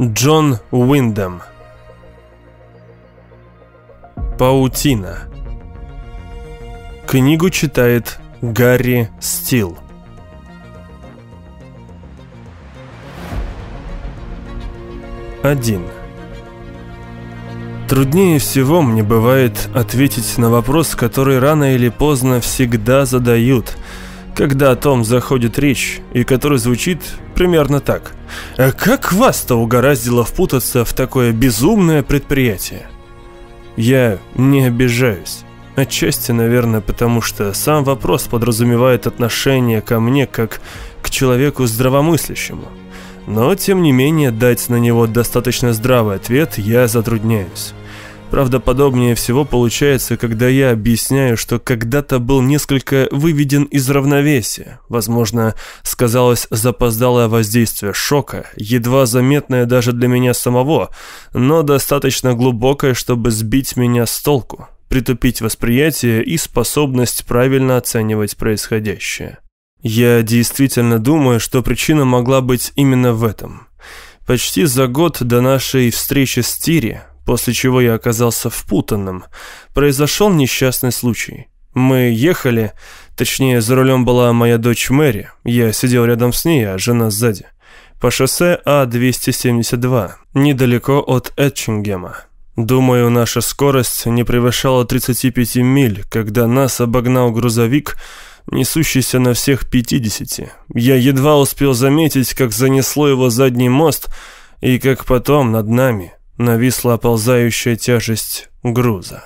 Джон Уиндом Паутина. Книгу читает Гарри Стил. Один. Труднее всего мне бывает ответить на вопрос, который рано или поздно всегда задают – когда о том заходит речь, и который звучит примерно так. «А как вас-то угораздило впутаться в такое безумное предприятие?» Я не обижаюсь. Отчасти, наверное, потому что сам вопрос подразумевает отношение ко мне как к человеку здравомыслящему. Но, тем не менее, дать на него достаточно здравый ответ я затрудняюсь. Правдоподобнее всего получается, когда я объясняю, что когда-то был несколько выведен из равновесия. Возможно, сказалось запоздалое воздействие шока, едва заметное даже для меня самого, но достаточно глубокое, чтобы сбить меня с толку, притупить восприятие и способность правильно оценивать происходящее. Я действительно думаю, что причина могла быть именно в этом. Почти за год до нашей встречи с Тири после чего я оказался впутанным, произошел несчастный случай. Мы ехали, точнее, за рулем была моя дочь Мэри, я сидел рядом с ней, а жена сзади, по шоссе А-272, недалеко от Этчингема. Думаю, наша скорость не превышала 35 миль, когда нас обогнал грузовик, несущийся на всех 50. Я едва успел заметить, как занесло его задний мост, и как потом над нами нависла оползающая тяжесть груза.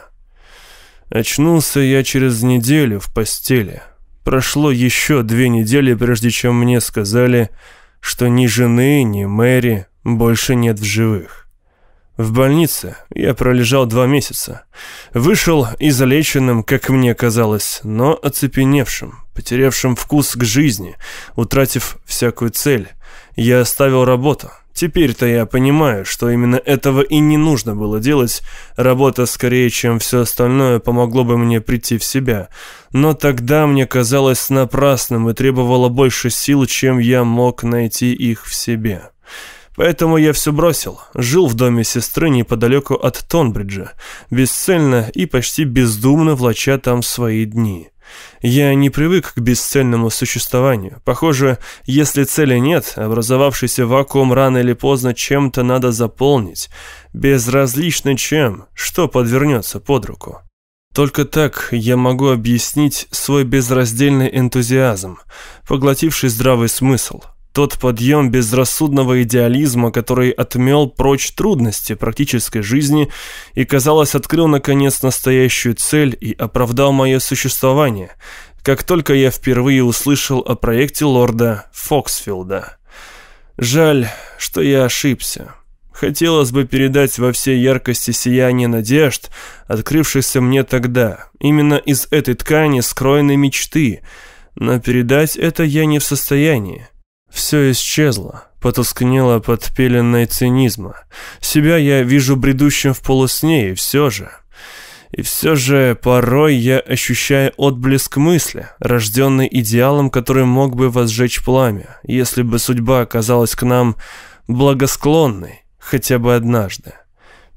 Очнулся я через неделю в постели. Прошло еще две недели, прежде чем мне сказали, что ни жены, ни Мэри больше нет в живых. В больнице я пролежал два месяца. Вышел изолеченным, как мне казалось, но оцепеневшим, потерявшим вкус к жизни, утратив всякую цель. Я оставил работу, Теперь-то я понимаю, что именно этого и не нужно было делать. Работа скорее, чем все остальное, помогло бы мне прийти в себя. Но тогда мне казалось напрасным и требовало больше сил, чем я мог найти их в себе. Поэтому я все бросил. Жил в доме сестры неподалеку от Тонбриджа, бесцельно и почти бездумно влача там свои дни. Я не привык к бесцельному существованию. Похоже, если цели нет, образовавшийся вакуум рано или поздно чем-то надо заполнить. Безразлично чем, что подвернется под руку. Только так я могу объяснить свой безраздельный энтузиазм, поглотивший здравый смысл – тот подъем безрассудного идеализма, который отмел прочь трудности практической жизни и, казалось, открыл наконец настоящую цель и оправдал мое существование, как только я впервые услышал о проекте лорда Фоксфилда. Жаль, что я ошибся. Хотелось бы передать во всей яркости сияние надежд, открывшихся мне тогда, именно из этой ткани скроенной мечты, но передать это я не в состоянии. Все исчезло, потускнело под пеленной цинизма. Себя я вижу бредущим в полусне, и все же... И все же порой я ощущаю отблеск мысли, рожденный идеалом, который мог бы возжечь пламя, если бы судьба оказалась к нам благосклонной хотя бы однажды.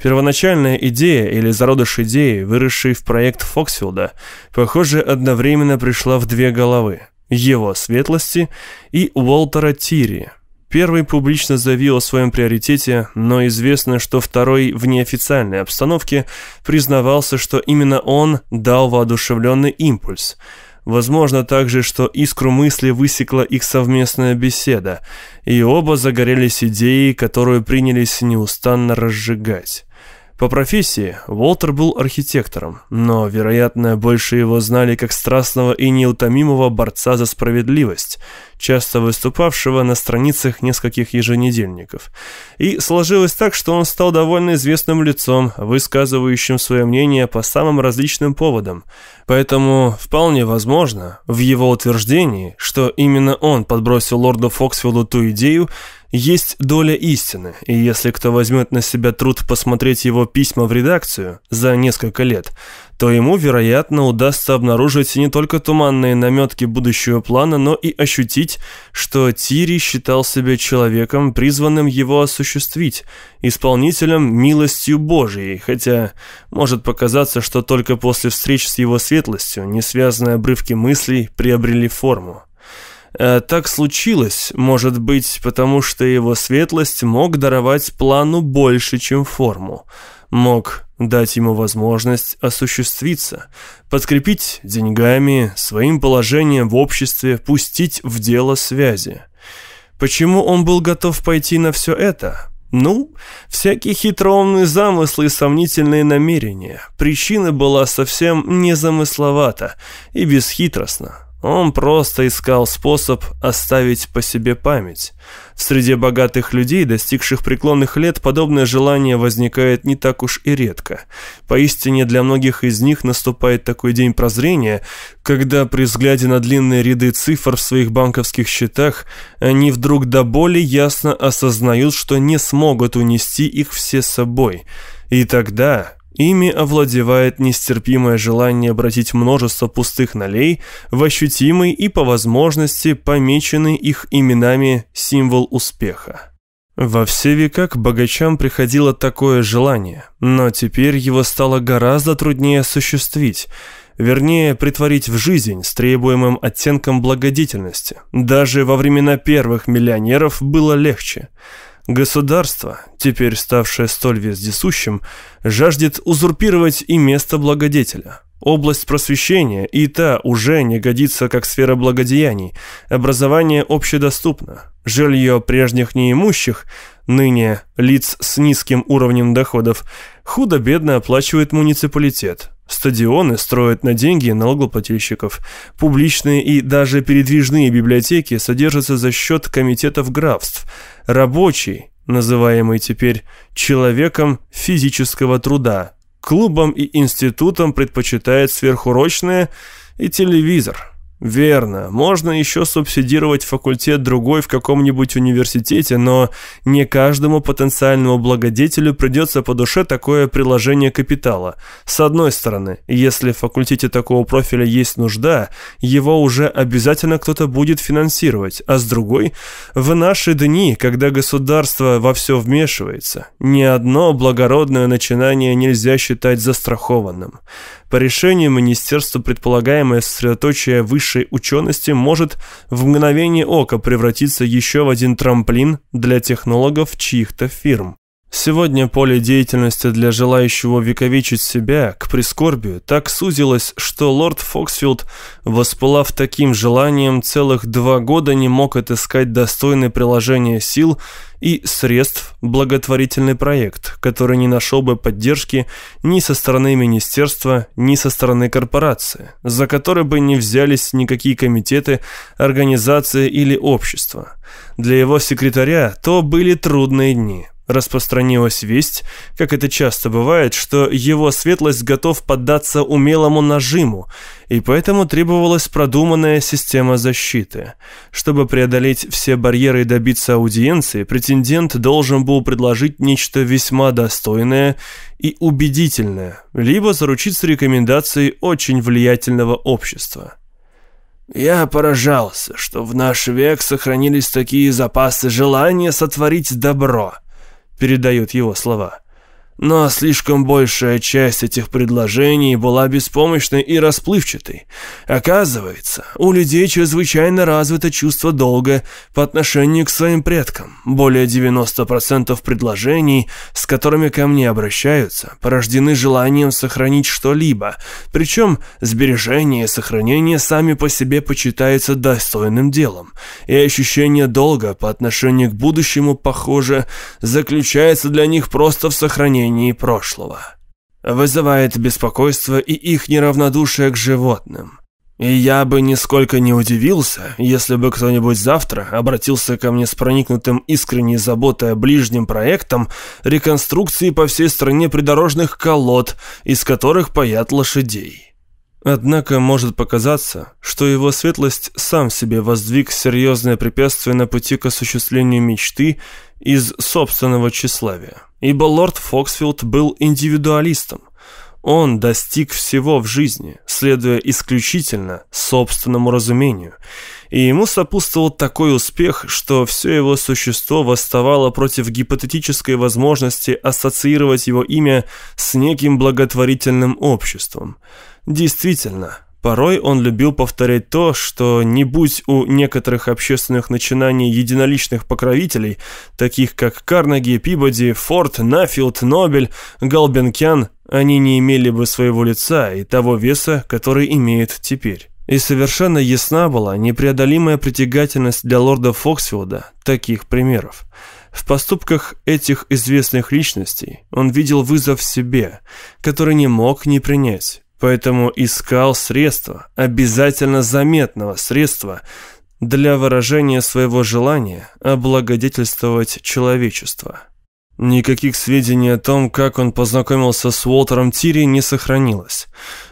Первоначальная идея или зародыш идеи, выросший в проект Фоксфилда, похоже, одновременно пришла в две головы его светлости и Уолтера Тири. Первый публично заявил о своем приоритете, но известно, что второй в неофициальной обстановке признавался, что именно он дал воодушевленный импульс. Возможно также, что искру мысли высекла их совместная беседа, и оба загорелись идеей, которую принялись неустанно разжигать. По профессии Уолтер был архитектором, но, вероятно, больше его знали как страстного и неутомимого борца за справедливость, часто выступавшего на страницах нескольких еженедельников. И сложилось так, что он стал довольно известным лицом, высказывающим свое мнение по самым различным поводам. Поэтому вполне возможно, в его утверждении, что именно он подбросил лорду Фоксфилду ту идею, есть доля истины, и если кто возьмет на себя труд посмотреть его письма в редакцию за несколько лет, то ему, вероятно, удастся обнаружить не только туманные наметки будущего плана, но и ощутить, что Тири считал себя человеком, призванным его осуществить, исполнителем милостью Божией, хотя может показаться, что только после встреч с его светлостью несвязанные обрывки мыслей приобрели форму. А так случилось, может быть, потому что его светлость мог даровать плану больше, чем форму. Мог дать ему возможность осуществиться, подкрепить деньгами, своим положением в обществе, пустить в дело связи. Почему он был готов пойти на все это? Ну, всякие хитроумные замыслы и сомнительные намерения. Причина была совсем незамысловата и бесхитростна. Он просто искал способ оставить по себе память. В среде богатых людей, достигших преклонных лет, подобное желание возникает не так уж и редко. Поистине для многих из них наступает такой день прозрения, когда при взгляде на длинные ряды цифр в своих банковских счетах они вдруг до боли ясно осознают, что не смогут унести их все с собой. И тогда Ими овладевает нестерпимое желание обратить множество пустых налей в ощутимый и по возможности помеченный их именами символ успеха. Во все века к богачам приходило такое желание, но теперь его стало гораздо труднее осуществить, вернее, притворить в жизнь с требуемым оттенком благодетельности. Даже во времена первых миллионеров было легче – Государство, теперь ставшее столь вездесущим, жаждет узурпировать и место благодетеля. Область просвещения и та уже не годится как сфера благодеяний. Образование общедоступно. Жилье прежних неимущих, ныне лиц с низким уровнем доходов, худо-бедно оплачивает муниципалитет. Стадионы строят на деньги налогоплательщиков. Публичные и даже передвижные библиотеки содержатся за счет комитетов графств. Рабочий, называемый теперь человеком физического труда, клубам и институтам предпочитает сверхурочное и телевизор – Верно, можно еще субсидировать факультет другой в каком-нибудь университете, но не каждому потенциальному благодетелю придется по душе такое приложение капитала. С одной стороны, если в факультете такого профиля есть нужда, его уже обязательно кто-то будет финансировать, а с другой, в наши дни, когда государство во все вмешивается, ни одно благородное начинание нельзя считать застрахованным. По решению министерства предполагаемое сосредоточие высшей учености может в мгновение ока превратиться еще в один трамплин для технологов чьих-то фирм. Сегодня поле деятельности для желающего вековечить себя к прискорбию так сузилось, что лорд Фоксфилд, воспылав таким желанием, целых два года не мог отыскать достойное приложение сил и средств благотворительный проект, который не нашел бы поддержки ни со стороны министерства, ни со стороны корпорации, за который бы не взялись никакие комитеты, организации или общества. Для его секретаря то были трудные дни – Распространилась весть, как это часто бывает, что его светлость готов поддаться умелому нажиму, и поэтому требовалась продуманная система защиты. Чтобы преодолеть все барьеры и добиться аудиенции, претендент должен был предложить нечто весьма достойное и убедительное, либо заручиться рекомендацией очень влиятельного общества. Я поражался, что в наш век сохранились такие запасы желания сотворить добро – передает его слова. Но слишком большая часть этих предложений была беспомощной и расплывчатой. Оказывается, у людей чрезвычайно развито чувство долга по отношению к своим предкам. Более 90% предложений, с которыми ко мне обращаются, порождены желанием сохранить что-либо. Причем сбережение и сохранение сами по себе почитаются достойным делом. И ощущение долга по отношению к будущему, похоже, заключается для них просто в сохранении сожалений прошлого. Вызывает беспокойство и их неравнодушие к животным. И я бы нисколько не удивился, если бы кто-нибудь завтра обратился ко мне с проникнутым искренней заботой о ближнем проектом реконструкции по всей стране придорожных колод, из которых паят лошадей. Однако может показаться, что его светлость сам себе воздвиг серьезное препятствие на пути к осуществлению мечты из собственного тщеславия ибо лорд Фоксфилд был индивидуалистом. Он достиг всего в жизни, следуя исключительно собственному разумению. И ему сопутствовал такой успех, что все его существо восставало против гипотетической возможности ассоциировать его имя с неким благотворительным обществом. Действительно, Порой он любил повторять то, что не будь у некоторых общественных начинаний единоличных покровителей, таких как Карнеги, Пибоди, Форд, Нафилд, Нобель, Галбенкян, они не имели бы своего лица и того веса, который имеют теперь. И совершенно ясна была непреодолимая притягательность для лорда Фоксфилда таких примеров. В поступках этих известных личностей он видел вызов себе, который не мог не принять, Поэтому искал средства, обязательно заметного средства, для выражения своего желания облагодетельствовать человечество. Никаких сведений о том, как он познакомился с Уолтером Тири, не сохранилось.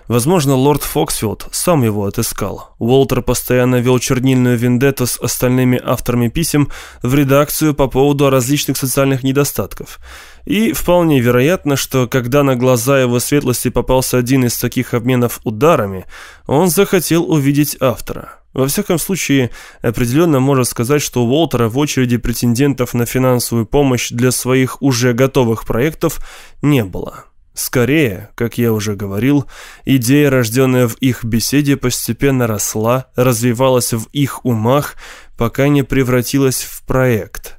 Возможно, лорд Фоксфилд сам его отыскал. Уолтер постоянно вел чернильную вендетту с остальными авторами писем в редакцию по поводу различных социальных недостатков. И вполне вероятно, что когда на глаза его светлости попался один из таких обменов ударами, он захотел увидеть автора. Во всяком случае, определенно можно сказать, что Уолтера в очереди претендентов на финансовую помощь для своих уже готовых проектов не было. Скорее, как я уже говорил, идея, рожденная в их беседе, постепенно росла, развивалась в их умах, пока не превратилась в проект –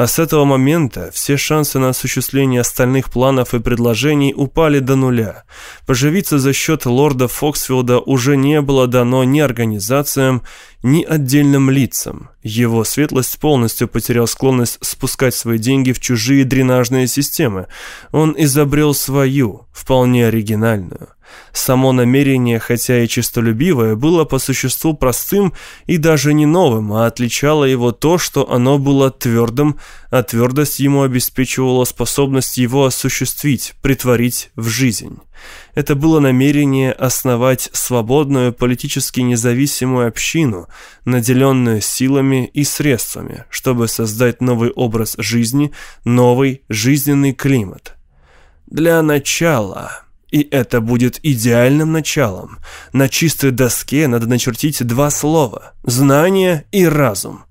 а с этого момента все шансы на осуществление остальных планов и предложений упали до нуля. Поживиться за счет лорда Фоксфилда уже не было дано ни организациям, ни отдельным лицам. Его светлость полностью потерял склонность спускать свои деньги в чужие дренажные системы. Он изобрел свою, вполне оригинальную. Само намерение, хотя и честолюбивое, было по существу простым и даже не новым, а отличало его то, что оно было твердым, а твердость ему обеспечивала способность его осуществить, притворить в жизнь. Это было намерение основать свободную, политически независимую общину, наделенную силами и средствами, чтобы создать новый образ жизни, новый жизненный климат. Для начала... И это будет идеальным началом. На чистой доске надо начертить два слова – знание и разум.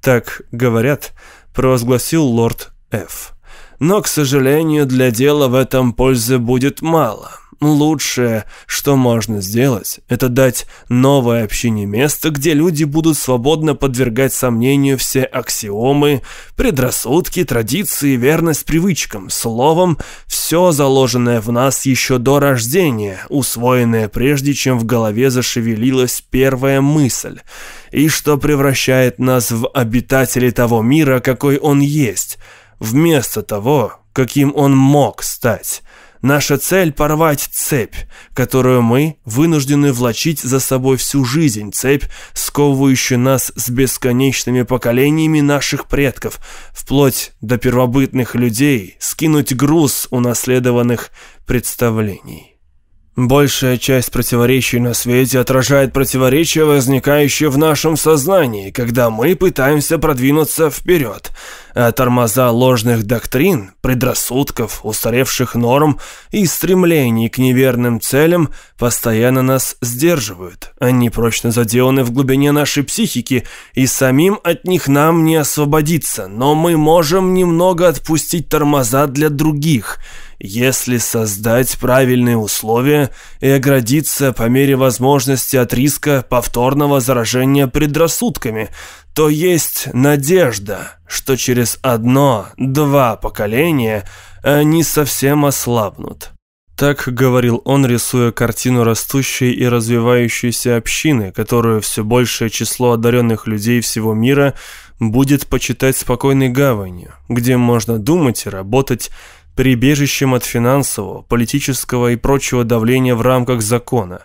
Так говорят, провозгласил лорд Ф. Но, к сожалению, для дела в этом пользы будет мало – Лучшее, что можно сделать, это дать новое общине место, где люди будут свободно подвергать сомнению все аксиомы, предрассудки, традиции, верность привычкам. Словом, все заложенное в нас еще до рождения, усвоенное прежде, чем в голове зашевелилась первая мысль, и что превращает нас в обитателей того мира, какой он есть, вместо того, каким он мог стать. Наша цель – порвать цепь, которую мы вынуждены влачить за собой всю жизнь, цепь, сковывающую нас с бесконечными поколениями наших предков, вплоть до первобытных людей, скинуть груз унаследованных представлений. Большая часть противоречий на свете отражает противоречия, возникающие в нашем сознании, когда мы пытаемся продвинуться вперед. А тормоза ложных доктрин, предрассудков, устаревших норм и стремлений к неверным целям постоянно нас сдерживают. Они прочно заделаны в глубине нашей психики, и самим от них нам не освободиться, но мы можем немного отпустить тормоза для других – если создать правильные условия и оградиться по мере возможности от риска повторного заражения предрассудками, то есть надежда, что через одно-два поколения они совсем ослабнут. Так говорил он, рисуя картину растущей и развивающейся общины, которую все большее число одаренных людей всего мира будет почитать спокойной гаванью, где можно думать и работать прибежищем от финансового, политического и прочего давления в рамках закона.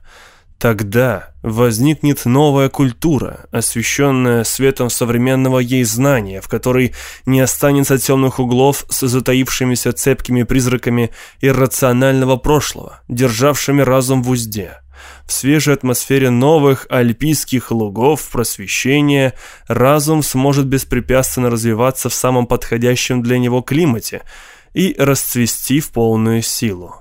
Тогда возникнет новая культура, освещенная светом современного ей знания, в которой не останется темных углов с затаившимися цепкими призраками иррационального прошлого, державшими разум в узде. В свежей атмосфере новых альпийских лугов просвещения разум сможет беспрепятственно развиваться в самом подходящем для него климате – и расцвести в полную силу.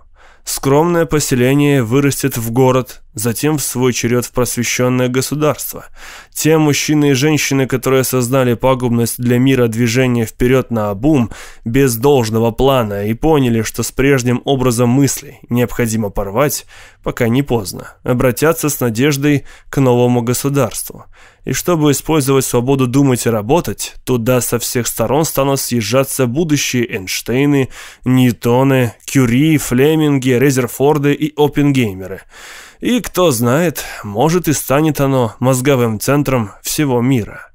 Скромное поселение вырастет в город, затем в свой черед в просвещенное государство. Те мужчины и женщины, которые осознали пагубность для мира движения вперед на обум, без должного плана, и поняли, что с прежним образом мыслей необходимо порвать, пока не поздно, обратятся с надеждой к новому государству. И чтобы использовать свободу думать и работать, туда со всех сторон станут съезжаться будущие Эйнштейны, Ньютоны, Кюри, Флеминги, Резерфорды и Оппенгеймеры – и кто знает, может и станет оно мозговым центром всего мира.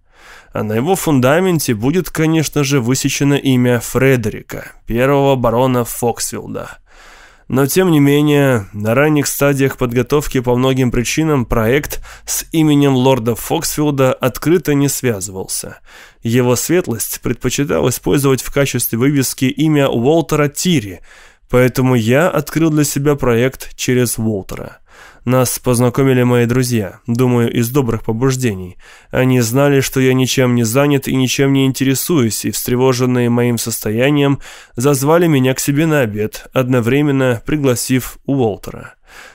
А на его фундаменте будет, конечно же, высечено имя Фредерика, первого барона Фоксфилда. Но, тем не менее, на ранних стадиях подготовки по многим причинам проект с именем лорда Фоксфилда открыто не связывался. Его светлость предпочитал использовать в качестве вывески имя Уолтера Тири, поэтому я открыл для себя проект через Уолтера. Нас познакомили мои друзья, думаю, из добрых побуждений. Они знали, что я ничем не занят и ничем не интересуюсь, и, встревоженные моим состоянием, зазвали меня к себе на обед, одновременно пригласив Уолтера.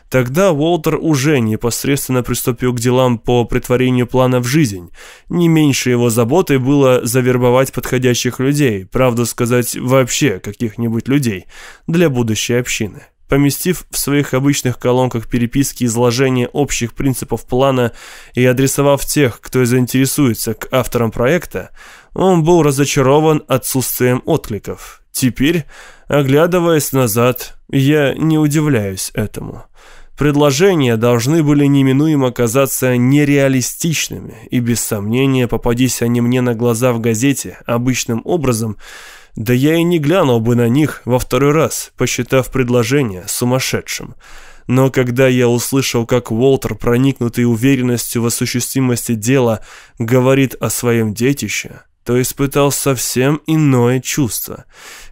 Тогда Уолтер уже непосредственно приступил к делам по притворению плана в жизнь. Не меньше его заботой было завербовать подходящих людей, правду сказать, вообще каких-нибудь людей, для будущей общины. Поместив в своих обычных колонках переписки изложения общих принципов плана и адресовав тех, кто заинтересуется к авторам проекта, он был разочарован отсутствием откликов. Теперь, оглядываясь назад, я не удивляюсь этому. Предложения должны были неминуемо казаться нереалистичными, и без сомнения, попадись они мне на глаза в газете обычным образом – да я и не глянул бы на них во второй раз, посчитав предложение сумасшедшим. Но когда я услышал, как Уолтер, проникнутый уверенностью в осуществимости дела, говорит о своем детище, то испытал совсем иное чувство.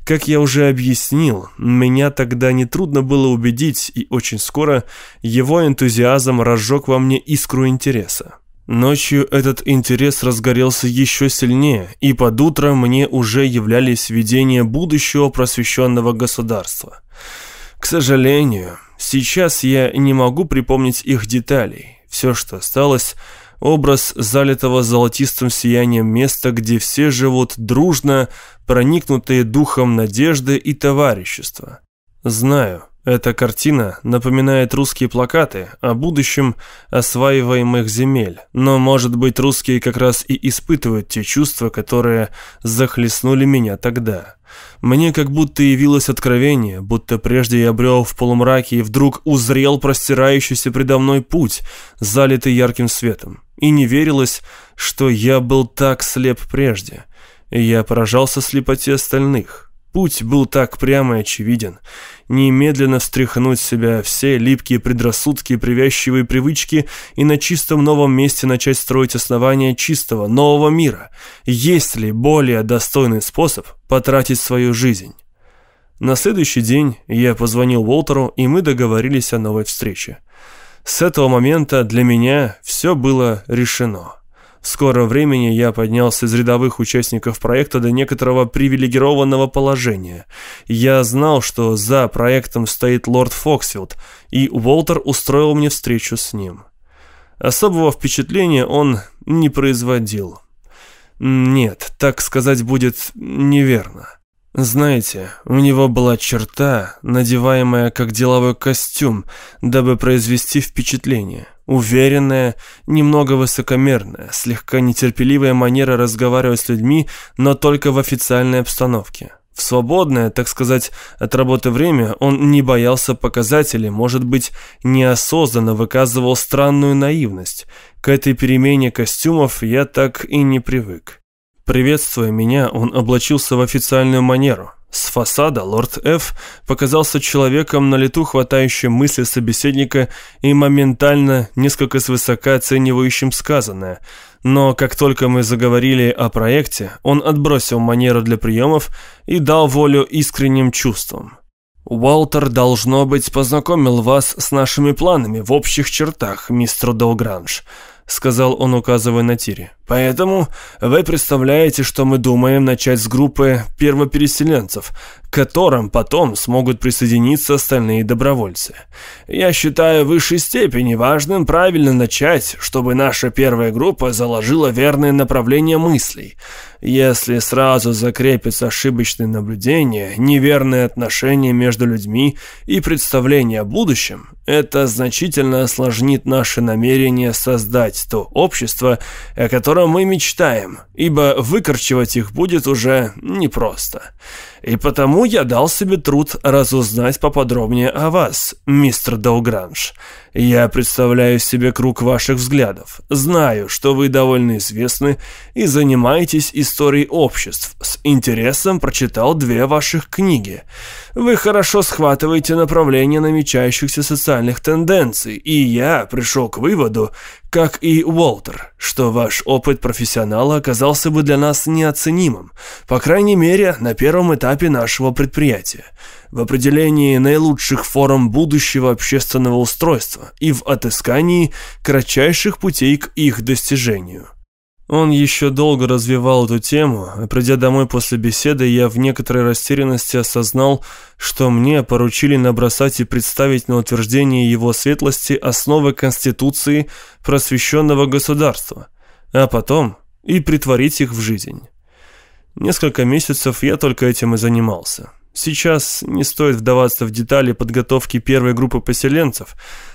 Как я уже объяснил, меня тогда нетрудно было убедить, и очень скоро его энтузиазм разжег во мне искру интереса. Ночью этот интерес разгорелся еще сильнее, и под утро мне уже являлись видения будущего просвещенного государства. К сожалению, сейчас я не могу припомнить их деталей. Все, что осталось, образ залитого золотистым сиянием места, где все живут дружно, проникнутые духом надежды и товарищества. Знаю, эта картина напоминает русские плакаты о будущем осваиваемых земель, но, может быть, русские как раз и испытывают те чувства, которые захлестнули меня тогда. Мне как будто явилось откровение, будто прежде я брел в полумраке и вдруг узрел простирающийся предо мной путь, залитый ярким светом. И не верилось, что я был так слеп прежде. Я поражался слепоте остальных. Путь был так прямо и очевиден. Немедленно встряхнуть себя все липкие предрассудки, привязчивые привычки и на чистом новом месте начать строить основания чистого, нового мира. Есть ли более достойный способ потратить свою жизнь? На следующий день я позвонил Уолтеру, и мы договорились о новой встрече. С этого момента для меня все было решено. В скором времени я поднялся из рядовых участников проекта до некоторого привилегированного положения. Я знал, что за проектом стоит лорд Фоксфилд, и Уолтер устроил мне встречу с ним. Особого впечатления он не производил. Нет, так сказать будет неверно. Знаете, у него была черта, надеваемая как деловой костюм, дабы произвести впечатление. Уверенная, немного высокомерная, слегка нетерпеливая манера разговаривать с людьми, но только в официальной обстановке. В свободное, так сказать, от работы время он не боялся показать или, может быть, неосознанно выказывал странную наивность. К этой перемене костюмов я так и не привык. Приветствуя меня, он облачился в официальную манеру. С фасада лорд Ф. показался человеком на лету хватающим мысли собеседника и моментально, несколько свысока оценивающим сказанное. Но как только мы заговорили о проекте, он отбросил манеру для приемов и дал волю искренним чувствам. «Уолтер, должно быть, познакомил вас с нашими планами в общих чертах, мистер Долгранж», сказал он, указывая на Тире. Поэтому вы представляете, что мы думаем начать с группы первопереселенцев, к которым потом смогут присоединиться остальные добровольцы. Я считаю в высшей степени важным правильно начать, чтобы наша первая группа заложила верное направление мыслей. Если сразу закрепятся ошибочные наблюдения, неверные отношения между людьми и представления о будущем, это значительно осложнит наше намерение создать то общество, о котором мы мечтаем, ибо выкорчевать их будет уже непросто. И потому я дал себе труд разузнать поподробнее о вас, мистер Даугранж. Я представляю себе круг ваших взглядов. Знаю, что вы довольно известны и занимаетесь историей обществ. С интересом прочитал две ваших книги. Вы хорошо схватываете направление намечающихся социальных тенденций, и я пришел к выводу, как и Уолтер, что ваш опыт профессионала оказался бы для нас неоценимым, по крайней мере, на первом этапе нашего предприятия, в определении наилучших форм будущего общественного устройства и в отыскании кратчайших путей к их достижению. Он еще долго развивал эту тему, и придя домой после беседы, я в некоторой растерянности осознал, что мне поручили набросать и представить на утверждение его светлости основы Конституции просвещенного государства, а потом и притворить их в жизнь. Несколько месяцев я только этим и занимался. Сейчас не стоит вдаваться в детали подготовки первой группы поселенцев,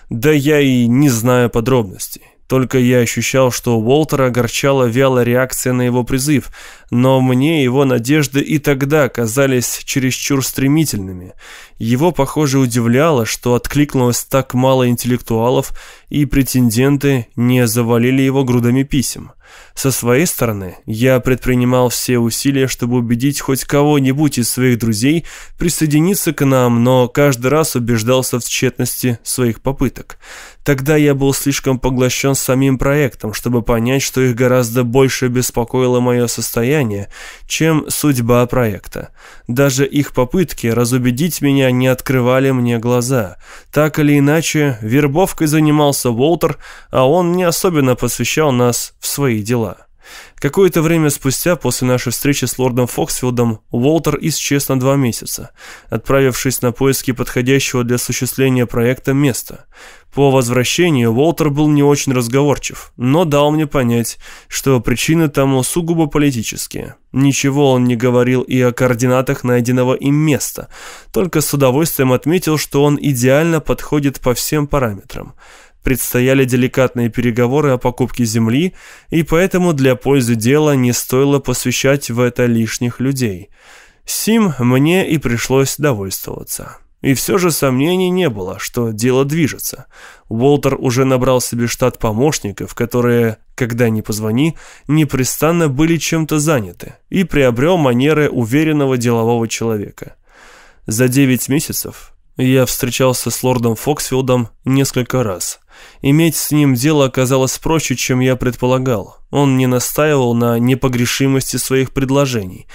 да я и не знаю подробностей. Только я ощущал, что Уолтера огорчала вялая реакция на его призыв, но мне его надежды и тогда казались чересчур стремительными. Его, похоже, удивляло, что откликнулось так мало интеллектуалов, и претенденты не завалили его грудами писем. Со своей стороны, я предпринимал все усилия, чтобы убедить хоть кого-нибудь из своих друзей присоединиться к нам, но каждый раз убеждался в тщетности своих попыток. Тогда я был слишком поглощен самим проектом, чтобы понять, что их гораздо больше беспокоило мое состояние, чем судьба проекта. Даже их попытки разубедить меня не открывали мне глаза. Так или иначе, вербовкой занимался Уолтер, а он не особенно посвящал нас в свои дела. Какое-то время спустя, после нашей встречи с лордом Фоксфилдом, Уолтер исчез на два месяца, отправившись на поиски подходящего для осуществления проекта места. По возвращению Уолтер был не очень разговорчив, но дал мне понять, что причины тому сугубо политические. Ничего он не говорил и о координатах найденного им места, только с удовольствием отметил, что он идеально подходит по всем параметрам. Предстояли деликатные переговоры о покупке земли, и поэтому для пользы дела не стоило посвящать в это лишних людей. Сим мне и пришлось довольствоваться. И все же сомнений не было, что дело движется. Уолтер уже набрал себе штат помощников, которые, когда ни позвони, непрестанно были чем-то заняты, и приобрел манеры уверенного делового человека. За девять месяцев я встречался с лордом Фоксфилдом несколько раз. Иметь с ним дело оказалось проще, чем я предполагал. Он не настаивал на непогрешимости своих предложений.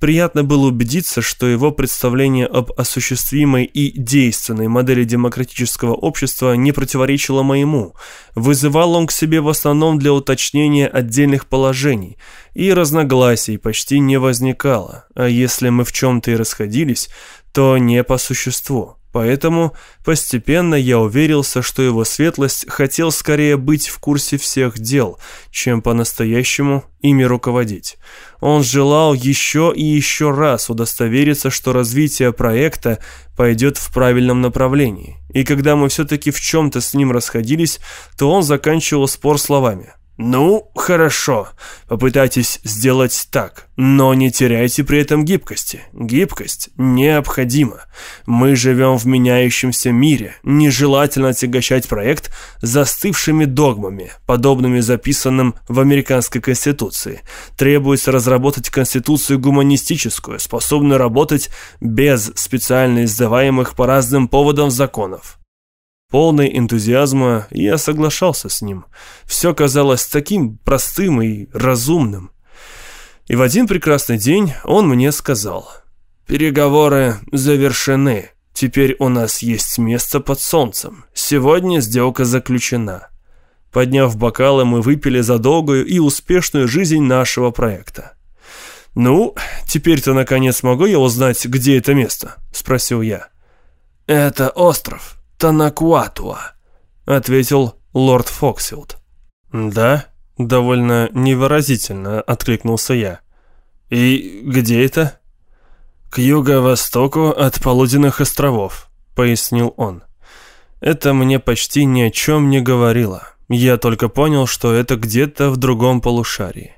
Приятно было убедиться, что его представление об осуществимой и действенной модели демократического общества не противоречило моему. Вызывал он к себе в основном для уточнения отдельных положений, и разногласий почти не возникало, а если мы в чем-то и расходились, то не по существу. Поэтому постепенно я уверился, что его светлость хотел скорее быть в курсе всех дел, чем по-настоящему ими руководить. Он желал еще и еще раз удостовериться, что развитие проекта пойдет в правильном направлении. И когда мы все-таки в чем-то с ним расходились, то он заканчивал спор словами «Ну, хорошо. Попытайтесь сделать так, но не теряйте при этом гибкости. Гибкость необходима. Мы живем в меняющемся мире. Нежелательно отягощать проект застывшими догмами, подобными записанным в американской конституции. Требуется разработать конституцию гуманистическую, способную работать без специально издаваемых по разным поводам законов. Полный энтузиазма, я соглашался с ним. Все казалось таким простым и разумным. И в один прекрасный день он мне сказал, «Переговоры завершены. Теперь у нас есть место под солнцем. Сегодня сделка заключена». Подняв бокалы, мы выпили за долгую и успешную жизнь нашего проекта. «Ну, теперь-то, наконец, могу я узнать, где это место?» – спросил я. «Это остров Танакуатуа», – ответил лорд Фоксилд. «Да?» – довольно невыразительно откликнулся я. «И где это?» «К юго-востоку от Полуденных островов», — пояснил он. Это мне почти ни о чем не говорило. Я только понял, что это где-то в другом полушарии.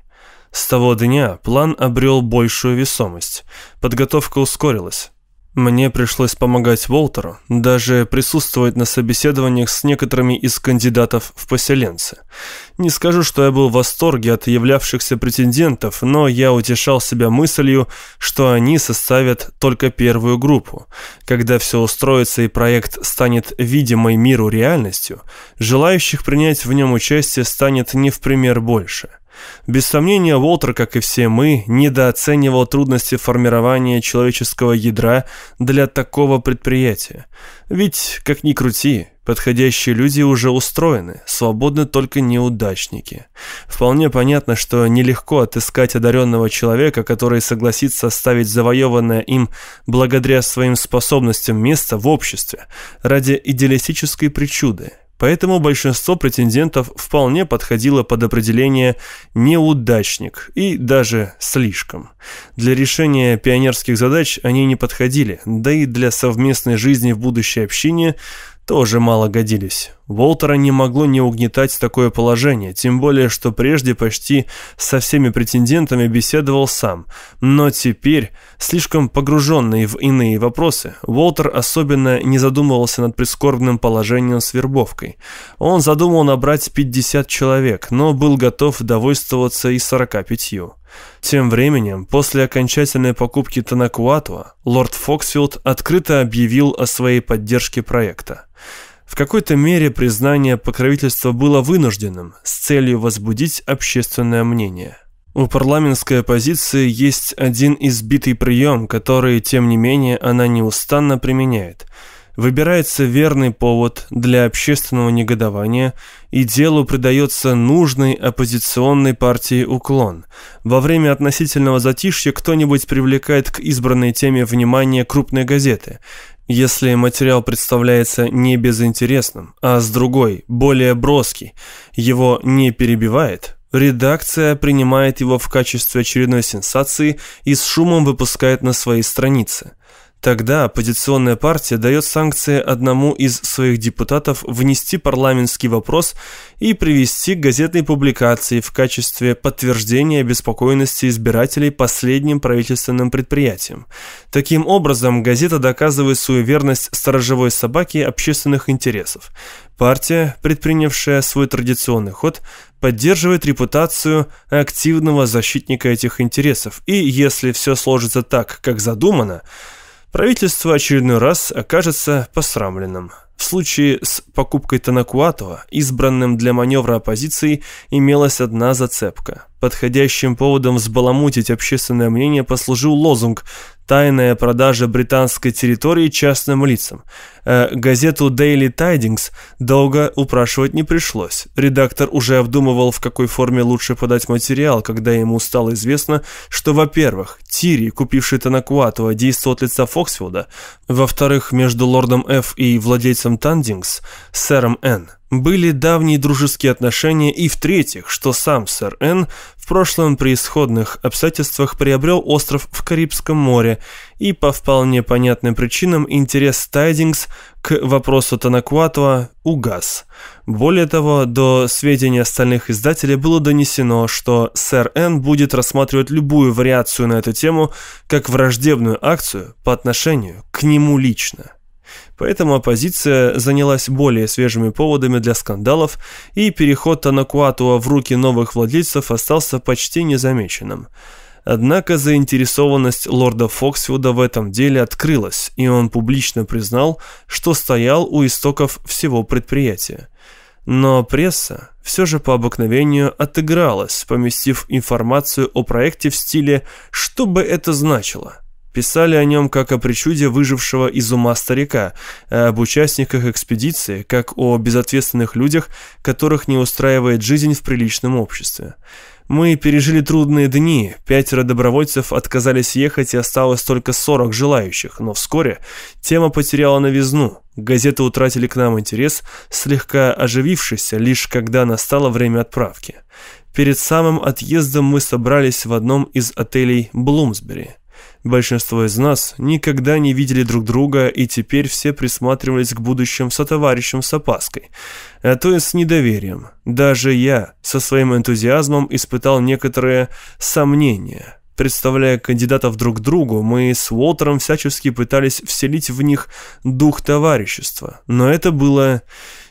С того дня план обрел большую весомость. Подготовка ускорилась. Мне пришлось помогать Волтеру, даже присутствовать на собеседованиях с некоторыми из кандидатов в поселенцы. Не скажу, что я был в восторге от являвшихся претендентов, но я утешал себя мыслью, что они составят только первую группу. Когда все устроится и проект станет видимой миру реальностью, желающих принять в нем участие станет не в пример больше. Без сомнения, Уолтер, как и все мы, недооценивал трудности формирования человеческого ядра для такого предприятия. Ведь, как ни крути, подходящие люди уже устроены, свободны только неудачники. Вполне понятно, что нелегко отыскать одаренного человека, который согласится оставить завоеванное им благодаря своим способностям место в обществе ради идеалистической причуды, Поэтому большинство претендентов вполне подходило под определение «неудачник» и даже «слишком». Для решения пионерских задач они не подходили, да и для совместной жизни в будущей общине тоже мало годились. Волтера не могло не угнетать такое положение, тем более, что прежде почти со всеми претендентами беседовал сам. Но теперь, слишком погруженный в иные вопросы, Волтер особенно не задумывался над прискорбным положением с вербовкой. Он задумал набрать 50 человек, но был готов довольствоваться и 45. Тем временем, после окончательной покупки Танакуатуа, лорд Фоксфилд открыто объявил о своей поддержке проекта. В какой-то мере признание покровительства было вынужденным с целью возбудить общественное мнение. У парламентской оппозиции есть один избитый прием, который, тем не менее, она неустанно применяет. Выбирается верный повод для общественного негодования, и делу придается нужный оппозиционной партии уклон. Во время относительного затишья кто-нибудь привлекает к избранной теме внимание крупной газеты – если материал представляется не безинтересным, а с другой, более броский, его не перебивает, редакция принимает его в качестве очередной сенсации и с шумом выпускает на своей странице. Тогда оппозиционная партия дает санкции одному из своих депутатов внести парламентский вопрос и привести к газетной публикации в качестве подтверждения обеспокоенности избирателей последним правительственным предприятием. Таким образом, газета доказывает свою верность сторожевой собаке общественных интересов. Партия, предпринявшая свой традиционный ход, поддерживает репутацию активного защитника этих интересов. И если все сложится так, как задумано, правительство очередной раз окажется посрамленным. В случае с покупкой Танакуатова, избранным для маневра оппозиции, имелась одна зацепка. Подходящим поводом взбаламутить общественное мнение послужил лозунг «Тайная продажа британской территории частным лицам». Э, газету Daily Tidings долго упрашивать не пришлось. Редактор уже обдумывал, в какой форме лучше подать материал, когда ему стало известно, что, во-первых, Тири, купивший Танакуатова, действовал от лица Фоксфилда, во-вторых, между лордом Ф и владельцем Тандингс, сэром Н, были давние дружеские отношения и в-третьих, что сам сэр Н в прошлом при исходных обстоятельствах приобрел остров в Карибском море и по вполне понятным причинам интерес Тайдингс к вопросу Танакуатуа угас. Более того, до сведения остальных издателей было донесено, что сэр Н будет рассматривать любую вариацию на эту тему как враждебную акцию по отношению к нему лично. Поэтому оппозиция занялась более свежими поводами для скандалов, и переход Танакуатуа в руки новых владельцев остался почти незамеченным. Однако заинтересованность лорда Фоксфилда в этом деле открылась, и он публично признал, что стоял у истоков всего предприятия. Но пресса все же по обыкновению отыгралась, поместив информацию о проекте в стиле «что бы это значило?». Писали о нем как о причуде выжившего из ума старика, а об участниках экспедиции, как о безответственных людях, которых не устраивает жизнь в приличном обществе. Мы пережили трудные дни, пятеро добровольцев отказались ехать и осталось только 40 желающих, но вскоре тема потеряла новизну. Газеты утратили к нам интерес, слегка оживившийся, лишь когда настало время отправки. Перед самым отъездом мы собрались в одном из отелей Блумсбери. Большинство из нас никогда не видели друг друга, и теперь все присматривались к будущим сотоварищам с опаской, а то и с недоверием. Даже я со своим энтузиазмом испытал некоторые сомнения. Представляя кандидатов друг другу, мы с Уолтером всячески пытались вселить в них дух товарищества, но это было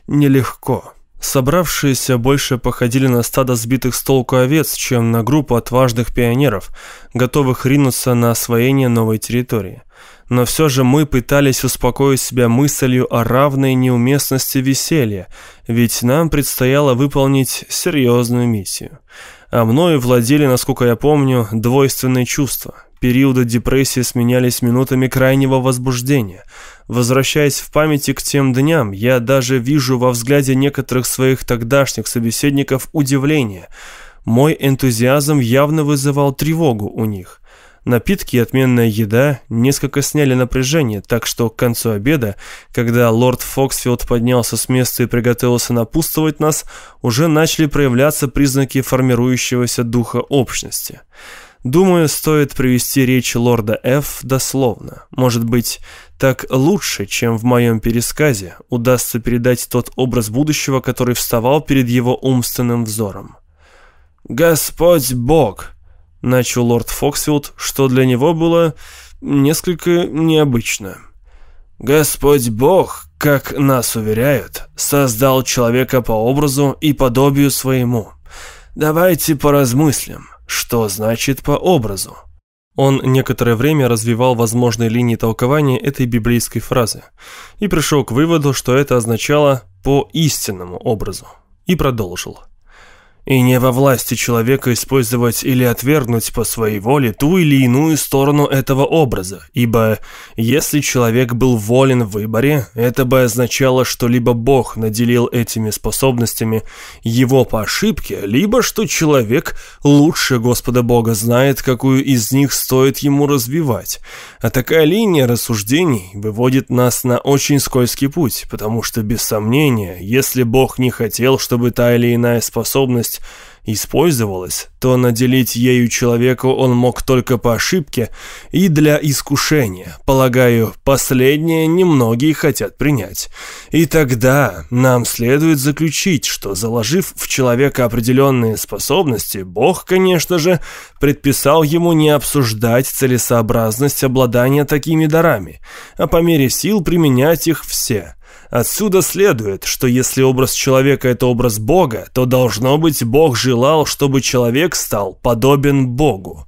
нелегко. Собравшиеся больше походили на стадо сбитых с толку овец, чем на группу отважных пионеров, готовых ринуться на освоение новой территории. Но все же мы пытались успокоить себя мыслью о равной неуместности веселья, ведь нам предстояло выполнить серьезную миссию. А мною владели, насколько я помню, двойственные чувства – Периоды депрессии сменялись минутами крайнего возбуждения. Возвращаясь в памяти к тем дням, я даже вижу во взгляде некоторых своих тогдашних собеседников удивление. Мой энтузиазм явно вызывал тревогу у них. Напитки и отменная еда несколько сняли напряжение, так что к концу обеда, когда лорд Фоксфилд поднялся с места и приготовился напутствовать нас, уже начали проявляться признаки формирующегося духа общности. Думаю, стоит привести речь лорда Ф. дословно. Может быть, так лучше, чем в моем пересказе, удастся передать тот образ будущего, который вставал перед его умственным взором. «Господь Бог!» — начал лорд Фоксфилд, что для него было несколько необычно. «Господь Бог, как нас уверяют, создал человека по образу и подобию своему. Давайте поразмыслим». Что значит по образу? Он некоторое время развивал возможные линии толкования этой библейской фразы и пришел к выводу, что это означало «по истинному образу» и продолжил и не во власти человека использовать или отвергнуть по своей воле ту или иную сторону этого образа, ибо если человек был волен в выборе, это бы означало, что либо Бог наделил этими способностями его по ошибке, либо что человек лучше Господа Бога знает, какую из них стоит ему развивать. А такая линия рассуждений выводит нас на очень скользкий путь, потому что, без сомнения, если Бог не хотел, чтобы та или иная способность способность использовалась, то наделить ею человеку он мог только по ошибке и для искушения. Полагаю, последнее немногие хотят принять. И тогда нам следует заключить, что заложив в человека определенные способности, Бог, конечно же, предписал ему не обсуждать целесообразность обладания такими дарами, а по мере сил применять их все – Отсюда следует, что если образ человека – это образ Бога, то должно быть Бог желал, чтобы человек стал подобен Богу.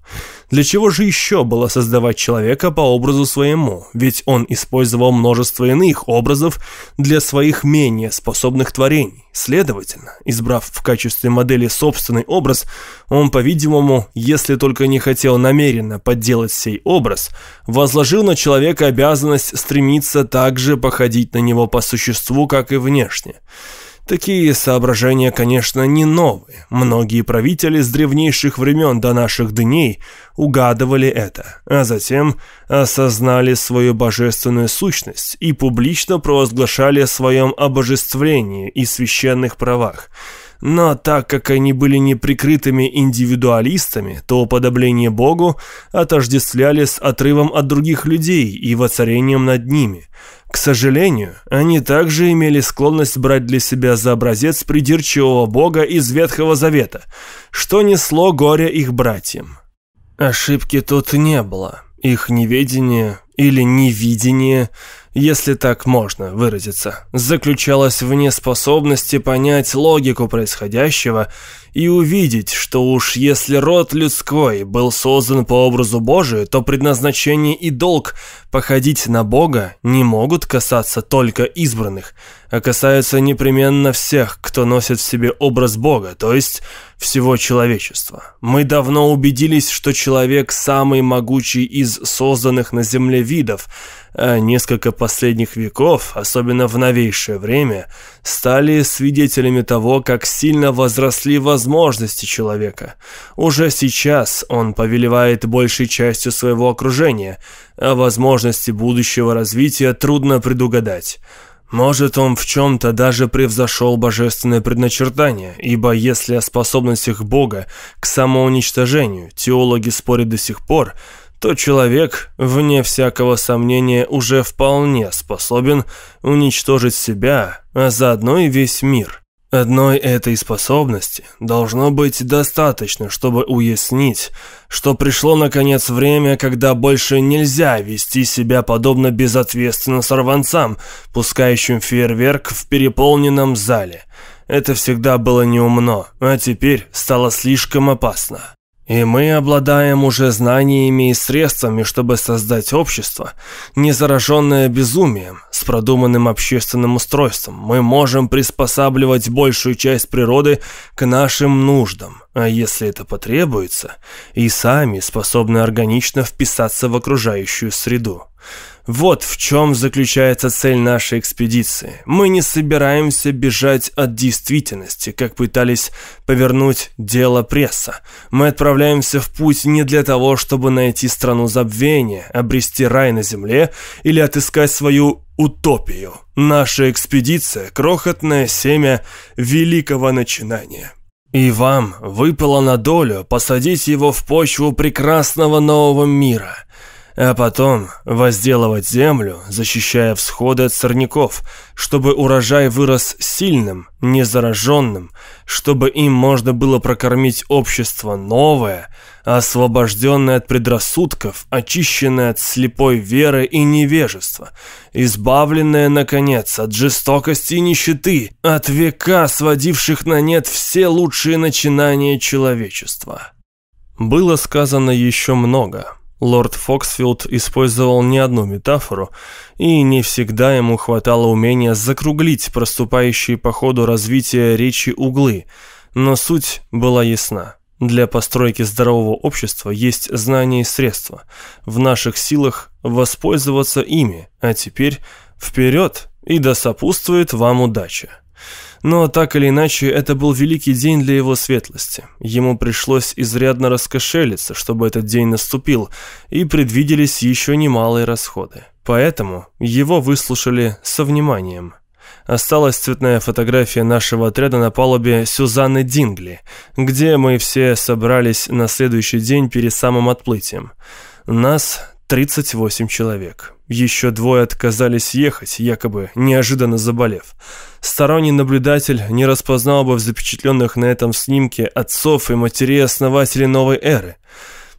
Для чего же еще было создавать человека по образу своему? Ведь он использовал множество иных образов для своих менее способных творений. Следовательно, избрав в качестве модели собственный образ, он, по-видимому, если только не хотел намеренно подделать сей образ, возложил на человека обязанность стремиться также походить на него по существу, как и внешне. Такие соображения, конечно, не новые. Многие правители с древнейших времен до наших дней угадывали это, а затем осознали свою божественную сущность и публично провозглашали о своем обожествлении и священных правах. Но так как они были неприкрытыми индивидуалистами, то уподобление Богу отождествляли с отрывом от других людей и воцарением над ними – к сожалению, они также имели склонность брать для себя за образец придирчивого бога из Ветхого Завета, что несло горе их братьям. Ошибки тут не было. Их неведение или невидение если так можно выразиться, заключалась в неспособности понять логику происходящего и увидеть, что уж если род людской был создан по образу Божию, то предназначение и долг походить на Бога не могут касаться только избранных, а касаются непременно всех, кто носит в себе образ Бога, то есть всего человечества. Мы давно убедились, что человек самый могучий из созданных на земле видов, а несколько последних веков, особенно в новейшее время, стали свидетелями того, как сильно возросли возможности человека. Уже сейчас он повелевает большей частью своего окружения, а возможности будущего развития трудно предугадать. Может, он в чем-то даже превзошел божественное предначертание, ибо если о способностях Бога к самоуничтожению теологи спорят до сих пор, то человек, вне всякого сомнения, уже вполне способен уничтожить себя, а заодно и весь мир. Одной этой способности должно быть достаточно, чтобы уяснить, что пришло наконец время, когда больше нельзя вести себя подобно безответственно сорванцам, пускающим фейерверк в переполненном зале. Это всегда было неумно, а теперь стало слишком опасно. И мы обладаем уже знаниями и средствами, чтобы создать общество, не зараженное безумием, с продуманным общественным устройством. Мы можем приспосабливать большую часть природы к нашим нуждам, а если это потребуется, и сами способны органично вписаться в окружающую среду. Вот в чем заключается цель нашей экспедиции. Мы не собираемся бежать от действительности, как пытались повернуть дело пресса. Мы отправляемся в путь не для того, чтобы найти страну забвения, обрести рай на земле или отыскать свою утопию. Наша экспедиция – крохотное семя великого начинания. И вам выпало на долю посадить его в почву прекрасного нового мира – а потом возделывать землю, защищая всходы от сорняков, чтобы урожай вырос сильным, незараженным, чтобы им можно было прокормить общество новое, освобожденное от предрассудков, очищенное от слепой веры и невежества, избавленное, наконец, от жестокости и нищеты, от века, сводивших на нет все лучшие начинания человечества. Было сказано еще много. Лорд Фоксфилд использовал не одну метафору, и не всегда ему хватало умения закруглить проступающие по ходу развития речи углы, но суть была ясна. Для постройки здорового общества есть знания и средства. В наших силах воспользоваться ими, а теперь вперед, и да сопутствует вам удача. Но так или иначе, это был великий день для его светлости. Ему пришлось изрядно раскошелиться, чтобы этот день наступил, и предвиделись еще немалые расходы. Поэтому его выслушали со вниманием. Осталась цветная фотография нашего отряда на палубе Сюзанны Дингли, где мы все собрались на следующий день перед самым отплытием. Нас 38 человек. Еще двое отказались ехать, якобы неожиданно заболев. Сторонний наблюдатель не распознал бы в запечатленных на этом снимке отцов и матерей основателей новой эры.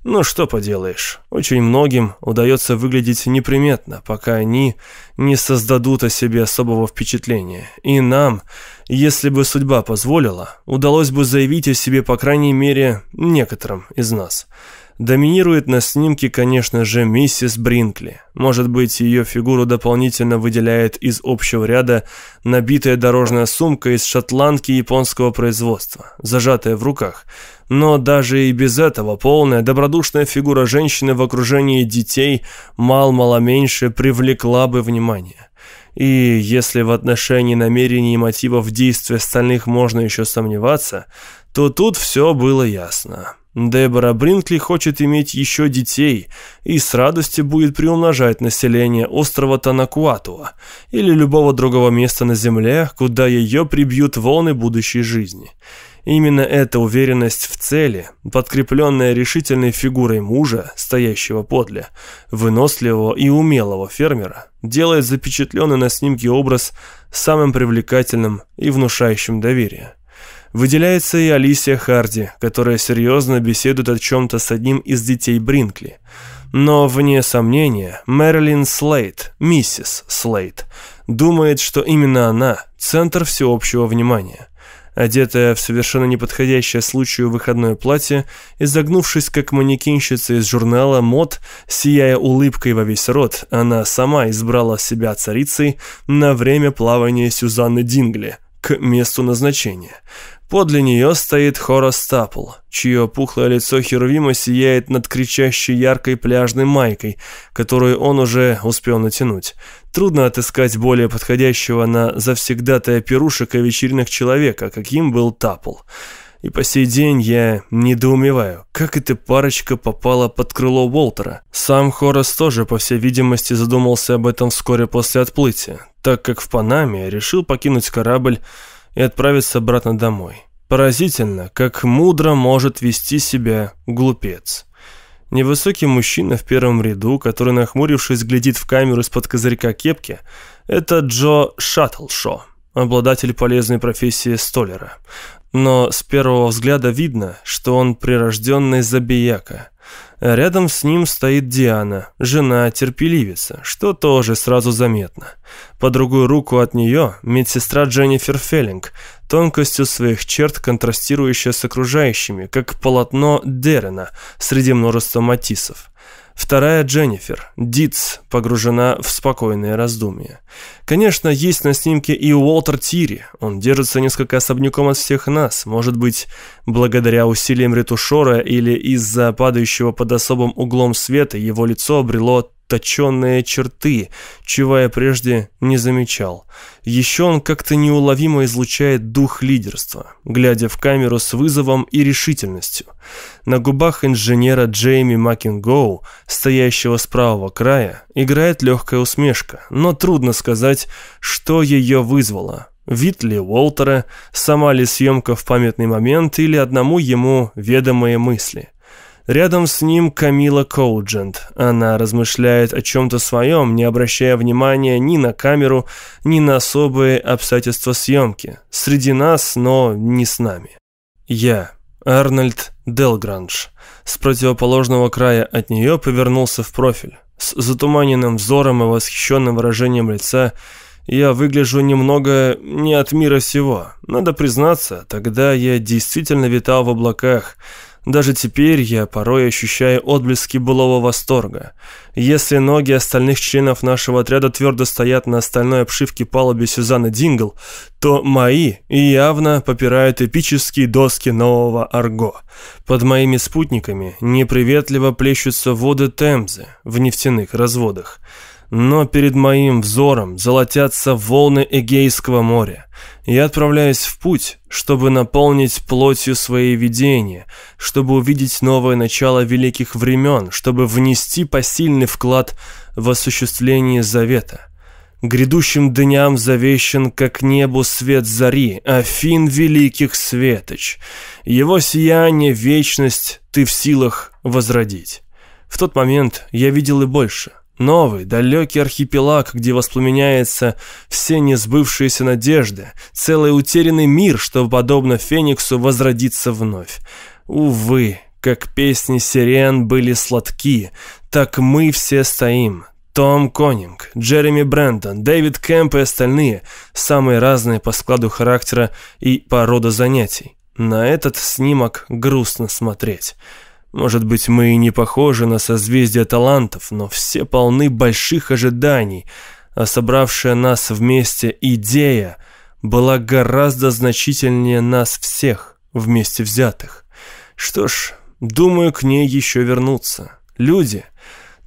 Ну что поделаешь, очень многим удается выглядеть неприметно, пока они не создадут о себе особого впечатления. И нам, если бы судьба позволила, удалось бы заявить о себе по крайней мере некоторым из нас – Доминирует на снимке, конечно же, миссис Бринкли. Может быть, ее фигуру дополнительно выделяет из общего ряда набитая дорожная сумка из шотландки японского производства, зажатая в руках. Но даже и без этого полная добродушная фигура женщины в окружении детей мал-мало меньше привлекла бы внимание. И если в отношении намерений и мотивов действия остальных можно еще сомневаться, то тут все было ясно. Дебора Бринкли хочет иметь еще детей и с радостью будет приумножать население острова Танакуатуа или любого другого места на Земле, куда ее прибьют волны будущей жизни. Именно эта уверенность в цели, подкрепленная решительной фигурой мужа, стоящего подле, выносливого и умелого фермера, делает запечатленный на снимке образ самым привлекательным и внушающим доверие. Выделяется и Алисия Харди, которая серьезно беседует о чем-то с одним из детей Бринкли. Но, вне сомнения, Мэрилин Слейт, миссис Слейт, думает, что именно она – центр всеобщего внимания. Одетая в совершенно неподходящее случаю выходное платье, изогнувшись как манекенщица из журнала «Мод», сияя улыбкой во весь рот, она сама избрала себя царицей на время плавания Сюзанны Дингли к месту назначения. Подле нее стоит Хорас Стапл, чье пухлое лицо Херувима сияет над кричащей яркой пляжной майкой, которую он уже успел натянуть. Трудно отыскать более подходящего на завсегдатая пирушек и вечеринок человека, каким был Тапл. И по сей день я недоумеваю, как эта парочка попала под крыло Уолтера. Сам Хорас тоже, по всей видимости, задумался об этом вскоре после отплытия, так как в Панаме решил покинуть корабль и отправиться обратно домой. Поразительно, как мудро может вести себя глупец. Невысокий мужчина в первом ряду, который, нахмурившись, глядит в камеру из-под козырька кепки, это Джо Шаттлшо, обладатель полезной профессии столера. Но с первого взгляда видно, что он прирожденный забияка. Рядом с ним стоит Диана, жена-терпеливица, что тоже сразу заметно. По другую руку от нее медсестра Дженнифер Феллинг, тонкостью своих черт контрастирующая с окружающими, как полотно Дерена среди множества матисов. Вторая Дженнифер, Дитс, погружена в спокойное раздумье. Конечно, есть на снимке и Уолтер Тири. Он держится несколько особняком от всех нас. Может быть, благодаря усилиям ретушера или из-за падающего под особым углом света его лицо обрело точенные черты, чего я прежде не замечал. Еще он как-то неуловимо излучает дух лидерства, глядя в камеру с вызовом и решительностью. На губах инженера Джейми Макингоу, стоящего с правого края, играет легкая усмешка, но трудно сказать, что ее вызвало. Вид ли Уолтера, сама ли съемка в памятный момент или одному ему ведомые мысли. Рядом с ним Камила Коуджент. Она размышляет о чем-то своем, не обращая внимания ни на камеру, ни на особые обстоятельства съемки. Среди нас, но не с нами. Я, Арнольд Делгранж, с противоположного края от нее повернулся в профиль. С затуманенным взором и восхищенным выражением лица я выгляжу немного не от мира сего. Надо признаться, тогда я действительно витал в облаках – даже теперь я порой ощущаю отблески былого восторга. Если ноги остальных членов нашего отряда твердо стоят на остальной обшивке палубе Сюзанны Дингл, то мои явно попирают эпические доски нового Арго. Под моими спутниками неприветливо плещутся воды Темзы в нефтяных разводах но перед моим взором золотятся волны Эгейского моря. Я отправляюсь в путь, чтобы наполнить плотью свои видения, чтобы увидеть новое начало великих времен, чтобы внести посильный вклад в осуществление завета. Грядущим дням завещен, как небу свет зари, Афин великих светоч. Его сияние, вечность ты в силах возродить. В тот момент я видел и больше — Новый, далекий архипелаг, где воспламеняются все несбывшиеся надежды, целый утерянный мир, что, подобно Фениксу, возродится вновь. Увы, как песни сирен были сладки, так мы все стоим. Том Конинг, Джереми Брентон, Дэвид Кэмп и остальные, самые разные по складу характера и по роду занятий. На этот снимок грустно смотреть. Может быть, мы и не похожи на созвездие талантов, но все полны больших ожиданий, а собравшая нас вместе идея была гораздо значительнее нас всех вместе взятых. Что ж, думаю, к ней еще вернуться. Люди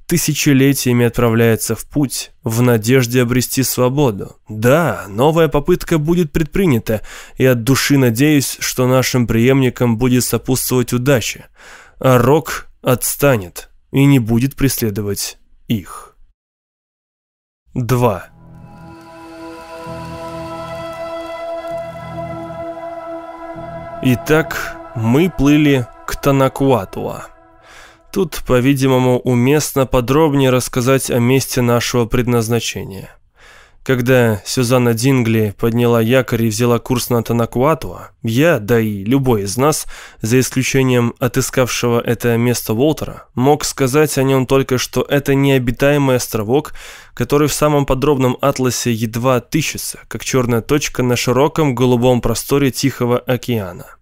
тысячелетиями отправляются в путь в надежде обрести свободу. Да, новая попытка будет предпринята, и от души надеюсь, что нашим преемникам будет сопутствовать удача а Рок отстанет и не будет преследовать их. 2. Итак, мы плыли к Танакуатуа. Тут, по-видимому, уместно подробнее рассказать о месте нашего предназначения. Когда Сюзанна Дингли подняла якорь и взяла курс на Танакуатуа, я, да и любой из нас, за исключением отыскавшего это место Уолтера, мог сказать о нем только, что это необитаемый островок, который в самом подробном атласе едва тыщется, как черная точка на широком голубом просторе Тихого океана.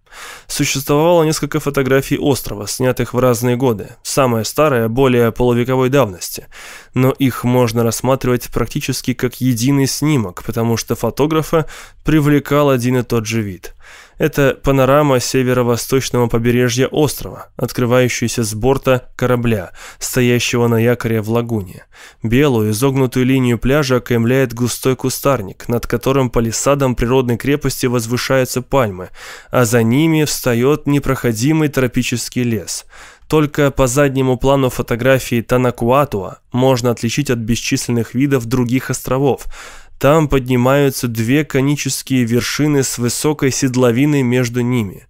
Существовало несколько фотографий острова, снятых в разные годы. Самая старая, более полувековой давности. Но их можно рассматривать практически как единый снимок, потому что фотографа привлекал один и тот же вид. Это панорама северо-восточного побережья острова, открывающаяся с борта корабля, стоящего на якоре в лагуне. Белую изогнутую линию пляжа окаймляет густой кустарник, над которым палисадом природной крепости возвышаются пальмы, а за ними встает непроходимый тропический лес. Только по заднему плану фотографии Танакуатуа можно отличить от бесчисленных видов других островов – там поднимаются две конические вершины с высокой седловиной между ними.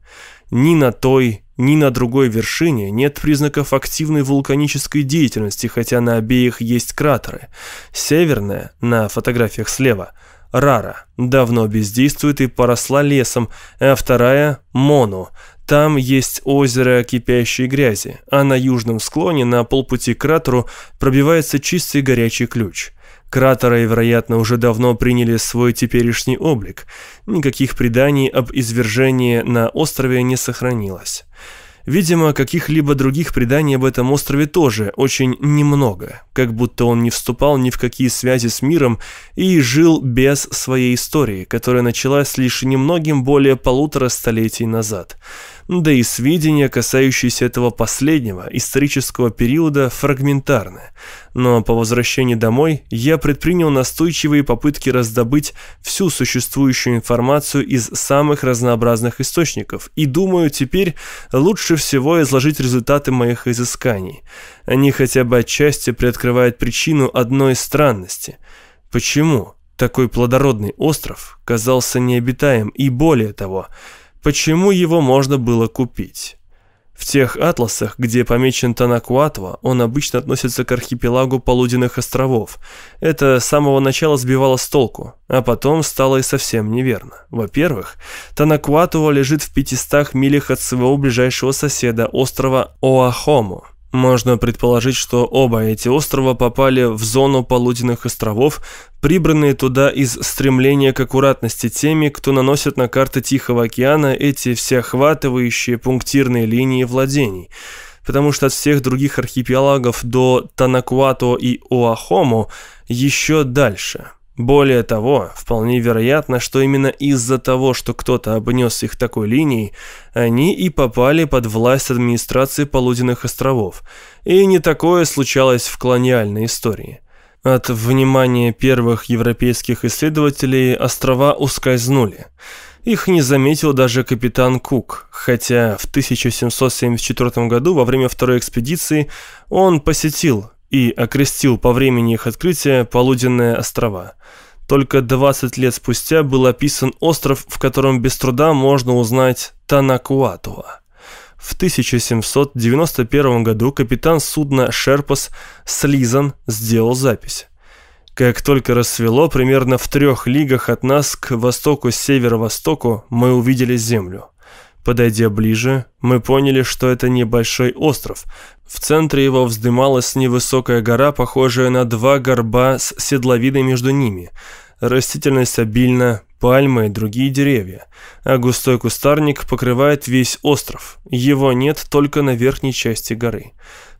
Ни на той, ни на другой вершине нет признаков активной вулканической деятельности, хотя на обеих есть кратеры. Северная, на фотографиях слева, Рара, давно бездействует и поросла лесом, а вторая – Мону. Там есть озеро кипящей грязи, а на южном склоне на полпути к кратеру пробивается чистый горячий ключ – Кратеры, вероятно, уже давно приняли свой теперешний облик. Никаких преданий об извержении на острове не сохранилось. Видимо, каких-либо других преданий об этом острове тоже очень немного, как будто он не вступал ни в какие связи с миром и жил без своей истории, которая началась лишь немногим более полутора столетий назад – да и сведения, касающиеся этого последнего исторического периода, фрагментарны. Но по возвращении домой я предпринял настойчивые попытки раздобыть всю существующую информацию из самых разнообразных источников, и думаю, теперь лучше всего изложить результаты моих изысканий. Они хотя бы отчасти приоткрывают причину одной странности. Почему такой плодородный остров казался необитаем и более того – Почему его можно было купить? В тех атласах, где помечен Танакуатва, он обычно относится к архипелагу полуденных островов. Это с самого начала сбивало с толку, а потом стало и совсем неверно. Во-первых, Танакуатва лежит в 500 милях от своего ближайшего соседа, острова Оахому. Можно предположить, что оба эти острова попали в зону полуденных островов, прибранные туда из стремления к аккуратности теми, кто наносит на карты Тихого океана эти всеохватывающие пунктирные линии владений – потому что от всех других архипелагов до Танакуато и Оахому еще дальше. Более того, вполне вероятно, что именно из-за того, что кто-то обнес их такой линией, они и попали под власть администрации Полуденных островов. И не такое случалось в колониальной истории. От внимания первых европейских исследователей острова ускользнули. Их не заметил даже капитан Кук, хотя в 1774 году во время второй экспедиции он посетил и окрестил по времени их открытия Полуденные острова. Только 20 лет спустя был описан остров, в котором без труда можно узнать Танакуатуа. В 1791 году капитан судна «Шерпас» Слизан сделал запись. Как только рассвело, примерно в трех лигах от нас к востоку северо-востоку мы увидели землю. Подойдя ближе, мы поняли, что это небольшой остров. В центре его вздымалась невысокая гора, похожая на два горба с седловиной между ними. Растительность обильна, пальмы и другие деревья, а густой кустарник покрывает весь остров. Его нет только на верхней части горы.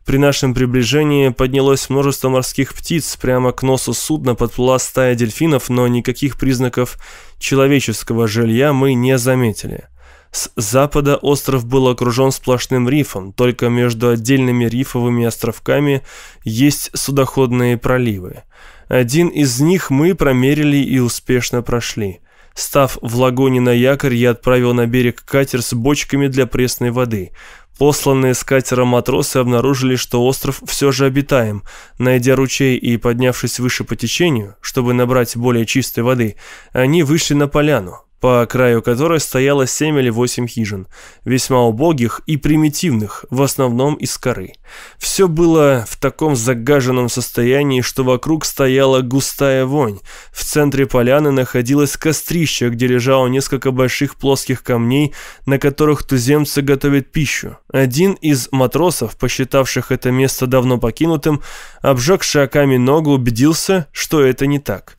При нашем приближении поднялось множество морских птиц, прямо к носу судна подплыла стая дельфинов, но никаких признаков человеческого жилья мы не заметили. С запада остров был окружен сплошным рифом, только между отдельными рифовыми островками есть судоходные проливы. Один из них мы промерили и успешно прошли. Став в лагуне на якорь, я отправил на берег катер с бочками для пресной воды. Посланные с катера матросы обнаружили, что остров все же обитаем. Найдя ручей и поднявшись выше по течению, чтобы набрать более чистой воды, они вышли на поляну, по краю которой стояло семь или восемь хижин, весьма убогих и примитивных, в основном из коры. Все было в таком загаженном состоянии, что вокруг стояла густая вонь. В центре поляны находилось кострище, где лежало несколько больших плоских камней, на которых туземцы готовят пищу. Один из матросов, посчитавших это место давно покинутым, обжегший о ногу, убедился, что это не так.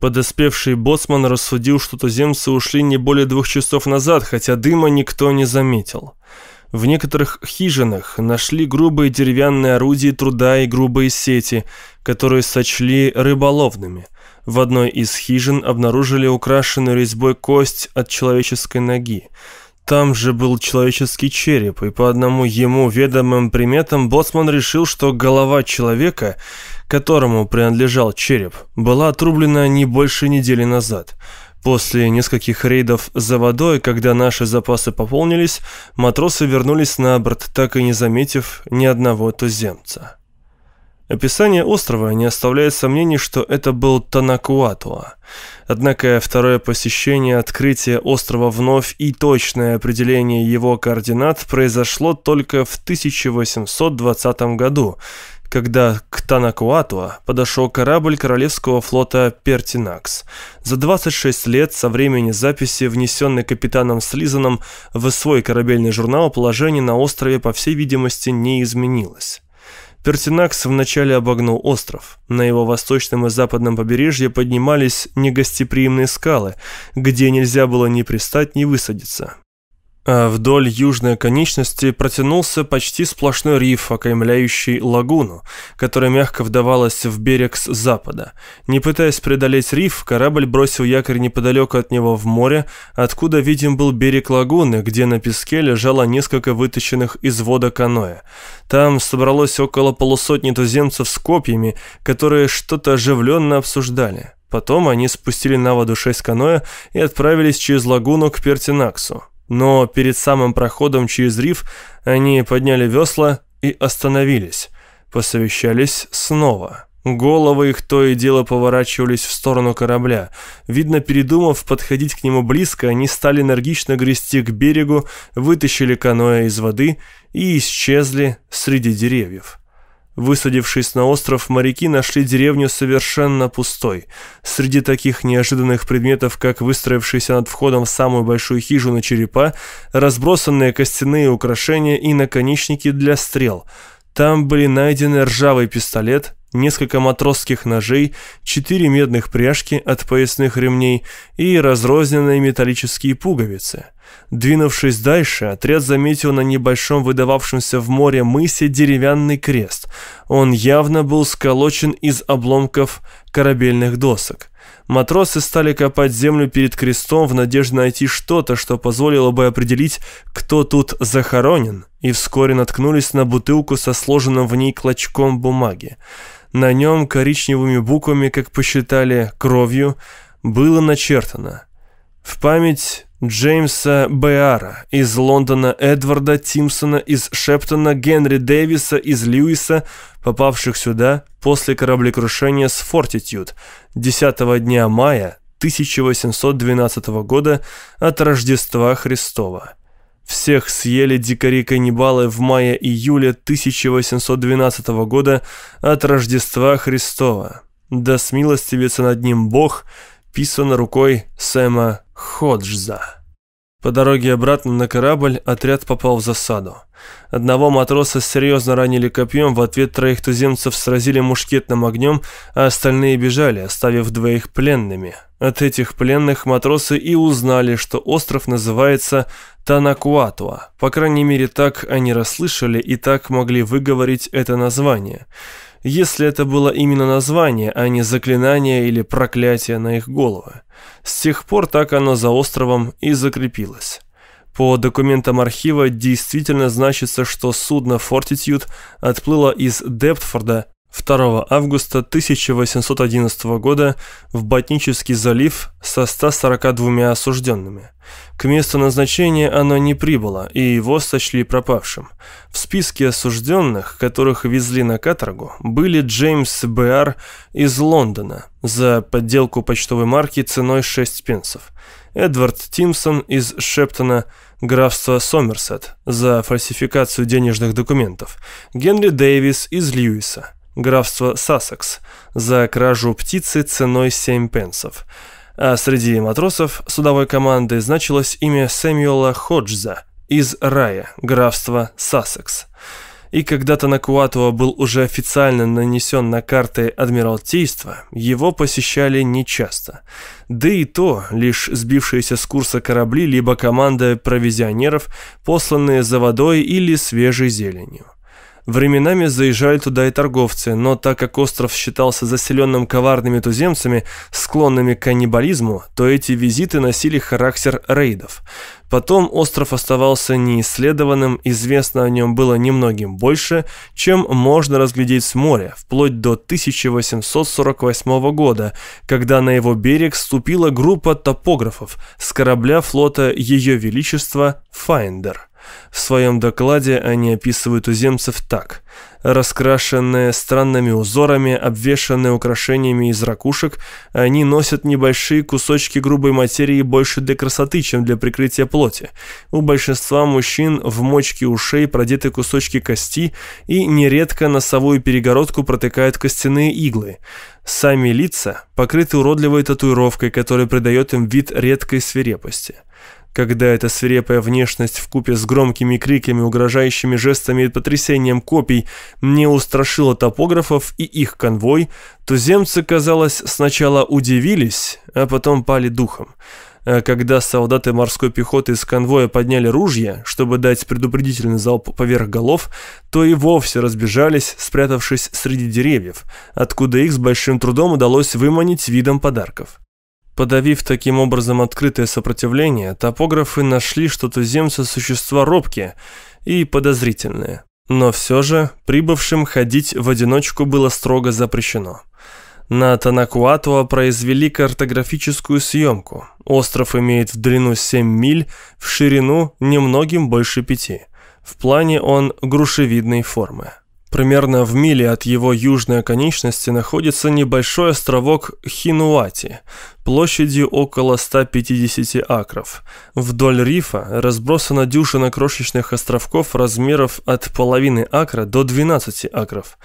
Подоспевший боцман рассудил, что туземцы ушли не более двух часов назад, хотя дыма никто не заметил. В некоторых хижинах нашли грубые деревянные орудия труда и грубые сети, которые сочли рыболовными. В одной из хижин обнаружили украшенную резьбой кость от человеческой ноги. Там же был человеческий череп, и по одному ему ведомым приметам Боцман решил, что голова человека которому принадлежал череп, была отрублена не больше недели назад. После нескольких рейдов за водой, когда наши запасы пополнились, матросы вернулись на борт, так и не заметив ни одного туземца. Описание острова не оставляет сомнений, что это был Танакуатуа. Однако второе посещение, открытие острова вновь и точное определение его координат произошло только в 1820 году, когда к Танакуатуа подошел корабль Королевского флота «Пертинакс». За 26 лет со времени записи, внесенной капитаном Слизаном в свой корабельный журнал, положение на острове, по всей видимости, не изменилось. Пертинакс вначале обогнул остров. На его восточном и западном побережье поднимались негостеприимные скалы, где нельзя было ни пристать, ни высадиться а вдоль южной конечности протянулся почти сплошной риф, окаймляющий лагуну, которая мягко вдавалась в берег с запада. Не пытаясь преодолеть риф, корабль бросил якорь неподалеку от него в море, откуда видим был берег лагуны, где на песке лежало несколько вытащенных из вода каноэ. Там собралось около полусотни туземцев с копьями, которые что-то оживленно обсуждали. Потом они спустили на воду шесть каноэ и отправились через лагуну к Пертинаксу но перед самым проходом через риф они подняли весла и остановились, посовещались снова. Головы их то и дело поворачивались в сторону корабля. Видно, передумав подходить к нему близко, они стали энергично грести к берегу, вытащили каноэ из воды и исчезли среди деревьев. Высадившись на остров, моряки нашли деревню совершенно пустой. Среди таких неожиданных предметов, как выстроившиеся над входом в самую большую хижину черепа, разбросанные костяные украшения и наконечники для стрел. Там были найдены ржавый пистолет, несколько матросских ножей, четыре медных пряжки от поясных ремней и разрозненные металлические пуговицы. Двинувшись дальше, отряд заметил на небольшом выдававшемся в море мысе деревянный крест. Он явно был сколочен из обломков корабельных досок. Матросы стали копать землю перед крестом в надежде найти что-то, что позволило бы определить, кто тут захоронен, и вскоре наткнулись на бутылку со сложенным в ней клочком бумаги. На нем коричневыми буквами, как посчитали, кровью, было начертано «В память Джеймса Беара из Лондона, Эдварда Тимсона из Шептона, Генри Дэвиса из Льюиса, попавших сюда после кораблекрушения с Фортитюд 10 дня мая 1812 года от Рождества Христова. Всех съели дикари-каннибалы в мае-июле 1812 года от Рождества Христова. Да смилостивится над ним Бог, писано рукой Сэма Ходжза. По дороге обратно на корабль отряд попал в засаду. Одного матроса серьезно ранили копьем, в ответ троих туземцев сразили мушкетным огнем, а остальные бежали, оставив двоих пленными. От этих пленных матросы и узнали, что остров называется Танакуатуа. По крайней мере, так они расслышали и так могли выговорить это название. Если это было именно название, а не заклинание или проклятие на их головы. С тех пор так оно за островом и закрепилось. По документам архива действительно значится, что судно Fortitude отплыло из Дептфорда 2 августа 1811 года в Ботнический залив со 142 осужденными. К месту назначения оно не прибыло, и его сочли пропавшим. В списке осужденных, которых везли на каторгу, были Джеймс Бэар из Лондона за подделку почтовой марки ценой 6 пенсов, Эдвард Тимсон из Шептона, графства Сомерсет, за фальсификацию денежных документов, Генри Дэвис из Льюиса, графство Сассекс, за кражу птицы ценой 7 пенсов, а среди матросов судовой команды значилось имя Сэмюэла Ходжза из Рая, графства Сассекс. И когда Танакуатуа был уже официально нанесен на карты Адмиралтейства, его посещали нечасто. Да и то лишь сбившиеся с курса корабли либо команда провизионеров, посланные за водой или свежей зеленью. Временами заезжали туда и торговцы, но так как остров считался заселенным коварными туземцами, склонными к каннибализму, то эти визиты носили характер рейдов. Потом остров оставался неисследованным, известно о нем было немногим больше, чем можно разглядеть с моря, вплоть до 1848 года, когда на его берег ступила группа топографов с корабля флота Ее Величества «Файндер». В своем докладе они описывают туземцев так. Раскрашенные странными узорами, обвешанные украшениями из ракушек, они носят небольшие кусочки грубой материи больше для красоты, чем для прикрытия плоти. У большинства мужчин в мочке ушей продеты кусочки кости и нередко носовую перегородку протыкают костяные иглы. Сами лица покрыты уродливой татуировкой, которая придает им вид редкой свирепости. Когда эта свирепая внешность в купе с громкими криками, угрожающими жестами и потрясением копий не устрашила топографов и их конвой, то земцы, казалось, сначала удивились, а потом пали духом. А когда солдаты морской пехоты из конвоя подняли ружья, чтобы дать предупредительный залп поверх голов, то и вовсе разбежались, спрятавшись среди деревьев, откуда их с большим трудом удалось выманить видом подарков. Подавив таким образом открытое сопротивление, топографы нашли, что туземцы существа робкие и подозрительные. Но все же прибывшим ходить в одиночку было строго запрещено. На Танакуатуа произвели картографическую съемку. Остров имеет в длину 7 миль, в ширину немногим больше пяти. В плане он грушевидной формы. Примерно в миле от его южной оконечности находится небольшой островок Хинуати, площадью около 150 акров. Вдоль рифа разбросана дюжина крошечных островков размеров от половины акра до 12 акров.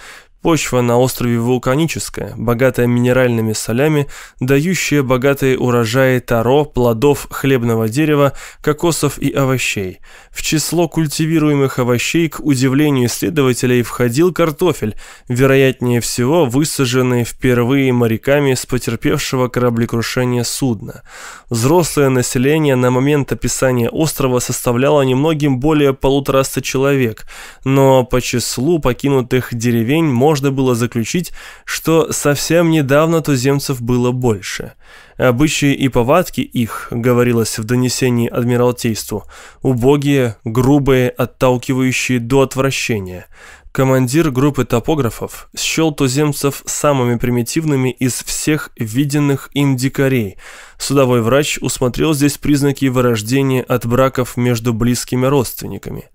Почва на острове вулканическая, богатая минеральными солями, дающая богатые урожаи таро, плодов хлебного дерева, кокосов и овощей. В число культивируемых овощей, к удивлению исследователей, входил картофель, вероятнее всего высаженный впервые моряками с потерпевшего кораблекрушения судна. Взрослое население на момент описания острова составляло немногим более полутораста человек, но по числу покинутых деревень можно можно было заключить, что совсем недавно туземцев было больше. Обычаи и повадки их, говорилось в донесении Адмиралтейству, убогие, грубые, отталкивающие до отвращения. Командир группы топографов счел туземцев самыми примитивными из всех виденных им дикарей. Судовой врач усмотрел здесь признаки вырождения от браков между близкими родственниками.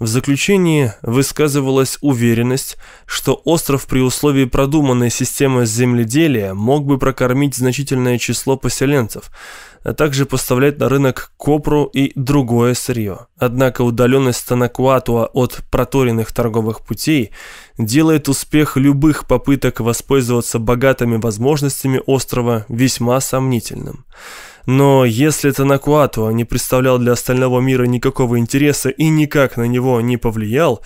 В заключении высказывалась уверенность, что остров при условии продуманной системы земледелия мог бы прокормить значительное число поселенцев – а также поставлять на рынок копру и другое сырье. Однако удаленность Танакуатуа от проторенных торговых путей делает успех любых попыток воспользоваться богатыми возможностями острова весьма сомнительным. Но если Танакуатуа не представлял для остального мира никакого интереса и никак на него не повлиял,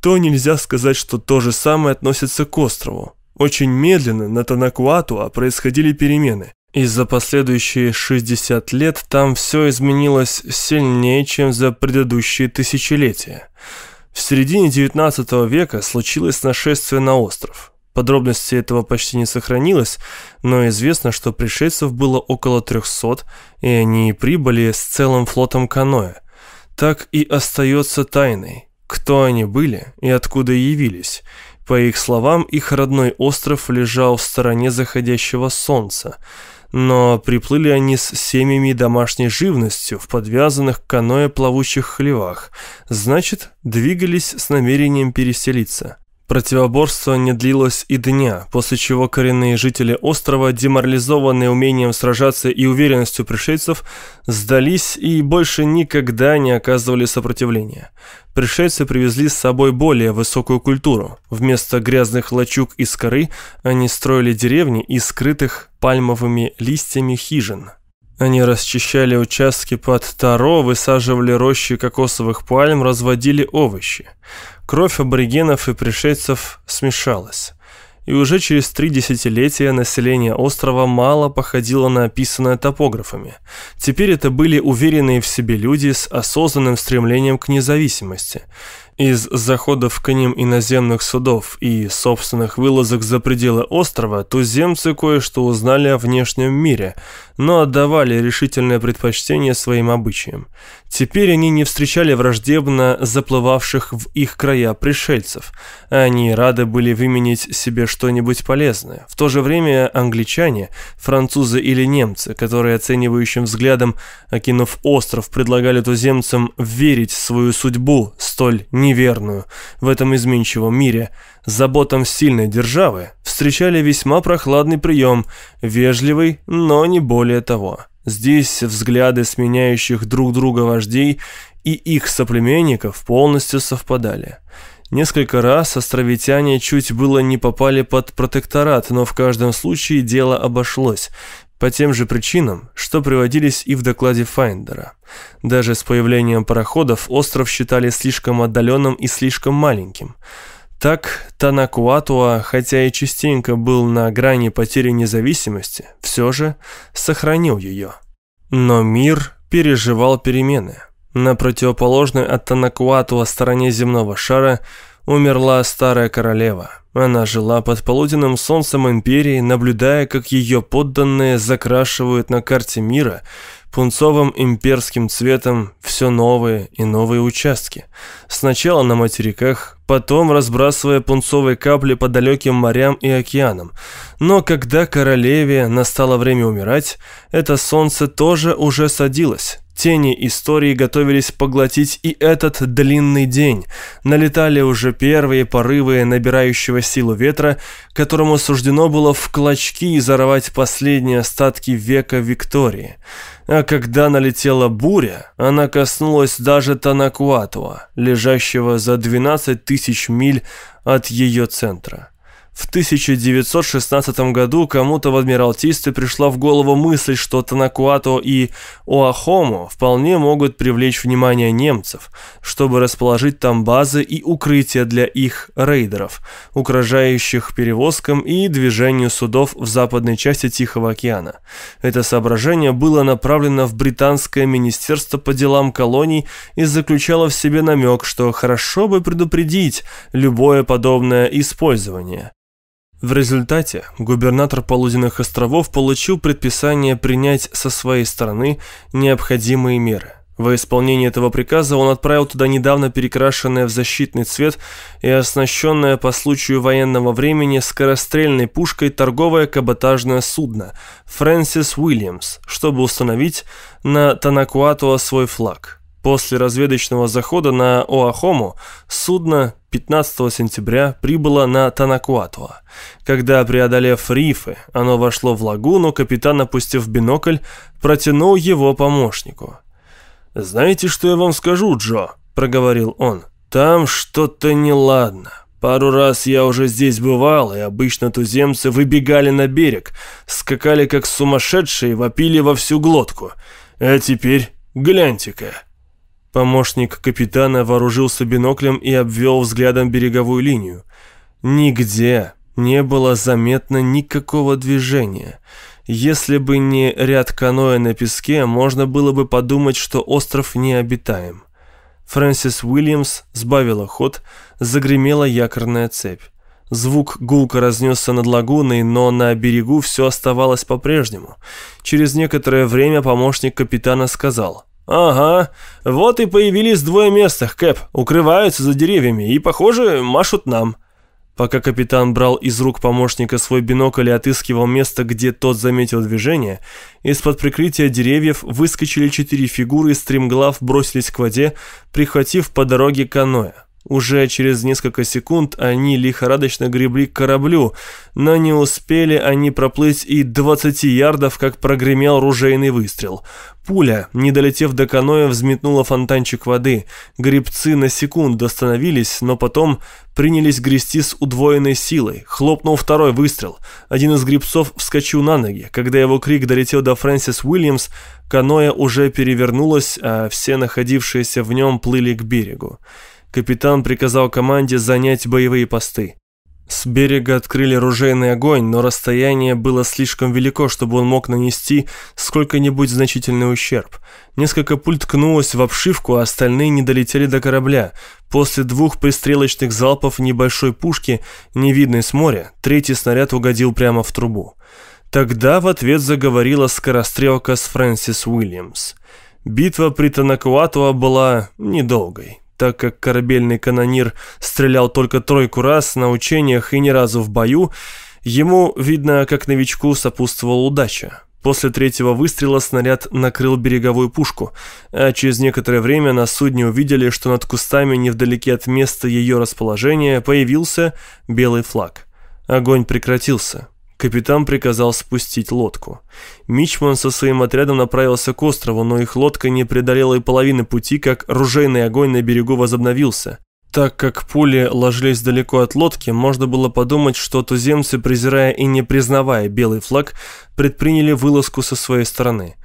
то нельзя сказать, что то же самое относится к острову. Очень медленно на Танакуатуа происходили перемены. И за последующие 60 лет там все изменилось сильнее, чем за предыдущие тысячелетия. В середине 19 века случилось нашествие на остров. Подробностей этого почти не сохранилось, но известно, что пришельцев было около 300, и они прибыли с целым флотом каноэ. Так и остается тайной, кто они были и откуда явились – По их словам, их родной остров лежал в стороне заходящего солнца, но приплыли они с семьями домашней живностью в подвязанных к каноэ плавучих хлевах, значит, двигались с намерением переселиться. Противоборство не длилось и дня, после чего коренные жители острова, деморализованные умением сражаться и уверенностью пришельцев, сдались и больше никогда не оказывали сопротивления. Пришельцы привезли с собой более высокую культуру. Вместо грязных лачуг из коры они строили деревни из скрытых пальмовыми листьями хижин. Они расчищали участки под таро, высаживали рощи кокосовых пальм, разводили овощи. Кровь аборигенов и пришельцев смешалась. И уже через три десятилетия население острова мало походило на описанное топографами. Теперь это были уверенные в себе люди с осознанным стремлением к независимости – из заходов к ним иноземных судов и собственных вылазок за пределы острова туземцы кое-что узнали о внешнем мире, но отдавали решительное предпочтение своим обычаям. Теперь они не встречали враждебно заплывавших в их края пришельцев. Они рады были выменить себе что-нибудь полезное. В то же время англичане, французы или немцы, которые оценивающим взглядом, окинув остров, предлагали туземцам верить в свою судьбу, столь неверную, в этом изменчивом мире, заботам сильной державы, встречали весьма прохладный прием, вежливый, но не более того. Здесь взгляды сменяющих друг друга вождей и их соплеменников полностью совпадали. Несколько раз островитяне чуть было не попали под протекторат, но в каждом случае дело обошлось, по тем же причинам, что приводились и в докладе Файндера. Даже с появлением пароходов остров считали слишком отдаленным и слишком маленьким. Так, Танакуатуа, хотя и частенько был на грани потери независимости, все же сохранил ее. Но мир переживал перемены. На противоположной от Танакуатуа стороне земного шара умерла старая королева. Она жила под полуденным солнцем империи, наблюдая, как ее подданные закрашивают на карте мира пунцовым имперским цветом все новые и новые участки. Сначала на материках, потом разбрасывая пунцовые капли по далеким морям и океанам. Но когда королеве настало время умирать, это солнце тоже уже садилось. Тени истории готовились поглотить и этот длинный день. Налетали уже первые порывы набирающего силу ветра, которому суждено было в клочки изорвать последние остатки века Виктории. А когда налетела буря, она коснулась даже Танакуатуа, лежащего за 12 тысяч миль от ее центра. В 1916 году кому-то в Адмиралтействе пришла в голову мысль, что Танакуато и Оахому вполне могут привлечь внимание немцев, чтобы расположить там базы и укрытия для их рейдеров, угрожающих перевозкам и движению судов в западной части Тихого океана. Это соображение было направлено в британское министерство по делам колоний и заключало в себе намек, что хорошо бы предупредить любое подобное использование. В результате губернатор Полуденных островов получил предписание принять со своей стороны необходимые меры. Во исполнение этого приказа он отправил туда недавно перекрашенное в защитный цвет и оснащенное по случаю военного времени скорострельной пушкой торговое каботажное судно «Фрэнсис Уильямс», чтобы установить на Танакуатуа свой флаг. После разведочного захода на Оахому судно 15 сентября прибыло на Танакуатуа. Когда, преодолев рифы, оно вошло в лагуну, капитан, опустив бинокль, протянул его помощнику. «Знаете, что я вам скажу, Джо?» – проговорил он. «Там что-то неладно. Пару раз я уже здесь бывал, и обычно туземцы выбегали на берег, скакали как сумасшедшие, вопили во всю глотку. А теперь гляньте-ка». Помощник капитана вооружился биноклем и обвел взглядом береговую линию. Нигде не было заметно никакого движения. Если бы не ряд каноэ на песке, можно было бы подумать, что остров необитаем. Фрэнсис Уильямс сбавила ход, загремела якорная цепь. Звук гулко разнесся над лагуной, но на берегу все оставалось по-прежнему. Через некоторое время помощник капитана сказал «Ага, вот и появились двое местных, Кэп, укрываются за деревьями и, похоже, машут нам». Пока капитан брал из рук помощника свой бинокль и отыскивал место, где тот заметил движение, из-под прикрытия деревьев выскочили четыре фигуры и стремглав бросились к воде, прихватив по дороге каноэ. Уже через несколько секунд они лихорадочно гребли к кораблю, но не успели они проплыть и 20 ярдов, как прогремел ружейный выстрел. Пуля, не долетев до каноэ, взметнула фонтанчик воды. Гребцы на секунду остановились, но потом принялись грести с удвоенной силой. Хлопнул второй выстрел. Один из гребцов вскочил на ноги. Когда его крик долетел до Фрэнсис Уильямс, каноэ уже перевернулось, а все находившиеся в нем плыли к берегу. Капитан приказал команде занять боевые посты. С берега открыли ружейный огонь, но расстояние было слишком велико, чтобы он мог нанести сколько-нибудь значительный ущерб. Несколько пуль ткнулось в обшивку, а остальные не долетели до корабля. После двух пристрелочных залпов небольшой пушки, не видной с моря, третий снаряд угодил прямо в трубу. Тогда в ответ заговорила скорострелка с Фрэнсис Уильямс. Битва при Танакуатуа была недолгой так как корабельный канонир стрелял только тройку раз на учениях и ни разу в бою, ему, видно, как новичку сопутствовала удача. После третьего выстрела снаряд накрыл береговую пушку, а через некоторое время на судне увидели, что над кустами невдалеке от места ее расположения появился белый флаг. Огонь прекратился. Капитан приказал спустить лодку. Мичман со своим отрядом направился к острову, но их лодка не преодолела и половины пути, как ружейный огонь на берегу возобновился. Так как пули ложились далеко от лодки, можно было подумать, что туземцы, презирая и не признавая белый флаг, предприняли вылазку со своей стороны.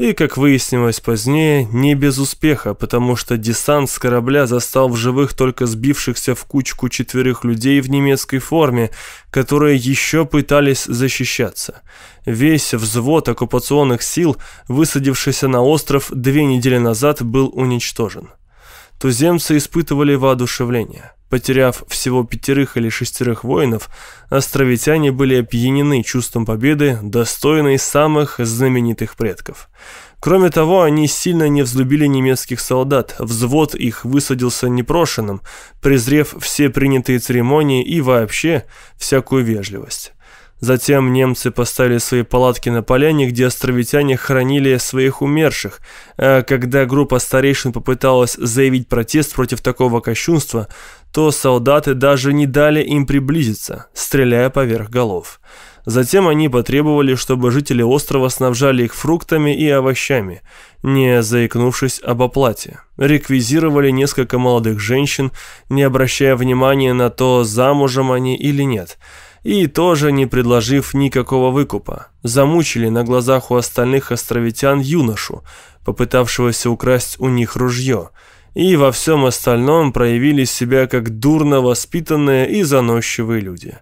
И, как выяснилось позднее, не без успеха, потому что десант с корабля застал в живых только сбившихся в кучку четверых людей в немецкой форме, которые еще пытались защищаться. Весь взвод оккупационных сил, высадившийся на остров две недели назад, был уничтожен. Туземцы испытывали воодушевление. Потеряв всего пятерых или шестерых воинов, островитяне были опьянены чувством победы, достойной самых знаменитых предков. Кроме того, они сильно не взлюбили немецких солдат, взвод их высадился непрошенным, презрев все принятые церемонии и вообще всякую вежливость. Затем немцы поставили свои палатки на поляне, где островитяне хранили своих умерших, а когда группа старейшин попыталась заявить протест против такого кощунства, то солдаты даже не дали им приблизиться, стреляя поверх голов. Затем они потребовали, чтобы жители острова снабжали их фруктами и овощами, не заикнувшись об оплате. Реквизировали несколько молодых женщин, не обращая внимания на то, замужем они или нет – и тоже не предложив никакого выкупа. Замучили на глазах у остальных островитян юношу, попытавшегося украсть у них ружье, и во всем остальном проявили себя как дурно воспитанные и заносчивые люди.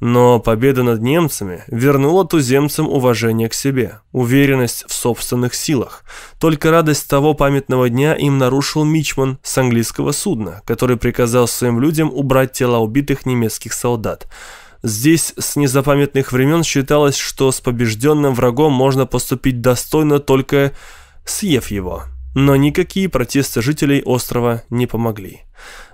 Но победа над немцами вернула туземцам уважение к себе, уверенность в собственных силах. Только радость того памятного дня им нарушил Мичман с английского судна, который приказал своим людям убрать тела убитых немецких солдат. Здесь с незапамятных времен считалось, что с побежденным врагом можно поступить достойно, только съев его. Но никакие протесты жителей острова не помогли.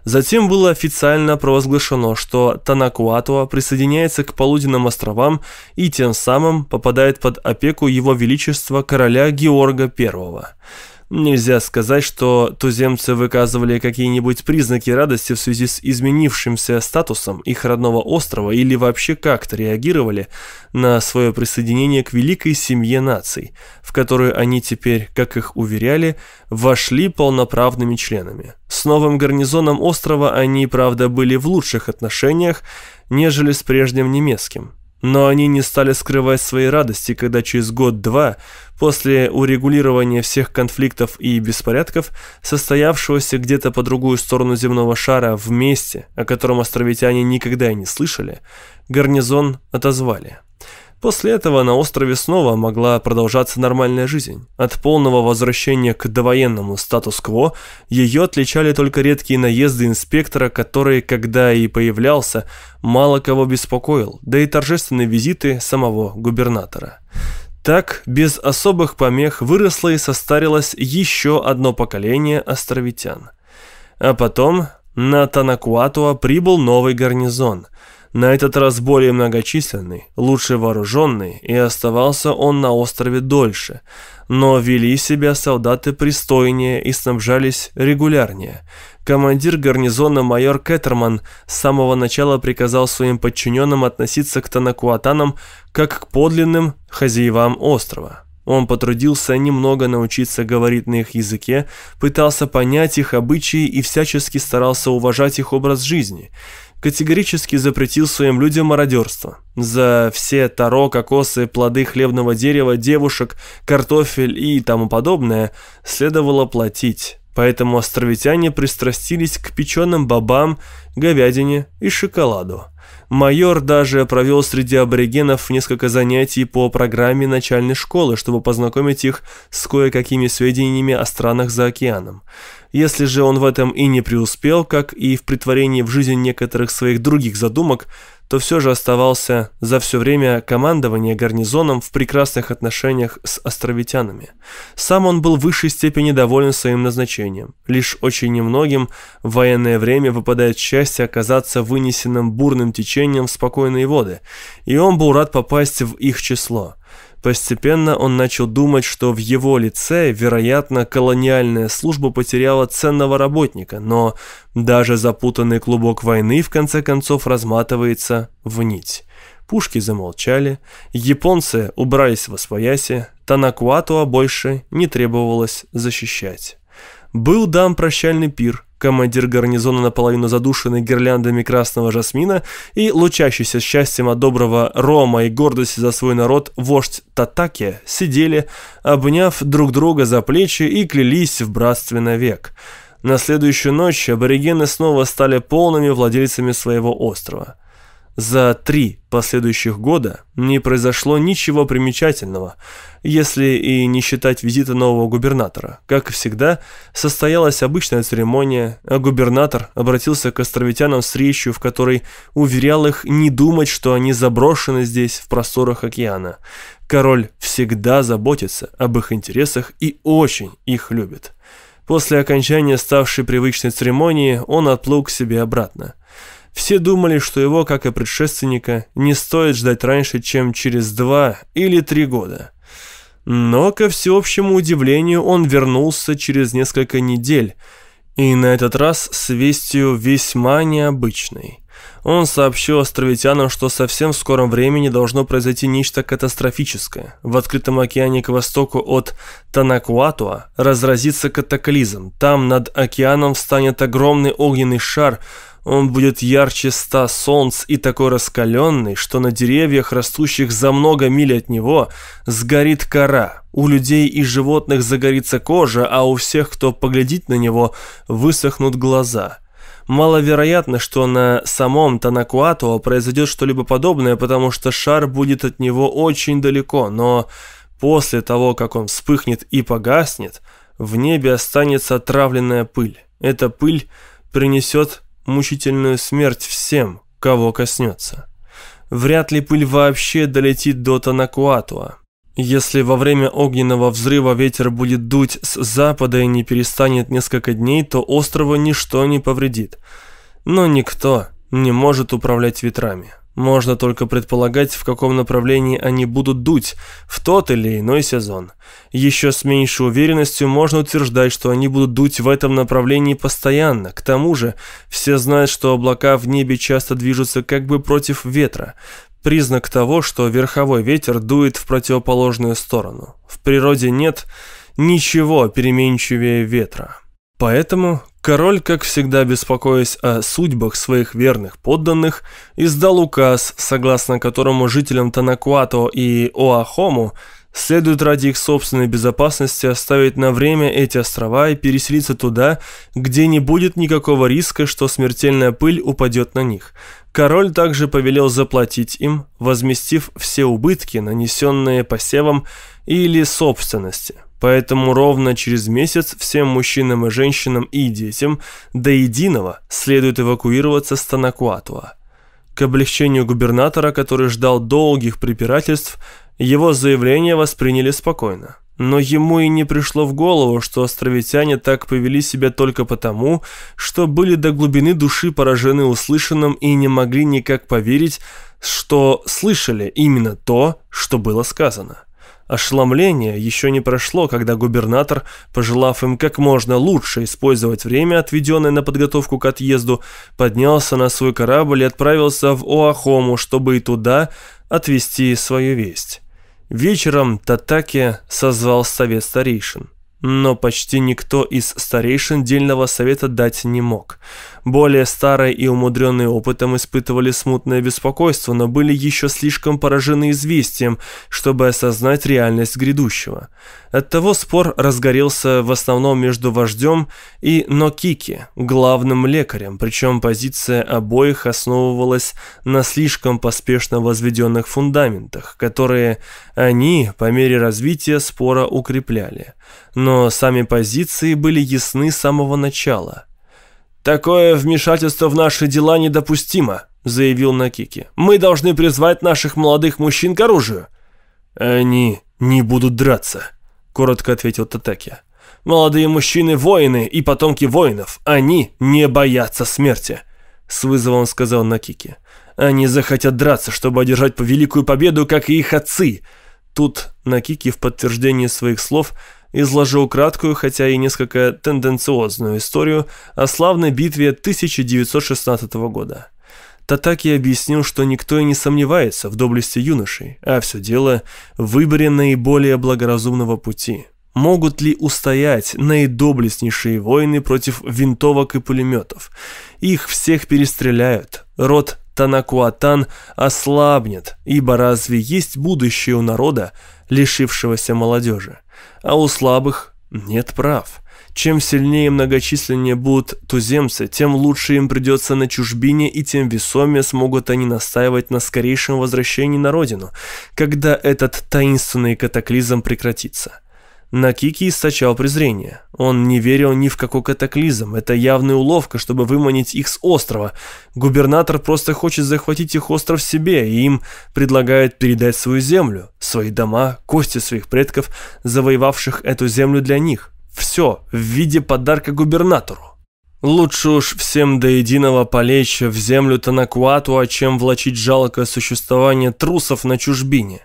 Затем было официально провозглашено, что Танакуатуа присоединяется к Полуденным островам и тем самым попадает под опеку его величества короля Георга I. Нельзя сказать, что туземцы выказывали какие-нибудь признаки радости в связи с изменившимся статусом их родного острова или вообще как-то реагировали на свое присоединение к великой семье наций, в которую они теперь, как их уверяли, вошли полноправными членами. С новым гарнизоном острова они, правда, были в лучших отношениях, нежели с прежним немецким. Но они не стали скрывать своей радости, когда через год-два, после урегулирования всех конфликтов и беспорядков, состоявшегося где-то по другую сторону земного шара в месте, о котором островитяне никогда и не слышали, гарнизон отозвали. После этого на острове снова могла продолжаться нормальная жизнь. От полного возвращения к довоенному статус-кво ее отличали только редкие наезды инспектора, который, когда и появлялся, мало кого беспокоил, да и торжественные визиты самого губернатора. Так, без особых помех выросло и состарилось еще одно поколение островитян. А потом На Танакуатуа прибыл новый гарнизон. На этот раз более многочисленный, лучше вооруженный, и оставался он на острове дольше. Но вели себя солдаты пристойнее и снабжались регулярнее. Командир гарнизона майор Кеттерман с самого начала приказал своим подчиненным относиться к танакуатанам как к подлинным хозяевам острова. Он потрудился немного научиться говорить на их языке, пытался понять их обычаи и всячески старался уважать их образ жизни. Категорически запретил своим людям мародерство. За все таро, кокосы, плоды хлебного дерева, девушек, картофель и тому подобное следовало платить. Поэтому островитяне пристрастились к печеным бобам, говядине и шоколаду. Майор даже провел среди аборигенов несколько занятий по программе начальной школы, чтобы познакомить их с кое-какими сведениями о странах за океаном. Если же он в этом и не преуспел, как и в притворении в жизнь некоторых своих других задумок, то все же оставался за все время командования гарнизоном в прекрасных отношениях с островитянами. Сам он был в высшей степени доволен своим назначением. Лишь очень немногим в военное время выпадает счастье оказаться вынесенным бурным течением в спокойные воды, и он был рад попасть в их число – Постепенно он начал думать, что в его лице, вероятно, колониальная служба потеряла ценного работника, но даже запутанный клубок войны в конце концов разматывается в нить. Пушки замолчали, японцы убрались во свояси, Танакуатуа больше не требовалось защищать. Был дан прощальный пир, командир гарнизона наполовину задушенный гирляндами красного жасмина и лучащийся счастьем от доброго рома и гордости за свой народ вождь Татаки сидели, обняв друг друга за плечи и клялись в братстве навек. На следующую ночь аборигены снова стали полными владельцами своего острова. За три последующих года не произошло ничего примечательного, если и не считать визита нового губернатора. Как и всегда, состоялась обычная церемония, а губернатор обратился к островитянам с речью, в которой уверял их не думать, что они заброшены здесь, в просторах океана. Король всегда заботится об их интересах и очень их любит. После окончания ставшей привычной церемонии он отплыл к себе обратно. Все думали, что его, как и предшественника, не стоит ждать раньше, чем через два или три года. Но, ко всеобщему удивлению, он вернулся через несколько недель, и на этот раз с вестью весьма необычной. Он сообщил островитянам, что совсем в скором времени должно произойти нечто катастрофическое. В открытом океане к востоку от Танакуатуа разразится катаклизм. Там над океаном встанет огромный огненный шар – он будет ярче ста солнц и такой раскаленный, что на деревьях, растущих за много миль от него, сгорит кора. У людей и животных загорится кожа, а у всех, кто поглядит на него, высохнут глаза. Маловероятно, что на самом Танакуатуа произойдет что-либо подобное, потому что шар будет от него очень далеко, но после того, как он вспыхнет и погаснет, в небе останется отравленная пыль. Эта пыль принесет мучительную смерть всем, кого коснется. Вряд ли пыль вообще долетит до Танакуатуа. Если во время огненного взрыва ветер будет дуть с запада и не перестанет несколько дней, то острову ничто не повредит. Но никто не может управлять ветрами. Можно только предполагать, в каком направлении они будут дуть в тот или иной сезон. Еще с меньшей уверенностью можно утверждать, что они будут дуть в этом направлении постоянно. К тому же, все знают, что облака в небе часто движутся как бы против ветра. Признак того, что верховой ветер дует в противоположную сторону. В природе нет ничего переменчивее ветра. Поэтому король, как всегда беспокоясь о судьбах своих верных подданных, издал указ, согласно которому жителям Танакуато и Оахому следует ради их собственной безопасности оставить на время эти острова и переселиться туда, где не будет никакого риска, что смертельная пыль упадет на них. Король также повелел заплатить им, возместив все убытки, нанесенные посевам или собственности. Поэтому ровно через месяц всем мужчинам и женщинам и детям до единого следует эвакуироваться с Танакуатуа. К облегчению губернатора, который ждал долгих препирательств, его заявление восприняли спокойно. Но ему и не пришло в голову, что островитяне так повели себя только потому, что были до глубины души поражены услышанным и не могли никак поверить, что слышали именно то, что было сказано. Ошеломление еще не прошло, когда губернатор, пожелав им как можно лучше использовать время, отведенное на подготовку к отъезду, поднялся на свой корабль и отправился в Оахому, чтобы и туда отвезти свою весть. Вечером Татаки созвал совет старейшин. Но почти никто из старейшин дельного совета дать не мог. Более старые и умудренные опытом испытывали смутное беспокойство, но были еще слишком поражены известием, чтобы осознать реальность грядущего. Оттого спор разгорелся в основном между вождем и Нокики, главным лекарем, причем позиция обоих основывалась на слишком поспешно возведенных фундаментах, которые они по мере развития спора укрепляли. Но сами позиции были ясны с самого начала – «Такое вмешательство в наши дела недопустимо», — заявил Накики. «Мы должны призвать наших молодых мужчин к оружию». «Они не будут драться», — коротко ответил Татаки. «Молодые мужчины — воины и потомки воинов. Они не боятся смерти», — с вызовом сказал Накики. «Они захотят драться, чтобы одержать великую победу, как и их отцы». Тут Накики в подтверждение своих слов изложил краткую, хотя и несколько тенденциозную историю о славной битве 1916 года. Татаки объяснил, что никто и не сомневается в доблести юношей, а все дело в выборе наиболее благоразумного пути. Могут ли устоять наидоблестнейшие войны против винтовок и пулеметов? Их всех перестреляют. Род Танакуатан ослабнет, ибо разве есть будущее у народа, лишившегося молодежи? А у слабых нет прав. Чем сильнее и многочисленнее будут туземцы, тем лучше им придется на чужбине и тем весомее смогут они настаивать на скорейшем возвращении на родину, когда этот таинственный катаклизм прекратится. Накики источал презрение. Он не верил ни в какой катаклизм. Это явная уловка, чтобы выманить их с острова. Губернатор просто хочет захватить их остров себе, и им предлагают передать свою землю, свои дома, кости своих предков, завоевавших эту землю для них. Все в виде подарка губернатору. Лучше уж всем до единого полечь в землю Танакуатуа, чем влачить жалкое существование трусов на чужбине.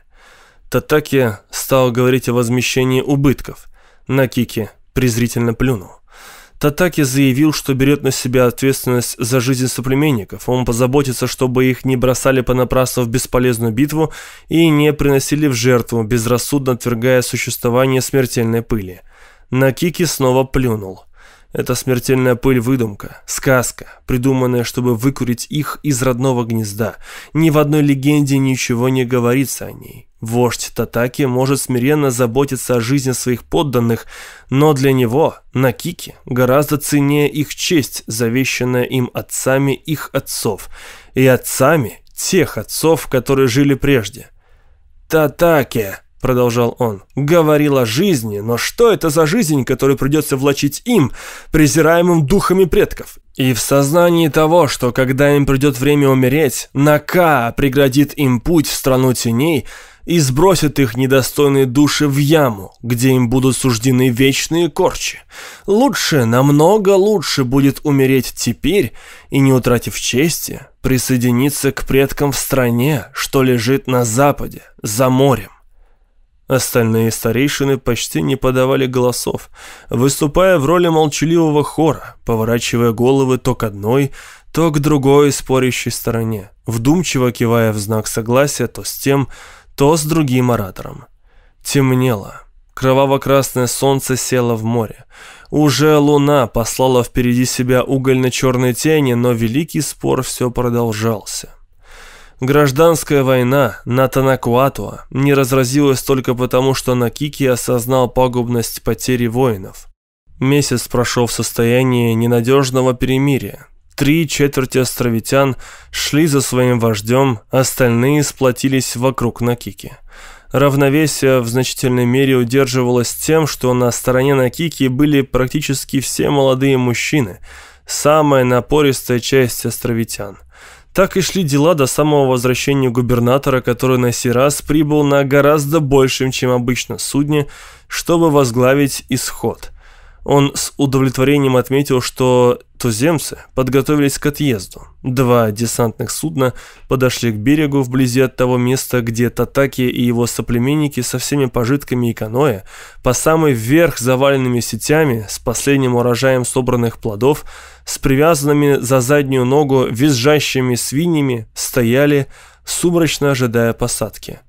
Татаки стал говорить о возмещении убытков. Накики презрительно плюнул. Татаки заявил, что берет на себя ответственность за жизнь соплеменников. Он позаботится, чтобы их не бросали понапрасну в бесполезную битву и не приносили в жертву, безрассудно отвергая существование смертельной пыли. Накики снова плюнул. Это смертельная пыль выдумка, сказка, придуманная, чтобы выкурить их из родного гнезда. Ни в одной легенде ничего не говорится о ней. Вождь Татаки может смиренно заботиться о жизни своих подданных, но для него, Накики, гораздо ценнее их честь, завещанная им отцами их отцов, и отцами тех отцов, которые жили прежде. «Татаки!» Продолжал он, говорил о жизни, но что это за жизнь, которую придется влачить им, презираемым духами предков? И в сознании того, что когда им придет время умереть, Нака преградит им путь в страну теней и сбросит их недостойные души в яму, где им будут суждены вечные корчи. Лучше, намного лучше будет умереть теперь и, не утратив чести, присоединиться к предкам в стране, что лежит на западе, за морем. Остальные старейшины почти не подавали голосов, выступая в роли молчаливого хора, поворачивая головы то к одной, то к другой спорящей стороне, вдумчиво кивая в знак согласия то с тем, то с другим оратором. Темнело. Кроваво-красное солнце село в море. Уже луна послала впереди себя угольно-черные тени, но великий спор все продолжался. Гражданская война на Танакуатуа не разразилась только потому, что Накики осознал пагубность потери воинов. Месяц прошел в состоянии ненадежного перемирия. Три четверти островитян шли за своим вождем, остальные сплотились вокруг Накики. Равновесие в значительной мере удерживалось тем, что на стороне Накики были практически все молодые мужчины, самая напористая часть островитян – Так и шли дела до самого возвращения губернатора, который на сей раз прибыл на гораздо большем, чем обычно, судне, чтобы возглавить исход. Он с удовлетворением отметил, что туземцы подготовились к отъезду. Два десантных судна подошли к берегу вблизи от того места, где Татаки и его соплеменники со всеми пожитками и каноэ, по самый верх заваленными сетями, с последним урожаем собранных плодов, с привязанными за заднюю ногу визжащими свиньями, стояли, сумрачно ожидая посадки.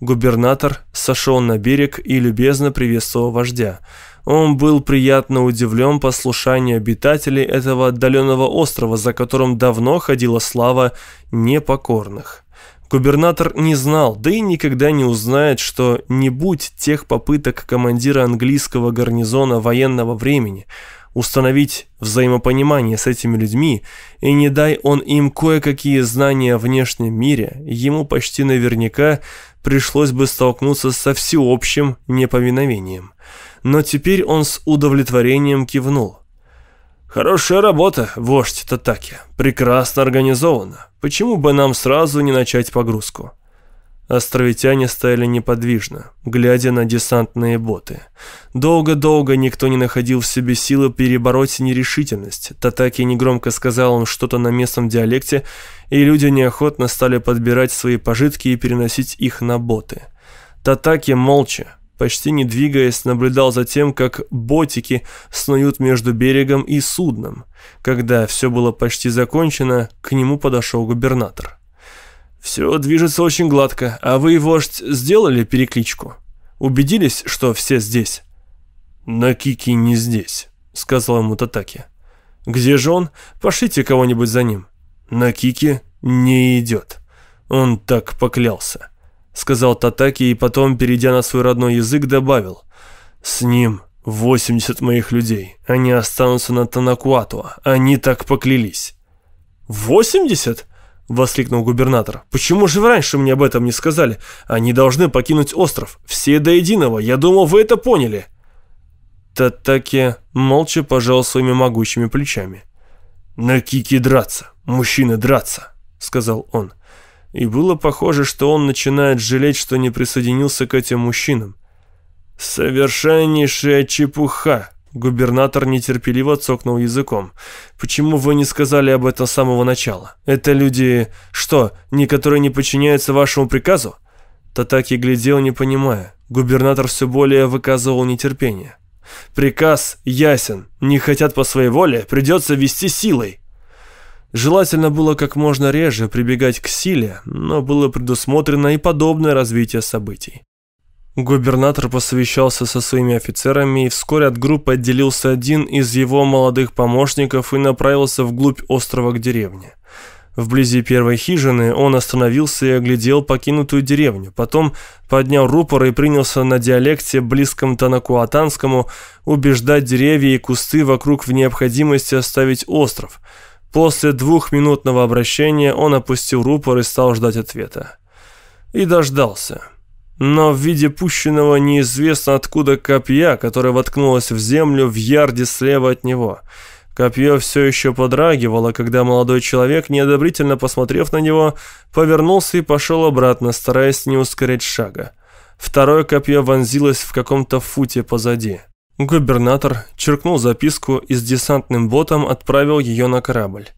Губернатор сошел на берег и любезно приветствовал вождя – он был приятно удивлен послушанию обитателей этого отдаленного острова, за которым давно ходила слава непокорных. Губернатор не знал, да и никогда не узнает, что не будь тех попыток командира английского гарнизона военного времени установить взаимопонимание с этими людьми, и не дай он им кое-какие знания о внешнем мире, ему почти наверняка пришлось бы столкнуться со всеобщим неповиновением но теперь он с удовлетворением кивнул. «Хорошая работа, вождь Татаки. Прекрасно организовано. Почему бы нам сразу не начать погрузку?» Островитяне стояли неподвижно, глядя на десантные боты. Долго-долго никто не находил в себе силы перебороть нерешительность. Татаки негромко сказал им что-то на местном диалекте, и люди неохотно стали подбирать свои пожитки и переносить их на боты. Татаки молча, почти не двигаясь, наблюдал за тем, как ботики снуют между берегом и судном. Когда все было почти закончено, к нему подошел губернатор. «Все движется очень гладко, а вы, вождь, сделали перекличку? Убедились, что все здесь?» «Накики не здесь», — сказал ему Татаки. «Где же он? Пошлите кого-нибудь за ним». «Накики не идет. Он так поклялся» сказал Татаки и потом, перейдя на свой родной язык, добавил. «С ним 80 моих людей. Они останутся на Танакуатуа. Они так поклялись». «Восемьдесят?» — воскликнул губернатор. «Почему же вы раньше мне об этом не сказали? Они должны покинуть остров. Все до единого. Я думал, вы это поняли». Татаки молча пожал своими могучими плечами. «На кики драться. Мужчины драться», — сказал он и было похоже, что он начинает жалеть, что не присоединился к этим мужчинам. «Совершеннейшая чепуха!» Губернатор нетерпеливо цокнул языком. «Почему вы не сказали об этом с самого начала? Это люди... что, не которые не подчиняются вашему приказу?» Татаки глядел, не понимая. Губернатор все более выказывал нетерпение. «Приказ ясен. Не хотят по своей воле, придется вести силой». Желательно было как можно реже прибегать к силе, но было предусмотрено и подобное развитие событий. Губернатор посовещался со своими офицерами, и вскоре от группы отделился один из его молодых помощников и направился вглубь острова к деревне. Вблизи первой хижины он остановился и оглядел покинутую деревню. Потом поднял рупор и принялся на диалекте, близком танакуатанскому, убеждать деревья и кусты вокруг в необходимости оставить остров – После двухминутного обращения он опустил рупор и стал ждать ответа. И дождался. Но в виде пущенного неизвестно откуда копья, которое воткнулось в землю в ярде слева от него. Копье все еще подрагивало, когда молодой человек, неодобрительно посмотрев на него, повернулся и пошел обратно, стараясь не ускорять шага. Второе копье вонзилось в каком-то футе позади. Губернатор черкнул записку и с десантным ботом отправил ее на корабль.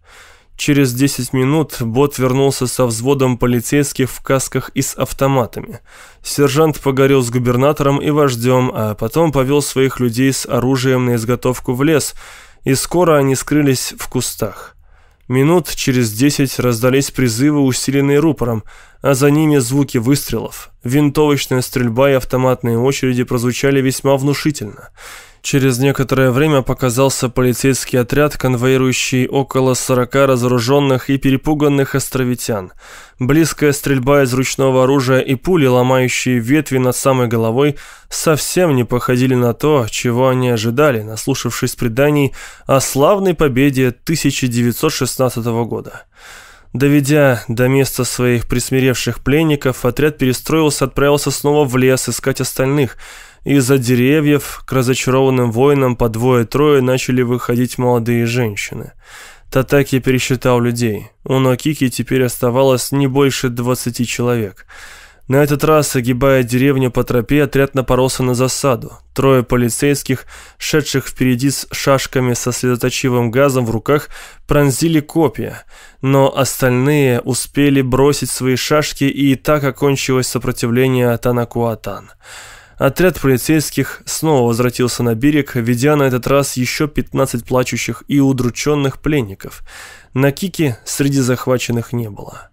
Через 10 минут бот вернулся со взводом полицейских в касках и с автоматами. Сержант поговорил с губернатором и вождем, а потом повел своих людей с оружием на изготовку в лес, и скоро они скрылись в кустах. Минут через десять раздались призывы, усиленные рупором, а за ними звуки выстрелов. Винтовочная стрельба и автоматные очереди прозвучали весьма внушительно. Через некоторое время показался полицейский отряд, конвоирующий около 40 разоруженных и перепуганных островитян. Близкая стрельба из ручного оружия и пули, ломающие ветви над самой головой, совсем не походили на то, чего они ожидали, наслушавшись преданий о славной победе 1916 года. Доведя до места своих присмиревших пленников, отряд перестроился, отправился снова в лес искать остальных. Из-за деревьев к разочарованным воинам по двое-трое начали выходить молодые женщины. Татаки пересчитал людей. У Нокики теперь оставалось не больше 20 человек. На этот раз, огибая деревню по тропе, отряд напоролся на засаду. Трое полицейских, шедших впереди с шашками со слезоточивым газом в руках, пронзили копья, но остальные успели бросить свои шашки, и так окончилось сопротивление Танакуатан. Отряд полицейских снова возвратился на берег, ведя на этот раз еще 15 плачущих и удрученных пленников. На Кике среди захваченных не было.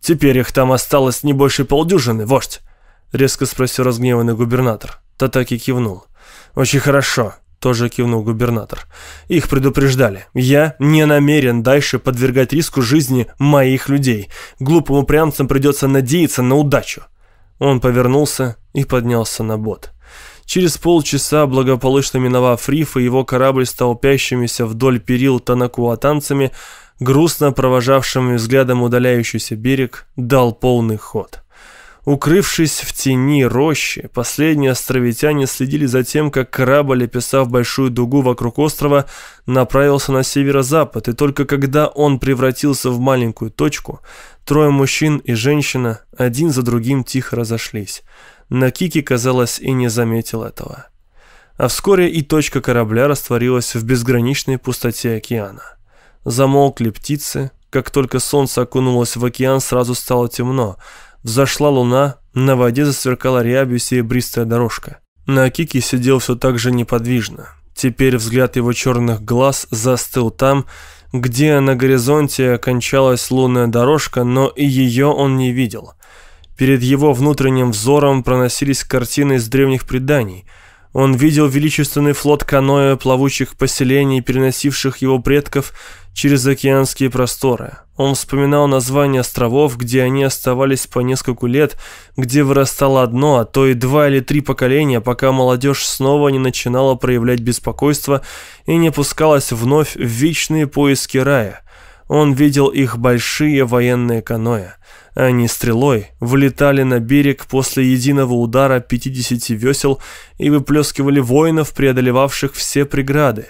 «Теперь их там осталось не больше полдюжины, вождь?» — резко спросил разгневанный губернатор. Татаки кивнул. «Очень хорошо», — тоже кивнул губернатор. «Их предупреждали. Я не намерен дальше подвергать риску жизни моих людей. Глупым упрямцам придется надеяться на удачу». Он повернулся и поднялся на бот. Через полчаса, благополучно миновав риф, и его корабль с толпящимися вдоль перил танакуатанцами — грустно провожавшим взглядом удаляющийся берег, дал полный ход. Укрывшись в тени рощи, последние островитяне следили за тем, как корабль, описав большую дугу вокруг острова, направился на северо-запад, и только когда он превратился в маленькую точку, трое мужчин и женщина один за другим тихо разошлись. Накики, казалось, и не заметил этого. А вскоре и точка корабля растворилась в безграничной пустоте океана. Замолкли птицы. Как только солнце окунулось в океан, сразу стало темно. Взошла луна, на воде засверкала рябью серебристая дорожка. На Акике сидел все так же неподвижно. Теперь взгляд его черных глаз застыл там, где на горизонте кончалась лунная дорожка, но и ее он не видел. Перед его внутренним взором проносились картины из древних преданий – он видел величественный флот каноэ плавучих поселений, переносивших его предков через океанские просторы. Он вспоминал названия островов, где они оставались по нескольку лет, где вырастало одно, а то и два или три поколения, пока молодежь снова не начинала проявлять беспокойство и не пускалась вновь в вечные поиски рая. Он видел их большие военные каноэ. Они стрелой влетали на берег после единого удара 50 весел и выплескивали воинов, преодолевавших все преграды.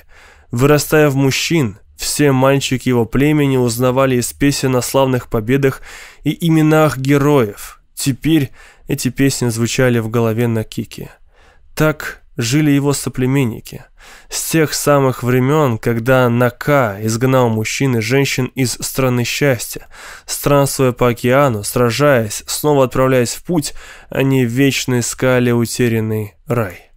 Вырастая в мужчин, все мальчики его племени узнавали из песен о славных победах и именах героев. Теперь эти песни звучали в голове на Кике. Так жили его соплеменники. С тех самых времен, когда Нака изгнал мужчин и женщин из страны счастья, странствуя по океану, сражаясь, снова отправляясь в путь, они вечно искали утерянный рай.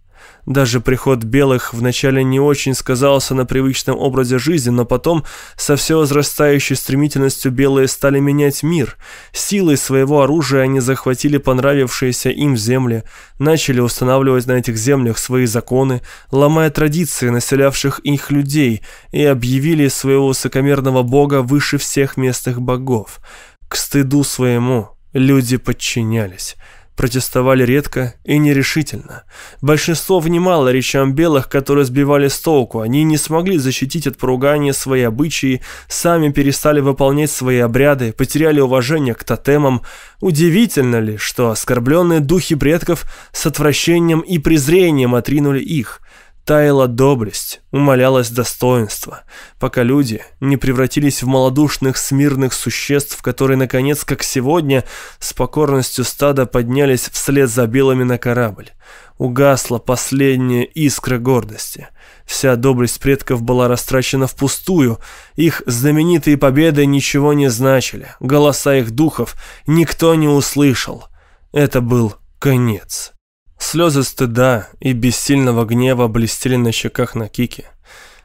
Даже приход белых вначале не очень сказался на привычном образе жизни, но потом со все возрастающей стремительностью белые стали менять мир. Силой своего оружия они захватили понравившиеся им земли, начали устанавливать на этих землях свои законы, ломая традиции населявших их людей, и объявили своего высокомерного бога выше всех местных богов. К стыду своему люди подчинялись протестовали редко и нерешительно. Большинство внимало речам белых, которые сбивали с толку. Они не смогли защитить от поругания свои обычаи, сами перестали выполнять свои обряды, потеряли уважение к тотемам. Удивительно ли, что оскорбленные духи предков с отвращением и презрением отринули их – Таяла доблесть, умалялось достоинство, пока люди не превратились в малодушных смирных существ, которые, наконец, как сегодня, с покорностью стада поднялись вслед за белыми на корабль. Угасла последняя искра гордости. Вся доблесть предков была растрачена впустую, их знаменитые победы ничего не значили, голоса их духов никто не услышал. Это был конец. Слезы стыда и бессильного гнева блестели на щеках на Кике.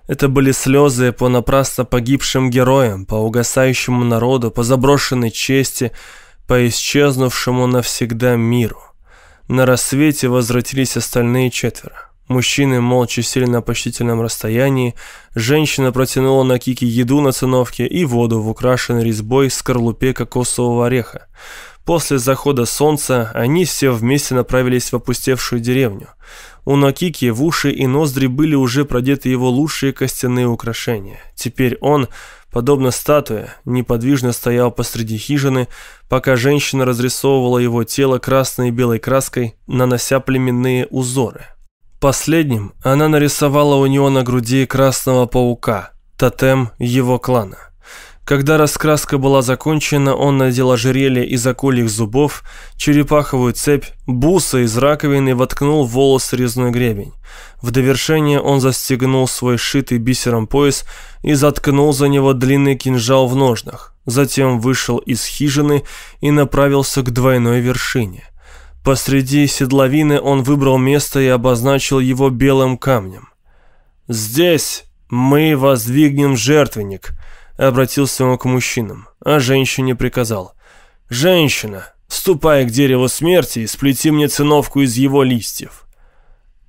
Это были слезы по напрасно погибшим героям, по угасающему народу, по заброшенной чести, по исчезнувшему навсегда миру. На рассвете возвратились остальные четверо. Мужчины молча сели на почтительном расстоянии, женщина протянула на Кике еду на циновке и воду в украшенной резьбой скорлупе кокосового ореха. После захода солнца они все вместе направились в опустевшую деревню. У Нокики в уши и ноздри были уже продеты его лучшие костяные украшения. Теперь он, подобно статуе, неподвижно стоял посреди хижины, пока женщина разрисовывала его тело красной и белой краской, нанося племенные узоры. Последним она нарисовала у него на груди красного паука, тотем его клана. Когда раскраска была закончена, он надел ожерелье из акульих зубов, черепаховую цепь, бусы из раковины и воткнул в волосы резной гребень. В довершение он застегнул свой шитый бисером пояс и заткнул за него длинный кинжал в ножнах. Затем вышел из хижины и направился к двойной вершине. Посреди седловины он выбрал место и обозначил его белым камнем. «Здесь мы воздвигнем жертвенник», Обратился он к мужчинам, а женщине приказал. «Женщина, ступай к дереву смерти и сплети мне циновку из его листьев».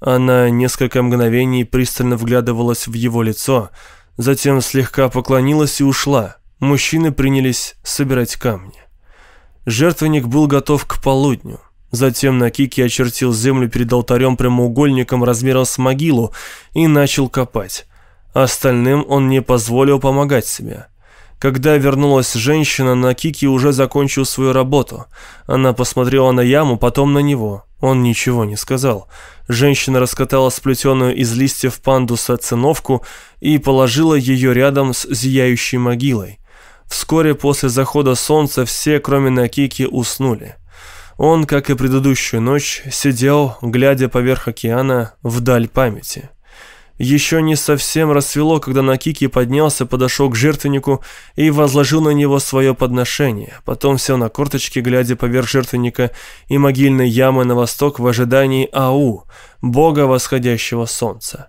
Она несколько мгновений пристально вглядывалась в его лицо, затем слегка поклонилась и ушла. Мужчины принялись собирать камни. Жертвенник был готов к полудню. Затем Накики очертил землю перед алтарем прямоугольником размером с могилу и начал копать. Остальным он не позволил помогать себе. Когда вернулась женщина, Накики уже закончил свою работу. Она посмотрела на яму, потом на него. Он ничего не сказал. Женщина раскатала сплетенную из листьев пандуса циновку и положила ее рядом с зияющей могилой. Вскоре после захода солнца все, кроме Накики, уснули. Он, как и предыдущую ночь, сидел, глядя поверх океана, вдаль памяти. Еще не совсем рассвело, когда Накики поднялся, подошел к жертвеннику и возложил на него свое подношение. Потом сел на корточки, глядя поверх жертвенника и могильной ямы на восток в ожидании Ау, бога восходящего солнца.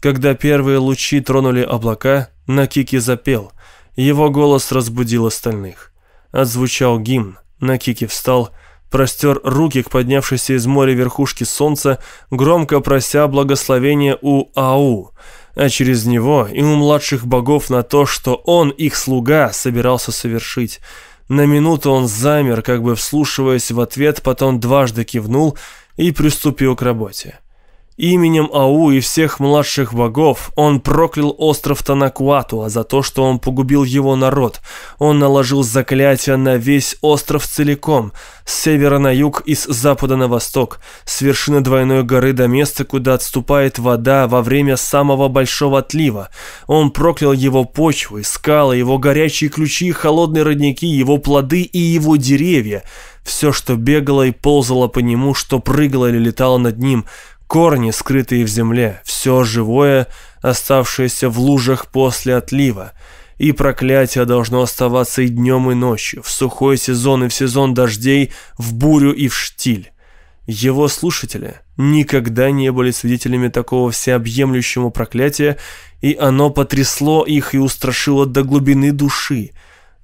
Когда первые лучи тронули облака, Накики запел. Его голос разбудил остальных. Отзвучал гимн. Накики встал простер руки к поднявшейся из моря верхушке солнца, громко прося благословения у Ау, а через него и у младших богов на то, что он, их слуга, собирался совершить. На минуту он замер, как бы вслушиваясь в ответ, потом дважды кивнул и приступил к работе. Именем Ау и всех младших богов он проклял остров Танакуатуа за то, что он погубил его народ. Он наложил заклятие на весь остров целиком, с севера на юг и с запада на восток, с вершины двойной горы до места, куда отступает вода во время самого большого отлива. Он проклял его почвы, скалы, его горячие ключи, холодные родники, его плоды и его деревья. Все, что бегало и ползало по нему, что прыгало или летало над ним – корни, скрытые в земле, все живое, оставшееся в лужах после отлива. И проклятие должно оставаться и днем, и ночью, в сухой сезон и в сезон дождей, в бурю и в штиль. Его слушатели никогда не были свидетелями такого всеобъемлющего проклятия, и оно потрясло их и устрашило до глубины души.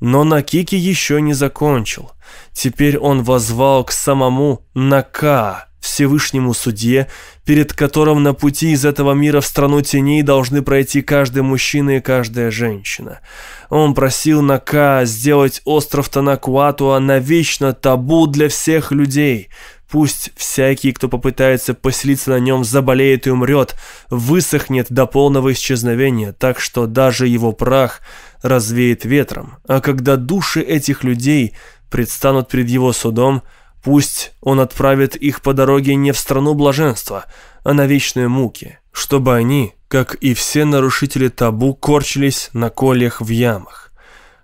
Но Накики еще не закончил. Теперь он возвал к самому Нака, Всевышнему судье, перед которым на пути из этого мира в страну теней должны пройти каждый мужчина и каждая женщина. Он просил Нака сделать остров Танакуатуа навечно табу для всех людей. Пусть всякий, кто попытается поселиться на нем, заболеет и умрет, высохнет до полного исчезновения, так что даже его прах развеет ветром. А когда души этих людей предстанут перед его судом, Пусть он отправит их по дороге не в страну блаженства, а на вечные муки, чтобы они, как и все нарушители табу, корчились на кольях в ямах.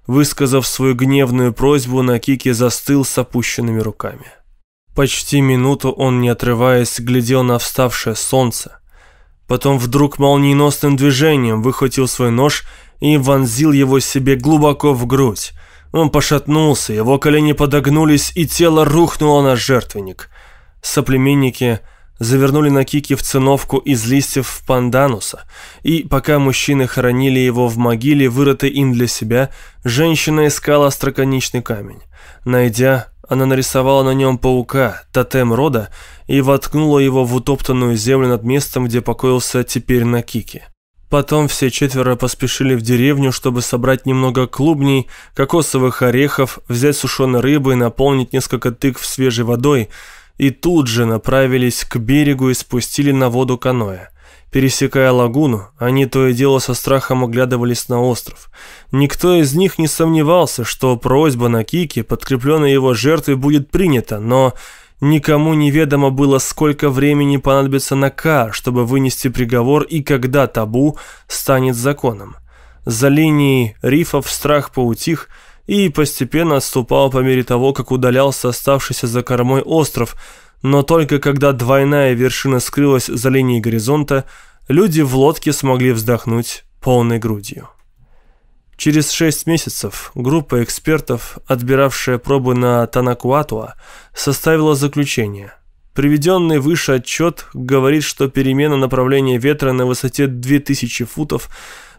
Высказав свою гневную просьбу, Накики застыл с опущенными руками. Почти минуту он, не отрываясь, глядел на вставшее солнце. Потом вдруг молниеносным движением выхватил свой нож и вонзил его себе глубоко в грудь, он пошатнулся, его колени подогнулись, и тело рухнуло на жертвенник. Соплеменники завернули Накики в циновку из листьев пандануса, и пока мужчины хоронили его в могиле, вырытой им для себя, женщина искала остроконечный камень. Найдя, она нарисовала на нем паука, тотем рода, и воткнула его в утоптанную землю над местом, где покоился теперь Накики. Потом все четверо поспешили в деревню, чтобы собрать немного клубней, кокосовых орехов, взять сушеной рыбы и наполнить несколько тыкв свежей водой, и тут же направились к берегу и спустили на воду каноэ. Пересекая лагуну, они то и дело со страхом оглядывались на остров. Никто из них не сомневался, что просьба на Кике, подкрепленная его жертвой, будет принята, но Никому неведомо было, сколько времени понадобится на К, чтобы вынести приговор и когда табу станет законом. За линией рифов страх поутих и постепенно отступал по мере того, как удалялся оставшийся за кормой остров, но только когда двойная вершина скрылась за линией горизонта, люди в лодке смогли вздохнуть полной грудью. Через шесть месяцев группа экспертов, отбиравшая пробы на Танакуатуа, составила заключение. Приведенный выше отчет говорит, что перемена направления ветра на высоте 2000 футов,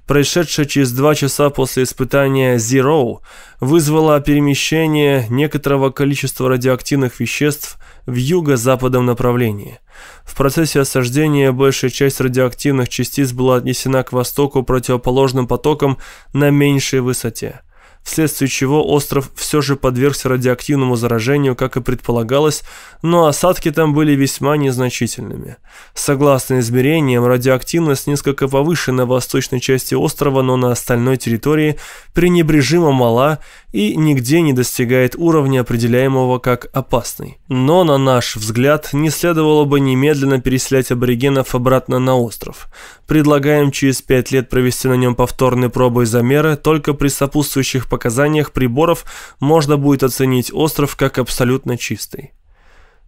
происшедшая через два часа после испытания Zero, вызвала перемещение некоторого количества радиоактивных веществ в юго-западном направлении – в процессе осаждения большая часть радиоактивных частиц была отнесена к востоку противоположным потокам на меньшей высоте вследствие чего остров все же подвергся радиоактивному заражению, как и предполагалось, но осадки там были весьма незначительными. Согласно измерениям, радиоактивность несколько повышена в восточной части острова, но на остальной территории пренебрежимо мала и нигде не достигает уровня, определяемого как опасный. Но, на наш взгляд, не следовало бы немедленно переселять аборигенов обратно на остров. Предлагаем через пять лет провести на нем повторные пробы и замеры, только при сопутствующих показаниях приборов можно будет оценить остров как абсолютно чистый.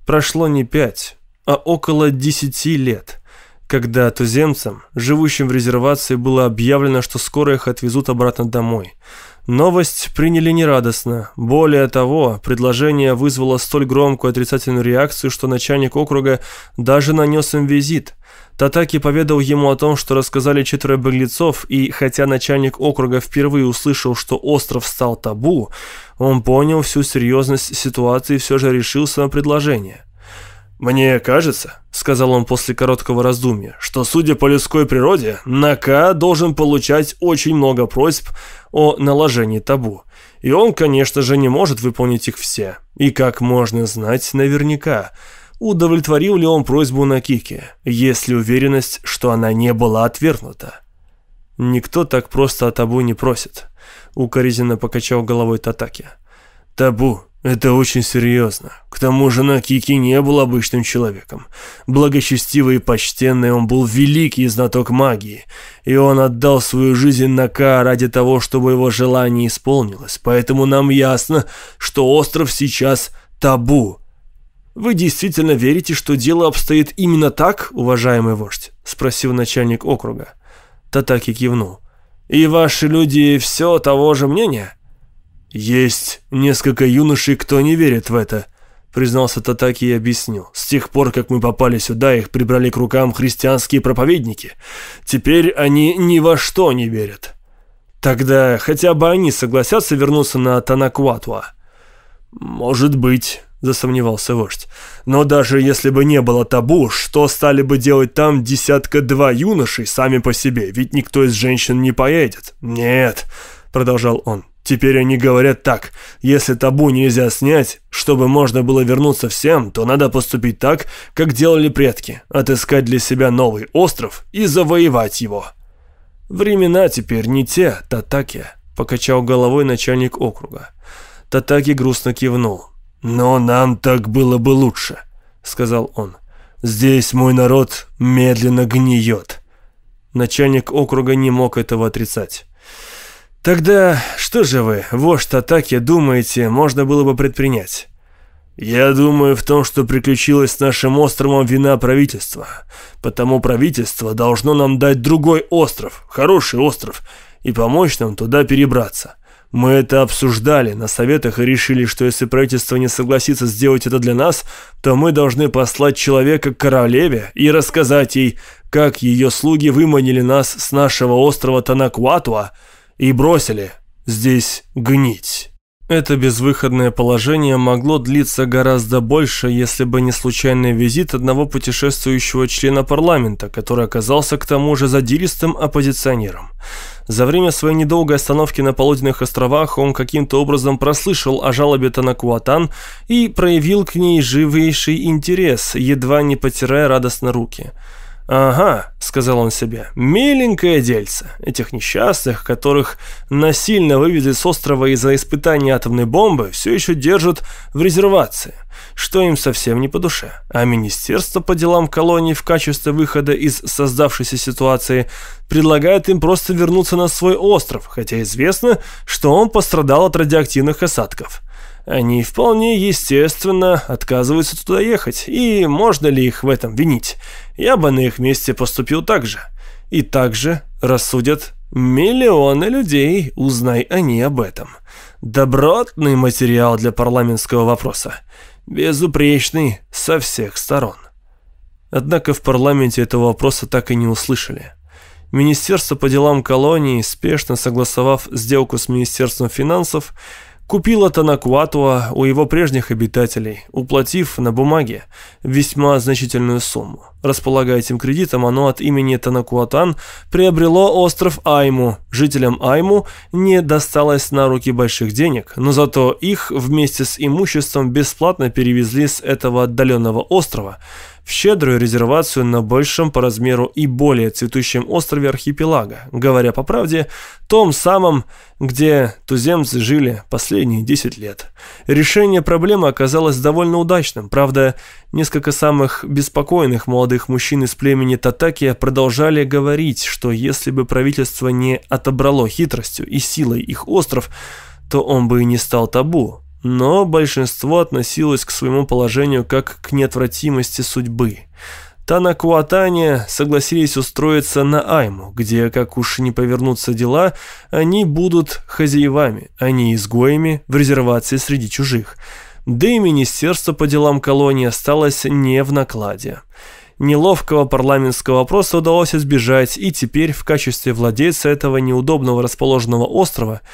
Прошло не пять, а около десяти лет, когда туземцам, живущим в резервации, было объявлено, что скоро их отвезут обратно домой. Новость приняли нерадостно. Более того, предложение вызвало столь громкую отрицательную реакцию, что начальник округа даже нанес им визит – Татаки поведал ему о том, что рассказали четверо беглецов, и хотя начальник округа впервые услышал, что остров стал табу, он понял всю серьезность ситуации и все же решился на предложение. «Мне кажется», — сказал он после короткого раздумья, «что, судя по людской природе, Нака должен получать очень много просьб о наложении табу. И он, конечно же, не может выполнить их все. И как можно знать наверняка?» Удовлетворил ли он просьбу на Кике, есть ли уверенность, что она не была отвергнута. «Никто так просто о табу не просит», — укоризненно покачал головой Татаки. «Табу — это очень серьезно. К тому же Накики не был обычным человеком. Благочестивый и почтенный он был великий знаток магии, и он отдал свою жизнь Нака ради того, чтобы его желание исполнилось, поэтому нам ясно, что остров сейчас табу». «Вы действительно верите, что дело обстоит именно так, уважаемый вождь?» – спросил начальник округа. Татаки кивнул. «И ваши люди все того же мнения?» «Есть несколько юношей, кто не верит в это», — признался Татаки и объяснил. «С тех пор, как мы попали сюда, их прибрали к рукам христианские проповедники. Теперь они ни во что не верят». «Тогда хотя бы они согласятся вернуться на Танакуатуа?» «Может быть» засомневался вождь. «Но даже если бы не было табу, что стали бы делать там десятка-два юношей сами по себе? Ведь никто из женщин не поедет». «Нет», — продолжал он, — «теперь они говорят так. Если табу нельзя снять, чтобы можно было вернуться всем, то надо поступить так, как делали предки, отыскать для себя новый остров и завоевать его». «Времена теперь не те, Татаки», — покачал головой начальник округа. Татаки грустно кивнул. «Но нам так было бы лучше», — сказал он. «Здесь мой народ медленно гниет». Начальник округа не мог этого отрицать. «Тогда что же вы, вождь атаки, думаете, можно было бы предпринять?» «Я думаю в том, что приключилось с нашим островом вина правительства. Потому правительство должно нам дать другой остров, хороший остров, и помочь нам туда перебраться. Мы это обсуждали на советах и решили, что если правительство не согласится сделать это для нас, то мы должны послать человека к королеве и рассказать ей, как ее слуги выманили нас с нашего острова Танакуатуа и бросили здесь гнить. Это безвыходное положение могло длиться гораздо больше, если бы не случайный визит одного путешествующего члена парламента, который оказался к тому же задиристым оппозиционером. За время своей недолгой остановки на Полуденных островах он каким-то образом прослышал о жалобе Танакуатан и проявил к ней живейший интерес, едва не потирая радостно руки. «Ага», — сказал он себе, — «миленькое дельце. Этих несчастных, которых насильно вывезли с острова из-за испытания атомной бомбы, все еще держат в резервации, что им совсем не по душе. А Министерство по делам колонии в качестве выхода из создавшейся ситуации предлагает им просто вернуться на свой остров, хотя известно, что он пострадал от радиоактивных осадков». Они вполне естественно отказываются туда ехать, и можно ли их в этом винить? Я бы на их месте поступил так же. И также рассудят миллионы людей, узнай они об этом. Добротный материал для парламентского вопроса. Безупречный со всех сторон. Однако в парламенте этого вопроса так и не услышали. Министерство по делам колонии, спешно согласовав сделку с Министерством финансов, Купила Танакуатуа у его прежних обитателей, уплатив на бумаге весьма значительную сумму. Располагая этим кредитом, оно от имени Танакуатан приобрело остров Айму. Жителям Айму не досталось на руки больших денег, но зато их вместе с имуществом бесплатно перевезли с этого отдаленного острова – в щедрую резервацию на большем по размеру и более цветущем острове архипелага, говоря по правде, том самом, где туземцы жили последние 10 лет. Решение проблемы оказалось довольно удачным, правда, несколько самых беспокойных молодых мужчин из племени Татакия продолжали говорить, что если бы правительство не отобрало хитростью и силой их остров, то он бы и не стал табу, но большинство относилось к своему положению как к неотвратимости судьбы. Танакуатане согласились устроиться на Айму, где, как уж не повернутся дела, они будут хозяевами, а не изгоями в резервации среди чужих. Да и Министерство по делам колонии осталось не в накладе. Неловкого парламентского вопроса удалось избежать, и теперь в качестве владельца этого неудобного расположенного острова –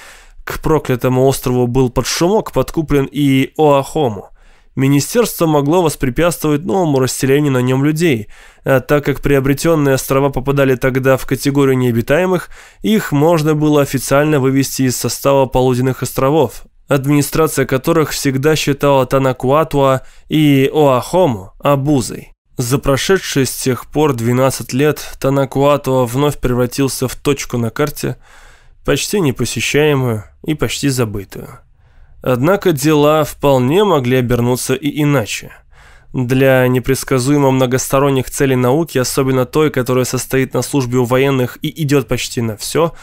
к проклятому острову был под шумок подкуплен и Оахому. Министерство могло воспрепятствовать новому расселению на нем людей, а так как приобретенные острова попадали тогда в категорию необитаемых, их можно было официально вывести из состава полуденных островов, администрация которых всегда считала Танакуатуа и Оахому обузой. За прошедшие с тех пор 12 лет Танакуатуа вновь превратился в точку на карте – почти непосещаемую и почти забытую. Однако дела вполне могли обернуться и иначе. Для непредсказуемо многосторонних целей науки, особенно той, которая состоит на службе у военных и идет почти на все,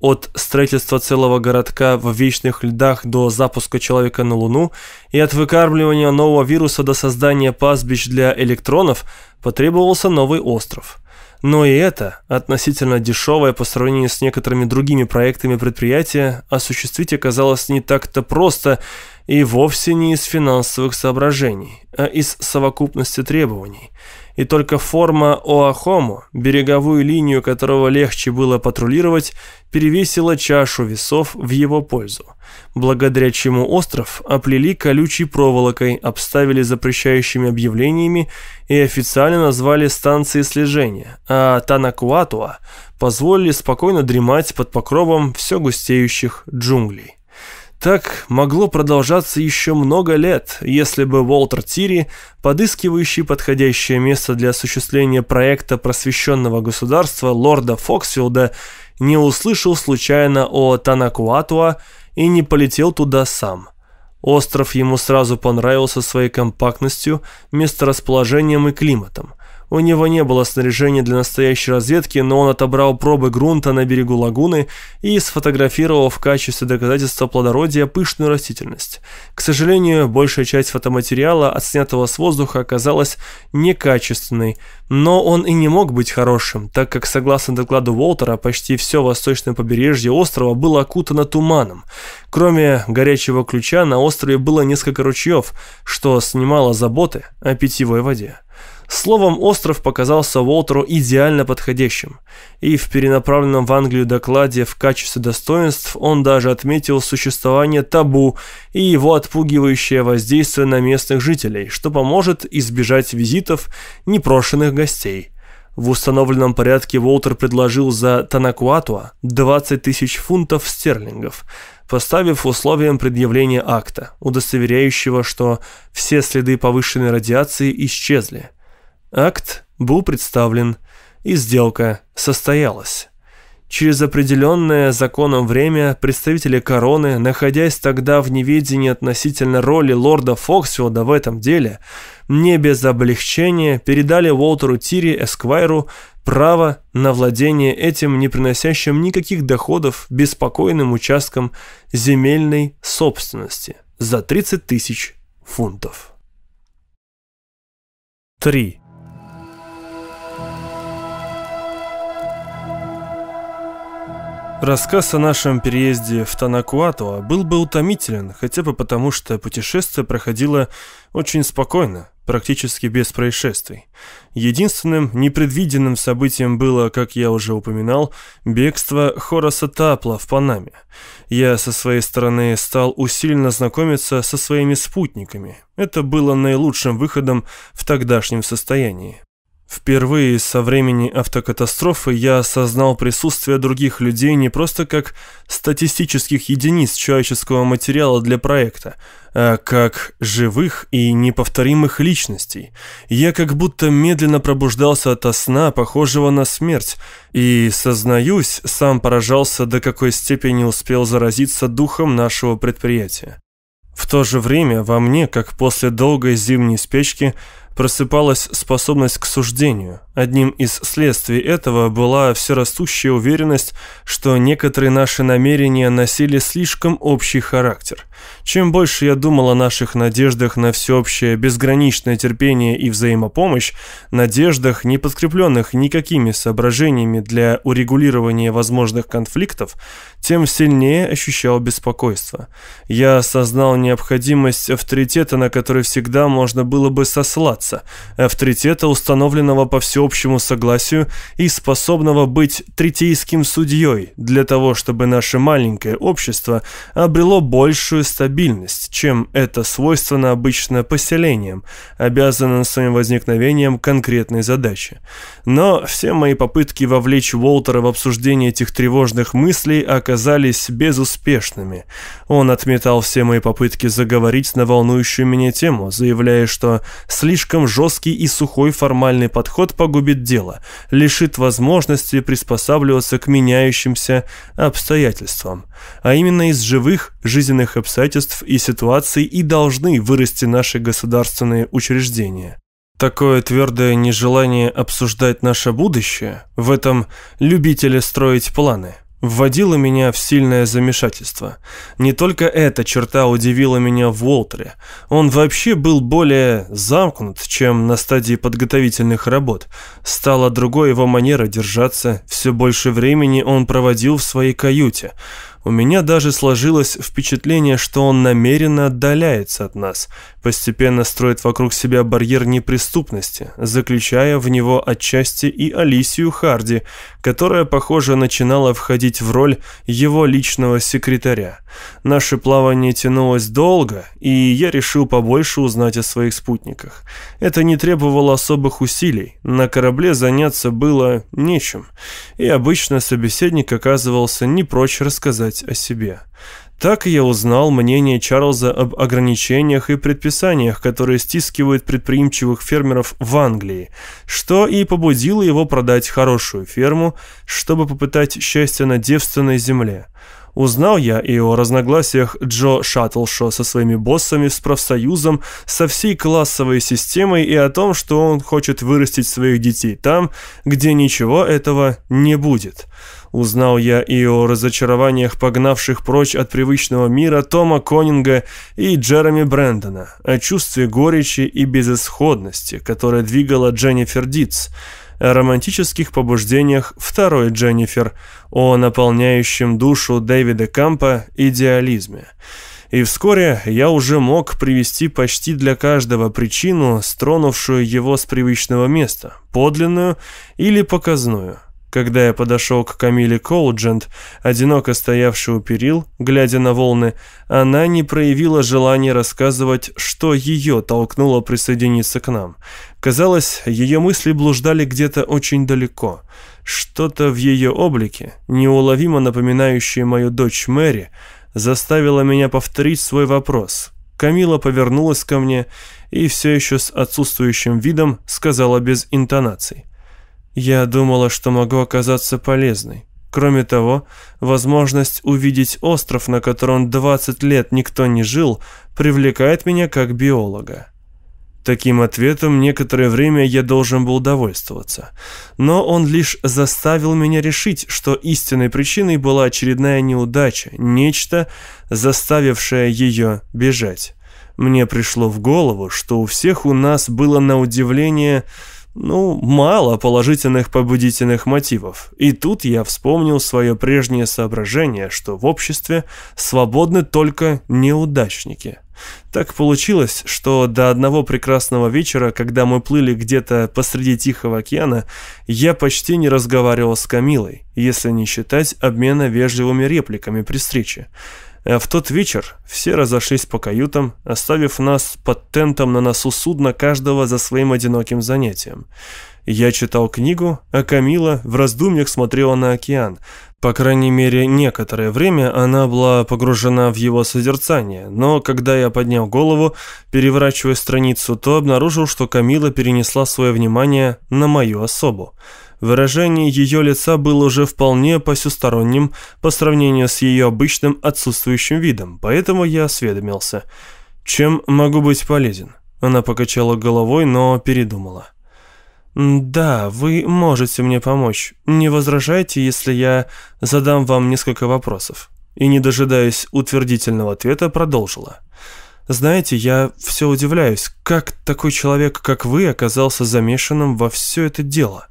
от строительства целого городка в вечных льдах до запуска человека на Луну и от выкармливания нового вируса до создания пастбищ для электронов, потребовался новый остров – но и это, относительно дешевое по сравнению с некоторыми другими проектами предприятия, осуществить оказалось не так-то просто и вовсе не из финансовых соображений, а из совокупности требований – и только форма Оахому, береговую линию которого легче было патрулировать, перевесила чашу весов в его пользу, благодаря чему остров оплели колючей проволокой, обставили запрещающими объявлениями и официально назвали станцией слежения, а Танакуатуа позволили спокойно дремать под покровом все густеющих джунглей. Так могло продолжаться еще много лет, если бы Уолтер Тири, подыскивающий подходящее место для осуществления проекта просвещенного государства лорда Фоксфилда, не услышал случайно о Танакуатуа и не полетел туда сам. Остров ему сразу понравился своей компактностью, месторасположением и климатом. У него не было снаряжения для настоящей разведки, но он отобрал пробы грунта на берегу лагуны и сфотографировал в качестве доказательства плодородия пышную растительность. К сожалению, большая часть фотоматериала, отснятого с воздуха, оказалась некачественной, но он и не мог быть хорошим, так как, согласно докладу Уолтера, почти все восточное побережье острова было окутано туманом. Кроме горячего ключа, на острове было несколько ручьев, что снимало заботы о питьевой воде. Словом, остров показался Уолтеру идеально подходящим, и в перенаправленном в Англию докладе в качестве достоинств он даже отметил существование табу и его отпугивающее воздействие на местных жителей, что поможет избежать визитов непрошенных гостей. В установленном порядке Уолтер предложил за Танакуатуа 20 тысяч фунтов стерлингов, поставив условием предъявления акта, удостоверяющего, что все следы повышенной радиации исчезли – Акт был представлен, и сделка состоялась. Через определенное законом время представители короны, находясь тогда в неведении относительно роли лорда Фоксфилда в этом деле, не без облегчения передали Уолтеру Тири Эсквайру право на владение этим не приносящим никаких доходов беспокойным участком земельной собственности за 30 тысяч фунтов. 3. Рассказ о нашем переезде в Танакуатуа был бы утомителен, хотя бы потому, что путешествие проходило очень спокойно, практически без происшествий. Единственным непредвиденным событием было, как я уже упоминал, бегство Хораса Тапла в Панаме. Я со своей стороны стал усиленно знакомиться со своими спутниками. Это было наилучшим выходом в тогдашнем состоянии. Впервые со времени автокатастрофы я осознал присутствие других людей не просто как статистических единиц человеческого материала для проекта, а как живых и неповторимых личностей. Я как будто медленно пробуждался от сна, похожего на смерть, и, сознаюсь, сам поражался, до какой степени успел заразиться духом нашего предприятия. В то же время во мне, как после долгой зимней спячки, просыпалась способность к суждению. Одним из следствий этого была всерастущая уверенность, что некоторые наши намерения носили слишком общий характер. Чем больше я думал о наших надеждах на всеобщее безграничное терпение и взаимопомощь, надеждах, не подкрепленных никакими соображениями для урегулирования возможных конфликтов, тем сильнее ощущал беспокойство. Я осознал необходимость авторитета, на который всегда можно было бы сослаться, авторитета, установленного по всеобщему согласию и способного быть третейским судьей для того, чтобы наше маленькое общество обрело большую стабильность, чем это свойственно обычно поселениям, обязанным своим возникновением конкретной задачи. Но все мои попытки вовлечь Уолтера в обсуждение этих тревожных мыслей оказались безуспешными. Он отметал все мои попытки заговорить на волнующую меня тему, заявляя, что слишком жесткий и сухой формальный подход погубит дело, лишит возможности приспосабливаться к меняющимся обстоятельствам. А именно из живых жизненных обстоятельств и ситуаций и должны вырасти наши государственные учреждения. Такое твердое нежелание обсуждать наше будущее, в этом любители строить планы – вводило меня в сильное замешательство. Не только эта черта удивила меня в Уолтере. Он вообще был более замкнут, чем на стадии подготовительных работ. Стала другой его манера держаться, все больше времени он проводил в своей каюте. У меня даже сложилось впечатление, что он намеренно отдаляется от нас, постепенно строит вокруг себя барьер неприступности, заключая в него отчасти и Алисию Харди, которая, похоже, начинала входить в роль его личного секретаря. Наше плавание тянулось долго, и я решил побольше узнать о своих спутниках. Это не требовало особых усилий, на корабле заняться было нечем, и обычно собеседник оказывался не прочь рассказать о себе. Так я узнал мнение Чарльза об ограничениях и предписаниях, которые стискивают предприимчивых фермеров в Англии, что и побудило его продать хорошую ферму, чтобы попытать счастье на девственной земле. Узнал я и о разногласиях Джо Шаттлшо со своими боссами, с профсоюзом, со всей классовой системой и о том, что он хочет вырастить своих детей там, где ничего этого не будет. Узнал я и о разочарованиях погнавших прочь от привычного мира Тома Конинга и Джереми Брэндона, о чувстве горечи и безысходности, которое двигало Дженнифер Дитс, о романтических побуждениях второй Дженнифер, о наполняющем душу Дэвида Кампа идеализме. И вскоре я уже мог привести почти для каждого причину, стронувшую его с привычного места, подлинную или показную – когда я подошел к Камиле Коуджент, одиноко стоявшей у перил, глядя на волны, она не проявила желания рассказывать, что ее толкнуло присоединиться к нам. Казалось, ее мысли блуждали где-то очень далеко. Что-то в ее облике, неуловимо напоминающее мою дочь Мэри, заставило меня повторить свой вопрос. Камила повернулась ко мне и все еще с отсутствующим видом сказала без интонаций. «Я думала, что могу оказаться полезной. Кроме того, возможность увидеть остров, на котором 20 лет никто не жил, привлекает меня как биолога. Таким ответом некоторое время я должен был довольствоваться. Но он лишь заставил меня решить, что истинной причиной была очередная неудача, нечто, заставившее ее бежать. Мне пришло в голову, что у всех у нас было на удивление ну, мало положительных побудительных мотивов. И тут я вспомнил свое прежнее соображение, что в обществе свободны только неудачники. Так получилось, что до одного прекрасного вечера, когда мы плыли где-то посреди Тихого океана, я почти не разговаривал с Камилой, если не считать обмена вежливыми репликами при встрече. А в тот вечер все разошлись по каютам, оставив нас под тентом на носу судна каждого за своим одиноким занятием. Я читал книгу, а Камила в раздумьях смотрела на океан. По крайней мере, некоторое время она была погружена в его созерцание, но когда я поднял голову, переворачивая страницу, то обнаружил, что Камила перенесла свое внимание на мою особу. Выражение ее лица было уже вполне посюсторонним по сравнению с ее обычным отсутствующим видом, поэтому я осведомился. «Чем могу быть полезен?» Она покачала головой, но передумала. «Да, вы можете мне помочь. Не возражайте, если я задам вам несколько вопросов». И, не дожидаясь утвердительного ответа, продолжила. «Знаете, я все удивляюсь, как такой человек, как вы, оказался замешанным во все это дело?»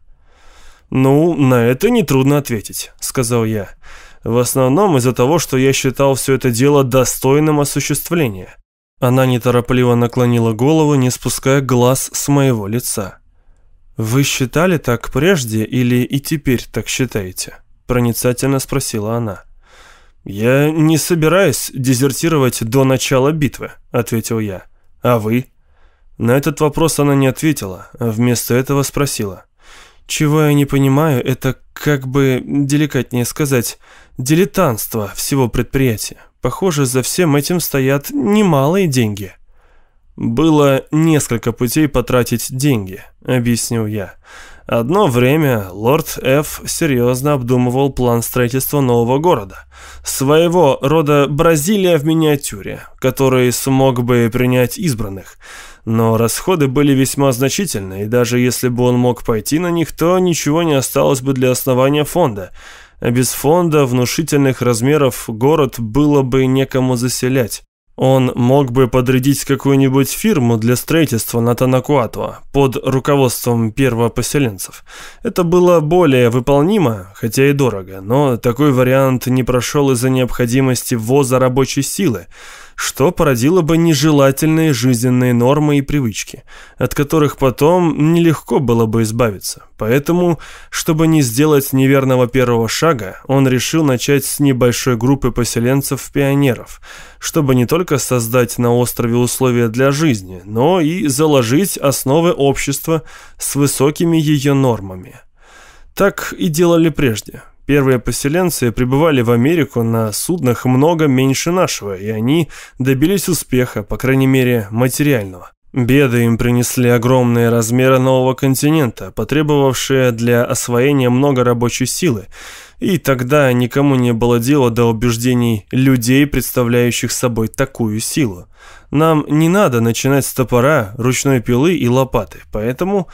«Ну, на это нетрудно ответить», — сказал я. «В основном из-за того, что я считал все это дело достойным осуществления». Она неторопливо наклонила голову, не спуская глаз с моего лица. «Вы считали так прежде или и теперь так считаете?» Проницательно спросила она. «Я не собираюсь дезертировать до начала битвы», — ответил я. «А вы?» На этот вопрос она не ответила, а вместо этого спросила. Чего я не понимаю, это, как бы деликатнее сказать, дилетантство всего предприятия. Похоже, за всем этим стоят немалые деньги. Было несколько путей потратить деньги, объяснил я. Одно время лорд Ф. серьезно обдумывал план строительства нового города. Своего рода Бразилия в миниатюре, который смог бы принять избранных. Но расходы были весьма значительны, и даже если бы он мог пойти на них, то ничего не осталось бы для основания фонда. А без фонда внушительных размеров город было бы некому заселять. Он мог бы подрядить какую-нибудь фирму для строительства на Танакуатуа под руководством первопоселенцев. Это было более выполнимо, хотя и дорого, но такой вариант не прошел из-за необходимости ввоза рабочей силы – что породило бы нежелательные жизненные нормы и привычки, от которых потом нелегко было бы избавиться. Поэтому, чтобы не сделать неверного первого шага, он решил начать с небольшой группы поселенцев-пионеров, чтобы не только создать на острове условия для жизни, но и заложить основы общества с высокими ее нормами. Так и делали прежде. Первые поселенцы прибывали в Америку на суднах много меньше нашего, и они добились успеха, по крайней мере, материального. Беды им принесли огромные размеры нового континента, потребовавшие для освоения много рабочей силы, и тогда никому не было дела до убеждений людей, представляющих собой такую силу. Нам не надо начинать с топора, ручной пилы и лопаты, поэтому,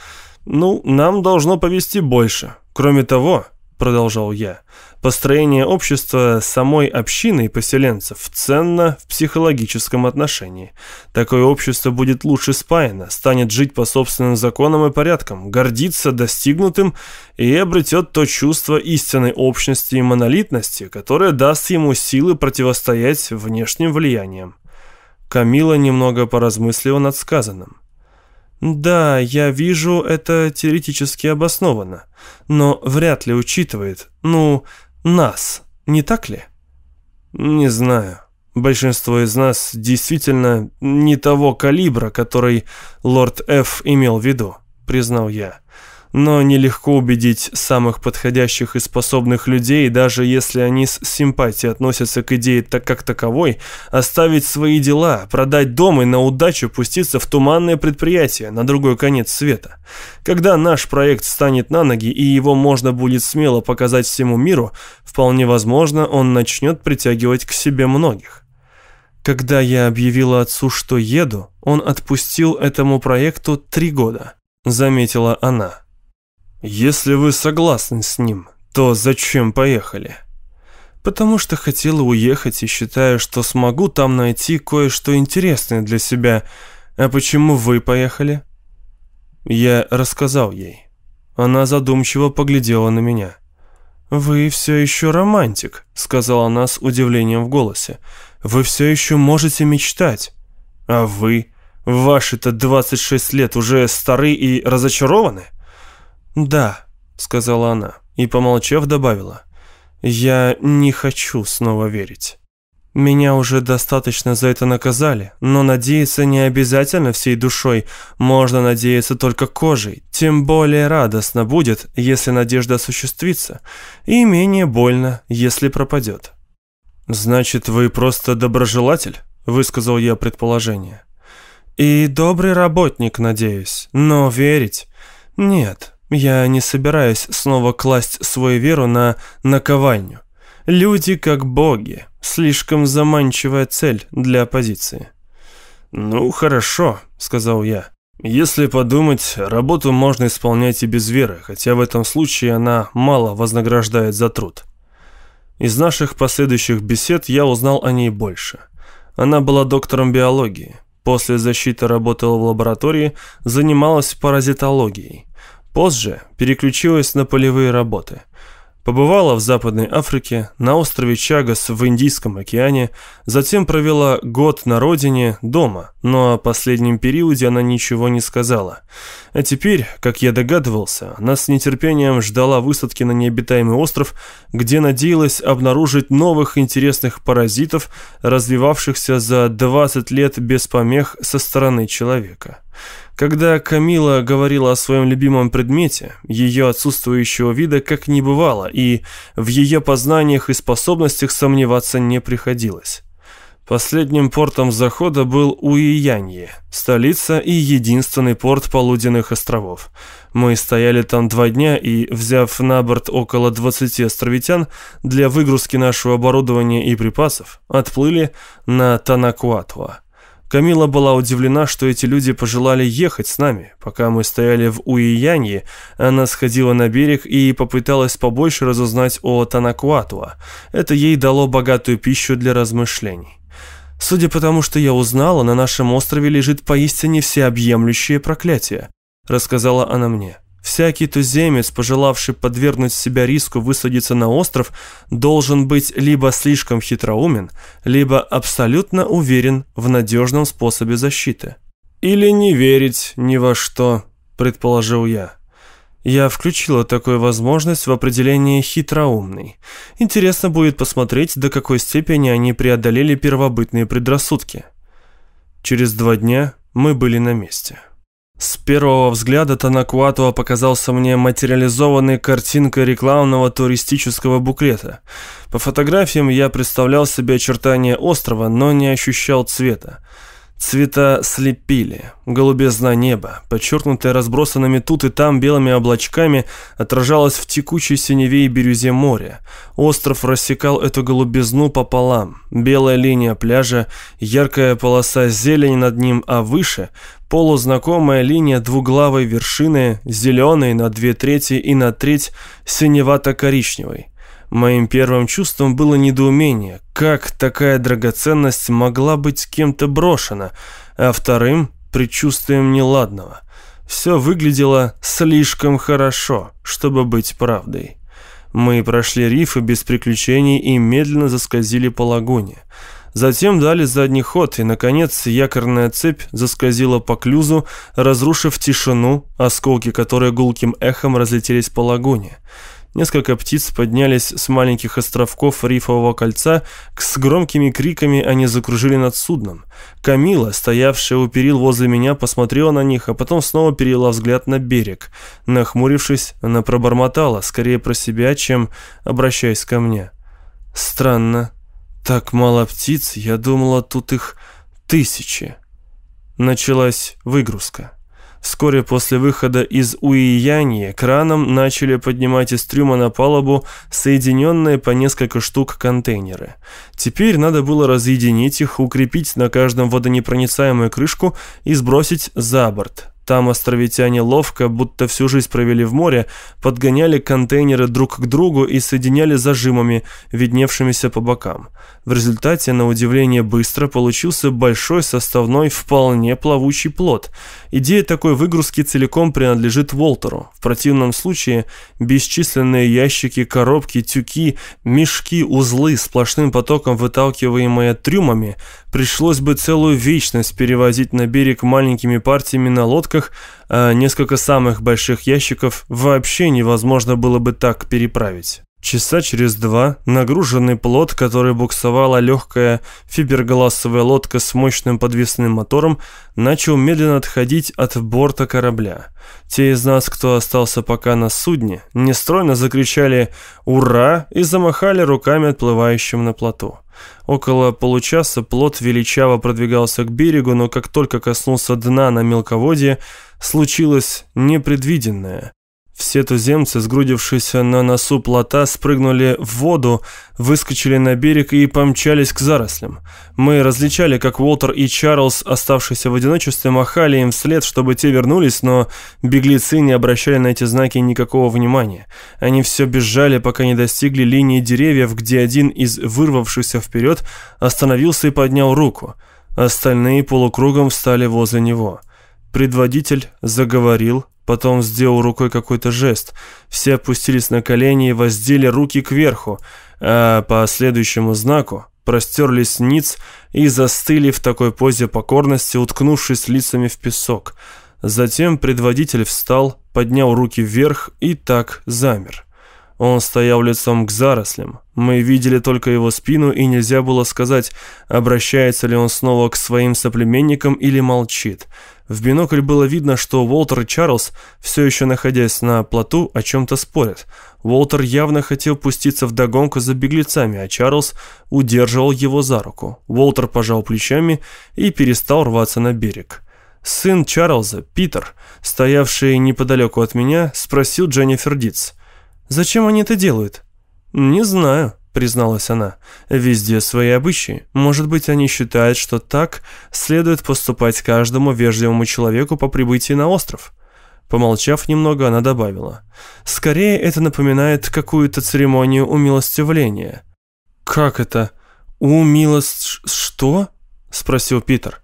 ну, нам должно повести больше. Кроме того, продолжал я, построение общества самой общиной поселенцев ценно в психологическом отношении. Такое общество будет лучше спаяно, станет жить по собственным законам и порядкам, гордиться достигнутым и обретет то чувство истинной общности и монолитности, которое даст ему силы противостоять внешним влияниям. Камила немного поразмыслила над сказанным. Да, я вижу, это теоретически обоснованно, но вряд ли учитывает, ну, нас, не так ли? Не знаю. Большинство из нас действительно не того калибра, который лорд Ф имел в виду, признал я. Но нелегко убедить самых подходящих и способных людей, даже если они с симпатией относятся к идее так как таковой, оставить свои дела, продать дом и на удачу пуститься в туманное предприятие на другой конец света. Когда наш проект станет на ноги и его можно будет смело показать всему миру, вполне возможно, он начнет притягивать к себе многих. Когда я объявила отцу, что еду, он отпустил этому проекту три года, заметила она. «Если вы согласны с ним, то зачем поехали?» «Потому что хотела уехать и считаю, что смогу там найти кое-что интересное для себя. А почему вы поехали?» Я рассказал ей. Она задумчиво поглядела на меня. «Вы все еще романтик», — сказала она с удивлением в голосе. «Вы все еще можете мечтать. А вы, ваши-то 26 лет, уже стары и разочарованы?» «Да», — сказала она, и, помолчав, добавила, «Я не хочу снова верить. Меня уже достаточно за это наказали, но надеяться не обязательно всей душой, можно надеяться только кожей, тем более радостно будет, если надежда осуществится, и менее больно, если пропадет». «Значит, вы просто доброжелатель?» — высказал я предположение. «И добрый работник, надеюсь, но верить...» «Нет, я не собираюсь снова класть свою веру на наковальню. Люди как боги. Слишком заманчивая цель для оппозиции. «Ну, хорошо», — сказал я. «Если подумать, работу можно исполнять и без веры, хотя в этом случае она мало вознаграждает за труд». Из наших последующих бесед я узнал о ней больше. Она была доктором биологии. После защиты работала в лаборатории, занималась паразитологией. Позже переключилась на полевые работы. Побывала в Западной Африке, на острове Чагас в Индийском океане, затем провела год на родине, дома, но о последнем периоде она ничего не сказала. А теперь, как я догадывался, нас с нетерпением ждала высадки на необитаемый остров, где надеялась обнаружить новых интересных паразитов, развивавшихся за 20 лет без помех со стороны человека. Когда Камила говорила о своем любимом предмете, ее отсутствующего вида как не бывало, и в ее познаниях и способностях сомневаться не приходилось. Последним портом захода был Уиянье, столица и единственный порт полуденных островов. Мы стояли там два дня и, взяв на борт около 20 островитян для выгрузки нашего оборудования и припасов, отплыли на Танакуатуа. Камила была удивлена, что эти люди пожелали ехать с нами. Пока мы стояли в Уиянье, она сходила на берег и попыталась побольше разузнать о Танакуатуа. Это ей дало богатую пищу для размышлений. Судя по тому, что я узнала, на нашем острове лежит поистине всеобъемлющее проклятие, рассказала она мне. Всякий туземец, пожелавший подвергнуть себя риску высадиться на остров, должен быть либо слишком хитроумен, либо абсолютно уверен в надежном способе защиты. «Или не верить ни во что», – предположил я. Я включила такую возможность в определение «хитроумный». Интересно будет посмотреть, до какой степени они преодолели первобытные предрассудки. Через два дня мы были на месте. С первого взгляда Танакуатуа показался мне материализованной картинкой рекламного туристического буклета. По фотографиям я представлял себе очертания острова, но не ощущал цвета. Цвета слепили. Голубизна неба, подчеркнутая разбросанными тут и там белыми облачками, отражалась в текучей синеве и бирюзе моря. Остров рассекал эту голубизну пополам. Белая линия пляжа, яркая полоса зелени над ним, а выше – полузнакомая линия двуглавой вершины, зеленой на две трети и на треть синевато-коричневой. Моим первым чувством было недоумение, как такая драгоценность могла быть кем-то брошена, а вторым – предчувствием неладного. Все выглядело слишком хорошо, чтобы быть правдой. Мы прошли рифы без приключений и медленно заскользили по лагуне. Затем дали задний ход, и, наконец, якорная цепь заскользила по клюзу, разрушив тишину, осколки которой гулким эхом разлетелись по лагуне. Несколько птиц поднялись с маленьких островков рифового кольца, с громкими криками они закружили над судном. Камила, стоявшая у перил возле меня, посмотрела на них, а потом снова перевела взгляд на берег. Нахмурившись, она пробормотала, скорее про себя, чем обращаясь ко мне. «Странно. Так мало птиц, я думала, тут их тысячи». Началась выгрузка. Вскоре после выхода из Уияньи краном начали поднимать из трюма на палубу соединенные по несколько штук контейнеры. Теперь надо было разъединить их, укрепить на каждом водонепроницаемую крышку и сбросить за борт. Там островитяне ловко, будто всю жизнь провели в море, подгоняли контейнеры друг к другу и соединяли зажимами, видневшимися по бокам. В результате, на удивление быстро, получился большой составной, вполне плавучий плод. Идея такой выгрузки целиком принадлежит Волтеру. В противном случае бесчисленные ящики, коробки, тюки, мешки, узлы, сплошным потоком выталкиваемые трюмами, пришлось бы целую вечность перевозить на берег маленькими партиями на лодках, а несколько самых больших ящиков вообще невозможно было бы так переправить. Часа через два нагруженный плот, который буксовала легкая фиберглассовая лодка с мощным подвесным мотором, начал медленно отходить от борта корабля. Те из нас, кто остался пока на судне, нестройно закричали «Ура!» и замахали руками отплывающим на плоту. Около получаса плот величаво продвигался к берегу, но как только коснулся дна на мелководье, случилось непредвиденное. Все туземцы, сгрудившись на носу плота, спрыгнули в воду, выскочили на берег и помчались к зарослям. Мы различали, как Уолтер и Чарльз, оставшиеся в одиночестве, махали им вслед, чтобы те вернулись, но беглецы не обращали на эти знаки никакого внимания. Они все бежали, пока не достигли линии деревьев, где один из вырвавшихся вперед остановился и поднял руку. Остальные полукругом встали возле него. Предводитель заговорил, Потом сделал рукой какой-то жест. Все опустились на колени и воздели руки кверху, а по следующему знаку простерлись ниц и застыли в такой позе покорности, уткнувшись лицами в песок. Затем предводитель встал, поднял руки вверх и так замер. Он стоял лицом к зарослям. Мы видели только его спину, и нельзя было сказать, обращается ли он снова к своим соплеменникам или молчит. В бинокль было видно, что Уолтер и Чарльз, все еще находясь на плоту, о чем-то спорят. Уолтер явно хотел пуститься в догонку за беглецами, а Чарльз удерживал его за руку. Уолтер пожал плечами и перестал рваться на берег. Сын Чарльза, Питер, стоявший неподалеку от меня, спросил Дженнифер Дитс. «Зачем они это делают?» «Не знаю», призналась она. «Везде свои обычаи. Может быть, они считают, что так следует поступать каждому вежливому человеку по прибытии на остров». Помолчав немного, она добавила. «Скорее, это напоминает какую-то церемонию умилостивления». «Как это? Умилост... что?» — спросил Питер.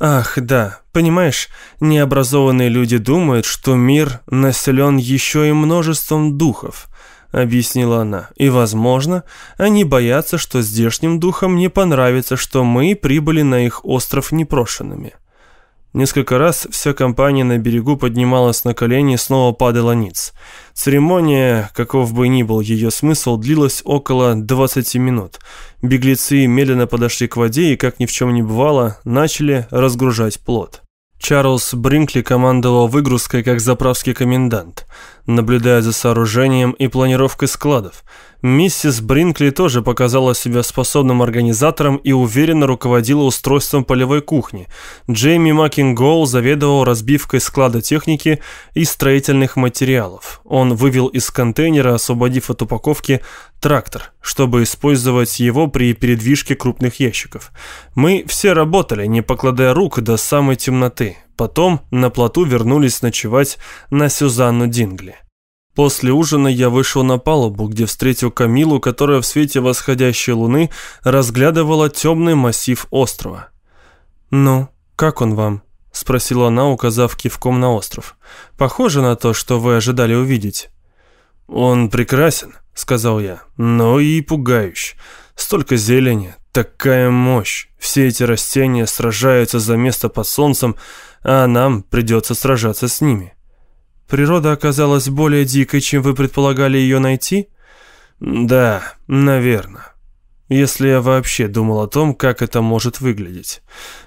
«Ах, да. Понимаешь, необразованные люди думают, что мир населен еще и множеством духов». — объяснила она. «И, возможно, они боятся, что здешним духам не понравится, что мы прибыли на их остров непрошенными». Несколько раз вся компания на берегу поднималась на колени и снова падала ниц. Церемония, каков бы ни был ее смысл, длилась около 20 минут. Беглецы медленно подошли к воде и, как ни в чем не бывало, начали разгружать плод. Чарльз Бринкли командовал выгрузкой как заправский комендант, наблюдая за сооружением и планировкой складов. Миссис Бринкли тоже показала себя способным организатором и уверенно руководила устройством полевой кухни. Джейми Макингол заведовал разбивкой склада техники и строительных материалов. Он вывел из контейнера, освободив от упаковки, трактор, чтобы использовать его при передвижке крупных ящиков. Мы все работали, не покладая рук до самой темноты. Потом на плоту вернулись ночевать на Сюзанну Дингли. После ужина я вышел на палубу, где встретил Камилу, которая в свете восходящей луны разглядывала темный массив острова. «Ну, как он вам?» – спросила она, указав кивком на остров. «Похоже на то, что вы ожидали увидеть». «Он прекрасен», – сказал я, – «но и пугающий. Столько зелени, такая мощь. Все эти растения сражаются за место под солнцем, а нам придется сражаться с ними». Природа оказалась более дикой, чем вы предполагали ее найти? Да, наверное. Если я вообще думал о том, как это может выглядеть.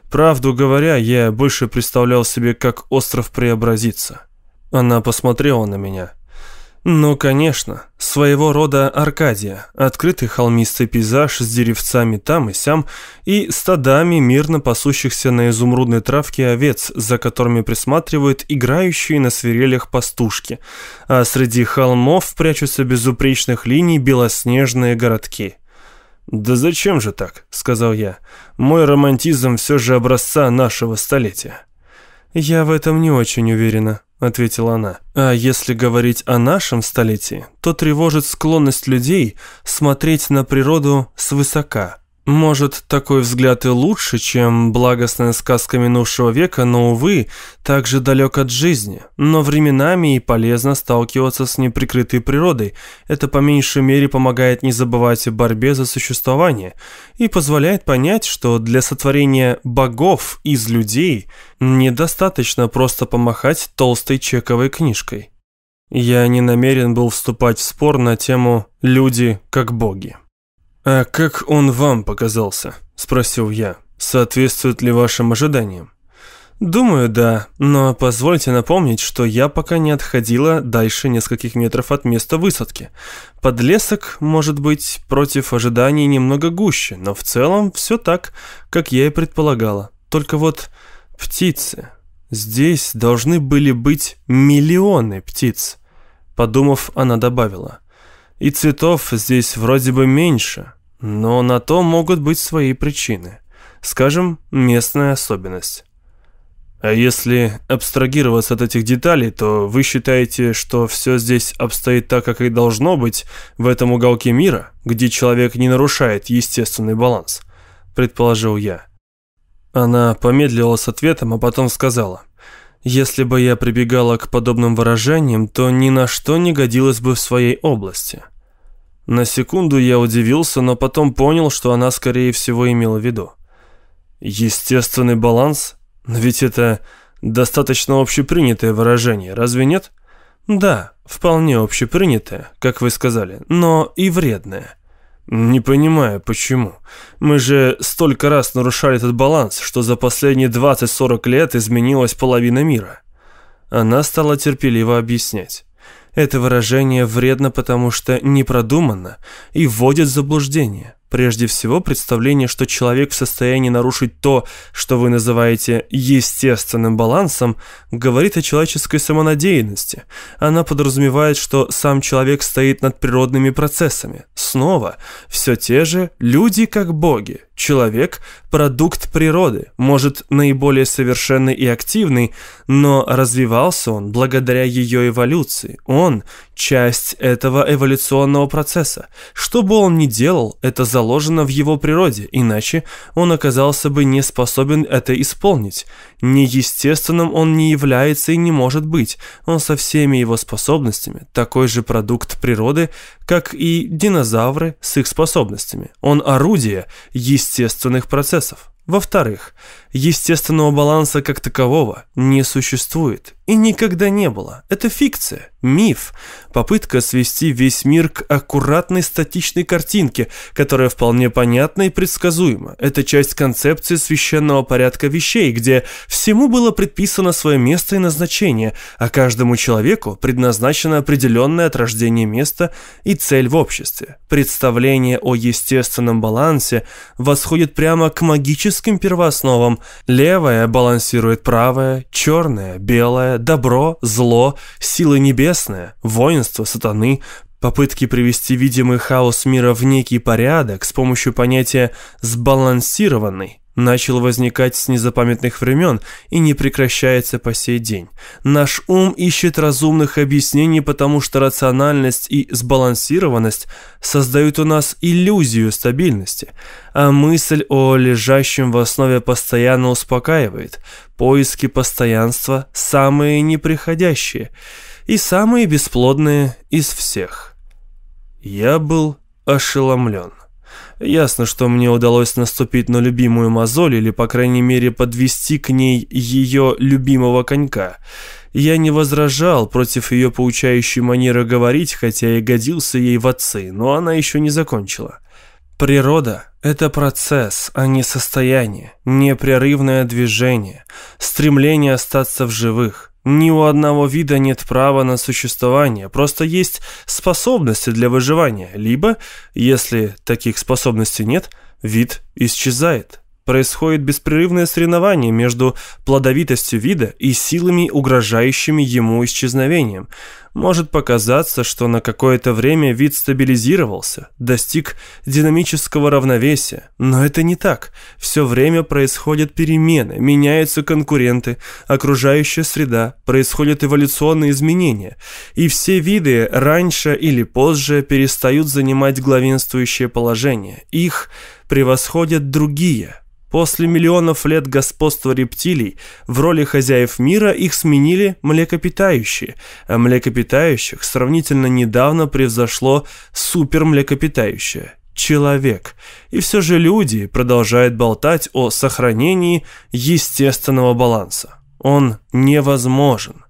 Правду говоря, я больше представлял себе, как остров преобразится. Она посмотрела на меня. Ну, конечно, своего рода Аркадия, открытый холмистый пейзаж с деревцами там и сям и стадами мирно пасущихся на изумрудной травке овец, за которыми присматривают играющие на свирелях пастушки, а среди холмов прячутся безупречных линий белоснежные городки. «Да зачем же так?» — сказал я. «Мой романтизм все же образца нашего столетия». «Я в этом не очень уверена», ответила она. А если говорить о нашем столетии, то тревожит склонность людей смотреть на природу свысока. Может, такой взгляд и лучше, чем благостная сказка минувшего века, но, увы, также далек от жизни. Но временами и полезно сталкиваться с неприкрытой природой. Это по меньшей мере помогает не забывать о борьбе за существование и позволяет понять, что для сотворения богов из людей недостаточно просто помахать толстой чековой книжкой. Я не намерен был вступать в спор на тему «люди как боги». «А как он вам показался?» – спросил я. «Соответствует ли вашим ожиданиям?» «Думаю, да, но позвольте напомнить, что я пока не отходила дальше нескольких метров от места высадки. Подлесок, может быть, против ожиданий немного гуще, но в целом все так, как я и предполагала. Только вот птицы. Здесь должны были быть миллионы птиц». Подумав, она добавила – и цветов здесь вроде бы меньше, но на то могут быть свои причины. Скажем, местная особенность. А если абстрагироваться от этих деталей, то вы считаете, что все здесь обстоит так, как и должно быть в этом уголке мира, где человек не нарушает естественный баланс, предположил я. Она помедлила с ответом, а потом сказала, «Если бы я прибегала к подобным выражениям, то ни на что не годилась бы в своей области. На секунду я удивился, но потом понял, что она, скорее всего, имела в виду. Естественный баланс? Но ведь это достаточно общепринятое выражение, разве нет? Да, вполне общепринятое, как вы сказали, но и вредное. Не понимаю, почему. Мы же столько раз нарушали этот баланс, что за последние 20-40 лет изменилась половина мира. Она стала терпеливо объяснять. Это выражение вредно, потому что не продуманно и вводит в заблуждение. Прежде всего, представление, что человек в состоянии нарушить то, что вы называете естественным балансом, говорит о человеческой самонадеянности. Она подразумевает, что сам человек стоит над природными процессами. Снова, все те же люди как боги. Человек – продукт природы, может, наиболее совершенный и активный, но развивался он благодаря ее эволюции. Он – часть этого эволюционного процесса. Что бы он ни делал, это заложено в его природе, иначе он оказался бы не способен это исполнить. Неестественным он не является и не может быть. Он со всеми его способностями такой же продукт природы, как и динозавры с их способностями. Он орудие естественных процессов. Во-вторых, естественного баланса как такового не существует и никогда не было. Это фикция, миф, попытка свести весь мир к аккуратной статичной картинке, которая вполне понятна и предсказуема. Это часть концепции священного порядка вещей, где всему было предписано свое место и назначение, а каждому человеку предназначено определенное от рождения место и цель в обществе. Представление о естественном балансе восходит прямо к магическим первоосновам. Левое балансирует правое, черное, белое, добро, зло, силы небесные, воинство сатаны, попытки привести видимый хаос мира в некий порядок с помощью понятия «сбалансированный» начал возникать с незапамятных времен и не прекращается по сей день. Наш ум ищет разумных объяснений, потому что рациональность и сбалансированность создают у нас иллюзию стабильности, а мысль о лежащем в основе постоянно успокаивает. Поиски постоянства самые неприходящие и самые бесплодные из всех. Я был ошеломлен. Ясно, что мне удалось наступить на любимую мозоль или, по крайней мере, подвести к ней ее любимого конька. Я не возражал против ее поучающей манеры говорить, хотя и годился ей в отцы, но она еще не закончила. Природа – это процесс, а не состояние, непрерывное движение, стремление остаться в живых. Ни у одного вида нет права на существование, просто есть способности для выживания, либо, если таких способностей нет, вид исчезает происходит беспрерывное соревнование между плодовитостью вида и силами, угрожающими ему исчезновением. Может показаться, что на какое-то время вид стабилизировался, достиг динамического равновесия, но это не так. Все время происходят перемены, меняются конкуренты, окружающая среда, происходят эволюционные изменения, и все виды раньше или позже перестают занимать главенствующее положение. Их превосходят другие – После миллионов лет господства рептилий в роли хозяев мира их сменили млекопитающие, а млекопитающих сравнительно недавно превзошло супермлекопитающее – человек. И все же люди продолжают болтать о сохранении естественного баланса. Он невозможен.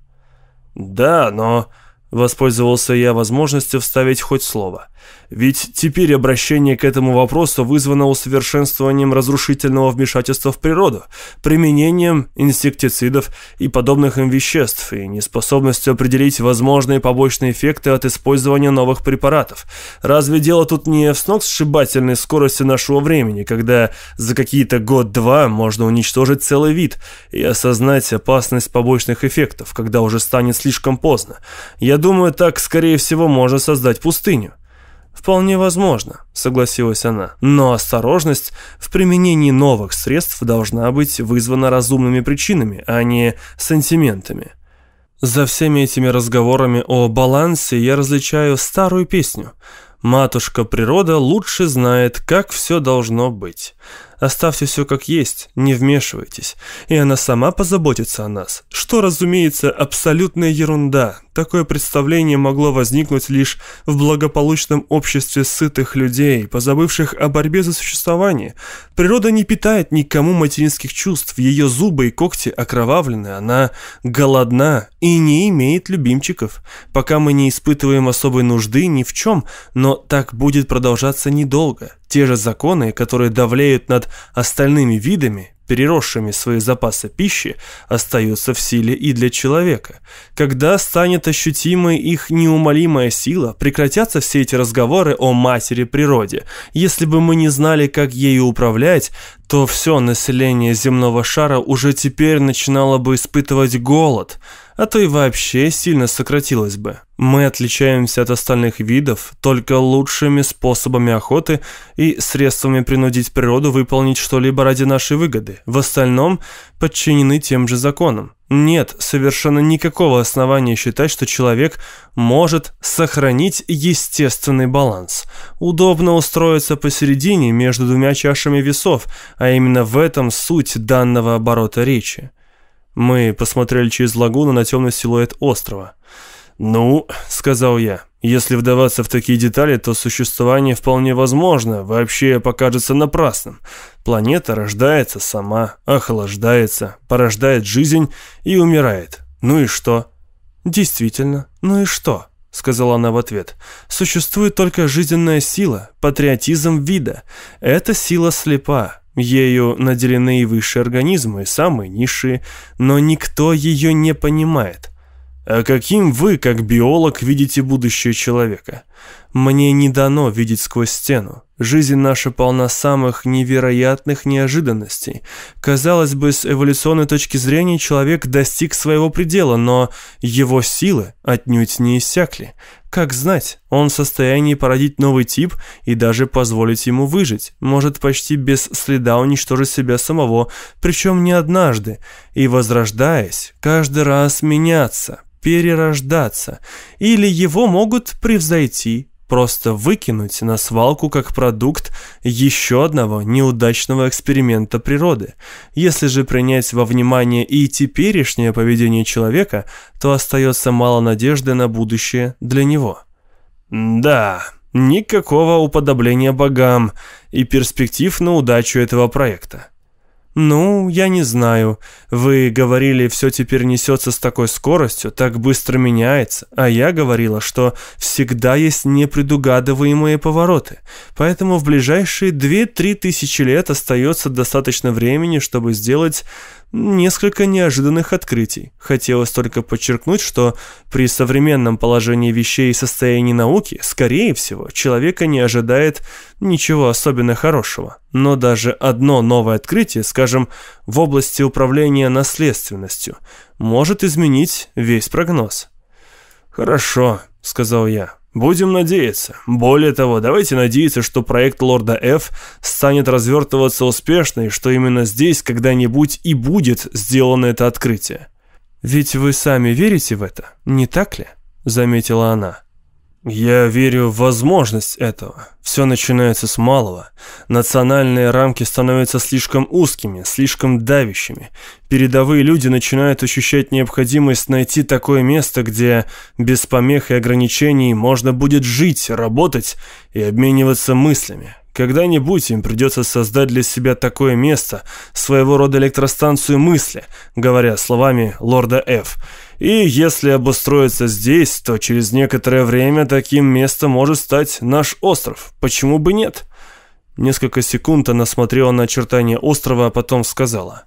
Да, но... Воспользовался я возможностью вставить хоть слово. Ведь теперь обращение к этому вопросу вызвано усовершенствованием разрушительного вмешательства в природу, применением инсектицидов и подобных им веществ и неспособностью определить возможные побочные эффекты от использования новых препаратов. Разве дело тут не в сногсшибательной скорости нашего времени, когда за какие-то год-два можно уничтожить целый вид и осознать опасность побочных эффектов, когда уже станет слишком поздно? Я думаю, так, скорее всего, можно создать пустыню. «Вполне возможно», — согласилась она. «Но осторожность в применении новых средств должна быть вызвана разумными причинами, а не сантиментами». За всеми этими разговорами о балансе я различаю старую песню. «Матушка природа лучше знает, как все должно быть». Оставьте все как есть, не вмешивайтесь, и она сама позаботится о нас. Что, разумеется, абсолютная ерунда. Такое представление могло возникнуть лишь в благополучном обществе сытых людей, позабывших о борьбе за существование. Природа не питает никому материнских чувств, ее зубы и когти окровавлены, она голодна и не имеет любимчиков. Пока мы не испытываем особой нужды ни в чем, но так будет продолжаться недолго. Те же законы, которые давлеют над остальными видами, переросшими свои запасы пищи, остаются в силе и для человека. Когда станет ощутимой их неумолимая сила, прекратятся все эти разговоры о матери природе. Если бы мы не знали, как ею управлять, то все население земного шара уже теперь начинало бы испытывать голод – а то и вообще сильно сократилось бы. Мы отличаемся от остальных видов только лучшими способами охоты и средствами принудить природу выполнить что-либо ради нашей выгоды. В остальном подчинены тем же законам. Нет совершенно никакого основания считать, что человек может сохранить естественный баланс. Удобно устроиться посередине между двумя чашами весов, а именно в этом суть данного оборота речи. Мы посмотрели через лагуну на темный силуэт острова. «Ну», — сказал я, — «если вдаваться в такие детали, то существование вполне возможно, вообще покажется напрасным. Планета рождается сама, охлаждается, порождает жизнь и умирает. Ну и что?» «Действительно, ну и что?» — сказала она в ответ. «Существует только жизненная сила, патриотизм вида. Эта сила слепа, Ею наделены и высшие организмы, и самые низшие, но никто ее не понимает. А каким вы, как биолог, видите будущее человека? Мне не дано видеть сквозь стену. Жизнь наша полна самых невероятных неожиданностей. Казалось бы, с эволюционной точки зрения человек достиг своего предела, но его силы отнюдь не иссякли. Как знать, он в состоянии породить новый тип и даже позволить ему выжить, может почти без следа уничтожить себя самого, причем не однажды, и, возрождаясь, каждый раз меняться, перерождаться, или его могут превзойти, просто выкинуть на свалку как продукт еще одного неудачного эксперимента природы. Если же принять во внимание и теперешнее поведение человека, то остается мало надежды на будущее для него. Да, никакого уподобления богам и перспектив на удачу этого проекта. «Ну, я не знаю. Вы говорили, все теперь несется с такой скоростью, так быстро меняется, а я говорила, что всегда есть непредугадываемые повороты, поэтому в ближайшие 2-3 тысячи лет остается достаточно времени, чтобы сделать несколько неожиданных открытий. Хотелось только подчеркнуть, что при современном положении вещей и состоянии науки, скорее всего, человека не ожидает ничего особенно хорошего. Но даже одно новое открытие, скажем, в области управления наследственностью, может изменить весь прогноз. «Хорошо», — сказал я. Будем надеяться. Более того, давайте надеяться, что проект Лорда F станет развертываться успешно и что именно здесь когда-нибудь и будет сделано это открытие. Ведь вы сами верите в это, не так ли? Заметила она. Я верю в возможность этого. Все начинается с малого. Национальные рамки становятся слишком узкими, слишком давящими. Передовые люди начинают ощущать необходимость найти такое место, где без помех и ограничений можно будет жить, работать и обмениваться мыслями. Когда-нибудь им придется создать для себя такое место, своего рода электростанцию мысли, говоря словами лорда Ф. И если обустроиться здесь, то через некоторое время таким местом может стать наш остров. Почему бы нет? Несколько секунд она смотрела на очертания острова, а потом сказала.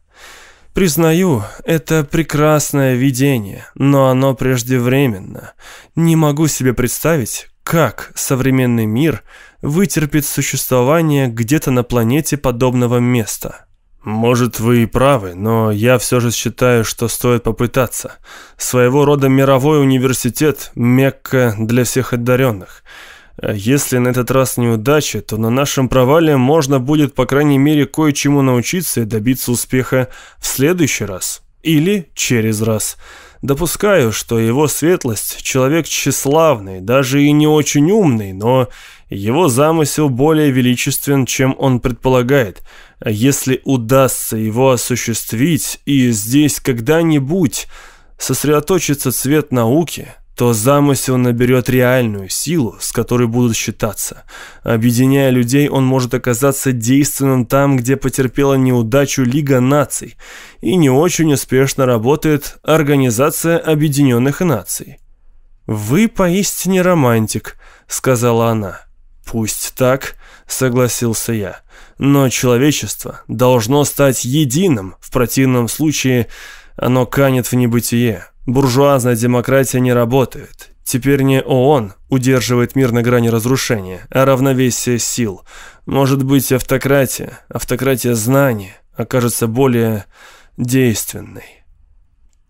«Признаю, это прекрасное видение, но оно преждевременно. Не могу себе представить, как современный мир вытерпит существование где-то на планете подобного места». «Может, вы и правы, но я все же считаю, что стоит попытаться. Своего рода мировой университет – мекка для всех одаренных. Если на этот раз неудача, то на нашем провале можно будет, по крайней мере, кое-чему научиться и добиться успеха в следующий раз. Или через раз. Допускаю, что его светлость – человек тщеславный, даже и не очень умный, но его замысел более величествен, чем он предполагает – если удастся его осуществить и здесь когда-нибудь сосредоточится цвет науки, то замысел наберет реальную силу, с которой будут считаться. Объединяя людей, он может оказаться действенным там, где потерпела неудачу Лига наций, и не очень успешно работает Организация Объединенных Наций. «Вы поистине романтик», — сказала она. «Пусть так», — согласился я. Но человечество должно стать единым, в противном случае оно канет в небытие. Буржуазная демократия не работает. Теперь не ООН удерживает мир на грани разрушения, а равновесие сил. Может быть, автократия, автократия знания окажется более действенной.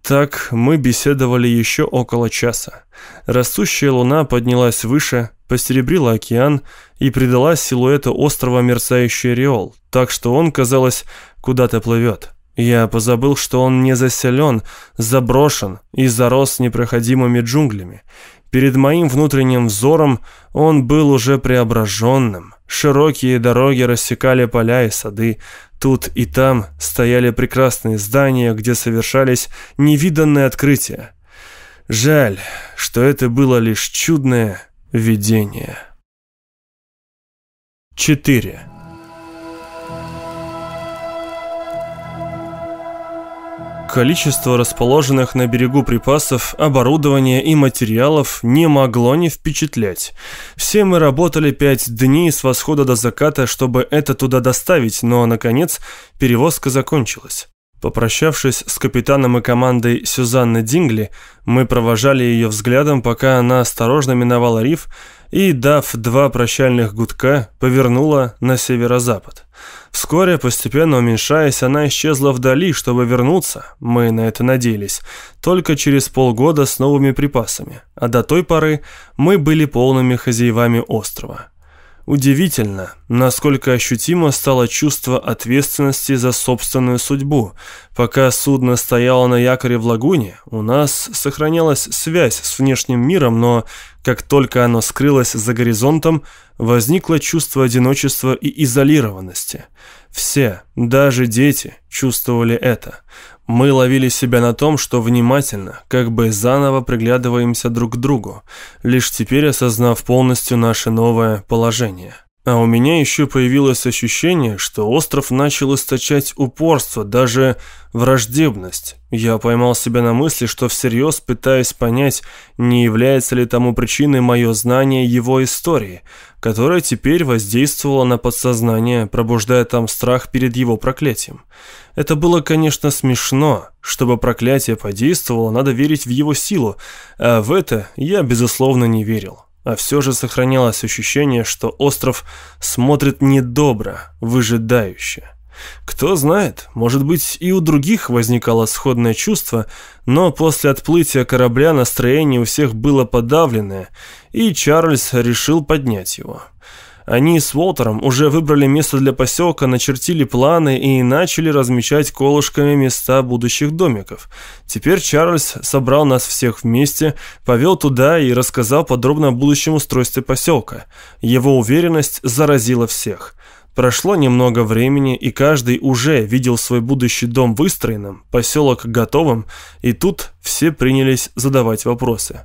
Так мы беседовали еще около часа. Растущая луна поднялась выше, посеребрила океан и придала силуэту острова мерцающий ореол, так что он, казалось, куда-то плывет. Я позабыл, что он не заселен, заброшен и зарос непроходимыми джунглями. Перед моим внутренним взором он был уже преображенным. Широкие дороги рассекали поля и сады. Тут и там стояли прекрасные здания, где совершались невиданные открытия. Жаль, что это было лишь чудное видение. 4. Количество расположенных на берегу припасов, оборудования и материалов не могло не впечатлять. Все мы работали пять дней с восхода до заката, чтобы это туда доставить, но, наконец, перевозка закончилась. Попрощавшись с капитаном и командой Сюзанны Дингли, мы провожали ее взглядом, пока она осторожно миновала риф и, дав два прощальных гудка, повернула на северо-запад. Вскоре, постепенно уменьшаясь, она исчезла вдали, чтобы вернуться, мы на это надеялись, только через полгода с новыми припасами, а до той поры мы были полными хозяевами острова. Удивительно, насколько ощутимо стало чувство ответственности за собственную судьбу. Пока судно стояло на якоре в лагуне, у нас сохранялась связь с внешним миром, но как только оно скрылось за горизонтом, возникло чувство одиночества и изолированности. Все, даже дети, чувствовали это. Мы ловили себя на том, что внимательно, как бы заново приглядываемся друг к другу, лишь теперь осознав полностью наше новое положение. А у меня еще появилось ощущение, что остров начал источать упорство, даже враждебность. Я поймал себя на мысли, что всерьез пытаюсь понять, не является ли тому причиной мое знание его истории, которая теперь воздействовала на подсознание, пробуждая там страх перед его проклятием. Это было, конечно, смешно. Чтобы проклятие подействовало, надо верить в его силу, а в это я, безусловно, не верил а все же сохранялось ощущение, что остров смотрит недобро, выжидающе. Кто знает, может быть и у других возникало сходное чувство, но после отплытия корабля настроение у всех было подавленное, и Чарльз решил поднять его. Они с Уолтером уже выбрали место для поселка, начертили планы и начали размечать колышками места будущих домиков. Теперь Чарльз собрал нас всех вместе, повел туда и рассказал подробно о будущем устройстве поселка. Его уверенность заразила всех. Прошло немного времени, и каждый уже видел свой будущий дом выстроенным, поселок готовым, и тут все принялись задавать вопросы.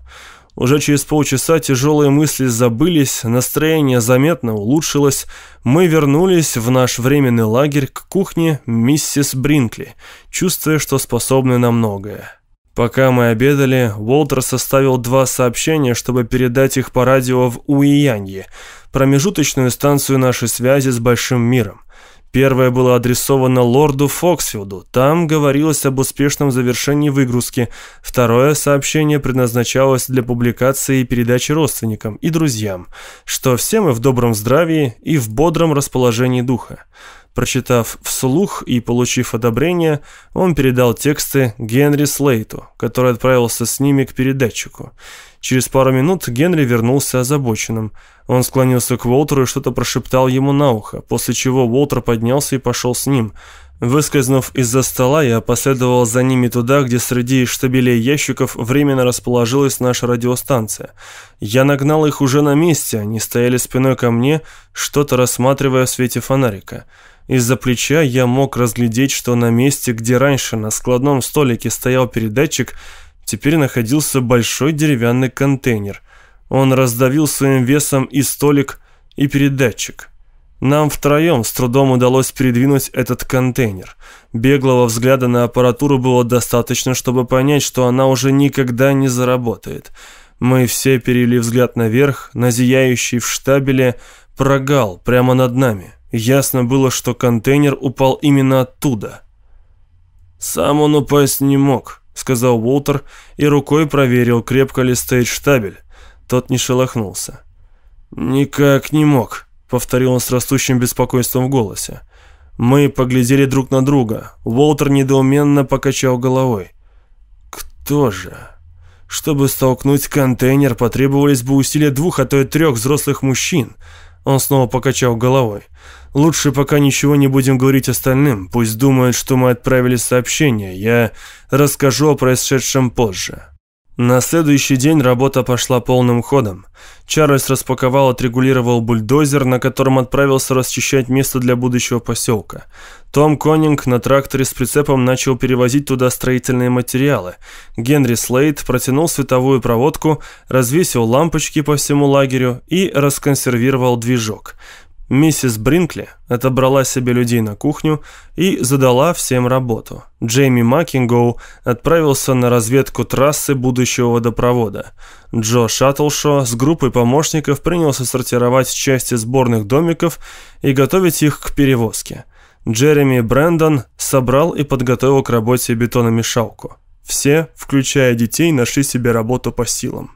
Уже через полчаса тяжелые мысли забылись, настроение заметно улучшилось. Мы вернулись в наш временный лагерь к кухне миссис Бринкли, чувствуя, что способны на многое. Пока мы обедали, Уолтер составил два сообщения, чтобы передать их по радио в Уиянье, промежуточную станцию нашей связи с большим миром. Первое было адресовано лорду Фоксфилду. Там говорилось об успешном завершении выгрузки. Второе сообщение предназначалось для публикации и передачи родственникам и друзьям, что все мы в добром здравии и в бодром расположении духа. Прочитав вслух и получив одобрение, он передал тексты Генри Слейту, который отправился с ними к передатчику. Через пару минут Генри вернулся озабоченным. Он склонился к Уолтеру и что-то прошептал ему на ухо, после чего Уолтер поднялся и пошел с ним. Выскользнув из-за стола, я последовал за ними туда, где среди штабелей ящиков временно расположилась наша радиостанция. Я нагнал их уже на месте, они стояли спиной ко мне, что-то рассматривая в свете фонарика. Из-за плеча я мог разглядеть, что на месте, где раньше на складном столике стоял передатчик, теперь находился большой деревянный контейнер. Он раздавил своим весом и столик, и передатчик. Нам втроем с трудом удалось передвинуть этот контейнер. Беглого взгляда на аппаратуру было достаточно, чтобы понять, что она уже никогда не заработает. Мы все перевели взгляд наверх, на зияющий в штабеле прогал прямо над нами. Ясно было, что контейнер упал именно оттуда. «Сам он упасть не мог», — сказал Уолтер и рукой проверил, крепко ли стоит штабель. Тот не шелохнулся. «Никак не мог», — повторил он с растущим беспокойством в голосе. Мы поглядели друг на друга. Уолтер недоуменно покачал головой. «Кто же?» Чтобы столкнуть контейнер, потребовались бы усилия двух, а то и трех взрослых мужчин. Он снова покачал головой. Лучше пока ничего не будем говорить остальным. Пусть думают, что мы отправили сообщение. Я расскажу о происшедшем позже. На следующий день работа пошла полным ходом. Чарльз распаковал отрегулировал бульдозер, на котором отправился расчищать место для будущего поселка. Том Коннинг на тракторе с прицепом начал перевозить туда строительные материалы. Генри Слейд протянул световую проводку, развесил лампочки по всему лагерю и расконсервировал движок. Миссис Бринкли отобрала себе людей на кухню и задала всем работу. Джейми Маккингоу отправился на разведку трассы будущего водопровода. Джо Шаттлшо с группой помощников принялся сортировать части сборных домиков и готовить их к перевозке. Джереми Брэндон собрал и подготовил к работе бетономешалку. Все, включая детей, нашли себе работу по силам.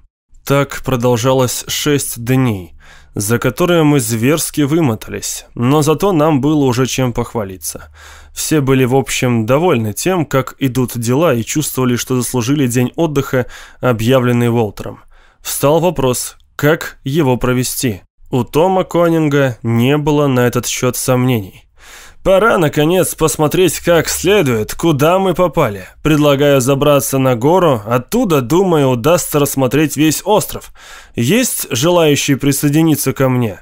Так продолжалось шесть дней – за которые мы зверски вымотались, но зато нам было уже чем похвалиться. Все были, в общем, довольны тем, как идут дела и чувствовали, что заслужили день отдыха, объявленный Волтером. Встал вопрос, как его провести. У Тома Конинга не было на этот счет сомнений. Пора, наконец, посмотреть как следует, куда мы попали. Предлагаю забраться на гору, оттуда, думаю, удастся рассмотреть весь остров. Есть желающие присоединиться ко мне?»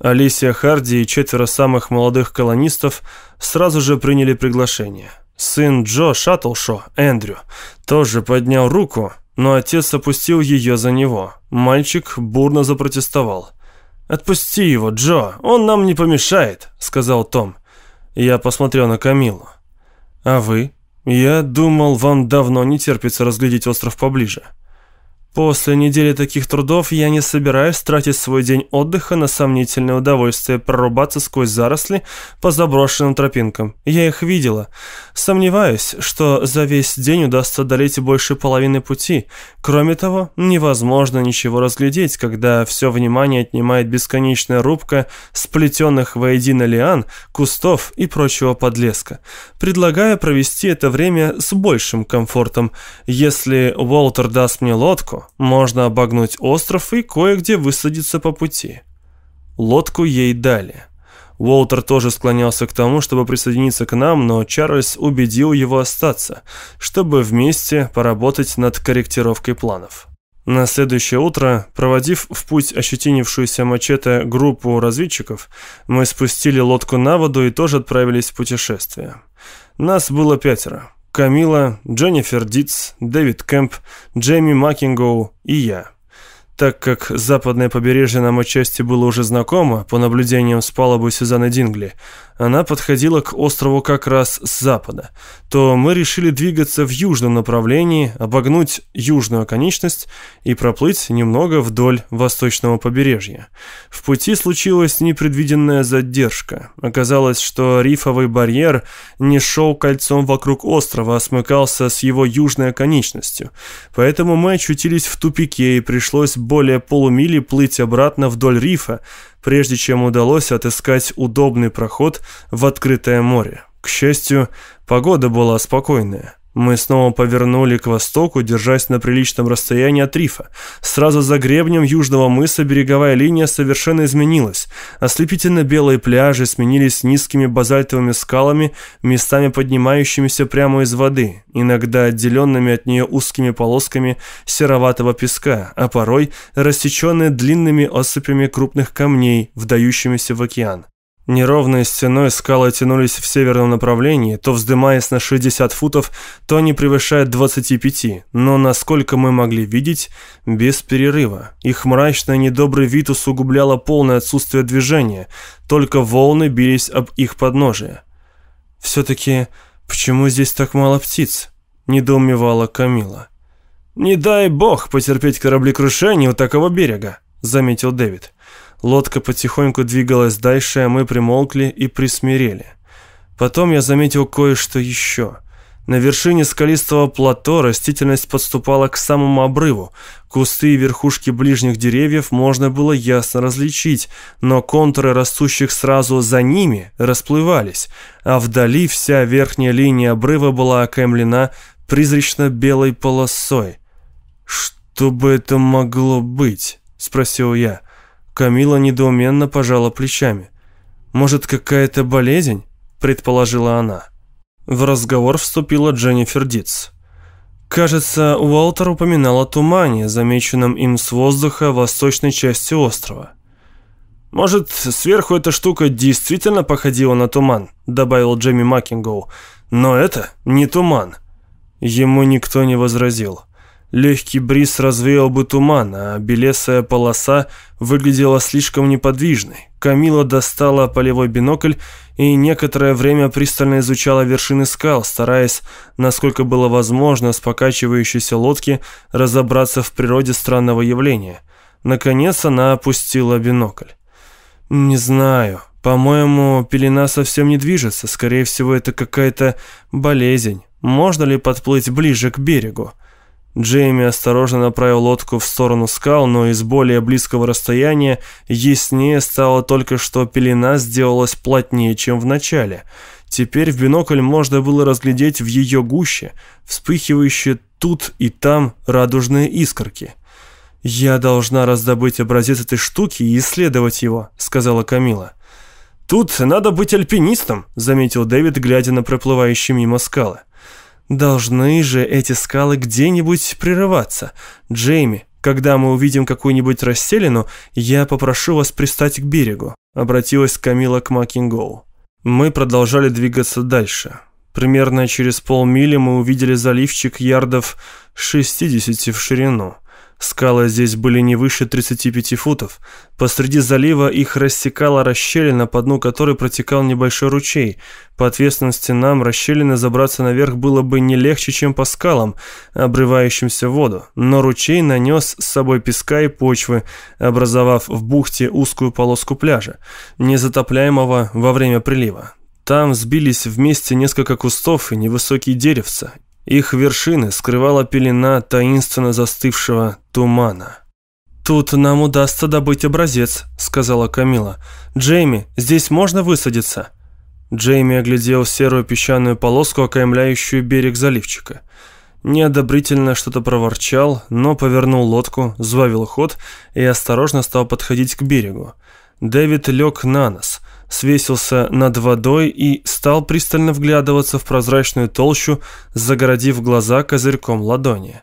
Алисия Харди и четверо самых молодых колонистов сразу же приняли приглашение. Сын Джо Шаттлшо, Эндрю, тоже поднял руку, но отец опустил ее за него. Мальчик бурно запротестовал. «Отпусти его, Джо, он нам не помешает», — сказал Том. Я посмотрел на Камилу. «А вы?» «Я думал, вам давно не терпится разглядеть остров поближе». После недели таких трудов я не собираюсь тратить свой день отдыха на сомнительное удовольствие прорубаться сквозь заросли по заброшенным тропинкам. Я их видела. Сомневаюсь, что за весь день удастся одолеть больше половины пути. Кроме того, невозможно ничего разглядеть, когда все внимание отнимает бесконечная рубка сплетенных воедино лиан, кустов и прочего подлеска. Предлагаю провести это время с большим комфортом. Если Уолтер даст мне лодку, можно обогнуть остров и кое-где высадиться по пути. Лодку ей дали. Уолтер тоже склонялся к тому, чтобы присоединиться к нам, но Чарльз убедил его остаться, чтобы вместе поработать над корректировкой планов. На следующее утро, проводив в путь ощетинившуюся мачете группу разведчиков, мы спустили лодку на воду и тоже отправились в путешествие. Нас было пятеро. Камила, Дженнифер Дитс, Дэвид Кэмп, Джейми Макингоу и я. Так как западное побережье нам отчасти было уже знакомо, по наблюдениям с палубы Сюзанны Дингли, она подходила к острову как раз с запада, то мы решили двигаться в южном направлении, обогнуть южную оконечность и проплыть немного вдоль восточного побережья. В пути случилась непредвиденная задержка. Оказалось, что рифовый барьер не шел кольцом вокруг острова, а смыкался с его южной оконечностью. Поэтому мы очутились в тупике и пришлось более полумили плыть обратно вдоль рифа, прежде чем удалось отыскать удобный проход в открытое море. К счастью, погода была спокойная. Мы снова повернули к востоку, держась на приличном расстоянии от рифа. Сразу за гребнем южного мыса береговая линия совершенно изменилась. Ослепительно белые пляжи сменились низкими базальтовыми скалами, местами поднимающимися прямо из воды, иногда отделенными от нее узкими полосками сероватого песка, а порой рассеченные длинными осыпями крупных камней, вдающимися в океан. Неровной стеной скалы тянулись в северном направлении, то вздымаясь на 60 футов, то не превышая 25, но, насколько мы могли видеть, без перерыва. Их мрачный недобрый вид усугубляло полное отсутствие движения, только волны бились об их подножие. «Все-таки почему здесь так мало птиц?» – недоумевала Камила. «Не дай бог потерпеть кораблекрушение у такого берега», – заметил Дэвид. Лодка потихоньку двигалась дальше, а мы примолкли и присмирели. Потом я заметил кое-что еще. На вершине скалистого плато растительность подступала к самому обрыву. Кусты и верхушки ближних деревьев можно было ясно различить, но контуры растущих сразу за ними расплывались, а вдали вся верхняя линия обрыва была окаймлена призрачно-белой полосой. «Что бы это могло быть?» – спросил я. – Камила недоуменно пожала плечами. «Может, какая-то болезнь?» – предположила она. В разговор вступила Дженнифер Дитс. Кажется, Уолтер упоминал о тумане, замеченном им с воздуха в восточной части острова. «Может, сверху эта штука действительно походила на туман», – добавил Джемми Макингоу. «Но это не туман». Ему никто не возразил. Легкий бриз развеял бы туман, а белесая полоса выглядела слишком неподвижной. Камила достала полевой бинокль и некоторое время пристально изучала вершины скал, стараясь, насколько было возможно, с покачивающейся лодки разобраться в природе странного явления. Наконец она опустила бинокль. «Не знаю. По-моему, пелена совсем не движется. Скорее всего, это какая-то болезнь. Можно ли подплыть ближе к берегу?» Джейми осторожно направил лодку в сторону скал, но из более близкого расстояния яснее стало только, что пелена сделалась плотнее, чем в начале. Теперь в бинокль можно было разглядеть в ее гуще вспыхивающие тут и там радужные искорки. «Я должна раздобыть образец этой штуки и исследовать его», — сказала Камила. «Тут надо быть альпинистом», — заметил Дэвид, глядя на проплывающие мимо скалы. Должны же эти скалы где-нибудь прерываться. Джейми, когда мы увидим какую-нибудь расселину, я попрошу вас пристать к берегу», — обратилась Камила к Макингоу. Мы продолжали двигаться дальше. Примерно через полмили мы увидели заливчик ярдов 60 в ширину. Скалы здесь были не выше 35 футов. Посреди залива их рассекала расщелина, по дну которой протекал небольшой ручей. По ответственности нам расщелины забраться наверх было бы не легче, чем по скалам, обрывающимся в воду. Но ручей нанес с собой песка и почвы, образовав в бухте узкую полоску пляжа, незатопляемого во время прилива. Там сбились вместе несколько кустов и невысокие деревца, их вершины скрывала пелена таинственно застывшего тумана. «Тут нам удастся добыть образец», — сказала Камила. «Джейми, здесь можно высадиться?» Джейми оглядел серую песчаную полоску, окаймляющую берег заливчика. Неодобрительно что-то проворчал, но повернул лодку, сбавил ход и осторожно стал подходить к берегу. Дэвид лег на нос — свесился над водой и стал пристально вглядываться в прозрачную толщу, загородив глаза козырьком ладони.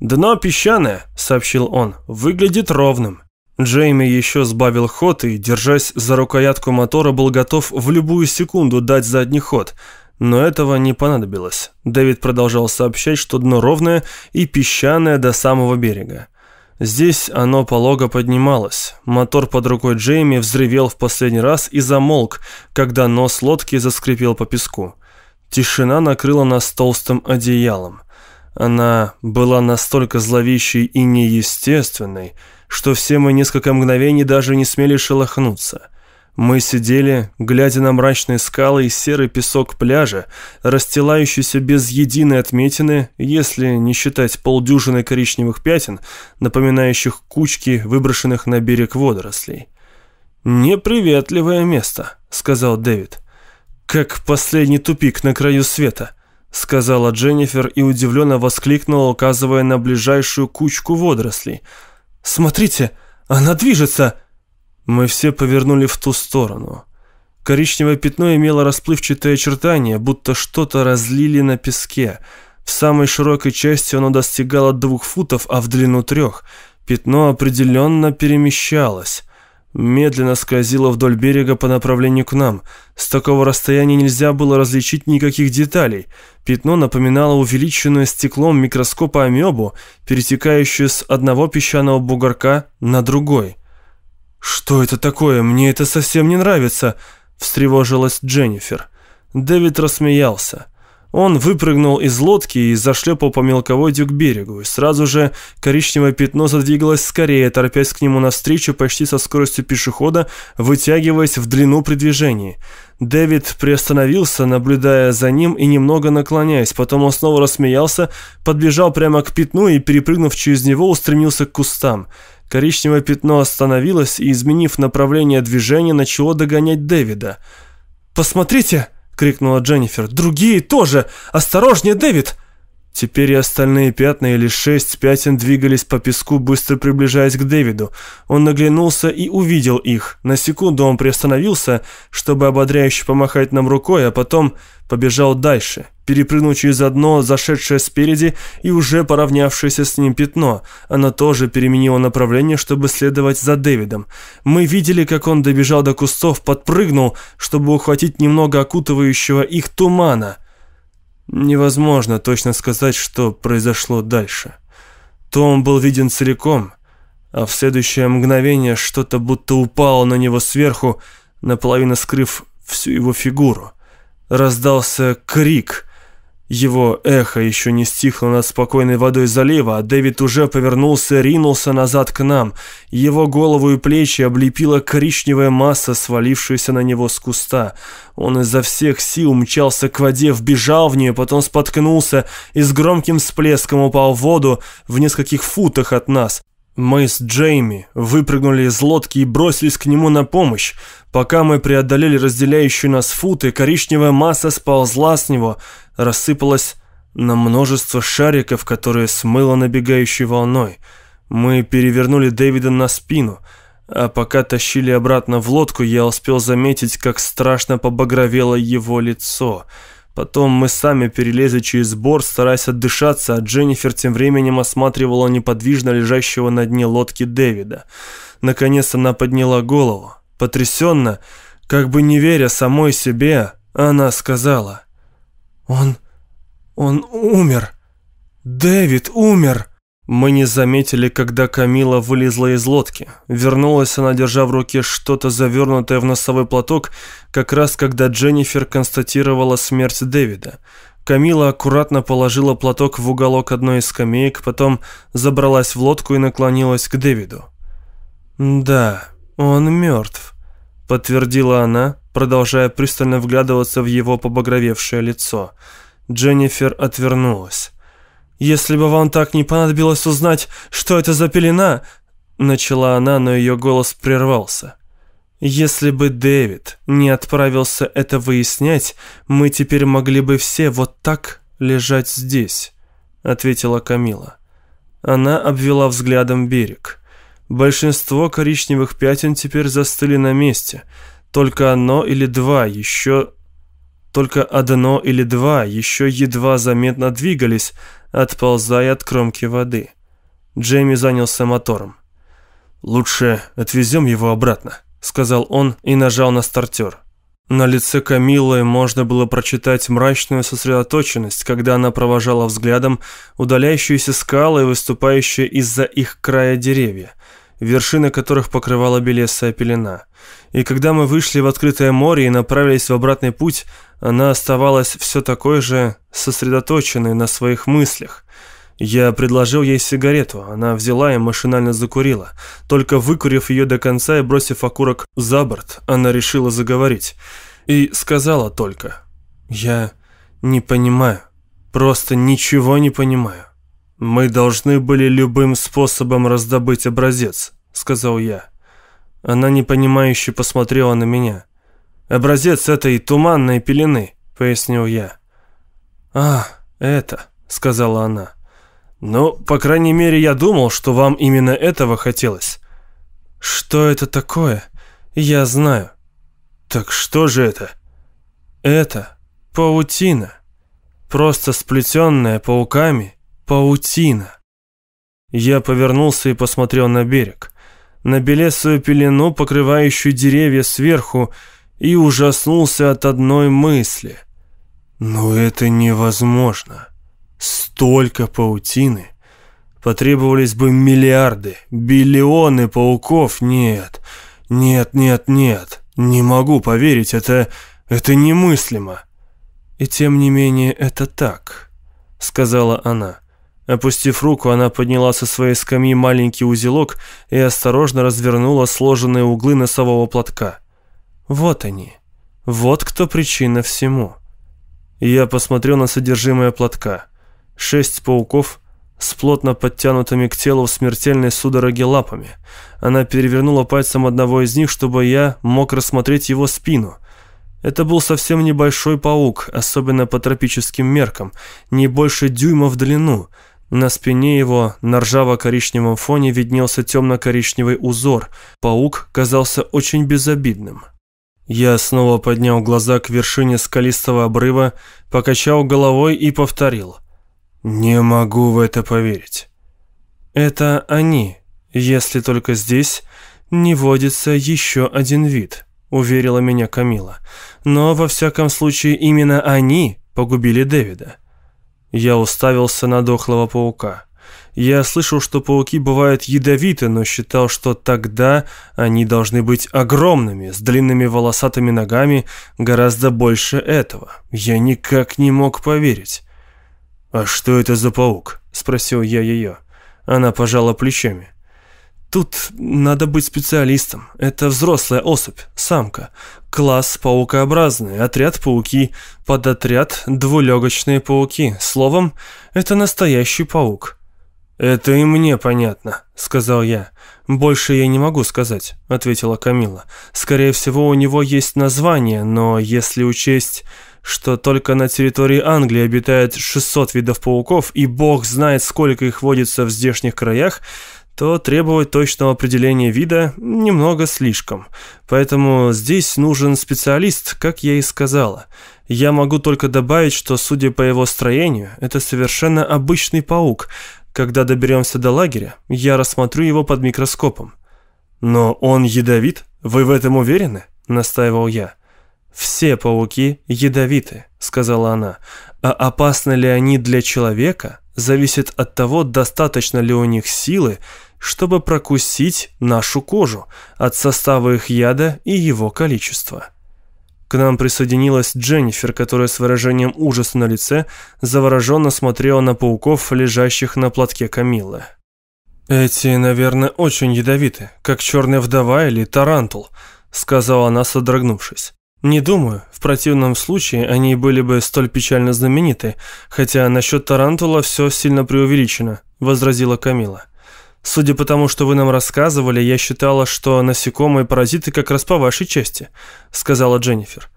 «Дно песчаное», — сообщил он, — «выглядит ровным». Джейми еще сбавил ход и, держась за рукоятку мотора, был готов в любую секунду дать задний ход, но этого не понадобилось. Дэвид продолжал сообщать, что дно ровное и песчаное до самого берега. Здесь оно полого поднималось. Мотор под рукой Джейми взревел в последний раз и замолк, когда нос лодки заскрипел по песку. Тишина накрыла нас толстым одеялом. Она была настолько зловещей и неестественной, что все мы несколько мгновений даже не смели шелохнуться. Мы сидели, глядя на мрачные скалы и серый песок пляжа, расстилающийся без единой отметины, если не считать полдюжины коричневых пятен, напоминающих кучки выброшенных на берег водорослей. «Неприветливое место», — сказал Дэвид. «Как последний тупик на краю света», — сказала Дженнифер и удивленно воскликнула, указывая на ближайшую кучку водорослей. «Смотрите, она движется!» Мы все повернули в ту сторону. Коричневое пятно имело расплывчатое очертание, будто что-то разлили на песке. В самой широкой части оно достигало двух футов, а в длину трех. Пятно определенно перемещалось. Медленно скользило вдоль берега по направлению к нам. С такого расстояния нельзя было различить никаких деталей. Пятно напоминало увеличенную стеклом микроскопа амебу, перетекающую с одного песчаного бугорка на другой. «Что это такое? Мне это совсем не нравится», — встревожилась Дженнифер. Дэвид рассмеялся. Он выпрыгнул из лодки и зашлепал по мелководью к берегу, сразу же коричневое пятно задвигалось скорее, торопясь к нему навстречу почти со скоростью пешехода, вытягиваясь в длину при движении. Дэвид приостановился, наблюдая за ним и немного наклоняясь, потом он снова рассмеялся, подбежал прямо к пятну и, перепрыгнув через него, устремился к кустам. Коричневое пятно остановилось и, изменив направление движения, начало догонять Дэвида. «Посмотрите!» — крикнула Дженнифер. «Другие тоже! Осторожнее, Дэвид!» Теперь и остальные пятна или шесть пятен двигались по песку, быстро приближаясь к Дэвиду. Он наглянулся и увидел их. На секунду он приостановился, чтобы ободряюще помахать нам рукой, а потом побежал дальше, перепрыгнул через одно, зашедшее спереди и уже поравнявшееся с ним пятно. Оно тоже переменило направление, чтобы следовать за Дэвидом. Мы видели, как он добежал до кустов, подпрыгнул, чтобы ухватить немного окутывающего их тумана – Невозможно точно сказать, что произошло дальше. Том был виден целиком, а в следующее мгновение что-то будто упало на него сверху, наполовину скрыв всю его фигуру. Раздался крик, его эхо еще не стихло над спокойной водой залива, а Дэвид уже повернулся, ринулся назад к нам. Его голову и плечи облепила коричневая масса, свалившаяся на него с куста. Он изо всех сил мчался к воде, вбежал в нее, потом споткнулся и с громким всплеском упал в воду в нескольких футах от нас. Мы с Джейми выпрыгнули из лодки и бросились к нему на помощь. Пока мы преодолели разделяющие нас футы, коричневая масса сползла с него, рассыпалась на множество шариков, которые смыло набегающей волной. Мы перевернули Дэвида на спину, а пока тащили обратно в лодку, я успел заметить, как страшно побагровело его лицо. Потом мы сами перелезли через борт, стараясь отдышаться, а Дженнифер тем временем осматривала неподвижно лежащего на дне лодки Дэвида. Наконец она подняла голову. Потрясенно, как бы не веря самой себе, она сказала – «Он... он умер! Дэвид умер!» Мы не заметили, когда Камила вылезла из лодки. Вернулась она, держа в руке что-то завернутое в носовой платок, как раз когда Дженнифер констатировала смерть Дэвида. Камила аккуратно положила платок в уголок одной из скамеек, потом забралась в лодку и наклонилась к Дэвиду. «Да, он мертв», — подтвердила она, продолжая пристально вглядываться в его побагровевшее лицо. Дженнифер отвернулась. «Если бы вам так не понадобилось узнать, что это за пелена...» Начала она, но ее голос прервался. «Если бы Дэвид не отправился это выяснять, мы теперь могли бы все вот так лежать здесь», — ответила Камила. Она обвела взглядом берег. Большинство коричневых пятен теперь застыли на месте. Только одно или два еще... Только одно или два еще едва заметно двигались, отползая от кромки воды. Джейми занялся мотором. «Лучше отвезем его обратно», — сказал он и нажал на стартер. На лице Камилы можно было прочитать мрачную сосредоточенность, когда она провожала взглядом удаляющиеся скалы выступающие из-за их края деревья, вершины которых покрывала белесая пелена. И когда мы вышли в открытое море и направились в обратный путь, она оставалась все такой же сосредоточенной на своих мыслях. Я предложил ей сигарету, она взяла и машинально закурила. Только выкурив ее до конца и бросив окурок за борт, она решила заговорить. И сказала только, «Я не понимаю, просто ничего не понимаю». «Мы должны были любым способом раздобыть образец», — сказал я. Она непонимающе посмотрела на меня. «Образец этой туманной пелены», — пояснил я. «А, это», — сказала она. «Ну, по крайней мере, я думал, что вам именно этого хотелось». «Что это такое? Я знаю». «Так что же это?» «Это паутина. Просто сплетенная пауками паутина». Я повернулся и посмотрел на берег, на белесую пелену, покрывающую деревья сверху, и ужаснулся от одной мысли. Но это невозможно. Столько паутины. Потребовались бы миллиарды, биллионы пауков. Нет, нет, нет, нет. Не могу поверить, это... это немыслимо. И тем не менее это так, сказала она. Опустив руку, она подняла со своей скамьи маленький узелок и осторожно развернула сложенные углы носового платка. Вот они. Вот кто причина всему. Я посмотрел на содержимое платка. Шесть пауков с плотно подтянутыми к телу в смертельной судороге лапами. Она перевернула пальцем одного из них, чтобы я мог рассмотреть его спину. Это был совсем небольшой паук, особенно по тропическим меркам, не больше дюйма в длину. На спине его на ржаво-коричневом фоне виднелся темно-коричневый узор. Паук казался очень безобидным. Я снова поднял глаза к вершине скалистого обрыва, покачал головой и повторил. «Не могу в это поверить». «Это они, если только здесь не водится еще один вид», — уверила меня Камила. «Но, во всяком случае, именно они погубили Дэвида». Я уставился на дохлого паука. Я слышал, что пауки бывают ядовиты, но считал, что тогда они должны быть огромными, с длинными волосатыми ногами, гораздо больше этого. Я никак не мог поверить. «А что это за паук?» – спросил я ее. Она пожала плечами. «Тут надо быть специалистом. Это взрослая особь, самка. Класс паукообразный, отряд пауки, подотряд двулегочные пауки. Словом, это настоящий паук». «Это и мне понятно», — сказал я. «Больше я не могу сказать», — ответила Камила. «Скорее всего, у него есть название, но если учесть, что только на территории Англии обитает 600 видов пауков, и бог знает, сколько их водится в здешних краях, то требовать точного определения вида немного слишком. Поэтому здесь нужен специалист, как я и сказала. Я могу только добавить, что, судя по его строению, это совершенно обычный паук — когда доберемся до лагеря, я рассмотрю его под микроскопом. Но он ядовит? Вы в этом уверены? Настаивал я. Все пауки ядовиты, сказала она. А опасны ли они для человека? зависит от того, достаточно ли у них силы, чтобы прокусить нашу кожу, от состава их яда и его количества. К нам присоединилась Дженнифер, которая с выражением ужаса на лице завороженно смотрела на пауков, лежащих на платке Камиллы. «Эти, наверное, очень ядовиты, как черная вдова или тарантул», — сказала она, содрогнувшись. «Не думаю, в противном случае они были бы столь печально знамениты, хотя насчет тарантула все сильно преувеличено», — возразила Камила. Судя по тому, что вы нам рассказывали, я считала, что насекомые паразиты как раз по вашей части», — сказала Дженнифер.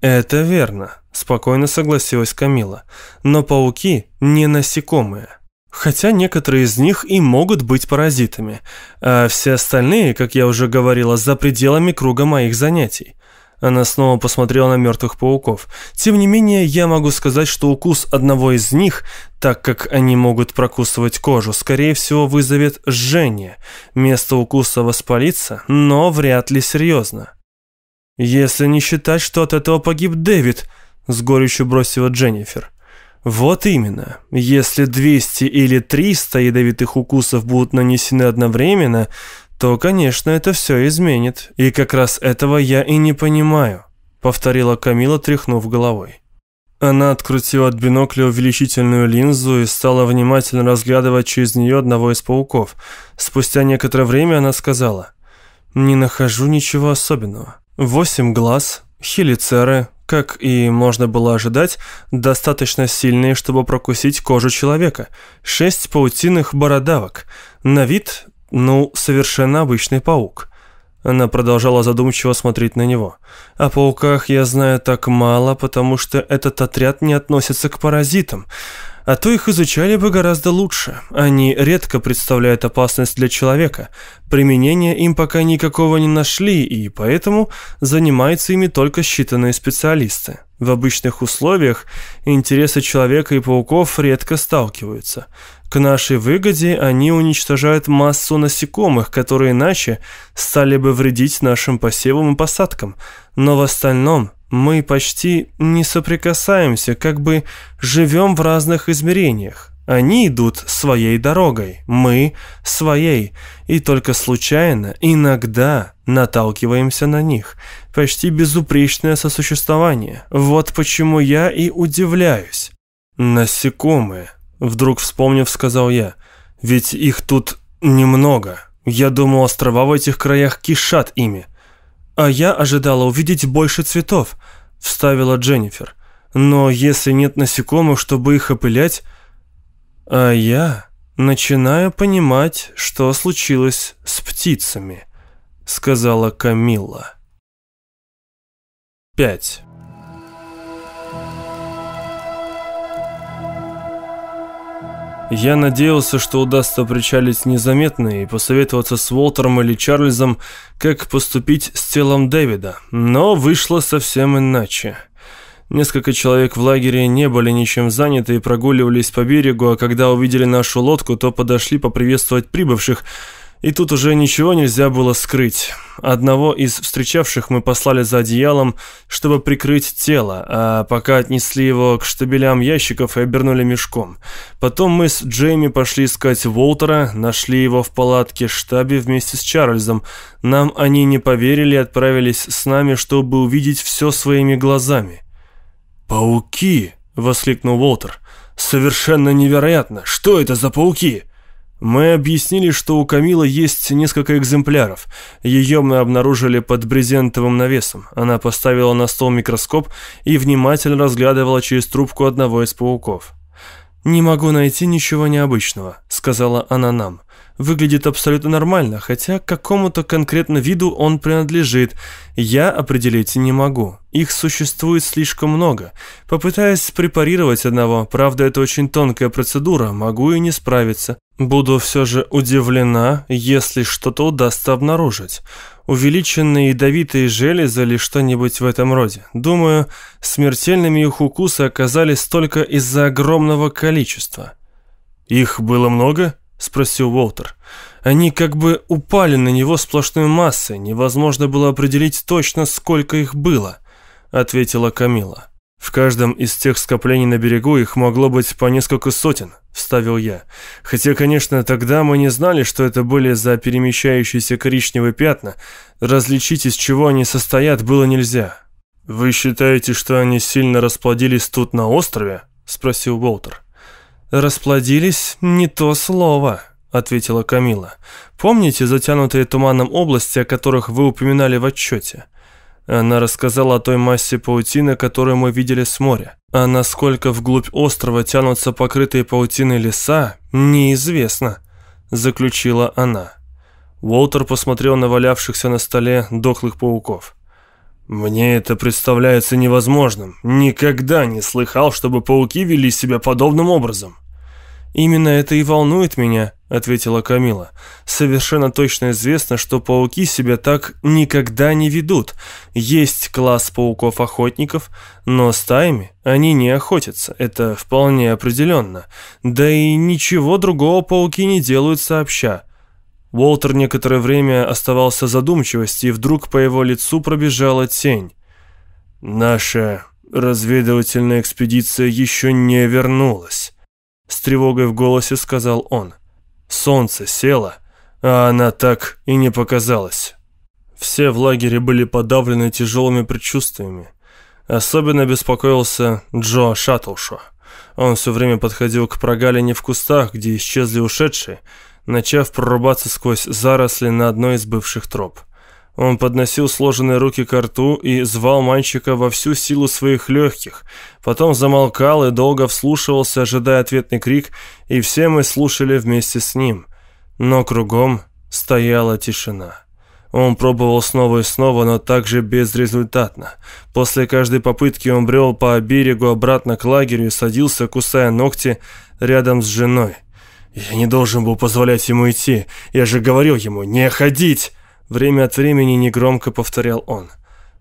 «Это верно», — спокойно согласилась Камила. «Но пауки не насекомые. Хотя некоторые из них и могут быть паразитами, а все остальные, как я уже говорила, за пределами круга моих занятий. Она снова посмотрела на мертвых пауков. Тем не менее, я могу сказать, что укус одного из них, так как они могут прокусывать кожу, скорее всего вызовет жжение. Место укуса воспалится, но вряд ли серьезно. «Если не считать, что от этого погиб Дэвид», — с горечью бросила Дженнифер. «Вот именно. Если 200 или 300 ядовитых укусов будут нанесены одновременно, то, конечно, это все изменит. И как раз этого я и не понимаю», — повторила Камила, тряхнув головой. Она открутила от бинокля увеличительную линзу и стала внимательно разглядывать через нее одного из пауков. Спустя некоторое время она сказала, «Не нахожу ничего особенного. Восемь глаз, хелицеры, как и можно было ожидать, достаточно сильные, чтобы прокусить кожу человека. Шесть паутинных бородавок. На вид ну, совершенно обычный паук. Она продолжала задумчиво смотреть на него. О пауках я знаю так мало, потому что этот отряд не относится к паразитам. А то их изучали бы гораздо лучше. Они редко представляют опасность для человека. Применения им пока никакого не нашли, и поэтому занимаются ими только считанные специалисты. В обычных условиях интересы человека и пауков редко сталкиваются. К нашей выгоде они уничтожают массу насекомых, которые иначе стали бы вредить нашим посевам и посадкам. Но в остальном мы почти не соприкасаемся, как бы живем в разных измерениях. Они идут своей дорогой, мы своей, и только случайно, иногда наталкиваемся на них. Почти безупречное сосуществование. Вот почему я и удивляюсь. Насекомые. Вдруг вспомнив, сказал я. Ведь их тут немного. Я думал, острова в этих краях кишат ими. А я ожидала увидеть больше цветов, вставила Дженнифер. Но если нет насекомых, чтобы их опылять... А я начинаю понимать, что случилось с птицами, сказала Камилла. 5. Я надеялся, что удастся причалить незаметно и посоветоваться с Уолтером или Чарльзом, как поступить с телом Дэвида, но вышло совсем иначе. Несколько человек в лагере не были ничем заняты и прогуливались по берегу, а когда увидели нашу лодку, то подошли поприветствовать прибывших – и тут уже ничего нельзя было скрыть. Одного из встречавших мы послали за одеялом, чтобы прикрыть тело, а пока отнесли его к штабелям ящиков и обернули мешком. Потом мы с Джейми пошли искать Уолтера, нашли его в палатке штабе вместе с Чарльзом. Нам они не поверили и отправились с нами, чтобы увидеть все своими глазами. «Пауки!» — воскликнул Уолтер. «Совершенно невероятно! Что это за пауки?» Мы объяснили, что у Камилы есть несколько экземпляров. Ее мы обнаружили под брезентовым навесом. Она поставила на стол микроскоп и внимательно разглядывала через трубку одного из пауков. «Не могу найти ничего необычного», — сказала она нам выглядит абсолютно нормально, хотя к какому-то конкретно виду он принадлежит. Я определить не могу. Их существует слишком много. Попытаюсь препарировать одного, правда это очень тонкая процедура, могу и не справиться. Буду все же удивлена, если что-то удастся обнаружить. Увеличенные ядовитые железы или что-нибудь в этом роде. Думаю, смертельными их укусы оказались только из-за огромного количества. Их было много? спросил Уолтер. Они как бы упали на него сплошной массой, невозможно было определить точно, сколько их было, ответила Камила. В каждом из тех скоплений на берегу их могло быть по несколько сотен, вставил я. Хотя, конечно, тогда мы не знали, что это были за перемещающиеся коричневые пятна. Различить, из чего они состоят, было нельзя. «Вы считаете, что они сильно расплодились тут на острове?» – спросил Уолтер. «Расплодились – не то слово», – ответила Камила. «Помните затянутые туманом области, о которых вы упоминали в отчете?» Она рассказала о той массе паутины, которую мы видели с моря. А насколько вглубь острова тянутся покрытые паутиной леса, неизвестно, заключила она. Уолтер посмотрел на валявшихся на столе дохлых пауков. «Мне это представляется невозможным. Никогда не слыхал, чтобы пауки вели себя подобным образом». «Именно это и волнует меня», — ответила Камила. «Совершенно точно известно, что пауки себя так никогда не ведут. Есть класс пауков-охотников, но стаями они не охотятся, это вполне определенно. Да и ничего другого пауки не делают сообща». Уолтер некоторое время оставался задумчивости, и вдруг по его лицу пробежала тень. «Наша разведывательная экспедиция еще не вернулась». С тревогой в голосе сказал он. Солнце село, а она так и не показалась. Все в лагере были подавлены тяжелыми предчувствиями. Особенно беспокоился Джо Шаттлшо. Он все время подходил к прогалине в кустах, где исчезли ушедшие, начав прорубаться сквозь заросли на одной из бывших троп. Он подносил сложенные руки к рту и звал мальчика во всю силу своих легких. Потом замолкал и долго вслушивался, ожидая ответный крик, и все мы слушали вместе с ним. Но кругом стояла тишина. Он пробовал снова и снова, но также безрезультатно. После каждой попытки он брел по берегу обратно к лагерю и садился, кусая ногти, рядом с женой. «Я не должен был позволять ему идти. Я же говорил ему, не ходить!» Время от времени негромко повторял он.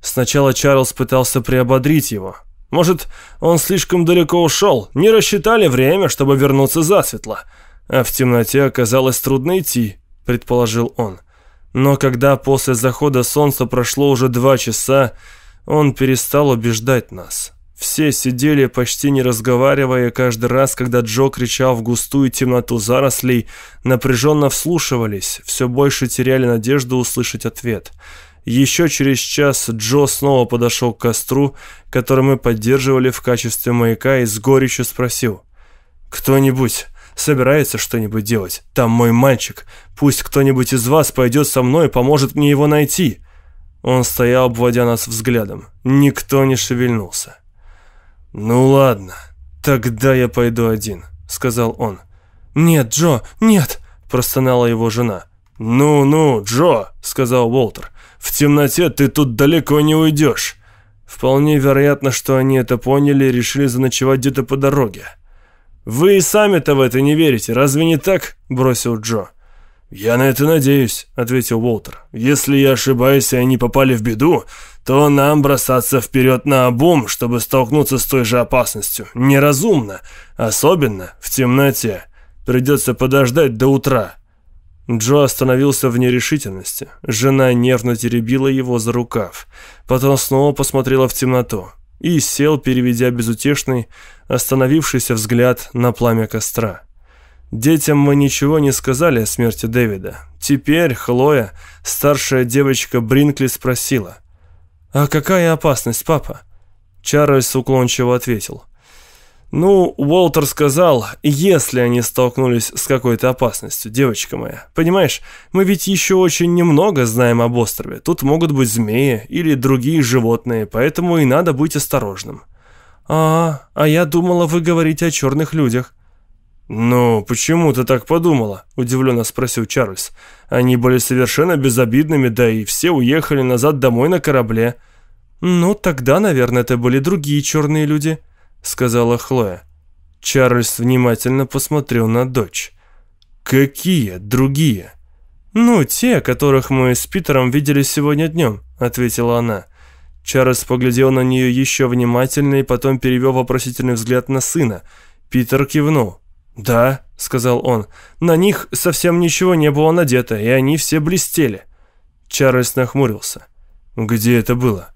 Сначала Чарльз пытался приободрить его. Может, он слишком далеко ушел, не рассчитали время, чтобы вернуться засветло. А в темноте оказалось трудно идти, предположил он. Но когда после захода солнца прошло уже два часа, он перестал убеждать нас. Все сидели почти не разговаривая, каждый раз, когда Джо кричал в густую темноту зарослей, напряженно вслушивались, все больше теряли надежду услышать ответ. Еще через час Джо снова подошел к костру, который мы поддерживали в качестве маяка, и с горечью спросил. «Кто-нибудь собирается что-нибудь делать? Там мой мальчик. Пусть кто-нибудь из вас пойдет со мной и поможет мне его найти». Он стоял, обводя нас взглядом. Никто не шевельнулся. «Ну ладно, тогда я пойду один», — сказал он. «Нет, Джо, нет!» — простонала его жена. «Ну-ну, Джо», — сказал Уолтер, — «в темноте ты тут далеко не уйдешь». Вполне вероятно, что они это поняли и решили заночевать где-то по дороге. «Вы и сами-то в это не верите, разве не так?» – бросил Джо. «Я на это надеюсь», — ответил Уолтер. «Если я ошибаюсь, и они попали в беду, то нам бросаться вперед на обум, чтобы столкнуться с той же опасностью, неразумно, особенно в темноте. Придется подождать до утра». Джо остановился в нерешительности. Жена нервно теребила его за рукав. Потом снова посмотрела в темноту и сел, переведя безутешный, остановившийся взгляд на пламя костра. Детям мы ничего не сказали о смерти Дэвида. Теперь Хлоя, старшая девочка Бринкли, спросила. «А какая опасность, папа?» Чарльз уклончиво ответил. «Ну, Уолтер сказал, если они столкнулись с какой-то опасностью, девочка моя. Понимаешь, мы ведь еще очень немного знаем об острове. Тут могут быть змеи или другие животные, поэтому и надо быть осторожным». «А, а я думала, вы говорите о черных людях». «Ну, почему ты так подумала?» – удивленно спросил Чарльз. «Они были совершенно безобидными, да и все уехали назад домой на корабле». «Ну, тогда, наверное, это были другие черные люди», – сказала Хлоя. Чарльз внимательно посмотрел на дочь. «Какие другие?» «Ну, те, которых мы с Питером видели сегодня днем», – ответила она. Чарльз поглядел на нее еще внимательно и потом перевел вопросительный взгляд на сына. Питер кивнул. «Да», — сказал он, — «на них совсем ничего не было надето, и они все блестели». Чарльз нахмурился. «Где это было?»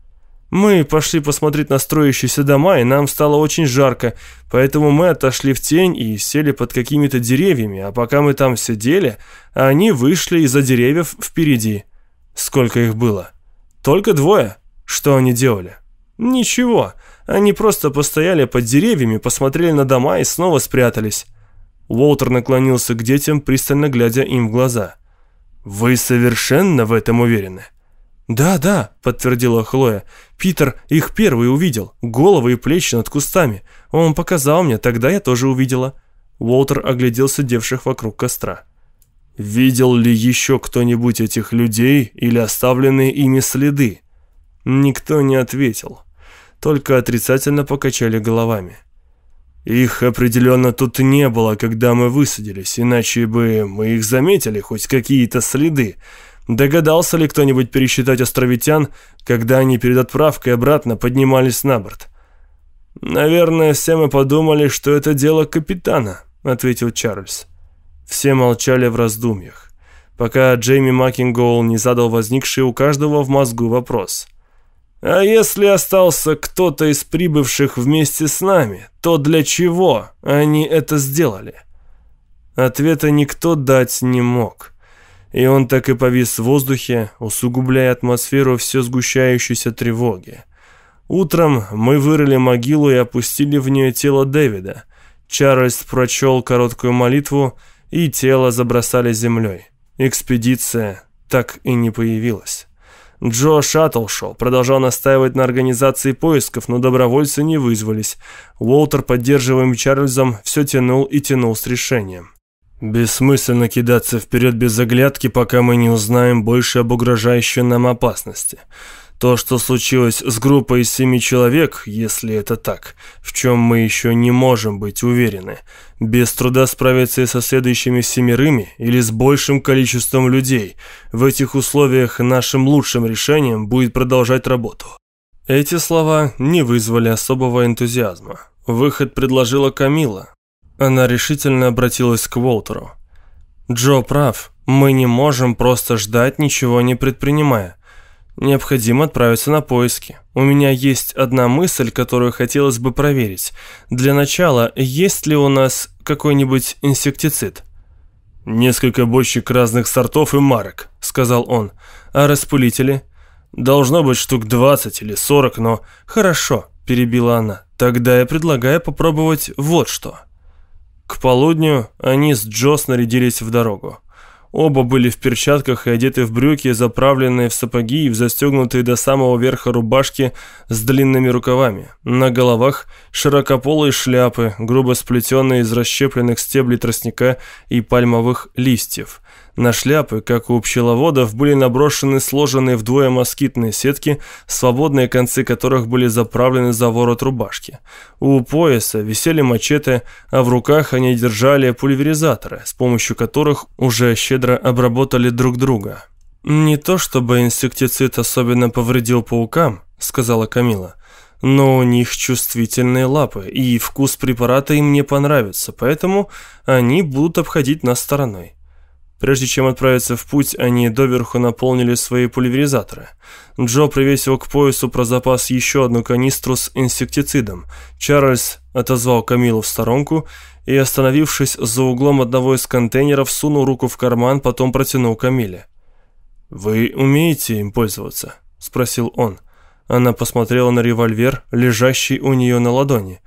Мы пошли посмотреть на строящиеся дома, и нам стало очень жарко, поэтому мы отошли в тень и сели под какими-то деревьями, а пока мы там сидели, они вышли из-за деревьев впереди. Сколько их было? Только двое. Что они делали? Ничего. Они просто постояли под деревьями, посмотрели на дома и снова спрятались. Уолтер наклонился к детям, пристально глядя им в глаза. «Вы совершенно в этом уверены?» «Да, да», — подтвердила Хлоя. «Питер их первый увидел, головы и плечи над кустами. Он показал мне, тогда я тоже увидела». Уолтер оглядел сидевших вокруг костра. «Видел ли еще кто-нибудь этих людей или оставленные ими следы?» Никто не ответил, только отрицательно покачали головами. Их определенно тут не было, когда мы высадились, иначе бы мы их заметили, хоть какие-то следы. Догадался ли кто-нибудь пересчитать островитян, когда они перед отправкой обратно поднимались на борт? «Наверное, все мы подумали, что это дело капитана», — ответил Чарльз. Все молчали в раздумьях, пока Джейми Макингоул не задал возникший у каждого в мозгу вопрос. А если остался кто-то из прибывших вместе с нами, то для чего они это сделали? Ответа никто дать не мог. И он так и повис в воздухе, усугубляя атмосферу все сгущающейся тревоги. Утром мы вырыли могилу и опустили в нее тело Дэвида. Чарльз прочел короткую молитву, и тело забросали землей. Экспедиция так и не появилась. Джо Шаттлшоу продолжал настаивать на организации поисков, но добровольцы не вызвались. Уолтер, поддерживаемый Чарльзом, все тянул и тянул с решением. «Бессмысленно кидаться вперед без оглядки, пока мы не узнаем больше об угрожающей нам опасности. То, что случилось с группой из семи человек, если это так, в чем мы еще не можем быть уверены, без труда справиться и со следующими семерыми или с большим количеством людей. В этих условиях нашим лучшим решением будет продолжать работу. Эти слова не вызвали особого энтузиазма. Выход предложила Камила. Она решительно обратилась к Уолтеру. «Джо прав. Мы не можем просто ждать, ничего не предпринимая. Необходимо отправиться на поиски. У меня есть одна мысль, которую хотелось бы проверить. Для начала, есть ли у нас какой-нибудь инсектицид?» «Несколько бочек разных сортов и марок», — сказал он. «А распылители?» «Должно быть штук 20 или 40, но...» «Хорошо», — перебила она. «Тогда я предлагаю попробовать вот что». К полудню они с Джо снарядились в дорогу. Оба были в перчатках и одеты в брюки, заправленные в сапоги и в застегнутые до самого верха рубашки с длинными рукавами. На головах широкополые шляпы, грубо сплетенные из расщепленных стеблей тростника и пальмовых листьев. На шляпы, как у пчеловодов, были наброшены сложенные вдвое москитные сетки, свободные концы которых были заправлены за ворот рубашки. У пояса висели мачете, а в руках они держали пульверизаторы, с помощью которых уже щедро обработали друг друга. «Не то чтобы инсектицид особенно повредил паукам», — сказала Камила, «но у них чувствительные лапы, и вкус препарата им не понравится, поэтому они будут обходить нас стороной». Прежде чем отправиться в путь, они доверху наполнили свои пульверизаторы. Джо привесил к поясу про запас еще одну канистру с инсектицидом. Чарльз отозвал Камилу в сторонку и, остановившись за углом одного из контейнеров, сунул руку в карман, потом протянул Камиле. «Вы умеете им пользоваться?» – спросил он. Она посмотрела на револьвер, лежащий у нее на ладони.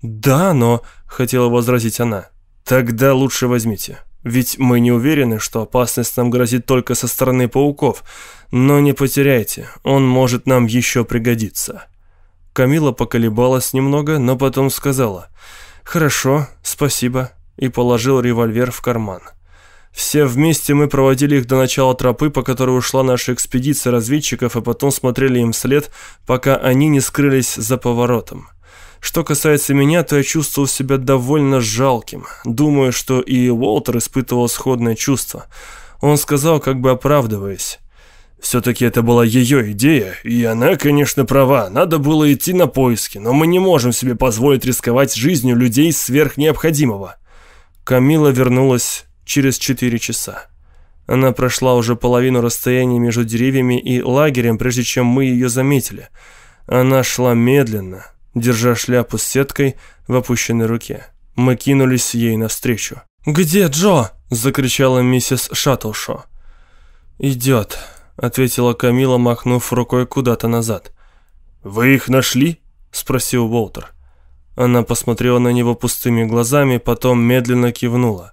«Да, но...» – хотела возразить она. «Тогда лучше возьмите. Ведь мы не уверены, что опасность нам грозит только со стороны пауков. Но не потеряйте, он может нам еще пригодиться». Камила поколебалась немного, но потом сказала «Хорошо, спасибо» и положил револьвер в карман. Все вместе мы проводили их до начала тропы, по которой ушла наша экспедиция разведчиков, а потом смотрели им вслед, пока они не скрылись за поворотом. Что касается меня, то я чувствовал себя довольно жалким. Думаю, что и Уолтер испытывал сходное чувство. Он сказал, как бы оправдываясь. Все-таки это была ее идея, и она, конечно, права. Надо было идти на поиски, но мы не можем себе позволить рисковать жизнью людей сверх необходимого. Камила вернулась через четыре часа. Она прошла уже половину расстояния между деревьями и лагерем, прежде чем мы ее заметили – Она шла медленно, держа шляпу с сеткой в опущенной руке. Мы кинулись ей навстречу. «Где Джо?» – закричала миссис Шаттлшо. «Идет», – ответила Камила, махнув рукой куда-то назад. «Вы их нашли?» – спросил Уолтер. Она посмотрела на него пустыми глазами, потом медленно кивнула.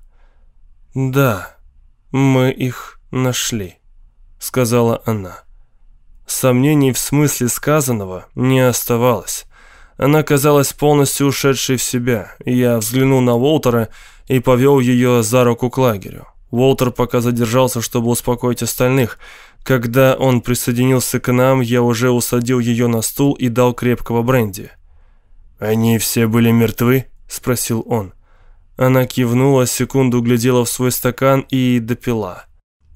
«Да, мы их нашли», — сказала она. Сомнений в смысле сказанного не оставалось. Она казалась полностью ушедшей в себя. Я взглянул на Уолтера и повел ее за руку к лагерю. Уолтер пока задержался, чтобы успокоить остальных. Когда он присоединился к нам, я уже усадил ее на стул и дал крепкого бренди. «Они все были мертвы?» – спросил он. Она кивнула, секунду глядела в свой стакан и допила.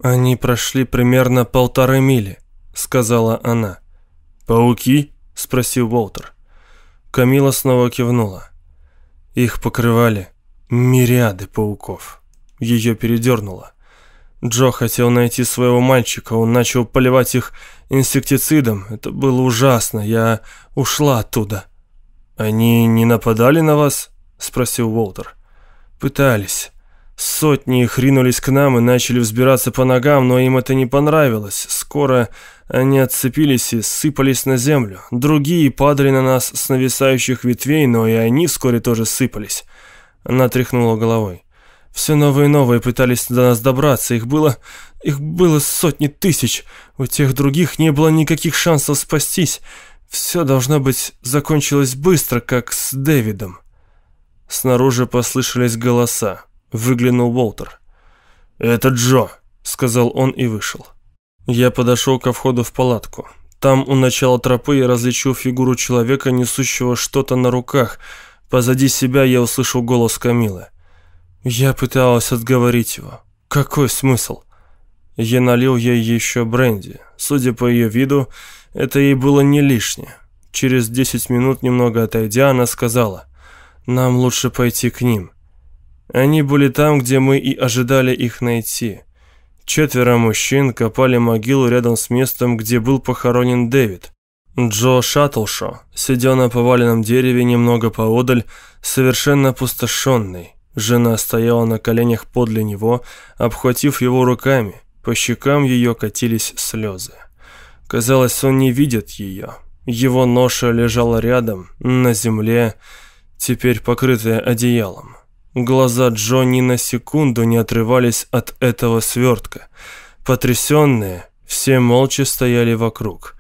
«Они прошли примерно полторы мили», – сказала она. «Пауки?» – спросил Уолтер. Камила снова кивнула. Их покрывали мириады пауков. Ее передернуло. Джо хотел найти своего мальчика, он начал поливать их инсектицидом. Это было ужасно, я ушла оттуда. «Они не нападали на вас?» – спросил Уолтер. «Пытались. Сотни их ринулись к нам и начали взбираться по ногам, но им это не понравилось. Скоро они отцепились и сыпались на землю. Другие падали на нас с нависающих ветвей, но и они вскоре тоже сыпались». Она тряхнула головой. Все новые и новые пытались до нас добраться. Их было... их было сотни тысяч. У тех других не было никаких шансов спастись. Все, должно быть, закончилось быстро, как с Дэвидом. Снаружи послышались голоса. Выглянул Уолтер. «Это Джо», — сказал он и вышел. Я подошел ко входу в палатку. Там у начала тропы я различил фигуру человека, несущего что-то на руках. Позади себя я услышал голос Камилы. Я пыталась отговорить его. Какой смысл? Я налил ей еще бренди. Судя по ее виду, это ей было не лишнее. Через 10 минут, немного отойдя, она сказала, «Нам лучше пойти к ним». Они были там, где мы и ожидали их найти. Четверо мужчин копали могилу рядом с местом, где был похоронен Дэвид. Джо Шаттлшо сидел на поваленном дереве немного поодаль, совершенно опустошенный. Жена стояла на коленях подле него, обхватив его руками. По щекам ее катились слезы. Казалось, он не видит ее. Его ноша лежала рядом, на земле, теперь покрытая одеялом. Глаза Джо ни на секунду не отрывались от этого свертка. Потрясенные, все молча стояли вокруг.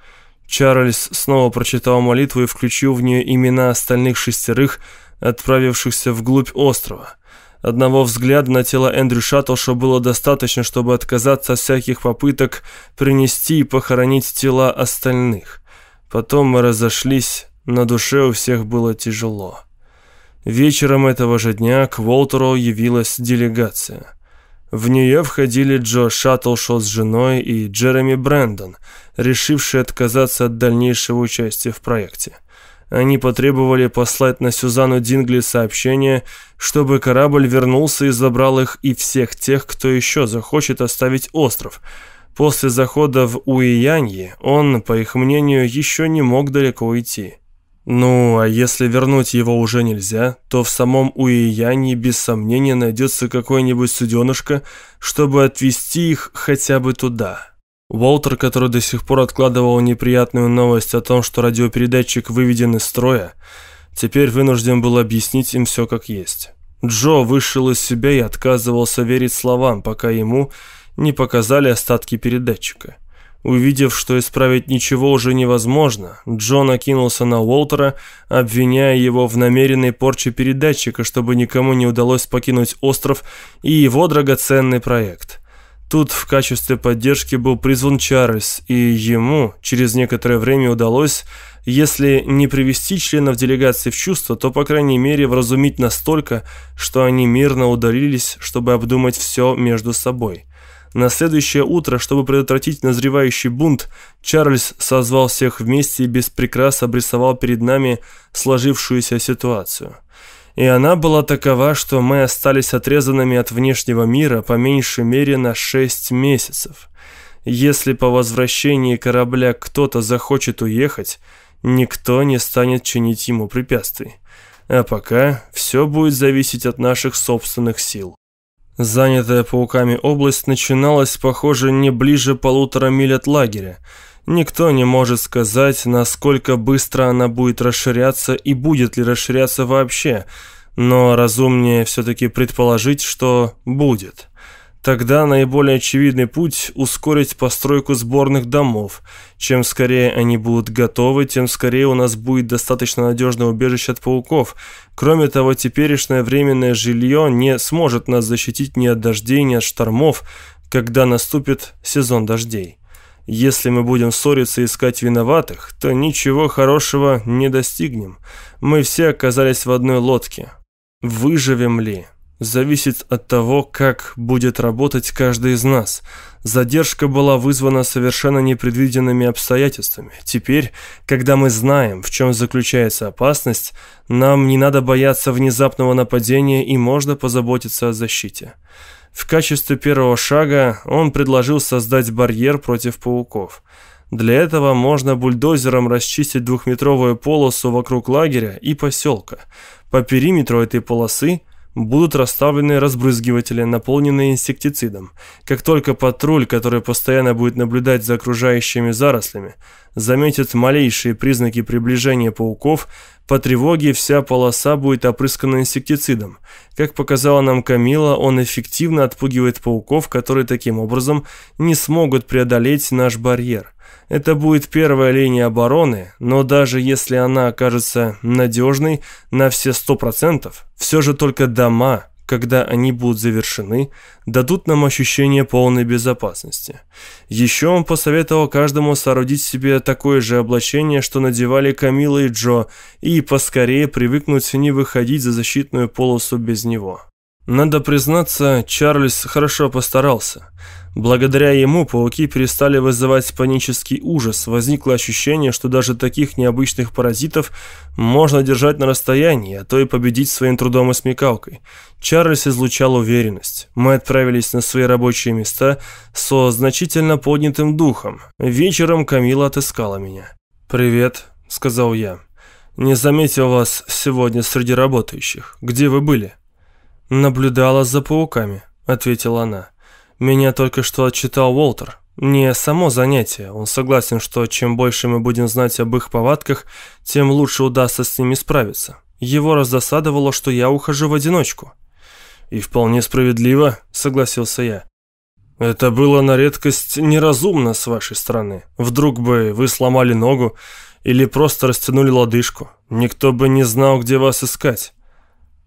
Чарльз снова прочитал молитву и включил в нее имена остальных шестерых, отправившихся вглубь острова. Одного взгляда на тело Эндрю Шаттлша было достаточно, чтобы отказаться от всяких попыток принести и похоронить тела остальных. Потом мы разошлись, на душе у всех было тяжело. Вечером этого же дня к Уолтеру явилась делегация. В нее входили Джо Шаттлшо с женой и Джереми Брэндон, решившие отказаться от дальнейшего участия в проекте. Они потребовали послать на Сюзанну Дингли сообщение, чтобы корабль вернулся и забрал их и всех тех, кто еще захочет оставить остров. После захода в Уияньи он, по их мнению, еще не мог далеко уйти. Ну, а если вернуть его уже нельзя, то в самом Уияньи без сомнения найдется какое-нибудь суденышко, чтобы отвезти их хотя бы туда. Уолтер, который до сих пор откладывал неприятную новость о том, что радиопередатчик выведен из строя, теперь вынужден был объяснить им все как есть. Джо вышел из себя и отказывался верить словам, пока ему не показали остатки передатчика. Увидев, что исправить ничего уже невозможно, Джо накинулся на Уолтера, обвиняя его в намеренной порче передатчика, чтобы никому не удалось покинуть остров и его драгоценный проект. Тут в качестве поддержки был призван Чарльз, и ему через некоторое время удалось, если не привести членов делегации в чувство, то, по крайней мере, вразумить настолько, что они мирно удалились, чтобы обдумать все между собой. На следующее утро, чтобы предотвратить назревающий бунт, Чарльз созвал всех вместе и без прикрас обрисовал перед нами сложившуюся ситуацию – и она была такова, что мы остались отрезанными от внешнего мира по меньшей мере на 6 месяцев. Если по возвращении корабля кто-то захочет уехать, никто не станет чинить ему препятствий. А пока все будет зависеть от наших собственных сил. Занятая пауками область начиналась, похоже, не ближе полутора миль от лагеря. Никто не может сказать, насколько быстро она будет расширяться и будет ли расширяться вообще, но разумнее все-таки предположить, что будет. Тогда наиболее очевидный путь – ускорить постройку сборных домов. Чем скорее они будут готовы, тем скорее у нас будет достаточно надежное убежище от пауков. Кроме того, теперешнее временное жилье не сможет нас защитить ни от дождей, ни от штормов, когда наступит сезон дождей. Если мы будем ссориться и искать виноватых, то ничего хорошего не достигнем. Мы все оказались в одной лодке. Выживем ли? Зависит от того, как будет работать каждый из нас. Задержка была вызвана совершенно непредвиденными обстоятельствами. Теперь, когда мы знаем, в чем заключается опасность, нам не надо бояться внезапного нападения и можно позаботиться о защите. В качестве первого шага он предложил создать барьер против пауков. Для этого можно бульдозером расчистить двухметровую полосу вокруг лагеря и поселка. По периметру этой полосы – будут расставлены разбрызгиватели, наполненные инсектицидом. Как только патруль, который постоянно будет наблюдать за окружающими зарослями, заметит малейшие признаки приближения пауков, по тревоге вся полоса будет опрыскана инсектицидом. Как показала нам Камила, он эффективно отпугивает пауков, которые таким образом не смогут преодолеть наш барьер. Это будет первая линия обороны, но даже если она окажется надежной на все сто процентов, все же только дома, когда они будут завершены, дадут нам ощущение полной безопасности. Еще он посоветовал каждому соорудить себе такое же облачение, что надевали Камила и Джо, и поскорее привыкнуть не выходить за защитную полосу без него. Надо признаться, Чарльз хорошо постарался. Благодаря ему пауки перестали вызывать панический ужас. Возникло ощущение, что даже таких необычных паразитов можно держать на расстоянии, а то и победить своим трудом и смекалкой. Чарльз излучал уверенность. Мы отправились на свои рабочие места со значительно поднятым духом. Вечером Камила отыскала меня. «Привет», — сказал я. «Не заметил вас сегодня среди работающих. Где вы были?» «Наблюдала за пауками», — ответила она. Меня только что отчитал Уолтер. Не само занятие. Он согласен, что чем больше мы будем знать об их повадках, тем лучше удастся с ними справиться. Его раздосадовало, что я ухожу в одиночку. И вполне справедливо, согласился я. Это было на редкость неразумно с вашей стороны. Вдруг бы вы сломали ногу или просто растянули лодыжку. Никто бы не знал, где вас искать.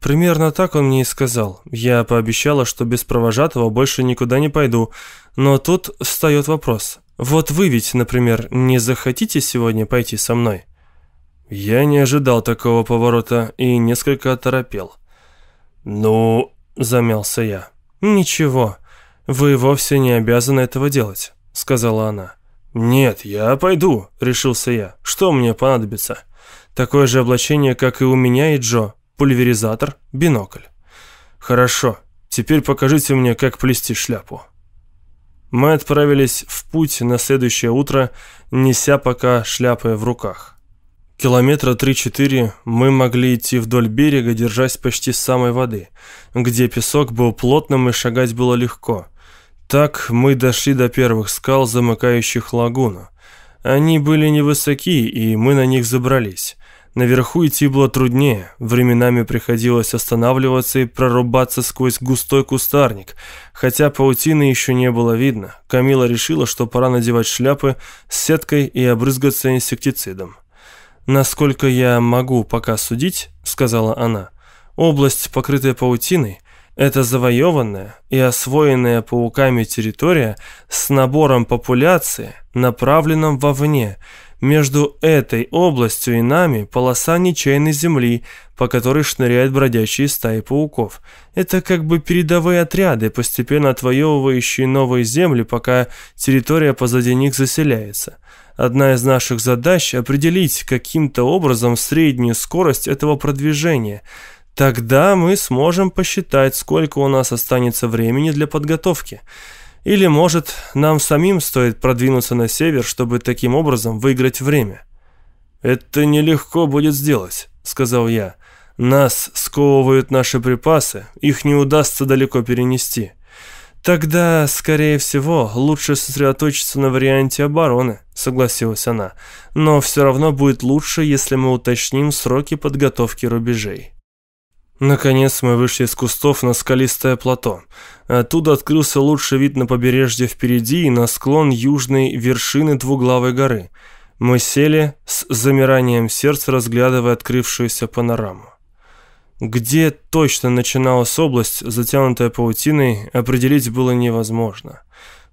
Примерно так он мне и сказал. Я пообещала, что без провожатого больше никуда не пойду. Но тут встает вопрос. Вот вы ведь, например, не захотите сегодня пойти со мной? Я не ожидал такого поворота и несколько оторопел. «Ну...» – замялся я. «Ничего, вы вовсе не обязаны этого делать», – сказала она. «Нет, я пойду», – решился я. «Что мне понадобится?» «Такое же облачение, как и у меня и Джо пульверизатор, бинокль. Хорошо, теперь покажите мне, как плести шляпу. Мы отправились в путь на следующее утро, неся пока шляпы в руках. Километра 3-4 мы могли идти вдоль берега, держась почти с самой воды, где песок был плотным и шагать было легко. Так мы дошли до первых скал, замыкающих лагуну. Они были невысоки, и мы на них забрались. Наверху идти было труднее, временами приходилось останавливаться и прорубаться сквозь густой кустарник. Хотя паутины еще не было видно, Камила решила, что пора надевать шляпы с сеткой и обрызгаться инсектицидом. «Насколько я могу пока судить», — сказала она, — «область, покрытая паутиной, это завоеванная и освоенная пауками территория с набором популяции, направленным вовне, между этой областью и нами полоса ничейной земли, по которой шныряют бродячие стаи пауков. Это как бы передовые отряды, постепенно отвоевывающие новые земли, пока территория позади них заселяется. Одна из наших задач – определить каким-то образом среднюю скорость этого продвижения. Тогда мы сможем посчитать, сколько у нас останется времени для подготовки – или, может, нам самим стоит продвинуться на север, чтобы таким образом выиграть время? «Это нелегко будет сделать», — сказал я. «Нас сковывают наши припасы, их не удастся далеко перенести». «Тогда, скорее всего, лучше сосредоточиться на варианте обороны», — согласилась она. «Но все равно будет лучше, если мы уточним сроки подготовки рубежей». Наконец мы вышли из кустов на скалистое плато. Оттуда открылся лучший вид на побережье впереди и на склон южной вершины двуглавой горы. Мы сели с замиранием сердца, разглядывая открывшуюся панораму. Где точно начиналась область, затянутая паутиной, определить было невозможно.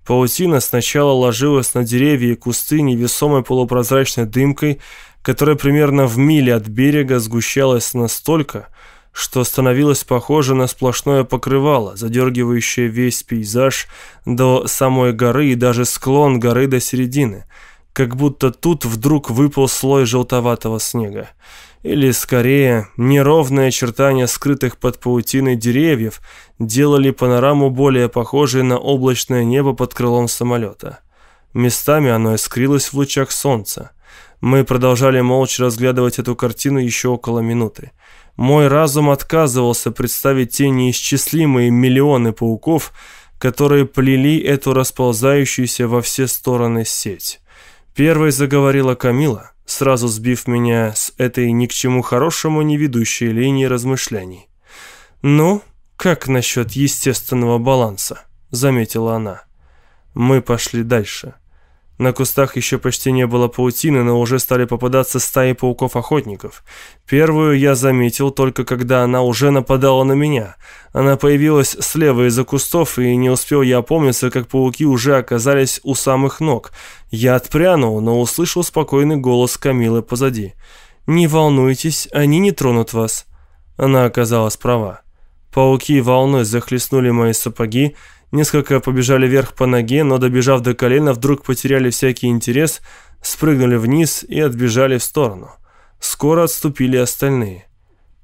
Паутина сначала ложилась на деревья и кусты невесомой полупрозрачной дымкой, которая примерно в миле от берега сгущалась настолько, что становилось похоже на сплошное покрывало, задергивающее весь пейзаж до самой горы и даже склон горы до середины, как будто тут вдруг выпал слой желтоватого снега. Или, скорее, неровные очертания скрытых под паутиной деревьев делали панораму более похожей на облачное небо под крылом самолета. Местами оно искрилось в лучах солнца. Мы продолжали молча разглядывать эту картину еще около минуты. Мой разум отказывался представить те неисчислимые миллионы пауков, которые плели эту расползающуюся во все стороны сеть. Первой заговорила Камила, сразу сбив меня с этой ни к чему хорошему не ведущей линии размышлений. «Ну, как насчет естественного баланса?» — заметила она. Мы пошли дальше. На кустах еще почти не было паутины, но уже стали попадаться стаи пауков-охотников. Первую я заметил только когда она уже нападала на меня. Она появилась слева из-за кустов, и не успел я опомниться, как пауки уже оказались у самых ног. Я отпрянул, но услышал спокойный голос Камилы позади. «Не волнуйтесь, они не тронут вас». Она оказалась права. Пауки волной захлестнули мои сапоги, Несколько побежали вверх по ноге, но добежав до колена, вдруг потеряли всякий интерес, спрыгнули вниз и отбежали в сторону. Скоро отступили остальные.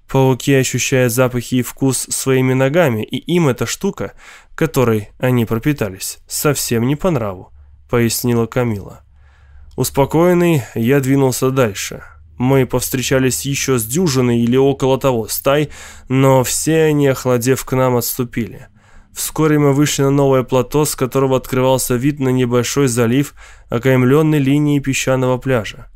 Пауки ощущают запахи и вкус своими ногами, и им эта штука, которой они пропитались, совсем не по нраву, пояснила Камила. Успокоенный, я двинулся дальше. Мы повстречались еще с дюжиной или около того стай, но все они, охладев к нам, отступили. Вскоре мы вышли на новое плато, с которого открывался вид на небольшой залив, окаймленный линией песчаного пляжа.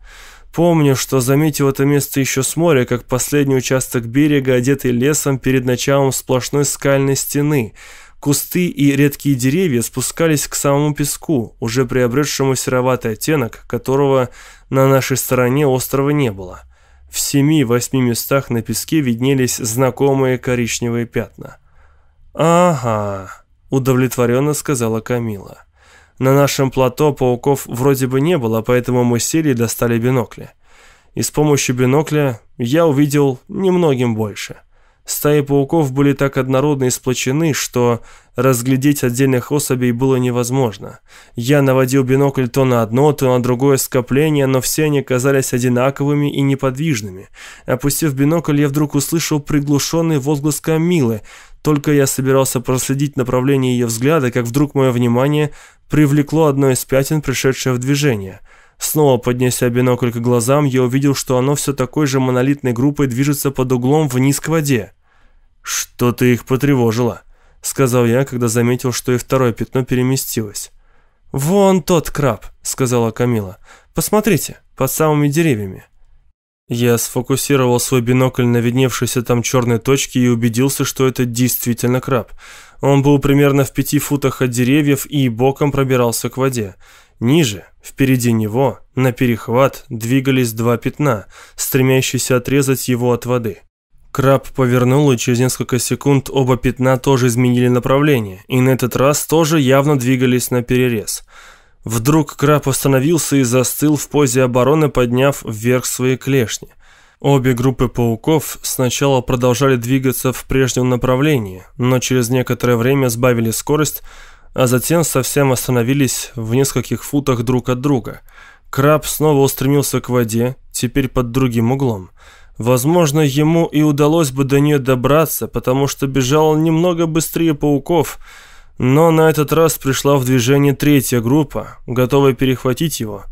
Помню, что заметил это место еще с моря, как последний участок берега, одетый лесом перед началом сплошной скальной стены. Кусты и редкие деревья спускались к самому песку, уже приобретшему сероватый оттенок, которого на нашей стороне острова не было. В семи-восьми местах на песке виднелись знакомые коричневые пятна. «Ага», — удовлетворенно сказала Камила. «На нашем плато пауков вроде бы не было, поэтому мы сели и достали бинокли. И с помощью бинокля я увидел немногим больше». Стаи пауков были так однородно и сплочены, что разглядеть отдельных особей было невозможно. Я наводил бинокль то на одно, то на другое скопление, но все они казались одинаковыми и неподвижными. Опустив бинокль, я вдруг услышал приглушенный возглас Камилы. Только я собирался проследить направление ее взгляда, как вдруг мое внимание привлекло одно из пятен, пришедшее в движение – Снова поднеся бинокль к глазам, я увидел, что оно все такой же монолитной группой движется под углом вниз к воде. «Что-то их потревожило», — сказал я, когда заметил, что и второе пятно переместилось. «Вон тот краб», — сказала Камила. «Посмотрите, под самыми деревьями». Я сфокусировал свой бинокль на видневшейся там черной точке и убедился, что это действительно краб. Он был примерно в пяти футах от деревьев и боком пробирался к воде. Ниже, впереди него, на перехват, двигались два пятна, стремящиеся отрезать его от воды. Краб повернул, и через несколько секунд оба пятна тоже изменили направление, и на этот раз тоже явно двигались на перерез. Вдруг краб остановился и застыл в позе обороны, подняв вверх свои клешни. Обе группы пауков сначала продолжали двигаться в прежнем направлении, но через некоторое время сбавили скорость, а затем совсем остановились в нескольких футах друг от друга. Краб снова устремился к воде, теперь под другим углом. Возможно, ему и удалось бы до нее добраться, потому что бежал немного быстрее пауков, но на этот раз пришла в движение третья группа, готовая перехватить его,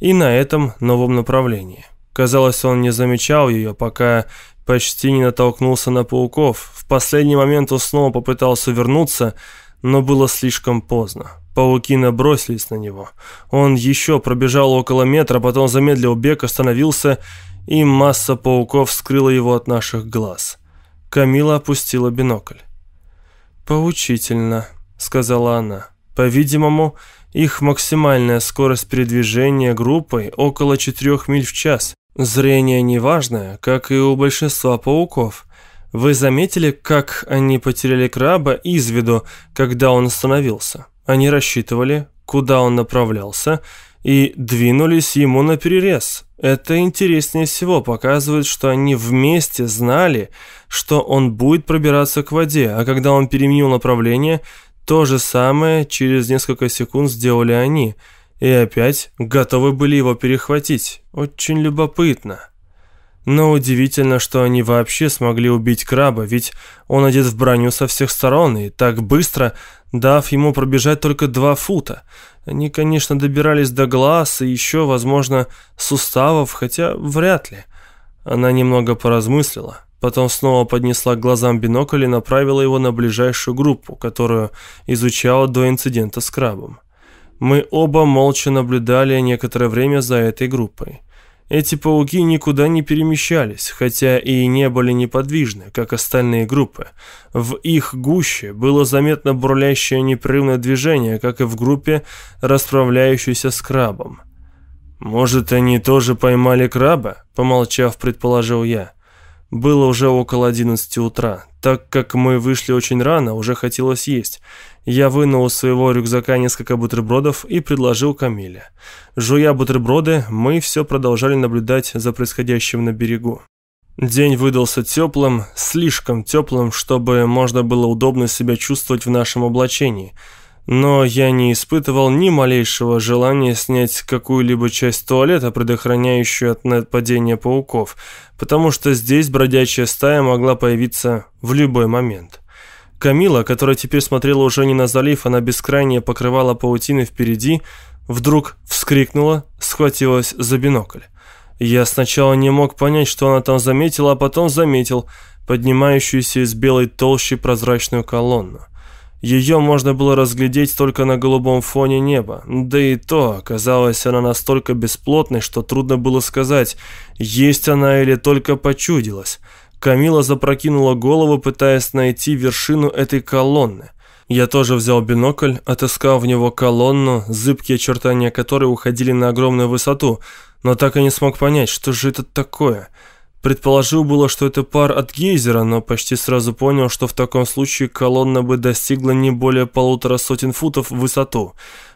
и на этом новом направлении. Казалось, он не замечал ее, пока почти не натолкнулся на пауков. В последний момент он снова попытался вернуться, но было слишком поздно. Пауки набросились на него. Он еще пробежал около метра, потом замедлил бег, остановился, и масса пауков скрыла его от наших глаз. Камила опустила бинокль. «Поучительно», — сказала она. «По-видимому, их максимальная скорость передвижения группой около 4 миль в час. Зрение неважное, как и у большинства пауков. Вы заметили, как они потеряли краба из виду, когда он остановился? Они рассчитывали, куда он направлялся, и двинулись ему на перерез. Это интереснее всего показывает, что они вместе знали, что он будет пробираться к воде, а когда он переменил направление, то же самое через несколько секунд сделали они – и опять готовы были его перехватить. Очень любопытно. Но удивительно, что они вообще смогли убить краба, ведь он одет в броню со всех сторон и так быстро, дав ему пробежать только два фута. Они, конечно, добирались до глаз и еще, возможно, суставов, хотя вряд ли. Она немного поразмыслила, потом снова поднесла к глазам бинокль и направила его на ближайшую группу, которую изучала до инцидента с крабом. Мы оба молча наблюдали некоторое время за этой группой. Эти пауки никуда не перемещались, хотя и не были неподвижны, как остальные группы. В их гуще было заметно бурлящее непрерывное движение, как и в группе, расправляющейся с крабом. «Может, они тоже поймали краба?» – помолчав, предположил я. Было уже около 11 утра. Так как мы вышли очень рано, уже хотелось есть. Я вынул из своего рюкзака несколько бутербродов и предложил Камиле. Жуя бутерброды, мы все продолжали наблюдать за происходящим на берегу. День выдался теплым, слишком теплым, чтобы можно было удобно себя чувствовать в нашем облачении – но я не испытывал ни малейшего желания снять какую-либо часть туалета, предохраняющую от нападения пауков, потому что здесь бродячая стая могла появиться в любой момент. Камила, которая теперь смотрела уже не на залив, а на бескрайнее покрывало паутины впереди, вдруг вскрикнула, схватилась за бинокль. Я сначала не мог понять, что она там заметила, а потом заметил поднимающуюся из белой толщи прозрачную колонну. Ее можно было разглядеть только на голубом фоне неба. Да и то, казалось, она настолько бесплотной, что трудно было сказать, есть она или только почудилась. Камила запрокинула голову, пытаясь найти вершину этой колонны. Я тоже взял бинокль, отыскал в него колонну, зыбкие очертания которой уходили на огромную высоту, но так и не смог понять, что же это такое – Предположил было, что это пар от гейзера, но почти сразу понял, что в таком случае колонна бы достигла не более полутора сотен футов в высоту.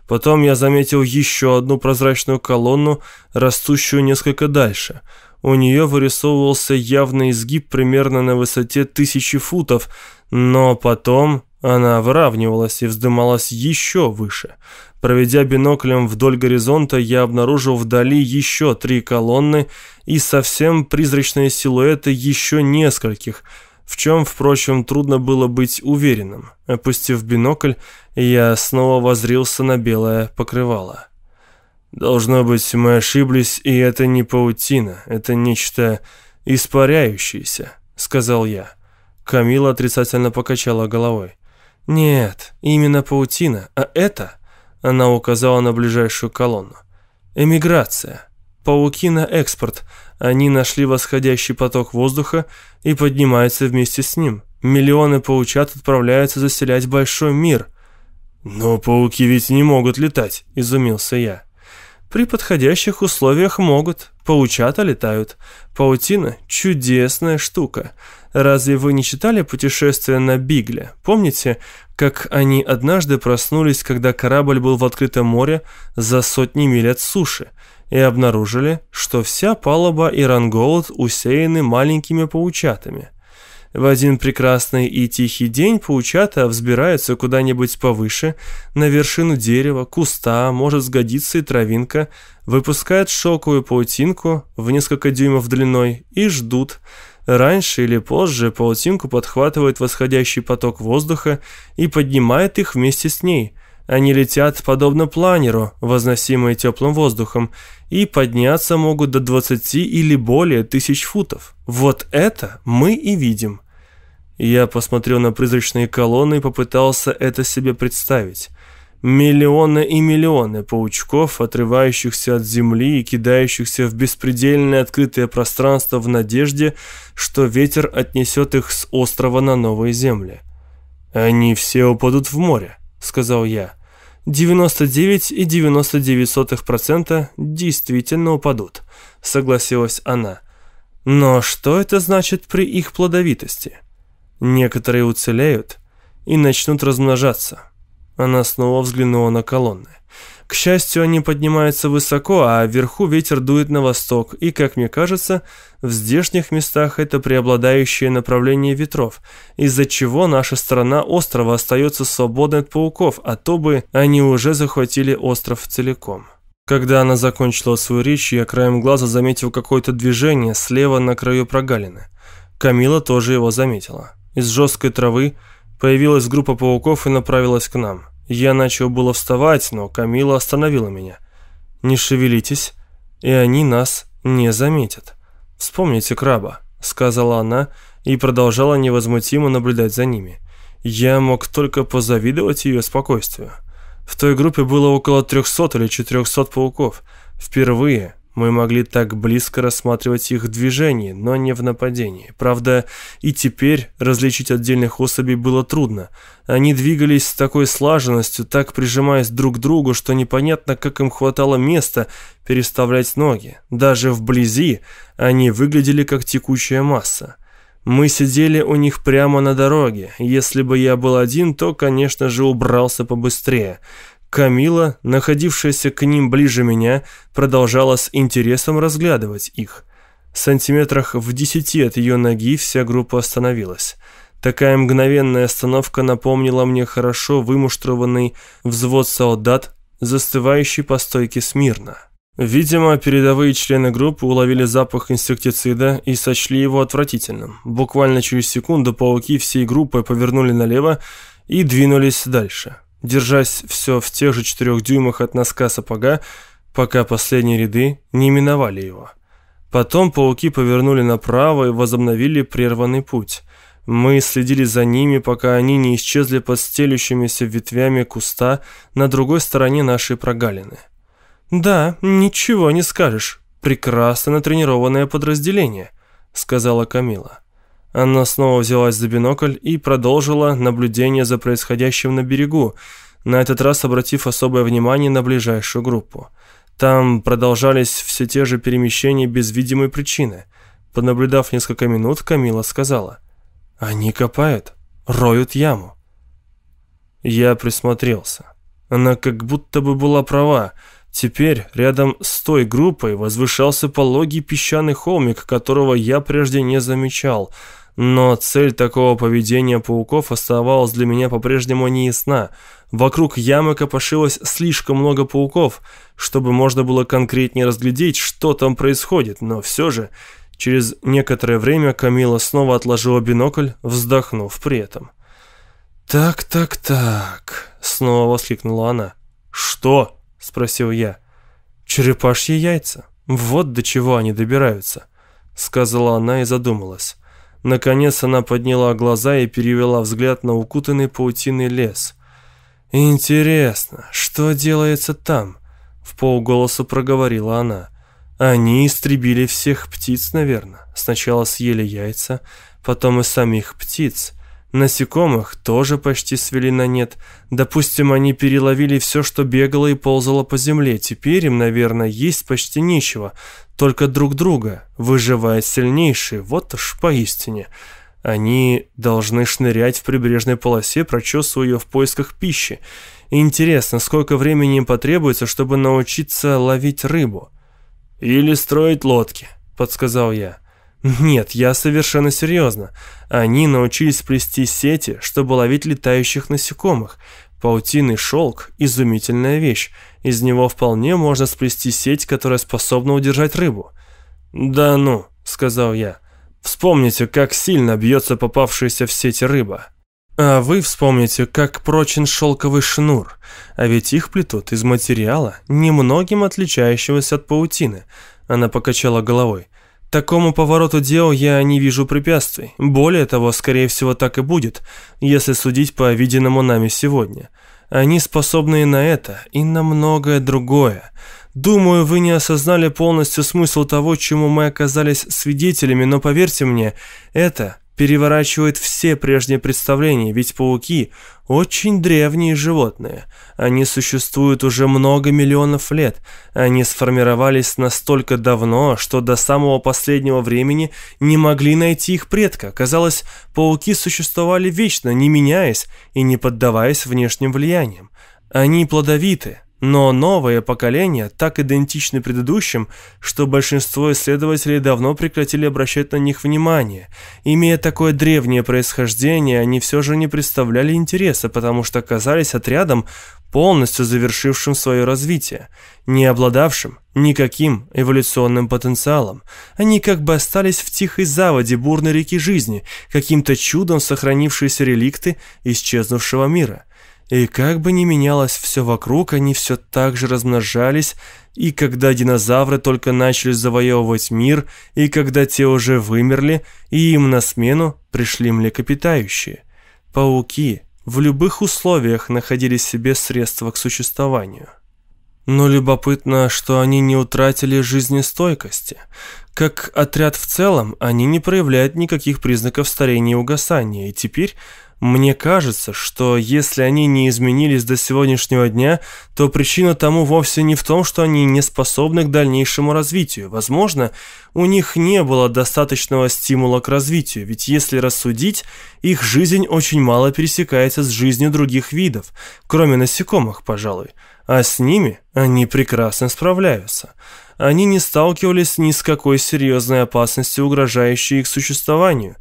Потом я заметил еще одну прозрачную колонну, растущую несколько дальше. У нее вырисовывался явный изгиб примерно на высоте тысячи футов, но потом она выравнивалась и вздымалась еще выше. Проведя биноклем вдоль горизонта, я обнаружил вдали еще три колонны и совсем призрачные силуэты еще нескольких, в чем, впрочем, трудно было быть уверенным. Опустив бинокль, я снова возрился на белое покрывало. «Должно быть, мы ошиблись, и это не паутина, это нечто испаряющееся», — сказал я. Камила отрицательно покачала головой. «Нет, именно паутина, а это...» Она указала на ближайшую колонну. «Эмиграция. Пауки на экспорт. Они нашли восходящий поток воздуха и поднимаются вместе с ним. Миллионы паучат отправляются заселять большой мир». «Но пауки ведь не могут летать», – изумился я. «При подходящих условиях могут. Паучата летают. Паутина – чудесная штука. Разве вы не читали «Путешествие на Бигле»? Помните, как они однажды проснулись, когда корабль был в открытом море за сотни миль от суши, и обнаружили, что вся палуба и рангоут усеяны маленькими паучатами? В один прекрасный и тихий день паучата взбираются куда-нибудь повыше, на вершину дерева, куста, может сгодиться и травинка, выпускают шелковую паутинку в несколько дюймов длиной и ждут, Раньше или позже паутинку подхватывает восходящий поток воздуха и поднимает их вместе с ней. Они летят подобно планеру, возносимые теплым воздухом, и подняться могут до 20 или более тысяч футов. Вот это мы и видим. Я посмотрел на призрачные колонны и попытался это себе представить. Миллионы и миллионы паучков, отрывающихся от земли и кидающихся в беспредельное открытое пространство в надежде, что ветер отнесет их с острова на новые земли. «Они все упадут в море», — сказал я. «99,99% действительно упадут», — согласилась она. «Но что это значит при их плодовитости? Некоторые уцелеют и начнут размножаться». Она снова взглянула на колонны. К счастью, они поднимаются высоко, а вверху ветер дует на восток, и, как мне кажется, в здешних местах это преобладающее направление ветров, из-за чего наша сторона острова остается свободной от пауков, а то бы они уже захватили остров целиком. Когда она закончила свою речь, я краем глаза заметил какое-то движение слева на краю прогалины. Камила тоже его заметила. Из жесткой травы появилась группа пауков и направилась к нам. Я начал было вставать, но Камила остановила меня. «Не шевелитесь, и они нас не заметят. Вспомните краба», — сказала она и продолжала невозмутимо наблюдать за ними. Я мог только позавидовать ее спокойствию. В той группе было около 300 или 400 пауков. Впервые мы могли так близко рассматривать их движение, но не в нападении. Правда, и теперь различить отдельных особей было трудно. Они двигались с такой слаженностью, так прижимаясь друг к другу, что непонятно, как им хватало места переставлять ноги. Даже вблизи они выглядели как текучая масса. Мы сидели у них прямо на дороге. Если бы я был один, то, конечно же, убрался побыстрее. Камила, находившаяся к ним ближе меня, продолжала с интересом разглядывать их. В сантиметрах в десяти от ее ноги вся группа остановилась. Такая мгновенная остановка напомнила мне хорошо вымуштрованный взвод солдат, застывающий по стойке смирно. Видимо, передовые члены группы уловили запах инсектицида и сочли его отвратительным. Буквально через секунду пауки всей группы повернули налево и двинулись дальше держась все в тех же четырех дюймах от носка сапога, пока последние ряды не миновали его. Потом пауки повернули направо и возобновили прерванный путь. Мы следили за ними, пока они не исчезли под стелющимися ветвями куста на другой стороне нашей прогалины. «Да, ничего не скажешь. Прекрасно натренированное подразделение», — сказала Камила. Она снова взялась за бинокль и продолжила наблюдение за происходящим на берегу, на этот раз обратив особое внимание на ближайшую группу. Там продолжались все те же перемещения без видимой причины. Понаблюдав несколько минут, Камила сказала, «Они копают, роют яму». Я присмотрелся. Она как будто бы была права. Теперь рядом с той группой возвышался пологий песчаный холмик, которого я прежде не замечал – но цель такого поведения пауков оставалась для меня по-прежнему неясна. Вокруг ямы копошилось слишком много пауков, чтобы можно было конкретнее разглядеть, что там происходит, но все же через некоторое время Камила снова отложила бинокль, вздохнув при этом. «Так, так, так», — снова воскликнула она. «Что?» — спросил я. «Черепашьи яйца. Вот до чего они добираются», — сказала она и задумалась. Наконец она подняла глаза и перевела взгляд на укутанный паутиной лес. «Интересно, что делается там?» — в полголоса проговорила она. «Они истребили всех птиц, наверное. Сначала съели яйца, потом и самих птиц. Насекомых тоже почти свели на нет. Допустим, они переловили все, что бегало и ползало по земле. Теперь им, наверное, есть почти нечего. Только друг друга. Выживает сильнейший. Вот уж поистине. Они должны шнырять в прибрежной полосе, прочесывая ее в поисках пищи. Интересно, сколько времени им потребуется, чтобы научиться ловить рыбу? «Или строить лодки», — подсказал я. Нет, я совершенно серьезно. Они научились плести сети, чтобы ловить летающих насекомых. Паутинный шелк – изумительная вещь. Из него вполне можно сплести сеть, которая способна удержать рыбу. «Да ну», – сказал я. «Вспомните, как сильно бьется попавшаяся в сети рыба». А вы вспомните, как прочен шелковый шнур, а ведь их плетут из материала, немногим отличающегося от паутины. Она покачала головой. Такому повороту дел я не вижу препятствий. Более того, скорее всего, так и будет, если судить по виденному нами сегодня. Они способны и на это, и на многое другое. Думаю, вы не осознали полностью смысл того, чему мы оказались свидетелями, но поверьте мне, это переворачивает все прежние представления, ведь пауки – очень древние животные. Они существуют уже много миллионов лет. Они сформировались настолько давно, что до самого последнего времени не могли найти их предка. Казалось, пауки существовали вечно, не меняясь и не поддаваясь внешним влияниям. Они плодовиты, но новое поколение так идентичны предыдущим, что большинство исследователей давно прекратили обращать на них внимание. Имея такое древнее происхождение, они все же не представляли интереса, потому что оказались отрядом, полностью завершившим свое развитие, не обладавшим никаким эволюционным потенциалом. Они как бы остались в тихой заводе бурной реки жизни, каким-то чудом сохранившиеся реликты исчезнувшего мира. И как бы ни менялось все вокруг, они все так же размножались, и когда динозавры только начали завоевывать мир, и когда те уже вымерли, и им на смену пришли млекопитающие. Пауки в любых условиях находили себе средства к существованию. Но любопытно, что они не утратили жизнестойкости. Как отряд в целом, они не проявляют никаких признаков старения и угасания, и теперь мне кажется, что если они не изменились до сегодняшнего дня, то причина тому вовсе не в том, что они не способны к дальнейшему развитию. Возможно, у них не было достаточного стимула к развитию, ведь если рассудить, их жизнь очень мало пересекается с жизнью других видов, кроме насекомых, пожалуй. А с ними они прекрасно справляются. Они не сталкивались ни с какой серьезной опасностью, угрожающей их существованию.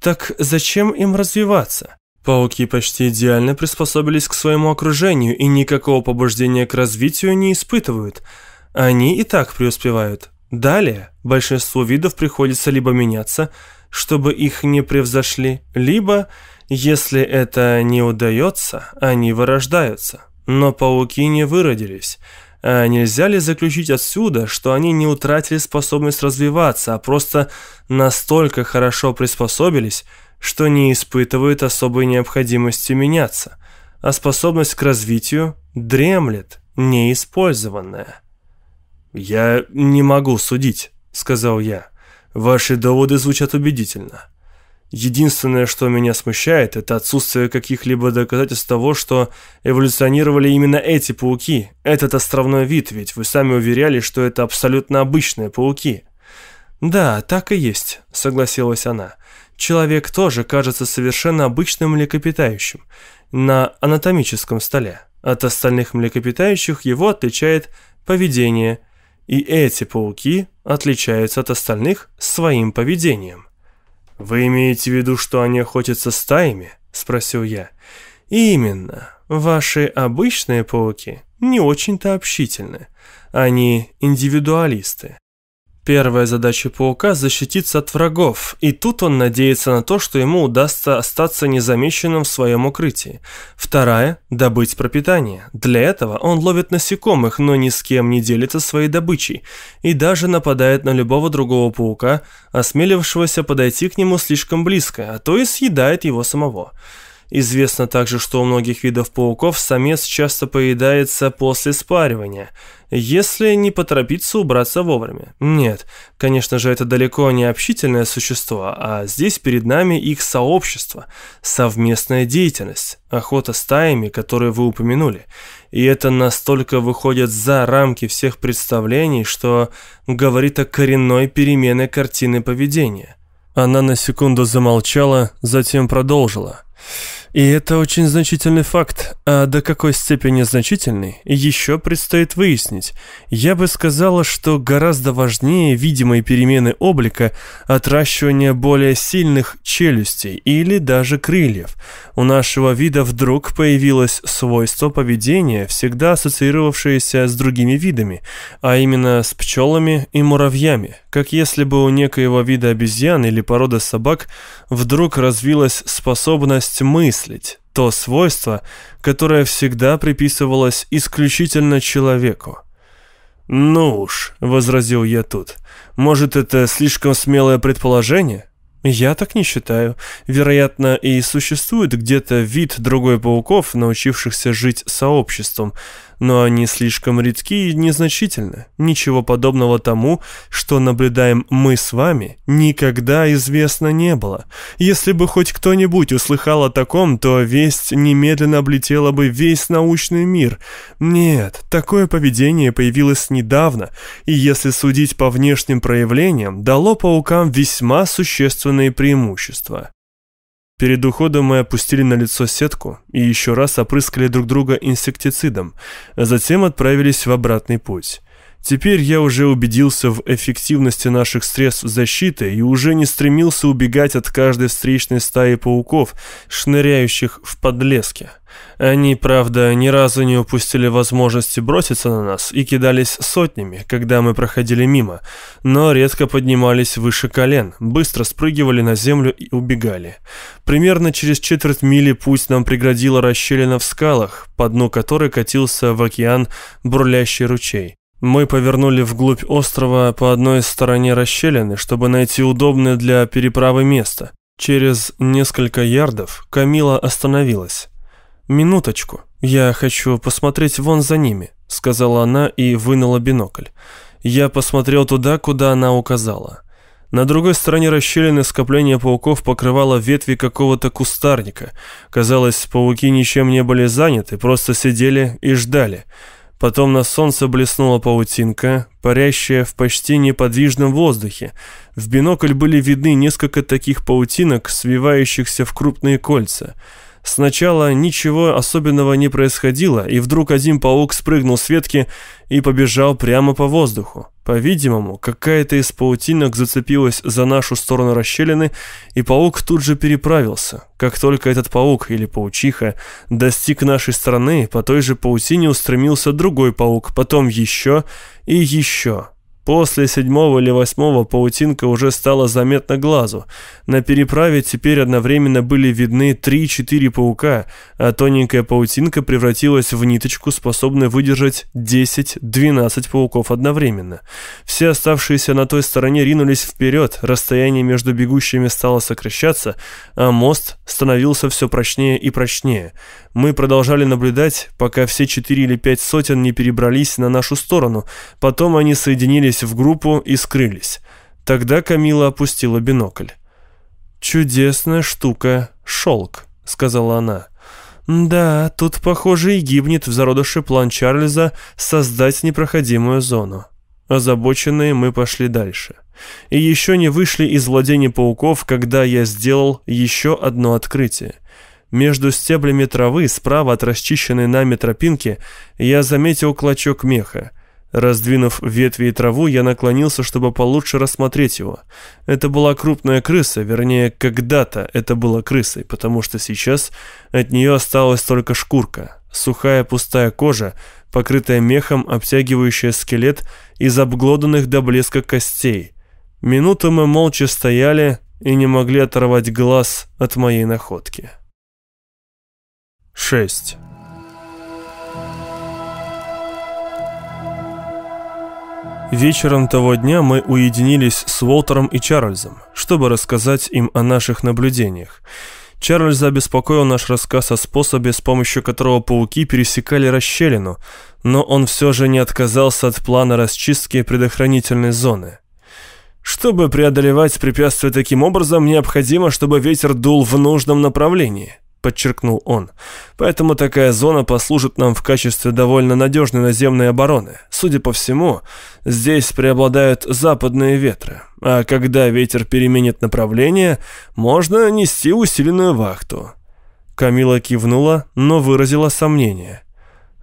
Так зачем им развиваться? Пауки почти идеально приспособились к своему окружению и никакого побуждения к развитию не испытывают. Они и так преуспевают. Далее большинству видов приходится либо меняться, чтобы их не превзошли, либо, если это не удается, они вырождаются. Но пауки не выродились. А нельзя ли заключить отсюда, что они не утратили способность развиваться, а просто настолько хорошо приспособились, что не испытывают особой необходимости меняться, а способность к развитию дремлет, неиспользованная. «Я не могу судить», — сказал я. «Ваши доводы звучат убедительно. Единственное, что меня смущает, это отсутствие каких-либо доказательств того, что эволюционировали именно эти пауки, этот островной вид, ведь вы сами уверяли, что это абсолютно обычные пауки». «Да, так и есть», — согласилась она. Человек тоже кажется совершенно обычным млекопитающим на анатомическом столе. От остальных млекопитающих его отличает поведение, и эти пауки отличаются от остальных своим поведением. «Вы имеете в виду, что они охотятся стаями?» – спросил я. «Именно. Ваши обычные пауки не очень-то общительны. Они индивидуалисты. Первая задача паука – защититься от врагов, и тут он надеется на то, что ему удастся остаться незамеченным в своем укрытии. Вторая – добыть пропитание. Для этого он ловит насекомых, но ни с кем не делится своей добычей, и даже нападает на любого другого паука, осмелившегося подойти к нему слишком близко, а то и съедает его самого. Известно также, что у многих видов пауков самец часто поедается после спаривания, если не поторопиться убраться вовремя. Нет, конечно же, это далеко не общительное существо, а здесь перед нами их сообщество, совместная деятельность, охота стаями, которые вы упомянули. И это настолько выходит за рамки всех представлений, что говорит о коренной перемене картины поведения. Она на секунду замолчала, затем продолжила. И это очень значительный факт, а до какой степени значительный, еще предстоит выяснить. Я бы сказала, что гораздо важнее видимой перемены облика отращивания более сильных челюстей или даже крыльев. У нашего вида вдруг появилось свойство поведения, всегда ассоциировавшееся с другими видами, а именно с пчелами и муравьями, как если бы у некоего вида обезьян или породы собак вдруг развилась способность мысли, мыслить, то свойство, которое всегда приписывалось исключительно человеку. «Ну уж», — возразил я тут, — «может, это слишком смелое предположение?» Я так не считаю. Вероятно, и существует где-то вид другой пауков, научившихся жить сообществом, но они слишком редки и незначительны. Ничего подобного тому, что наблюдаем мы с вами, никогда известно не было. Если бы хоть кто-нибудь услыхал о таком, то весть немедленно облетела бы весь научный мир. Нет, такое поведение появилось недавно, и если судить по внешним проявлениям, дало паукам весьма существенные преимущества. Перед уходом мы опустили на лицо сетку и еще раз опрыскали друг друга инсектицидом, а затем отправились в обратный путь. Теперь я уже убедился в эффективности наших средств защиты и уже не стремился убегать от каждой встречной стаи пауков, шныряющих в подлеске. Они, правда, ни разу не упустили возможности броситься на нас и кидались сотнями, когда мы проходили мимо, но редко поднимались выше колен, быстро спрыгивали на землю и убегали. Примерно через четверть мили путь нам преградила расщелина в скалах, по дну которой катился в океан бурлящий ручей. Мы повернули вглубь острова по одной стороне расщелины, чтобы найти удобное для переправы место. Через несколько ярдов Камила остановилась. «Минуточку, я хочу посмотреть вон за ними», — сказала она и вынула бинокль. Я посмотрел туда, куда она указала. На другой стороне расщелины скопление пауков покрывало ветви какого-то кустарника. Казалось, пауки ничем не были заняты, просто сидели и ждали. Потом на солнце блеснула паутинка, парящая в почти неподвижном воздухе. В бинокль были видны несколько таких паутинок, свивающихся в крупные кольца. Сначала ничего особенного не происходило, и вдруг один паук спрыгнул с ветки и побежал прямо по воздуху. По-видимому, какая-то из паутинок зацепилась за нашу сторону расщелины, и паук тут же переправился. Как только этот паук или паучиха достиг нашей стороны, по той же паутине устремился другой паук, потом еще и еще. После седьмого или восьмого паутинка уже стала заметна глазу. На переправе теперь одновременно были видны три-четыре паука, а тоненькая паутинка превратилась в ниточку, способную выдержать 10-12 пауков одновременно. Все оставшиеся на той стороне ринулись вперед, расстояние между бегущими стало сокращаться, а мост становился все прочнее и прочнее. Мы продолжали наблюдать, пока все четыре или пять сотен не перебрались на нашу сторону. Потом они соединились в группу и скрылись. Тогда Камила опустила бинокль. «Чудесная штука, шелк», — сказала она. «Да, тут, похоже, и гибнет в зародыше план Чарльза создать непроходимую зону». Озабоченные мы пошли дальше. И еще не вышли из владения пауков, когда я сделал еще одно открытие. Между стеблями травы, справа от расчищенной нами тропинки, я заметил клочок меха. Раздвинув ветви и траву, я наклонился, чтобы получше рассмотреть его. Это была крупная крыса, вернее, когда-то это было крысой, потому что сейчас от нее осталась только шкурка. Сухая пустая кожа, покрытая мехом, обтягивающая скелет из обглоданных до блеска костей. Минуту мы молча стояли и не могли оторвать глаз от моей находки. 6. Вечером того дня мы уединились с Уолтером и Чарльзом, чтобы рассказать им о наших наблюдениях. Чарльз обеспокоил наш рассказ о способе, с помощью которого пауки пересекали расщелину, но он все же не отказался от плана расчистки предохранительной зоны. Чтобы преодолевать препятствия таким образом, необходимо, чтобы ветер дул в нужном направлении подчеркнул он. Поэтому такая зона послужит нам в качестве довольно надежной наземной обороны. Судя по всему, здесь преобладают западные ветры. А когда ветер переменит направление, можно нести усиленную вахту. Камила кивнула, но выразила сомнение.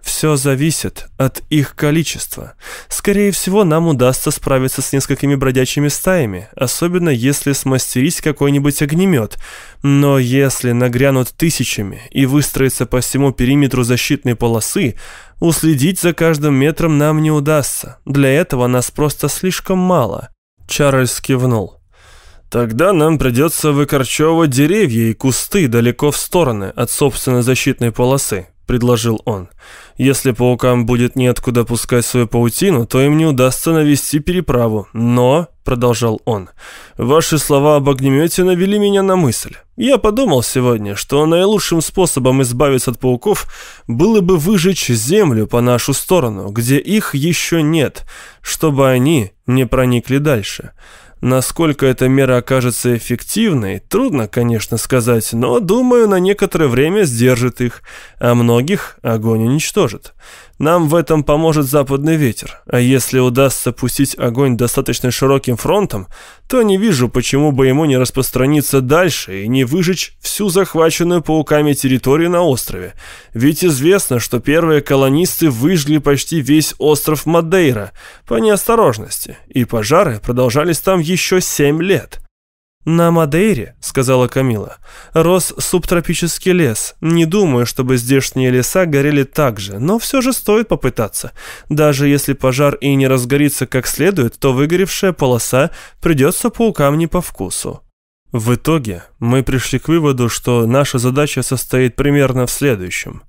Все зависит от их количества. Скорее всего, нам удастся справиться с несколькими бродячими стаями, особенно если смастерить какой-нибудь огнемет. Но если нагрянут тысячами и выстроиться по всему периметру защитной полосы, уследить за каждым метром нам не удастся. Для этого нас просто слишком мало. Чарльз кивнул. Тогда нам придется выкорчевывать деревья и кусты далеко в стороны от собственной защитной полосы, предложил он. Если паукам будет неоткуда пускать свою паутину, то им не удастся навести переправу. Но, продолжал он, ваши слова об огнемете навели меня на мысль. Я подумал сегодня, что наилучшим способом избавиться от пауков было бы выжечь землю по нашу сторону, где их еще нет, чтобы они не проникли дальше. Насколько эта мера окажется эффективной, трудно, конечно, сказать, но, думаю, на некоторое время сдержит их, а многих огонь уничтожит. Нам в этом поможет западный ветер, а если удастся пустить огонь достаточно широким фронтом, то не вижу, почему бы ему не распространиться дальше и не выжечь всю захваченную пауками территорию на острове. Ведь известно, что первые колонисты выжгли почти весь остров Мадейра по неосторожности, и пожары продолжались там еще семь лет. «На Мадейре, — сказала Камила, — рос субтропический лес. Не думаю, чтобы здешние леса горели так же, но все же стоит попытаться. Даже если пожар и не разгорится как следует, то выгоревшая полоса придется паукам не по вкусу». В итоге мы пришли к выводу, что наша задача состоит примерно в следующем.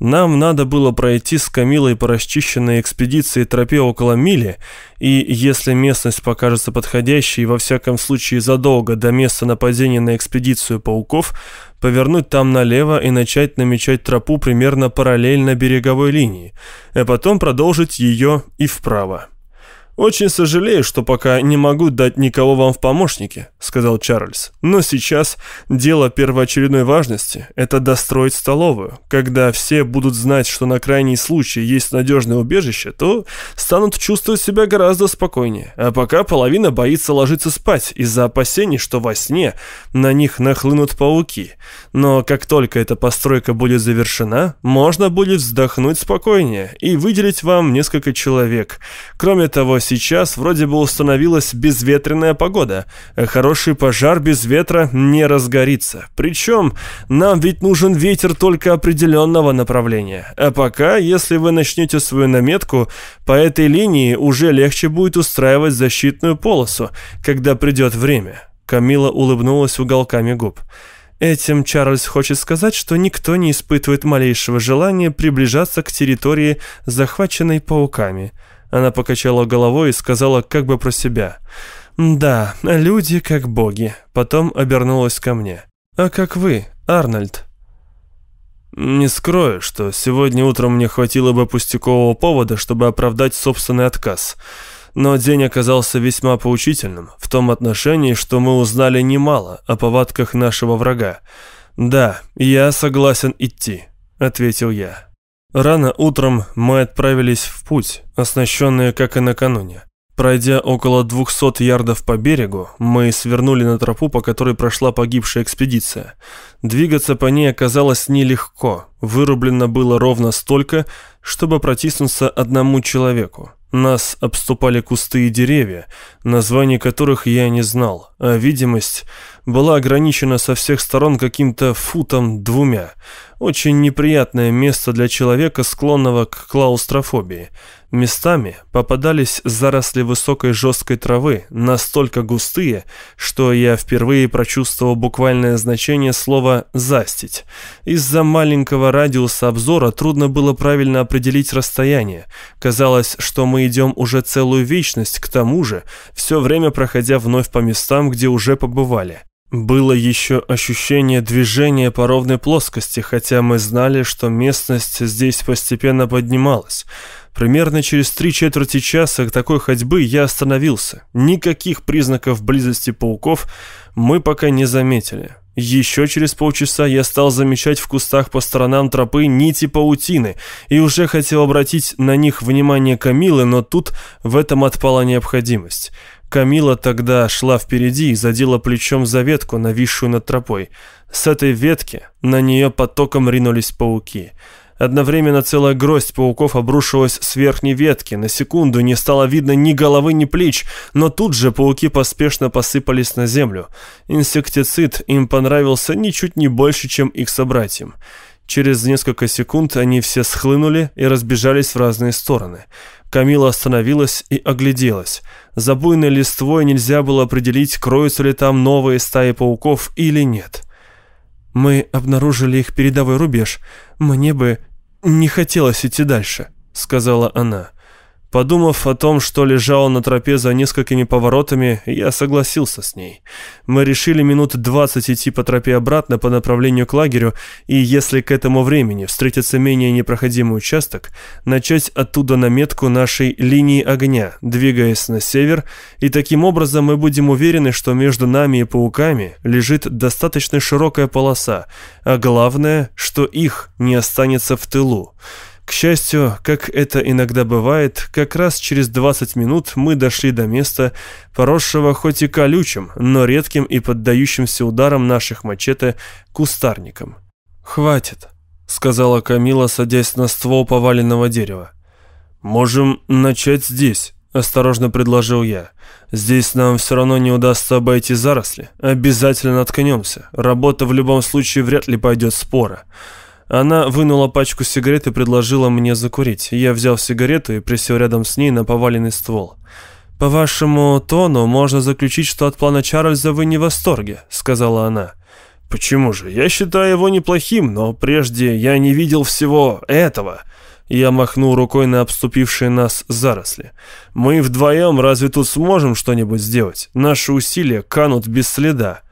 Нам надо было пройти с Камилой по расчищенной экспедиции тропе около мили, и если местность покажется подходящей, во всяком случае задолго до места нападения на экспедицию пауков, повернуть там налево и начать намечать тропу примерно параллельно береговой линии, а потом продолжить ее и вправо. «Очень сожалею, что пока не могу дать никого вам в помощники», — сказал Чарльз. «Но сейчас дело первоочередной важности — это достроить столовую. Когда все будут знать, что на крайний случай есть надежное убежище, то станут чувствовать себя гораздо спокойнее. А пока половина боится ложиться спать из-за опасений, что во сне на них нахлынут пауки. Но как только эта постройка будет завершена, можно будет вздохнуть спокойнее и выделить вам несколько человек. Кроме того, сейчас вроде бы установилась безветренная погода, хороший пожар без ветра не разгорится. Причем нам ведь нужен ветер только определенного направления. А пока, если вы начнете свою наметку, по этой линии уже легче будет устраивать защитную полосу, когда придет время. Камила улыбнулась уголками губ. Этим Чарльз хочет сказать, что никто не испытывает малейшего желания приближаться к территории, захваченной пауками. Она покачала головой и сказала как бы про себя. «Да, люди как боги». Потом обернулась ко мне. «А как вы, Арнольд?» «Не скрою, что сегодня утром мне хватило бы пустякового повода, чтобы оправдать собственный отказ. Но день оказался весьма поучительным, в том отношении, что мы узнали немало о повадках нашего врага. Да, я согласен идти», — ответил я. Рано утром мы отправились в путь, оснащенные как и накануне. Пройдя около 200 ярдов по берегу, мы свернули на тропу, по которой прошла погибшая экспедиция. Двигаться по ней оказалось нелегко, вырублено было ровно столько, чтобы протиснуться одному человеку. Нас обступали кусты и деревья, названий которых я не знал, а видимость была ограничена со всех сторон каким-то футом двумя. Очень неприятное место для человека, склонного к клаустрофобии. Местами попадались заросли высокой жесткой травы, настолько густые, что я впервые прочувствовал буквальное значение слова «застить». Из-за маленького радиуса обзора трудно было правильно определить расстояние. Казалось, что мы идем уже целую вечность, к тому же, все время проходя вновь по местам, где уже побывали. Было еще ощущение движения по ровной плоскости, хотя мы знали, что местность здесь постепенно поднималась. Примерно через три четверти часа такой ходьбы я остановился. Никаких признаков близости пауков мы пока не заметили. Еще через полчаса я стал замечать в кустах по сторонам тропы нити паутины и уже хотел обратить на них внимание Камилы, но тут в этом отпала необходимость. Камила тогда шла впереди и задела плечом за ветку, нависшую над тропой. С этой ветки на нее потоком ринулись пауки. Одновременно целая гроздь пауков обрушилась с верхней ветки. На секунду не стало видно ни головы, ни плеч, но тут же пауки поспешно посыпались на землю. Инсектицид им понравился ничуть не больше, чем их собратьям. Через несколько секунд они все схлынули и разбежались в разные стороны. Камила остановилась и огляделась. За буйной листвой нельзя было определить, кроются ли там новые стаи пауков или нет. «Мы обнаружили их передовой рубеж. Мне бы не хотелось идти дальше», — сказала она. Подумав о том, что лежало на тропе за несколькими поворотами, я согласился с ней. Мы решили минут двадцать идти по тропе обратно по направлению к лагерю, и если к этому времени встретится менее непроходимый участок, начать оттуда наметку нашей линии огня, двигаясь на север, и таким образом мы будем уверены, что между нами и пауками лежит достаточно широкая полоса, а главное, что их не останется в тылу. К счастью, как это иногда бывает, как раз через 20 минут мы дошли до места, поросшего хоть и колючим, но редким и поддающимся ударам наших мачете кустарником. «Хватит», — сказала Камила, садясь на ствол поваленного дерева. «Можем начать здесь», — осторожно предложил я. «Здесь нам все равно не удастся обойти заросли. Обязательно наткнемся. Работа в любом случае вряд ли пойдет спора». Она вынула пачку сигарет и предложила мне закурить. Я взял сигарету и присел рядом с ней на поваленный ствол. «По вашему тону можно заключить, что от плана Чарльза вы не в восторге», — сказала она. «Почему же? Я считаю его неплохим, но прежде я не видел всего этого». Я махнул рукой на обступившие нас заросли. «Мы вдвоем разве тут сможем что-нибудь сделать? Наши усилия канут без следа».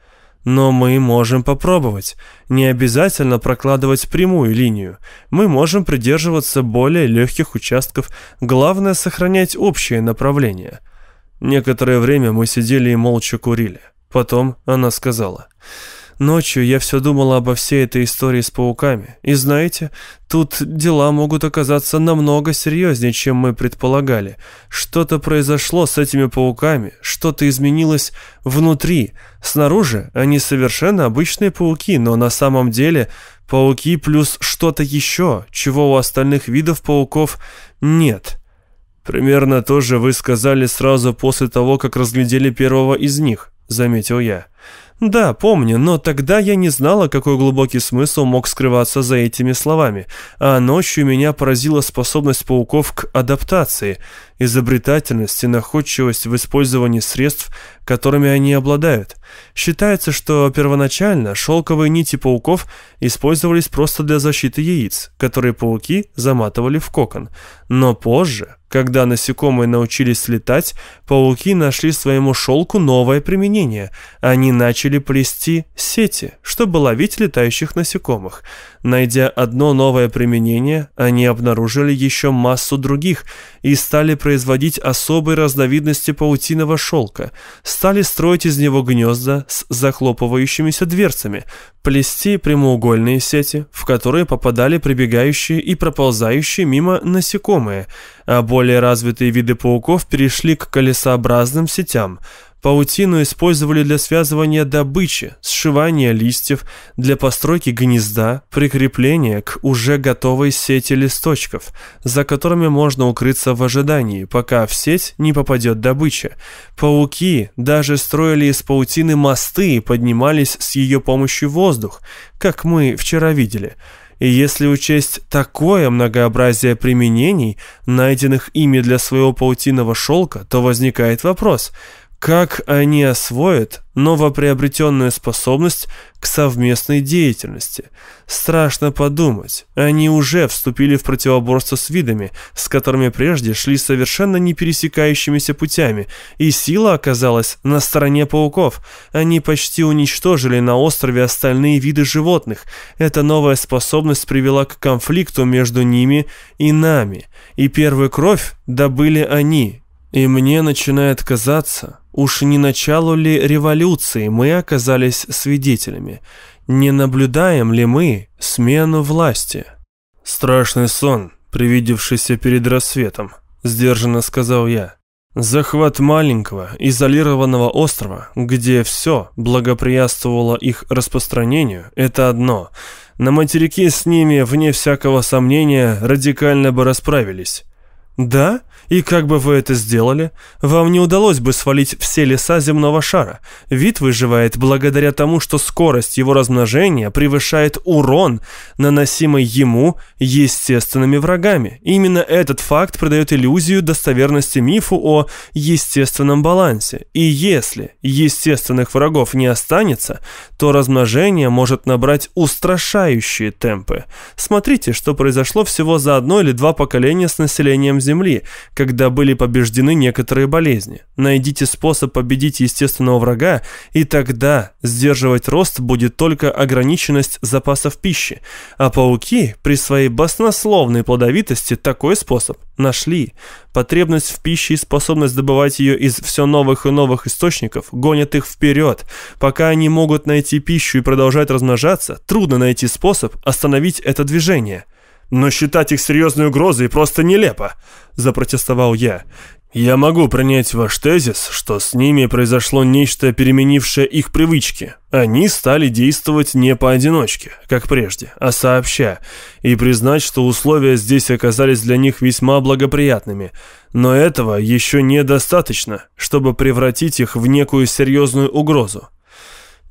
Но мы можем попробовать. Не обязательно прокладывать прямую линию. Мы можем придерживаться более легких участков. Главное сохранять общее направление. Некоторое время мы сидели и молча курили. Потом она сказала... Ночью я все думала обо всей этой истории с пауками. И знаете, тут дела могут оказаться намного серьезнее, чем мы предполагали. Что-то произошло с этими пауками, что-то изменилось внутри. Снаружи они совершенно обычные пауки, но на самом деле пауки плюс что-то еще, чего у остальных видов пауков нет. Примерно то же вы сказали сразу после того, как разглядели первого из них, заметил я. «Да, помню, но тогда я не знала, какой глубокий смысл мог скрываться за этими словами, а ночью меня поразила способность пауков к адаптации, изобретательность и находчивость в использовании средств, которыми они обладают. Считается, что первоначально шелковые нити пауков использовались просто для защиты яиц, которые пауки заматывали в кокон, но позже когда насекомые научились летать, пауки нашли своему шелку новое применение. Они начали плести сети, чтобы ловить летающих насекомых. Найдя одно новое применение, они обнаружили еще массу других и стали производить особые разновидности паутиного шелка. Стали строить из него гнезда с захлопывающимися дверцами, плести прямоугольные сети, в которые попадали прибегающие и проползающие мимо насекомые, а более развитые виды пауков перешли к колесообразным сетям – Паутину использовали для связывания добычи, сшивания листьев, для постройки гнезда, прикрепления к уже готовой сети листочков, за которыми можно укрыться в ожидании, пока в сеть не попадет добыча. Пауки даже строили из паутины мосты и поднимались с ее помощью в воздух, как мы вчера видели. И если учесть такое многообразие применений, найденных ими для своего паутиного шелка, то возникает вопрос – как они освоят новоприобретенную способность к совместной деятельности? Страшно подумать. Они уже вступили в противоборство с видами, с которыми прежде шли совершенно не пересекающимися путями, и сила оказалась на стороне пауков. Они почти уничтожили на острове остальные виды животных. Эта новая способность привела к конфликту между ними и нами. И первую кровь добыли они, и мне начинает казаться, уж не началу ли революции мы оказались свидетелями, не наблюдаем ли мы смену власти? Страшный сон, привидевшийся перед рассветом, сдержанно сказал я. Захват маленького, изолированного острова, где все благоприятствовало их распространению, это одно. На материке с ними, вне всякого сомнения, радикально бы расправились. Да? И как бы вы это сделали? Вам не удалось бы свалить все леса земного шара. Вид выживает благодаря тому, что скорость его размножения превышает урон, наносимый ему естественными врагами. Именно этот факт придает иллюзию достоверности мифу о естественном балансе. И если естественных врагов не останется, то размножение может набрать устрашающие темпы. Смотрите, что произошло всего за одно или два поколения с населением Земли – когда были побеждены некоторые болезни. Найдите способ победить естественного врага, и тогда сдерживать рост будет только ограниченность запасов пищи. А пауки при своей баснословной плодовитости такой способ нашли. Потребность в пище и способность добывать ее из все новых и новых источников гонят их вперед. Пока они могут найти пищу и продолжать размножаться, трудно найти способ остановить это движение. Но считать их серьезной угрозой просто нелепо, запротестовал я. Я могу принять ваш тезис, что с ними произошло нечто, переменившее их привычки. Они стали действовать не поодиночке, как прежде, а сообща, и признать, что условия здесь оказались для них весьма благоприятными. Но этого еще недостаточно, чтобы превратить их в некую серьезную угрозу.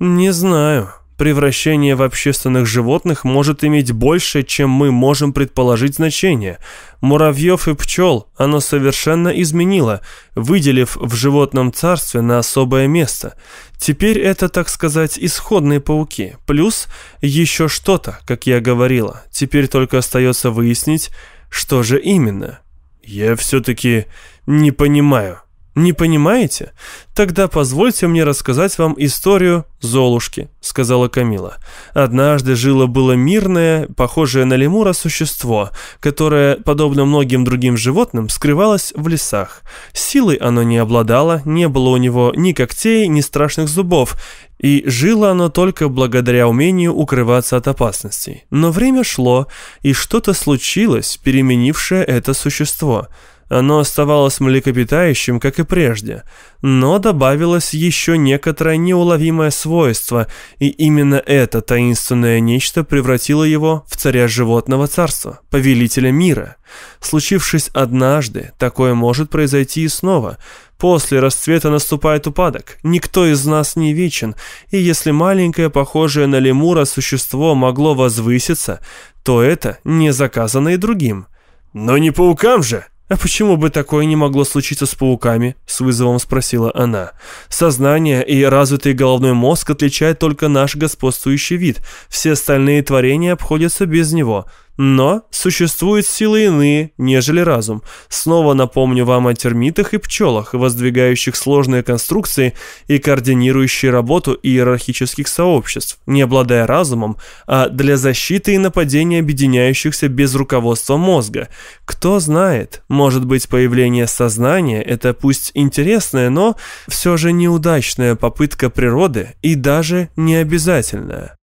«Не знаю», превращение в общественных животных может иметь больше, чем мы можем предположить значение. Муравьев и пчел оно совершенно изменило, выделив в животном царстве на особое место. Теперь это, так сказать, исходные пауки. Плюс еще что-то, как я говорила. Теперь только остается выяснить, что же именно. Я все-таки не понимаю. «Не понимаете? Тогда позвольте мне рассказать вам историю Золушки», — сказала Камила. «Однажды жило было мирное, похожее на лемура существо, которое, подобно многим другим животным, скрывалось в лесах. Силой оно не обладало, не было у него ни когтей, ни страшных зубов, и жило оно только благодаря умению укрываться от опасностей. Но время шло, и что-то случилось, переменившее это существо». Оно оставалось млекопитающим, как и прежде, но добавилось еще некоторое неуловимое свойство, и именно это таинственное нечто превратило его в царя животного царства, повелителя мира. Случившись однажды, такое может произойти и снова. После расцвета наступает упадок. Никто из нас не вечен, и если маленькое, похожее на лемура существо могло возвыситься, то это не заказано и другим. «Но не паукам же!» «А почему бы такое не могло случиться с пауками?» — с вызовом спросила она. «Сознание и развитый головной мозг отличают только наш господствующий вид. Все остальные творения обходятся без него. Но существуют силы иные, нежели разум. Снова напомню вам о термитах и пчелах, воздвигающих сложные конструкции и координирующие работу иерархических сообществ, не обладая разумом, а для защиты и нападения объединяющихся без руководства мозга. Кто знает, может быть появление сознания – это пусть интересная, но все же неудачная попытка природы и даже необязательная.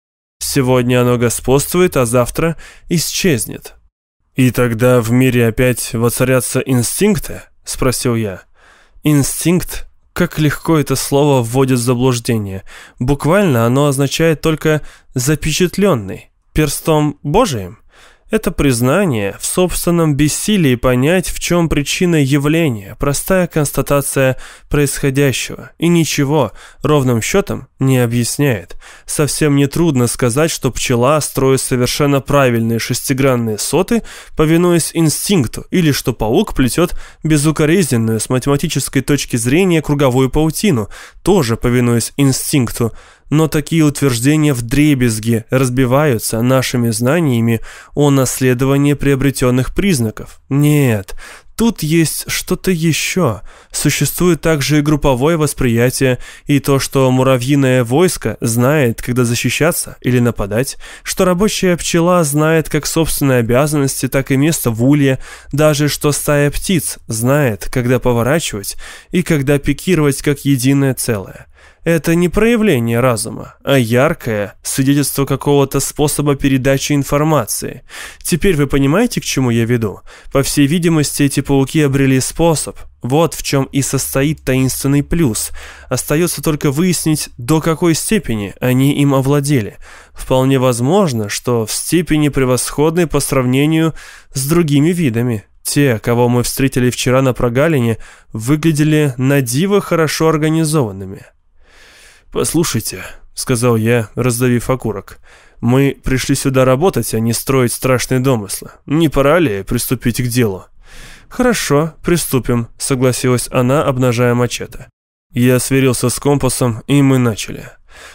Сегодня оно господствует, а завтра исчезнет. «И тогда в мире опять воцарятся инстинкты?» – спросил я. «Инстинкт? Как легко это слово вводит в заблуждение. Буквально оно означает только «запечатленный». Перстом Божиим? Это признание в собственном бессилии понять, в чем причина явления, простая констатация происходящего, и ничего, ровным счетом, не объясняет. Совсем не трудно сказать, что пчела строит совершенно правильные шестигранные соты, повинуясь инстинкту, или что паук плетет безукоризненную с математической точки зрения круговую паутину, тоже повинуясь инстинкту, но такие утверждения вдребезги разбиваются нашими знаниями о наследовании приобретенных признаков. Нет, тут есть что-то еще. Существует также и групповое восприятие, и то, что муравьиное войско знает, когда защищаться или нападать, что рабочая пчела знает как собственные обязанности, так и место в улье, даже что стая птиц знает, когда поворачивать и когда пикировать как единое целое. Это не проявление разума, а яркое свидетельство какого-то способа передачи информации. Теперь вы понимаете, к чему я веду? По всей видимости, эти пауки обрели способ. Вот в чем и состоит таинственный плюс. Остается только выяснить, до какой степени они им овладели. Вполне возможно, что в степени превосходной по сравнению с другими видами. Те, кого мы встретили вчера на прогалине, выглядели на диво хорошо организованными. «Послушайте», — сказал я, раздавив окурок, — «мы пришли сюда работать, а не строить страшные домыслы. Не пора ли приступить к делу?» «Хорошо, приступим», — согласилась она, обнажая мачете. Я сверился с компасом, и мы начали.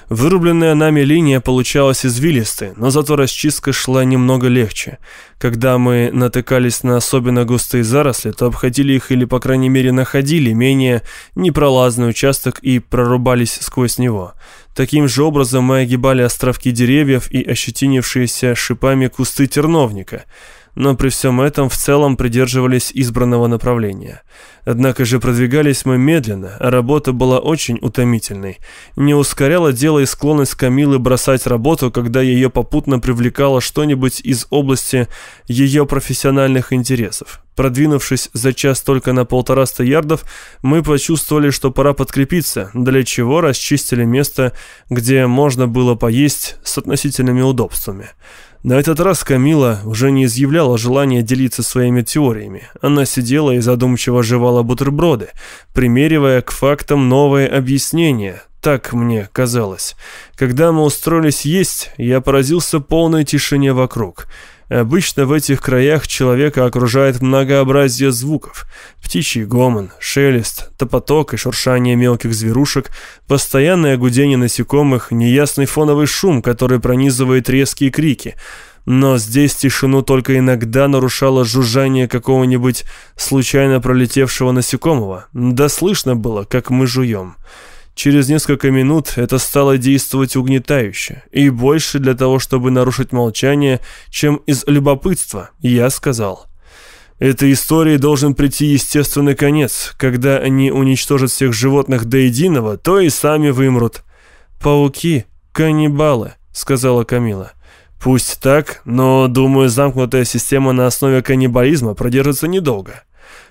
Вырубленная нами линия получалась извилистой, но зато расчистка шла немного легче. Когда мы натыкались на особенно густые заросли, то обходили их или, по крайней мере, находили менее непролазный участок и прорубались сквозь него. Таким же образом мы огибали островки деревьев и ощетинившиеся шипами кусты терновника – но при всем этом в целом придерживались избранного направления. Однако же продвигались мы медленно, а работа была очень утомительной. Не ускоряло дело и склонность Камилы бросать работу, когда ее попутно привлекало что-нибудь из области ее профессиональных интересов. Продвинувшись за час только на полтораста ярдов, мы почувствовали, что пора подкрепиться, для чего расчистили место, где можно было поесть с относительными удобствами. На этот раз Камила уже не изъявляла желания делиться своими теориями. Она сидела и задумчиво жевала бутерброды, примеривая к фактам новые объяснения. Так мне казалось. Когда мы устроились есть, я поразился полной тишине вокруг – Обычно в этих краях человека окружает многообразие звуков. Птичий гомон, шелест, топоток и шуршание мелких зверушек, постоянное гудение насекомых, неясный фоновый шум, который пронизывает резкие крики. Но здесь тишину только иногда нарушало жужжание какого-нибудь случайно пролетевшего насекомого. Да слышно было, как мы жуем. Через несколько минут это стало действовать угнетающе, и больше для того, чтобы нарушить молчание, чем из любопытства, я сказал. Этой истории должен прийти естественный конец. Когда они уничтожат всех животных до единого, то и сами вымрут. «Пауки, каннибалы», — сказала Камила. «Пусть так, но, думаю, замкнутая система на основе каннибализма продержится недолго».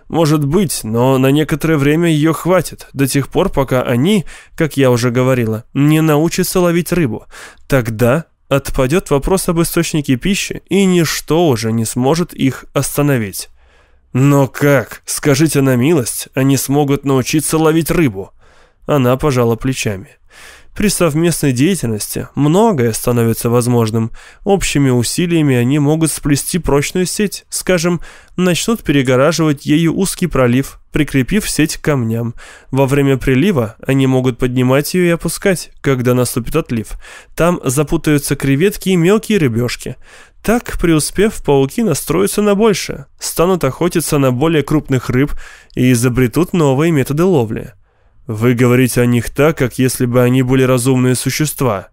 Может быть, но на некоторое время ее хватит, до тех пор, пока они, как я уже говорила, не научатся ловить рыбу. Тогда отпадет вопрос об источнике пищи, и ничто уже не сможет их остановить. Но как, скажите на милость, они смогут научиться ловить рыбу? Она пожала плечами. При совместной деятельности многое становится возможным. Общими усилиями они могут сплести прочную сеть. Скажем, начнут перегораживать ею узкий пролив, прикрепив сеть к камням. Во время прилива они могут поднимать ее и опускать, когда наступит отлив. Там запутаются креветки и мелкие рыбешки. Так, преуспев, пауки настроятся на большее, станут охотиться на более крупных рыб и изобретут новые методы ловли. Вы говорите о них так, как если бы они были разумные существа.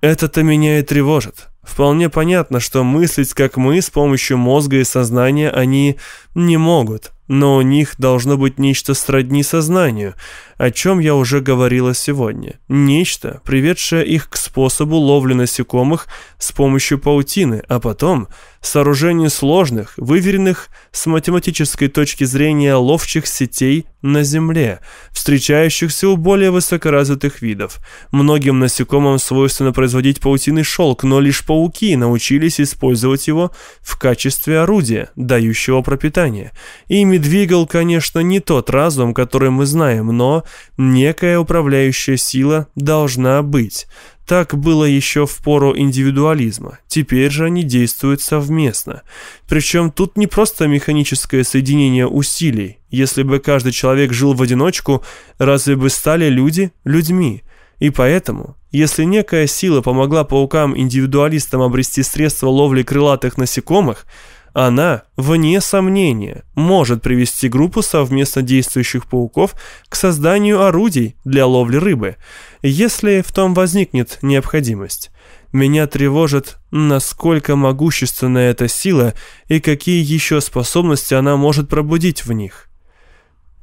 Это-то меня и тревожит. Вполне понятно, что мыслить как мы с помощью мозга и сознания они не могут, но у них должно быть нечто сродни сознанию, о чем я уже говорила сегодня. Нечто, приведшее их к способу ловли насекомых с помощью паутины, а потом сооружению сложных, выверенных с математической точки зрения ловчих сетей на Земле, встречающихся у более высокоразвитых видов. Многим насекомым свойственно производить паутинный шелк, но лишь пауки научились использовать его в качестве орудия, дающего пропитание. Ими двигал, конечно, не тот разум, который мы знаем, но некая управляющая сила должна быть. Так было еще в пору индивидуализма. Теперь же они действуют совместно. Причем тут не просто механическое соединение усилий. Если бы каждый человек жил в одиночку, разве бы стали люди людьми? И поэтому, если некая сила помогла паукам-индивидуалистам обрести средства ловли крылатых насекомых, она, вне сомнения, может привести группу совместно действующих пауков к созданию орудий для ловли рыбы, если в том возникнет необходимость. Меня тревожит, насколько могущественна эта сила и какие еще способности она может пробудить в них.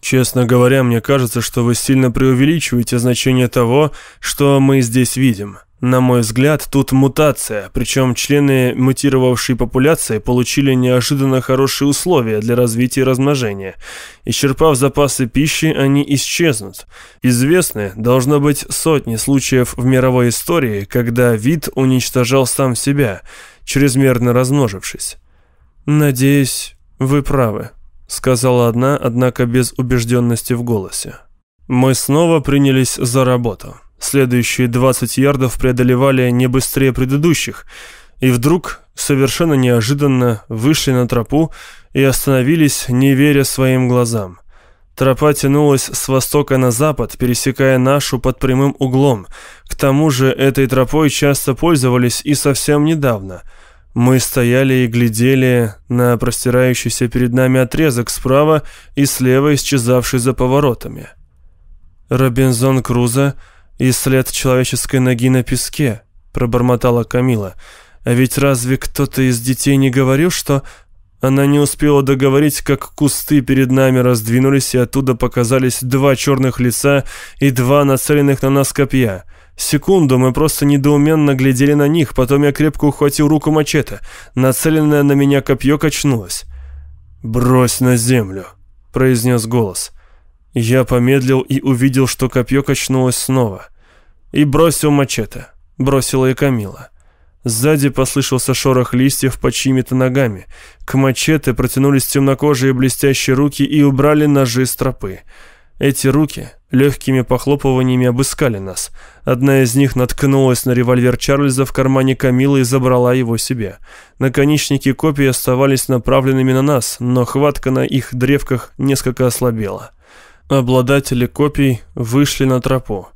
Честно говоря, мне кажется, что вы сильно преувеличиваете значение того, что мы здесь видим. На мой взгляд, тут мутация, причем члены мутировавшей популяции получили неожиданно хорошие условия для развития и размножения. Исчерпав запасы пищи, они исчезнут. Известны, должно быть, сотни случаев в мировой истории, когда вид уничтожал сам себя, чрезмерно размножившись. Надеюсь, «Вы правы», — сказала одна, однако без убежденности в голосе. Мы снова принялись за работу. Следующие 20 ярдов преодолевали не быстрее предыдущих, и вдруг, совершенно неожиданно, вышли на тропу и остановились, не веря своим глазам. Тропа тянулась с востока на запад, пересекая нашу под прямым углом. К тому же этой тропой часто пользовались и совсем недавно. Мы стояли и глядели на простирающийся перед нами отрезок справа и слева исчезавший за поворотами. «Робинзон Крузо и след человеческой ноги на песке», — пробормотала Камила. «А ведь разве кто-то из детей не говорил, что она не успела договорить, как кусты перед нами раздвинулись, и оттуда показались два черных лица и два нацеленных на нас копья. Секунду мы просто недоуменно глядели на них, потом я крепко ухватил руку мачете. Нацеленное на меня копье качнулось. «Брось на землю», — произнес голос. Я помедлил и увидел, что копье качнулось снова. И бросил мачете. Бросила и Камила. Сзади послышался шорох листьев под чьими-то ногами. К мачете протянулись темнокожие блестящие руки и убрали ножи с тропы. Эти руки легкими похлопываниями обыскали нас. Одна из них наткнулась на револьвер Чарльза в кармане Камилы и забрала его себе. Наконечники копий оставались направленными на нас, но хватка на их древках несколько ослабела. Обладатели копий вышли на тропу.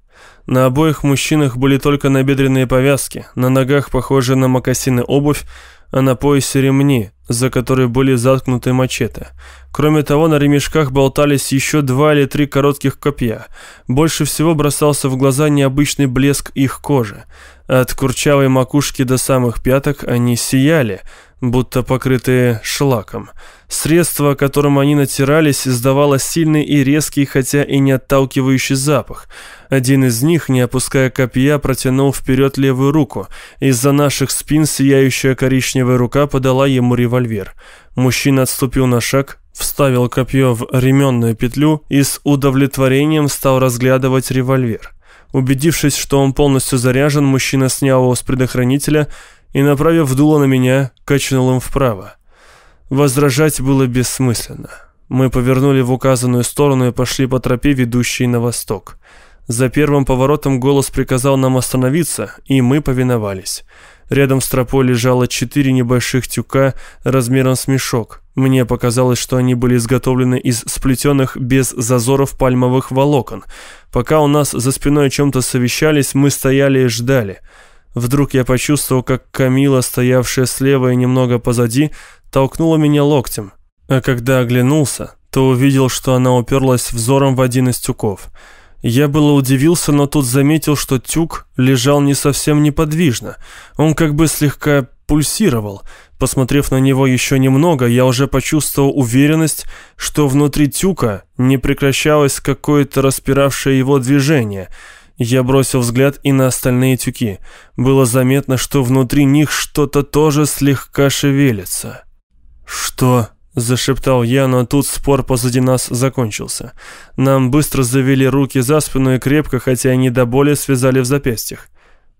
На обоих мужчинах были только набедренные повязки, на ногах похожие на мокасины обувь, а на поясе ремни, за которые были заткнуты мачете. Кроме того, на ремешках болтались еще два или три коротких копья. Больше всего бросался в глаза необычный блеск их кожи. От курчавой макушки до самых пяток они сияли, будто покрытые шлаком. Средство, которым они натирались, издавало сильный и резкий, хотя и не отталкивающий запах. Один из них, не опуская копья, протянул вперед левую руку. Из-за наших спин сияющая коричневая рука подала ему револьвер. Мужчина отступил на шаг, вставил копье в ременную петлю и с удовлетворением стал разглядывать револьвер. Убедившись, что он полностью заряжен, мужчина снял его с предохранителя и, направив дуло на меня, качнул им вправо. Возражать было бессмысленно. Мы повернули в указанную сторону и пошли по тропе, ведущей на восток. За первым поворотом голос приказал нам остановиться, и мы повиновались. Рядом с тропой лежало четыре небольших тюка размером с мешок. Мне показалось, что они были изготовлены из сплетенных без зазоров пальмовых волокон. Пока у нас за спиной о чем-то совещались, мы стояли и ждали. Вдруг я почувствовал, как Камила, стоявшая слева и немного позади, толкнула меня локтем, а когда оглянулся, то увидел, что она уперлась взором в один из тюков. Я было удивился, но тут заметил, что тюк лежал не совсем неподвижно. Он как бы слегка пульсировал. Посмотрев на него еще немного, я уже почувствовал уверенность, что внутри тюка не прекращалось какое-то распиравшее его движение. Я бросил взгляд и на остальные тюки. Было заметно, что внутри них что-то тоже слегка шевелится. «Что?» – зашептал я, но тут спор позади нас закончился. Нам быстро завели руки за спину и крепко, хотя они до боли связали в запястьях.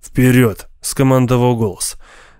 «Вперед!» – скомандовал голос.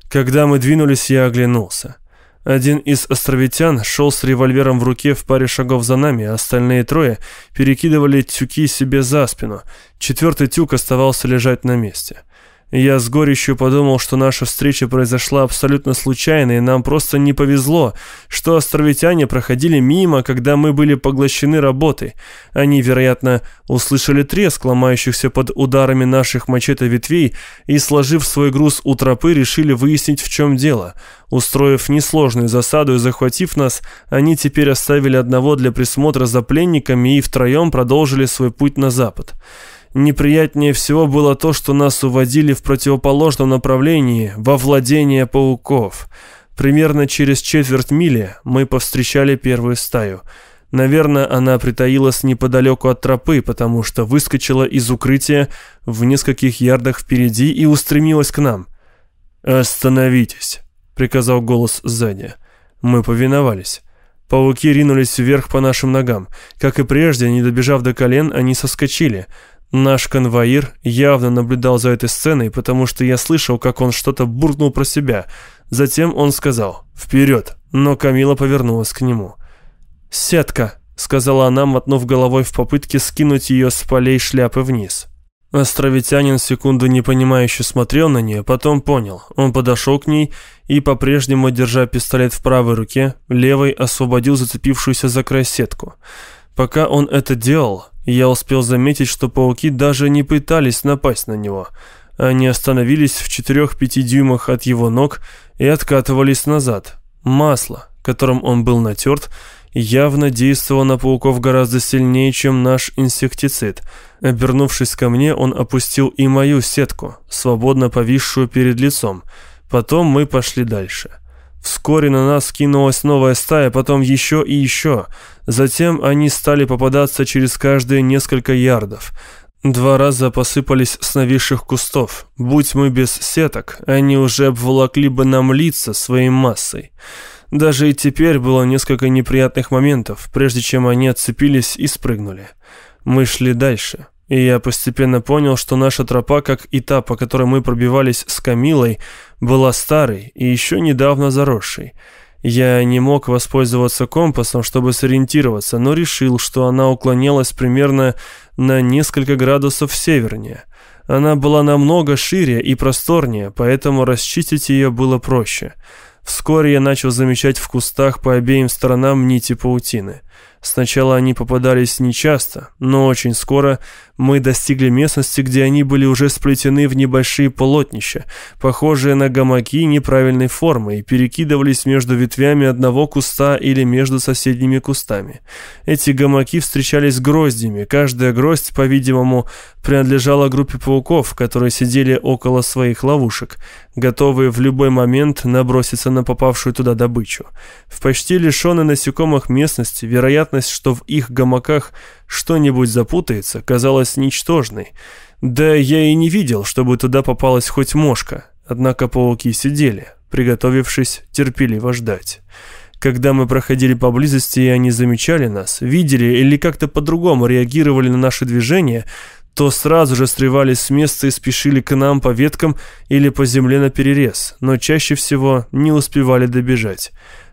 Когда мы двинулись, я оглянулся. Один из островитян шел с револьвером в руке в паре шагов за нами, а остальные трое перекидывали тюки себе за спину. Четвертый тюк оставался лежать на месте. Я с горечью подумал, что наша встреча произошла абсолютно случайно, и нам просто не повезло, что островитяне проходили мимо, когда мы были поглощены работой. Они, вероятно, услышали треск ломающихся под ударами наших мачете ветвей и, сложив свой груз у тропы, решили выяснить, в чем дело. Устроив несложную засаду и захватив нас, они теперь оставили одного для присмотра за пленниками и втроем продолжили свой путь на запад. Неприятнее всего было то, что нас уводили в противоположном направлении, во владение пауков. Примерно через четверть мили мы повстречали первую стаю. Наверное, она притаилась неподалеку от тропы, потому что выскочила из укрытия в нескольких ярдах впереди и устремилась к нам. «Остановитесь», — приказал голос сзади. Мы повиновались. Пауки ринулись вверх по нашим ногам. Как и прежде, не добежав до колен, они соскочили. Наш конвоир явно наблюдал за этой сценой, потому что я слышал, как он что-то буркнул про себя. Затем он сказал «Вперед!», но Камила повернулась к нему. «Сетка!» — сказала она, мотнув головой в попытке скинуть ее с полей шляпы вниз. Островитянин секунду непонимающе смотрел на нее, потом понял. Он подошел к ней и, по-прежнему держа пистолет в правой руке, левой освободил зацепившуюся за край сетку. Пока он это делал, я успел заметить, что пауки даже не пытались напасть на него. Они остановились в 4-5 дюймах от его ног и откатывались назад. Масло, которым он был натерт, явно действовало на пауков гораздо сильнее, чем наш инсектицид – Обернувшись ко мне, он опустил и мою сетку, свободно повисшую перед лицом. Потом мы пошли дальше. Вскоре на нас кинулась новая стая, потом еще и еще. Затем они стали попадаться через каждые несколько ярдов. Два раза посыпались с нависших кустов. Будь мы без сеток, они уже обволокли бы нам лица своей массой. Даже и теперь было несколько неприятных моментов, прежде чем они отцепились и спрыгнули. Мы шли дальше, и я постепенно понял, что наша тропа, как и та, по которой мы пробивались с Камилой, была старой и еще недавно заросшей. Я не мог воспользоваться компасом, чтобы сориентироваться, но решил, что она уклонялась примерно на несколько градусов севернее. Она была намного шире и просторнее, поэтому расчистить ее было проще. Вскоре я начал замечать в кустах по обеим сторонам нити паутины. Сначала они попадались нечасто, но очень скоро мы достигли местности, где они были уже сплетены в небольшие полотнища, похожие на гамаки неправильной формы, и перекидывались между ветвями одного куста или между соседними кустами. Эти гамаки встречались гроздями, каждая гроздь, по-видимому, принадлежала группе пауков, которые сидели около своих ловушек, готовые в любой момент наброситься на попавшую туда добычу. В почти лишенной насекомых местности вероятность, что в их гамаках что-нибудь запутается, казалась ничтожной. Да я и не видел, чтобы туда попалась хоть мошка. Однако пауки сидели, приготовившись терпеливо ждать. Когда мы проходили поблизости, и они замечали нас, видели или как-то по-другому реагировали на наши движения, то сразу же срывались с места и спешили к нам по веткам или по земле на перерез, но чаще всего не успевали добежать.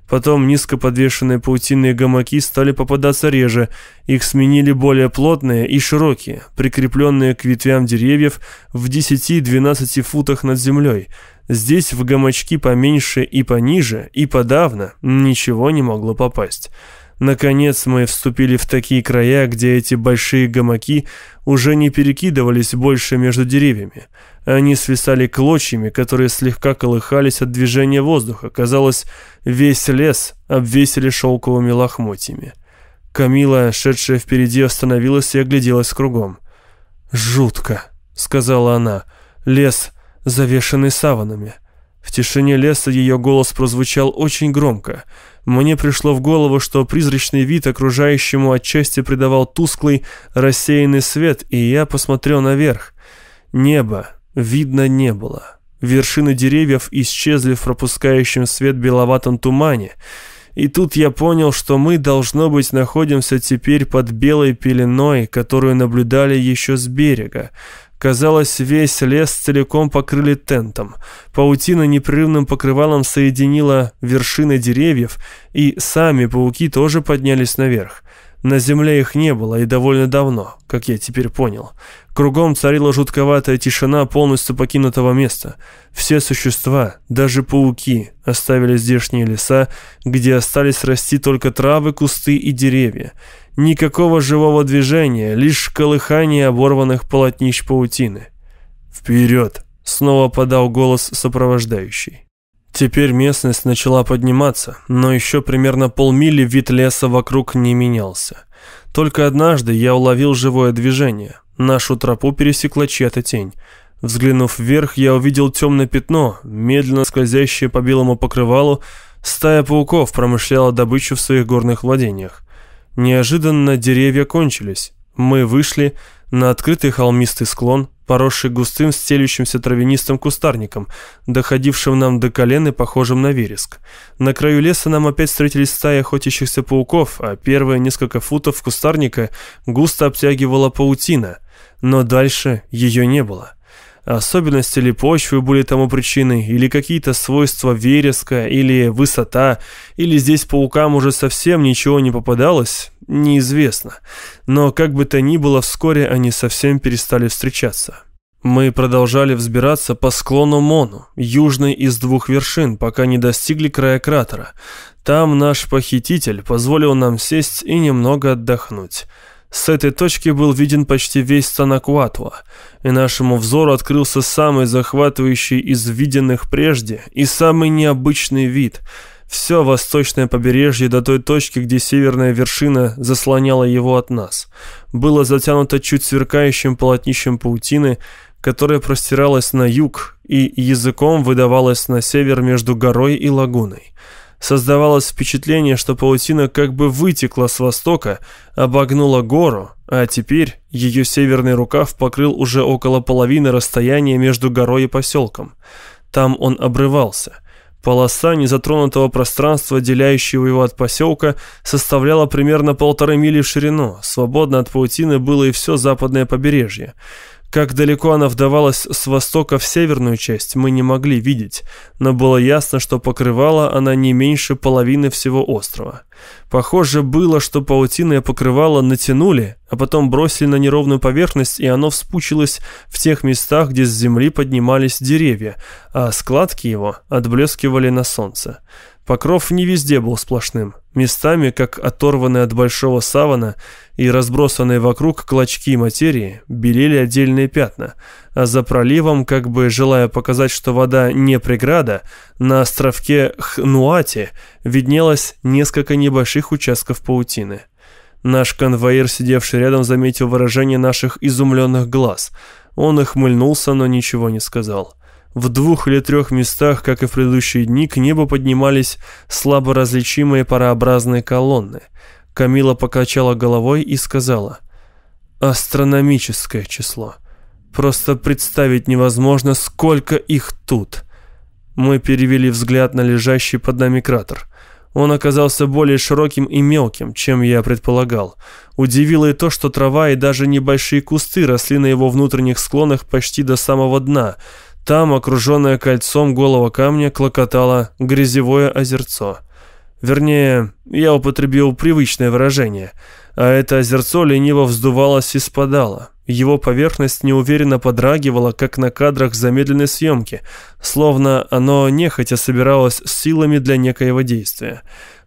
Потом низко подвешенные паутинные гамаки стали попадаться реже, их сменили более плотные и широкие, прикрепленные к ветвям деревьев в 10-12 футах над землей. Здесь в гамачки поменьше и пониже, и подавно ничего не могло попасть. Наконец мы вступили в такие края, где эти большие гамаки уже не перекидывались больше между деревьями. Они свисали клочьями, которые слегка колыхались от движения воздуха. Казалось, весь лес обвесили шелковыми лохмотьями. Камила, шедшая впереди, остановилась и огляделась кругом. «Жутко», — сказала она. «Лес, завешенный саванами». В тишине леса ее голос прозвучал очень громко. Мне пришло в голову, что призрачный вид окружающему отчасти придавал тусклый, рассеянный свет, и я посмотрел наверх. Небо, видно не было. Вершины деревьев исчезли в пропускающем свет беловатом тумане. И тут я понял, что мы, должно быть, находимся теперь под белой пеленой, которую наблюдали еще с берега. Казалось, весь лес целиком покрыли тентом. Паутина непрерывным покрывалом соединила вершины деревьев, и сами пауки тоже поднялись наверх. На земле их не было, и довольно давно, как я теперь понял. Кругом царила жутковатая тишина полностью покинутого места. Все существа, даже пауки, оставили здешние леса, где остались расти только травы, кусты и деревья. Никакого живого движения, лишь колыхание оборванных полотнищ паутины. «Вперед!» — снова подал голос сопровождающий. Теперь местность начала подниматься, но еще примерно полмили вид леса вокруг не менялся. Только однажды я уловил живое движение. Нашу тропу пересекла чья-то тень. Взглянув вверх, я увидел темное пятно, медленно скользящее по белому покрывалу. Стая пауков промышляла добычу в своих горных владениях. Неожиданно деревья кончились. Мы вышли на открытый холмистый склон, поросший густым стелющимся травянистым кустарником, доходившим нам до колен и похожим на вереск. На краю леса нам опять встретились стаи охотящихся пауков, а первые несколько футов кустарника густо обтягивала паутина, но дальше ее не было. Особенности ли почвы были тому причиной, или какие-то свойства вереска, или высота, или здесь паукам уже совсем ничего не попадалось, неизвестно. Но как бы то ни было, вскоре они совсем перестали встречаться. Мы продолжали взбираться по склону Мону, южной из двух вершин, пока не достигли края кратера. Там наш похититель позволил нам сесть и немного отдохнуть. С этой точки был виден почти весь Танакуатуа, и нашему взору открылся самый захватывающий из виденных прежде и самый необычный вид. Все восточное побережье до той точки, где северная вершина заслоняла его от нас, было затянуто чуть сверкающим полотнищем паутины, которая простиралась на юг и языком выдавалась на север между горой и лагуной. Создавалось впечатление, что паутина как бы вытекла с востока, обогнула гору, а теперь ее северный рукав покрыл уже около половины расстояния между горой и поселком. Там он обрывался. Полоса незатронутого пространства, деляющего его от поселка, составляла примерно полторы мили в ширину. Свободно от паутины было и все западное побережье. Как далеко она вдавалась с востока в северную часть, мы не могли видеть, но было ясно, что покрывала она не меньше половины всего острова. Похоже было, что паутиное покрывало натянули, а потом бросили на неровную поверхность, и оно вспучилось в тех местах, где с земли поднимались деревья, а складки его отблескивали на солнце. Покров не везде был сплошным. Местами, как оторванные от большого савана и разбросанные вокруг клочки материи, белели отдельные пятна, а за проливом, как бы желая показать, что вода не преграда, на островке Хнуати виднелось несколько небольших участков паутины. Наш конвоир, сидевший рядом, заметил выражение наших изумленных глаз. Он охмыльнулся, но ничего не сказал. В двух или трех местах, как и в предыдущие дни, к небу поднимались слабо различимые парообразные колонны. Камила покачала головой и сказала «Астрономическое число. Просто представить невозможно, сколько их тут». Мы перевели взгляд на лежащий под нами кратер. Он оказался более широким и мелким, чем я предполагал. Удивило и то, что трава и даже небольшие кусты росли на его внутренних склонах почти до самого дна – там, окруженное кольцом голого камня, клокотало грязевое озерцо. Вернее, я употребил привычное выражение, а это озерцо лениво вздувалось и спадало. Его поверхность неуверенно подрагивала, как на кадрах замедленной съемки, словно оно нехотя собиралось силами для некоего действия.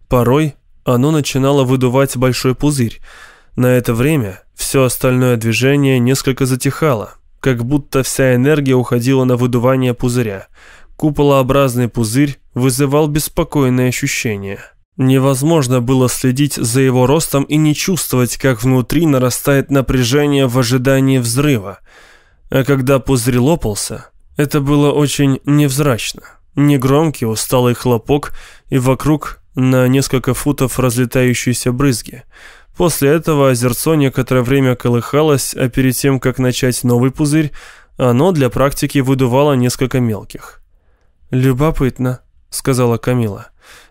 Порой оно начинало выдувать большой пузырь. На это время все остальное движение несколько затихало, как будто вся энергия уходила на выдувание пузыря. Куполообразный пузырь вызывал беспокойное ощущение. Невозможно было следить за его ростом и не чувствовать, как внутри нарастает напряжение в ожидании взрыва. А когда пузырь лопался, это было очень невзрачно. Негромкий усталый хлопок и вокруг на несколько футов разлетающиеся брызги – После этого озерцо некоторое время колыхалось, а перед тем, как начать новый пузырь, оно для практики выдувало несколько мелких. «Любопытно», — сказала Камила.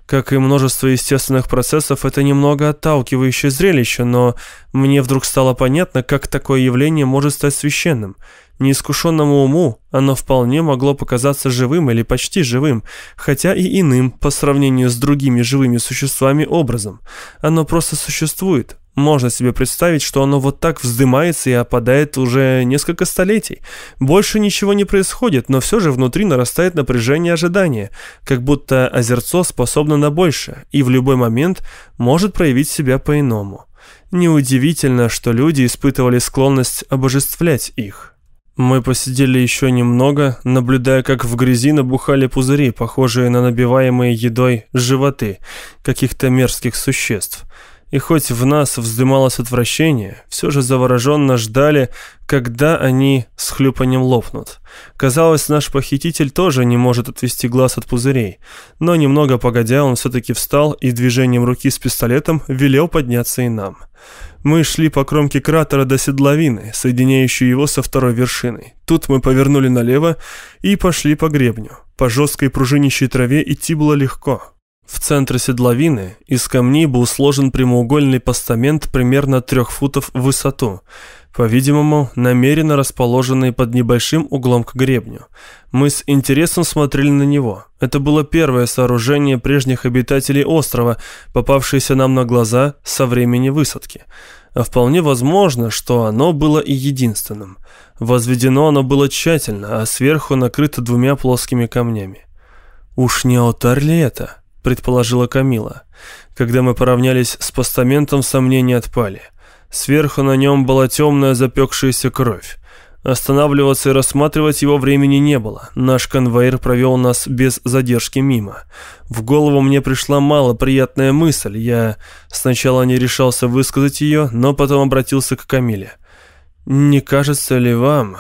Как и множество естественных процессов, это немного отталкивающее зрелище, но мне вдруг стало понятно, как такое явление может стать священным. Неискушенному уму оно вполне могло показаться живым или почти живым, хотя и иным по сравнению с другими живыми существами образом. Оно просто существует. Можно себе представить, что оно вот так вздымается и опадает уже несколько столетий. Больше ничего не происходит, но все же внутри нарастает напряжение ожидания, как будто озерцо способно на больше и в любой момент может проявить себя по-иному. Неудивительно, что люди испытывали склонность обожествлять их. Мы посидели еще немного, наблюдая, как в грязи набухали пузыри, похожие на набиваемые едой животы каких-то мерзких существ. И хоть в нас вздымалось отвращение, все же завороженно ждали, когда они с хлюпанием лопнут. Казалось, наш похититель тоже не может отвести глаз от пузырей, но немного погодя он все-таки встал и движением руки с пистолетом велел подняться и нам. Мы шли по кромке кратера до седловины, соединяющей его со второй вершиной. Тут мы повернули налево и пошли по гребню. По жесткой пружинищей траве идти было легко. В центре седловины из камней был сложен прямоугольный постамент примерно трех футов в высоту, по-видимому, намеренно расположенный под небольшим углом к гребню. Мы с интересом смотрели на него. Это было первое сооружение прежних обитателей острова, попавшееся нам на глаза со времени высадки. А вполне возможно, что оно было и единственным. Возведено оно было тщательно, а сверху накрыто двумя плоскими камнями. «Уж не алтарь ли это?» — предположила Камила. Когда мы поравнялись с постаментом, сомнения отпали. Сверху на нем была темная запекшаяся кровь. Останавливаться и рассматривать его времени не было. Наш конвоир провел нас без задержки мимо. В голову мне пришла малоприятная мысль. Я сначала не решался высказать ее, но потом обратился к Камиле. «Не кажется ли вам...»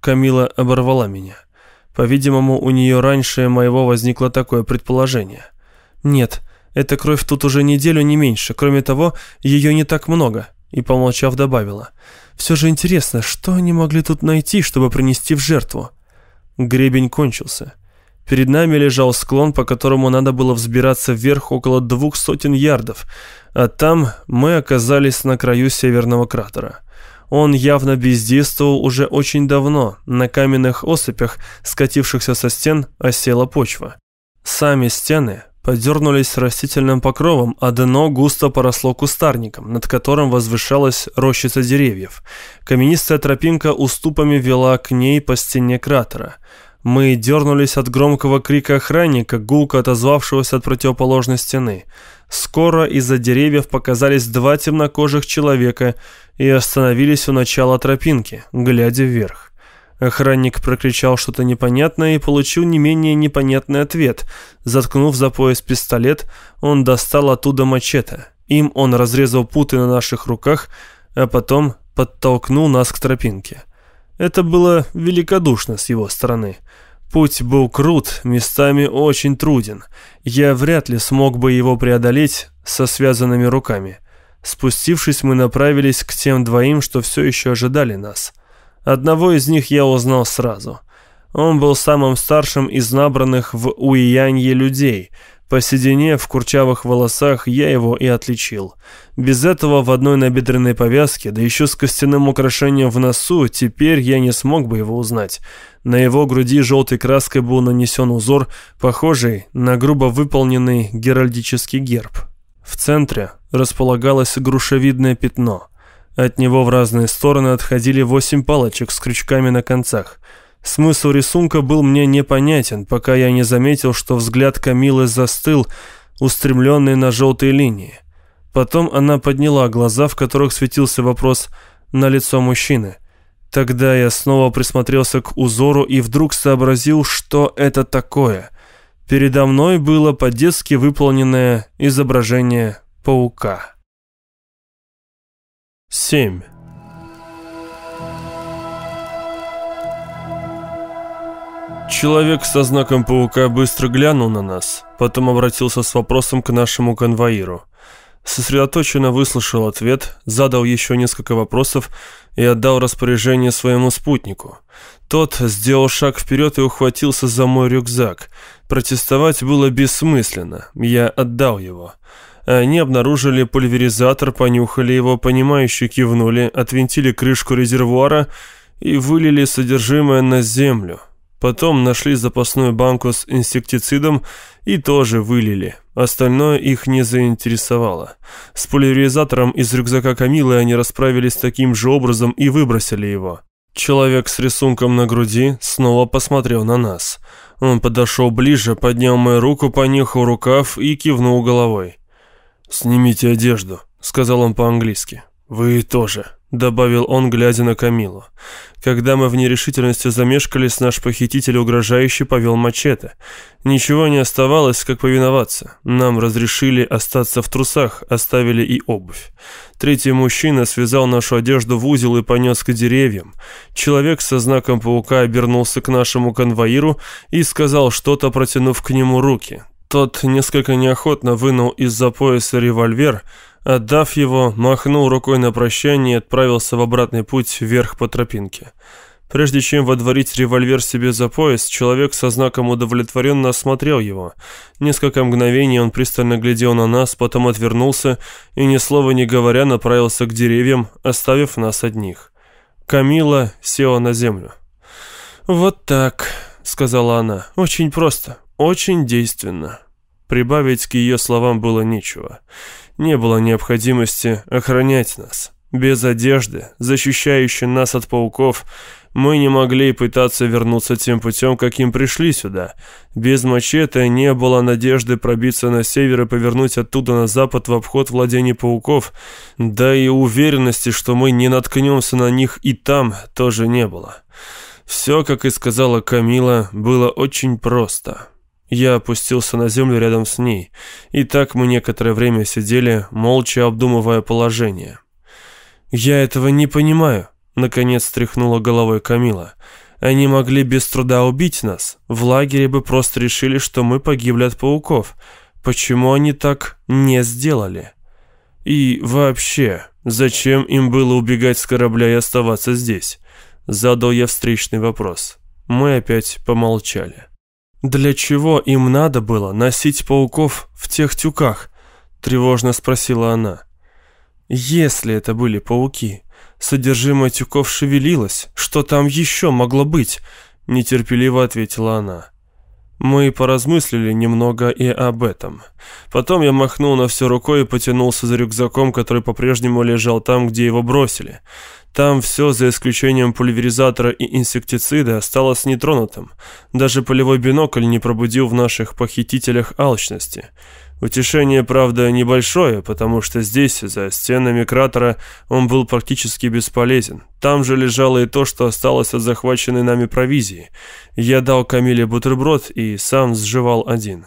Камила оборвала меня. По-видимому, у нее раньше моего возникло такое предположение. «Нет, эта кровь тут уже неделю не меньше. Кроме того, ее не так много». И, помолчав, добавила. «Все же интересно, что они могли тут найти, чтобы принести в жертву?» Гребень кончился. Перед нами лежал склон, по которому надо было взбираться вверх около двух сотен ярдов, а там мы оказались на краю северного кратера. Он явно бездействовал уже очень давно, на каменных осыпях, скатившихся со стен, осела почва. Сами стены подернулись растительным покровом, а дно густо поросло кустарником, над которым возвышалась рощица деревьев. Каменистая тропинка уступами вела к ней по стене кратера. Мы дернулись от громкого крика охранника, гулко отозвавшегося от противоположной стены. Скоро из-за деревьев показались два темнокожих человека и остановились у начала тропинки, глядя вверх. Охранник прокричал что-то непонятное и получил не менее непонятный ответ. Заткнув за пояс пистолет, он достал оттуда мачете. Им он разрезал путы на наших руках, а потом подтолкнул нас к тропинке. Это было великодушно с его стороны. Путь был крут, местами очень труден. Я вряд ли смог бы его преодолеть со связанными руками. Спустившись, мы направились к тем двоим, что все еще ожидали нас. Одного из них я узнал сразу. Он был самым старшим из набранных в Уиянье людей. По седине в курчавых волосах я его и отличил. Без этого в одной набедренной повязке, да еще с костяным украшением в носу, теперь я не смог бы его узнать. На его груди желтой краской был нанесен узор, похожий на грубо выполненный геральдический герб. В центре располагалось грушевидное пятно – от него в разные стороны отходили восемь палочек с крючками на концах. Смысл рисунка был мне непонятен, пока я не заметил, что взгляд Камилы застыл, устремленный на желтые линии. Потом она подняла глаза, в которых светился вопрос на лицо мужчины. Тогда я снова присмотрелся к узору и вдруг сообразил, что это такое. Передо мной было по-детски выполненное изображение паука. 7. Человек со знаком паука быстро глянул на нас, потом обратился с вопросом к нашему конвоиру. Сосредоточенно выслушал ответ, задал еще несколько вопросов и отдал распоряжение своему спутнику. Тот сделал шаг вперед и ухватился за мой рюкзак. Протестовать было бессмысленно, я отдал его. Они обнаружили пульверизатор, понюхали его, понимающе кивнули, отвинтили крышку резервуара и вылили содержимое на землю. Потом нашли запасную банку с инсектицидом и тоже вылили. Остальное их не заинтересовало. С пульверизатором из рюкзака Камилы они расправились таким же образом и выбросили его. Человек с рисунком на груди снова посмотрел на нас. Он подошел ближе, поднял мою руку, понюхал рукав и кивнул головой. «Снимите одежду», — сказал он по-английски. «Вы тоже», — добавил он, глядя на Камилу. Когда мы в нерешительности замешкались, наш похититель угрожающе повел мачете. Ничего не оставалось, как повиноваться. Нам разрешили остаться в трусах, оставили и обувь. Третий мужчина связал нашу одежду в узел и понес к деревьям. Человек со знаком паука обернулся к нашему конвоиру и сказал что-то, протянув к нему руки. Тот несколько неохотно вынул из-за пояса револьвер, отдав его, махнул рукой на прощание и отправился в обратный путь вверх по тропинке. Прежде чем водворить револьвер себе за пояс, человек со знаком удовлетворенно осмотрел его. Несколько мгновений он пристально глядел на нас, потом отвернулся и, ни слова не говоря, направился к деревьям, оставив нас одних. Камила села на землю. «Вот так», — сказала она, — «очень просто, очень действенно». Прибавить к ее словам было нечего. Не было необходимости охранять нас. Без одежды, защищающей нас от пауков, мы не могли пытаться вернуться тем путем, каким пришли сюда. Без мачете не было надежды пробиться на север и повернуть оттуда на запад в обход владений пауков, да и уверенности, что мы не наткнемся на них и там, тоже не было. Все, как и сказала Камила, было очень просто. Я опустился на землю рядом с ней, и так мы некоторое время сидели, молча обдумывая положение. «Я этого не понимаю», Наконец стряхнула головой Камила. Они могли без труда убить нас. В лагере бы просто решили, что мы погибли от пауков. Почему они так не сделали? И вообще, зачем им было убегать с корабля и оставаться здесь? Задал я встречный вопрос. Мы опять помолчали. «Для чего им надо было носить пауков в тех тюках?» Тревожно спросила она. «Если это были пауки, Содержимое тюков шевелилось. Что там еще могло быть? Нетерпеливо ответила она. Мы поразмыслили немного и об этом. Потом я махнул на все рукой и потянулся за рюкзаком, который по-прежнему лежал там, где его бросили. Там все, за исключением пульверизатора и инсектицида, осталось нетронутым. Даже полевой бинокль не пробудил в наших похитителях алчности. Утешение, правда, небольшое, потому что здесь, за стенами кратера, он был практически бесполезен. Там же лежало и то, что осталось от захваченной нами провизии. Я дал Камиле бутерброд и сам сживал один.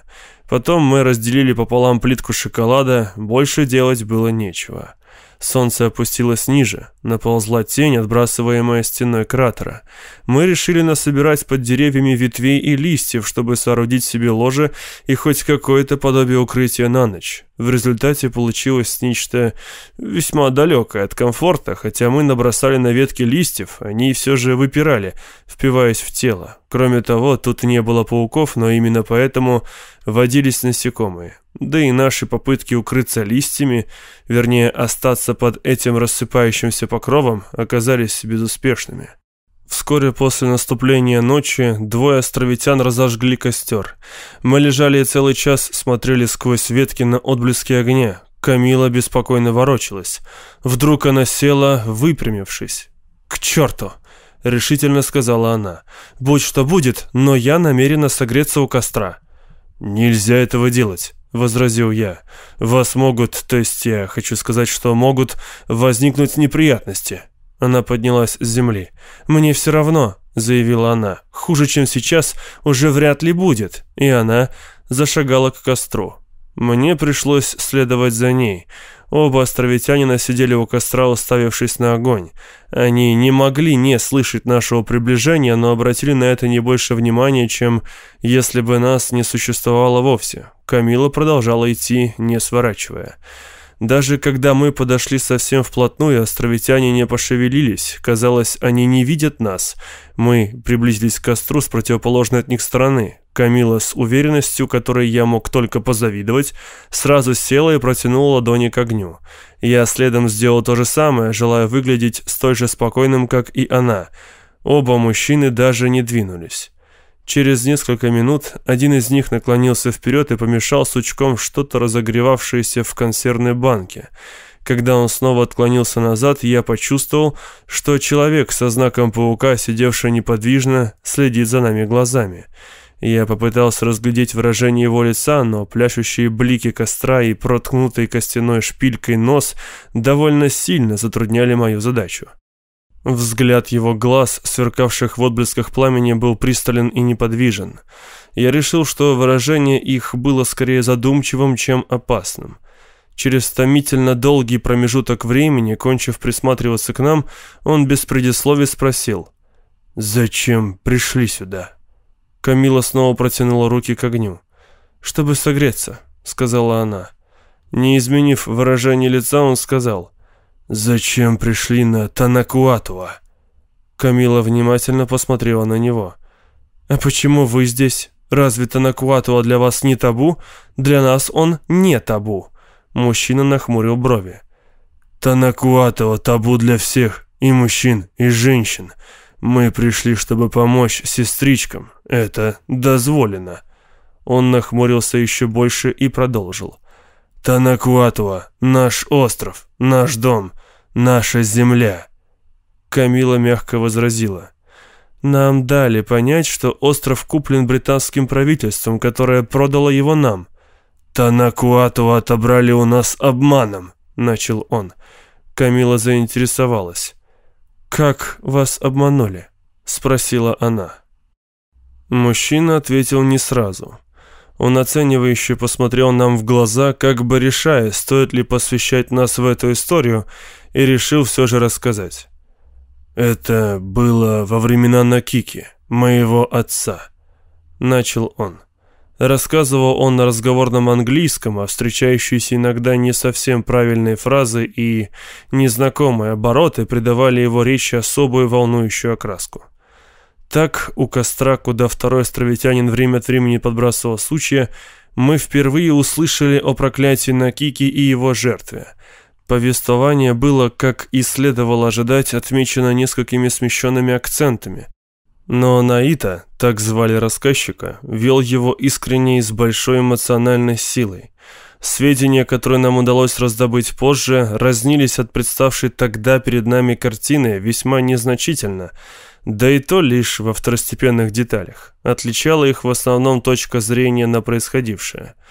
Потом мы разделили пополам плитку шоколада, больше делать было нечего. Солнце опустилось ниже, наползла тень, отбрасываемая стеной кратера. Мы решили насобирать под деревьями ветвей и листьев, чтобы соорудить себе ложе и хоть какое-то подобие укрытия на ночь. В результате получилось нечто весьма далекое от комфорта, хотя мы набросали на ветки листьев, они все же выпирали, впиваясь в тело. Кроме того, тут не было пауков, но именно поэтому водились насекомые. Да и наши попытки укрыться листьями, вернее остаться под этим рассыпающимся покровом, оказались безуспешными. Вскоре после наступления ночи двое островитян разожгли костер. Мы лежали и целый час смотрели сквозь ветки на отблески огня. Камила беспокойно ворочалась. Вдруг она села, выпрямившись. «К черту!» — решительно сказала она. «Будь что будет, но я намерена согреться у костра». «Нельзя этого делать», — возразил я. «Вас могут, то есть я хочу сказать, что могут возникнуть неприятности». Она поднялась с земли. «Мне все равно», — заявила она. «Хуже, чем сейчас, уже вряд ли будет». И она зашагала к костру. Мне пришлось следовать за ней. Оба островитянина сидели у костра, уставившись на огонь. Они не могли не слышать нашего приближения, но обратили на это не больше внимания, чем если бы нас не существовало вовсе. Камила продолжала идти, не сворачивая. Даже когда мы подошли совсем вплотную, островитяне не пошевелились. Казалось, они не видят нас. Мы приблизились к костру с противоположной от них стороны. Камила с уверенностью, которой я мог только позавидовать, сразу села и протянула ладони к огню. Я следом сделал то же самое, желая выглядеть столь же спокойным, как и она. Оба мужчины даже не двинулись. Через несколько минут один из них наклонился вперед и помешал сучком что-то разогревавшееся в консервной банке. Когда он снова отклонился назад, я почувствовал, что человек со знаком паука, сидевший неподвижно, следит за нами глазами. Я попытался разглядеть выражение его лица, но пляшущие блики костра и проткнутый костяной шпилькой нос довольно сильно затрудняли мою задачу. Взгляд его глаз, сверкавших в отблесках пламени, был пристален и неподвижен. Я решил, что выражение их было скорее задумчивым, чем опасным. Через томительно долгий промежуток времени, кончив присматриваться к нам, он без предисловий спросил «Зачем пришли сюда?» Камила снова протянула руки к огню. «Чтобы согреться», — сказала она. Не изменив выражение лица, он сказал — «Зачем пришли на Танакуатуа?» Камила внимательно посмотрела на него. «А почему вы здесь? Разве Танакуатуа для вас не табу? Для нас он не табу». Мужчина нахмурил брови. «Танакуатуа табу для всех, и мужчин, и женщин. Мы пришли, чтобы помочь сестричкам. Это дозволено». Он нахмурился еще больше и продолжил. «Танакуатуа, наш остров, наш дом, наша земля. Камила мягко возразила. «Нам дали понять, что остров куплен британским правительством, которое продало его нам». «Танакуату отобрали у нас обманом», — начал он. Камила заинтересовалась. «Как вас обманули?» — спросила она. Мужчина ответил не сразу. Он оценивающе посмотрел нам в глаза, как бы решая, стоит ли посвящать нас в эту историю, и решил все же рассказать. «Это было во времена Накики, моего отца», — начал он. Рассказывал он на разговорном английском, а встречающиеся иногда не совсем правильные фразы и незнакомые обороты придавали его речи особую волнующую окраску. Так, у костра, куда второй островитянин время от времени подбрасывал сучья, мы впервые услышали о проклятии Накики и его жертве — Повествование было, как и следовало ожидать, отмечено несколькими смещенными акцентами. Но Наита, так звали рассказчика, вел его искренне и с большой эмоциональной силой. Сведения, которые нам удалось раздобыть позже, разнились от представшей тогда перед нами картины весьма незначительно, да и то лишь во второстепенных деталях. Отличала их в основном точка зрения на происходившее –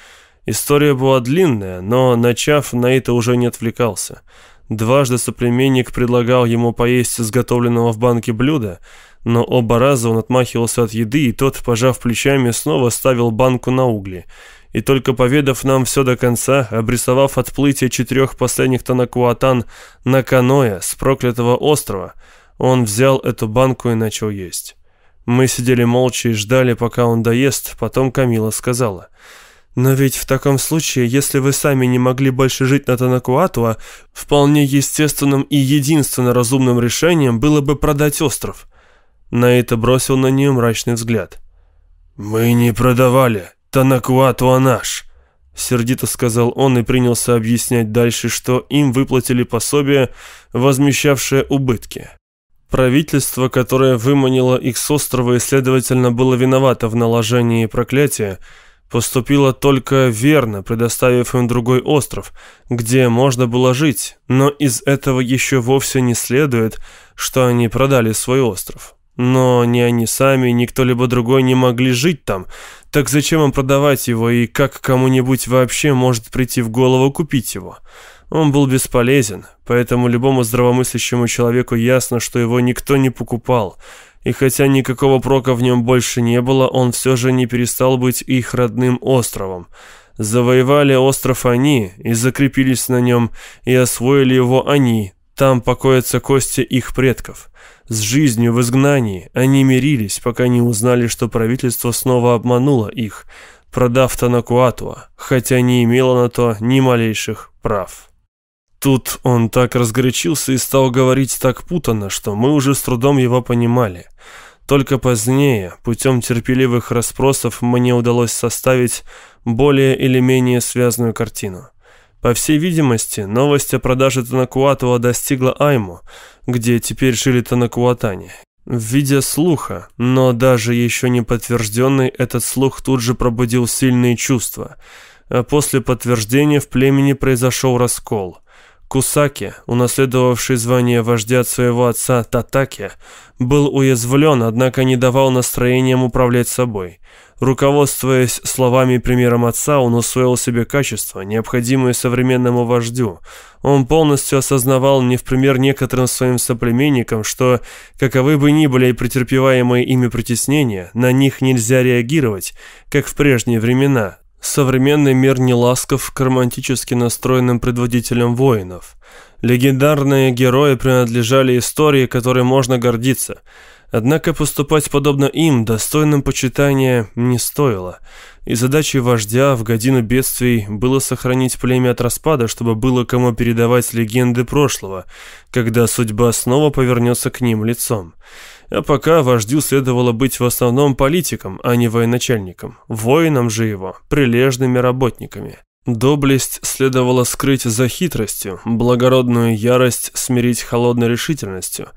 История была длинная, но, начав, на это уже не отвлекался. Дважды соплеменник предлагал ему поесть изготовленного в банке блюда, но оба раза он отмахивался от еды, и тот, пожав плечами, снова ставил банку на угли. И только поведав нам все до конца, обрисовав отплытие четырех последних танакуатан на каноэ с проклятого острова, он взял эту банку и начал есть. Мы сидели молча и ждали, пока он доест, потом Камила сказала — но ведь в таком случае, если вы сами не могли больше жить на Танакуатуа, вполне естественным и единственно разумным решением было бы продать остров. На это бросил на нее мрачный взгляд. «Мы не продавали. Танакуатуа наш», — сердито сказал он и принялся объяснять дальше, что им выплатили пособие, возмещавшее убытки. Правительство, которое выманило их с острова и, следовательно, было виновато в наложении проклятия, — поступила только верно, предоставив им другой остров, где можно было жить, но из этого еще вовсе не следует, что они продали свой остров. Но ни они сами, ни кто-либо другой не могли жить там, так зачем им продавать его и как кому-нибудь вообще может прийти в голову купить его? Он был бесполезен, поэтому любому здравомыслящему человеку ясно, что его никто не покупал – и хотя никакого прока в нем больше не было, он все же не перестал быть их родным островом. Завоевали остров они и закрепились на нем, и освоили его они. Там покоятся кости их предков. С жизнью в изгнании они мирились, пока не узнали, что правительство снова обмануло их, продав Танакуатуа, хотя не имело на то ни малейших прав. Тут он так разгорячился и стал говорить так путанно, что мы уже с трудом его понимали. Только позднее, путем терпеливых расспросов, мне удалось составить более или менее связанную картину. По всей видимости, новость о продаже Танакуатова достигла Айму, где теперь жили Танакуатане. В виде слуха, но даже еще не подтвержденный, этот слух тут же пробудил сильные чувства. А после подтверждения в племени произошел раскол – Кусаки, унаследовавший звание вождя от своего отца Татаки, был уязвлен, однако не давал настроениям управлять собой. Руководствуясь словами и примером отца, он усвоил себе качества, необходимые современному вождю. Он полностью осознавал не в пример некоторым своим соплеменникам, что, каковы бы ни были претерпеваемые ими притеснения, на них нельзя реагировать, как в прежние времена, Современный мир не ласков к романтически настроенным предводителям воинов. Легендарные герои принадлежали истории, которой можно гордиться. Однако поступать подобно им, достойным почитания, не стоило. И задачей вождя в годину бедствий было сохранить племя от распада, чтобы было кому передавать легенды прошлого, когда судьба снова повернется к ним лицом. А пока вождю следовало быть в основном политиком, а не военачальником, воинам же его, прилежными работниками. Доблесть следовало скрыть за хитростью, благородную ярость смирить холодной решительностью.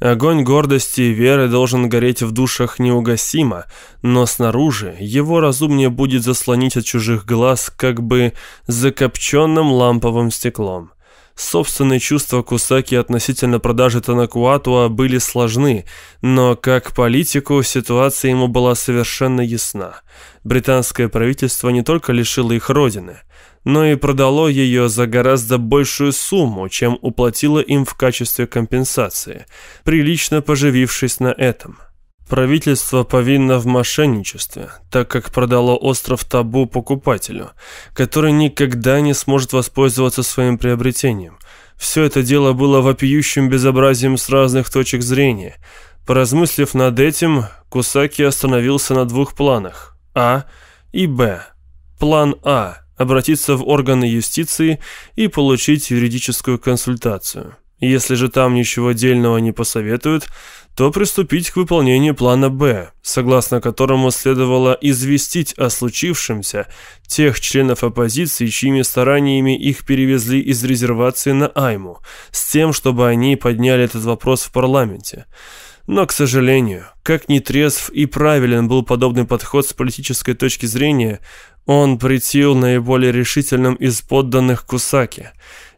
Огонь гордости и веры должен гореть в душах неугасимо, но снаружи его разумнее будет заслонить от чужих глаз как бы закопченным ламповым стеклом. Собственные чувства Кусаки относительно продажи Танакуатуа были сложны, но как политику ситуация ему была совершенно ясна. Британское правительство не только лишило их родины, но и продало ее за гораздо большую сумму, чем уплатило им в качестве компенсации, прилично поживившись на этом. Правительство повинно в мошенничестве, так как продало остров Табу покупателю, который никогда не сможет воспользоваться своим приобретением. Все это дело было вопиющим безобразием с разных точек зрения. Поразмыслив над этим, Кусаки остановился на двух планах – А и Б. План А – обратиться в органы юстиции и получить юридическую консультацию. Если же там ничего дельного не посоветуют, то приступить к выполнению плана «Б», согласно которому следовало известить о случившемся тех членов оппозиции, чьими стараниями их перевезли из резервации на Айму, с тем, чтобы они подняли этот вопрос в парламенте. Но, к сожалению, как ни трезв и правилен был подобный подход с политической точки зрения, он притил наиболее решительным из подданных Кусаки,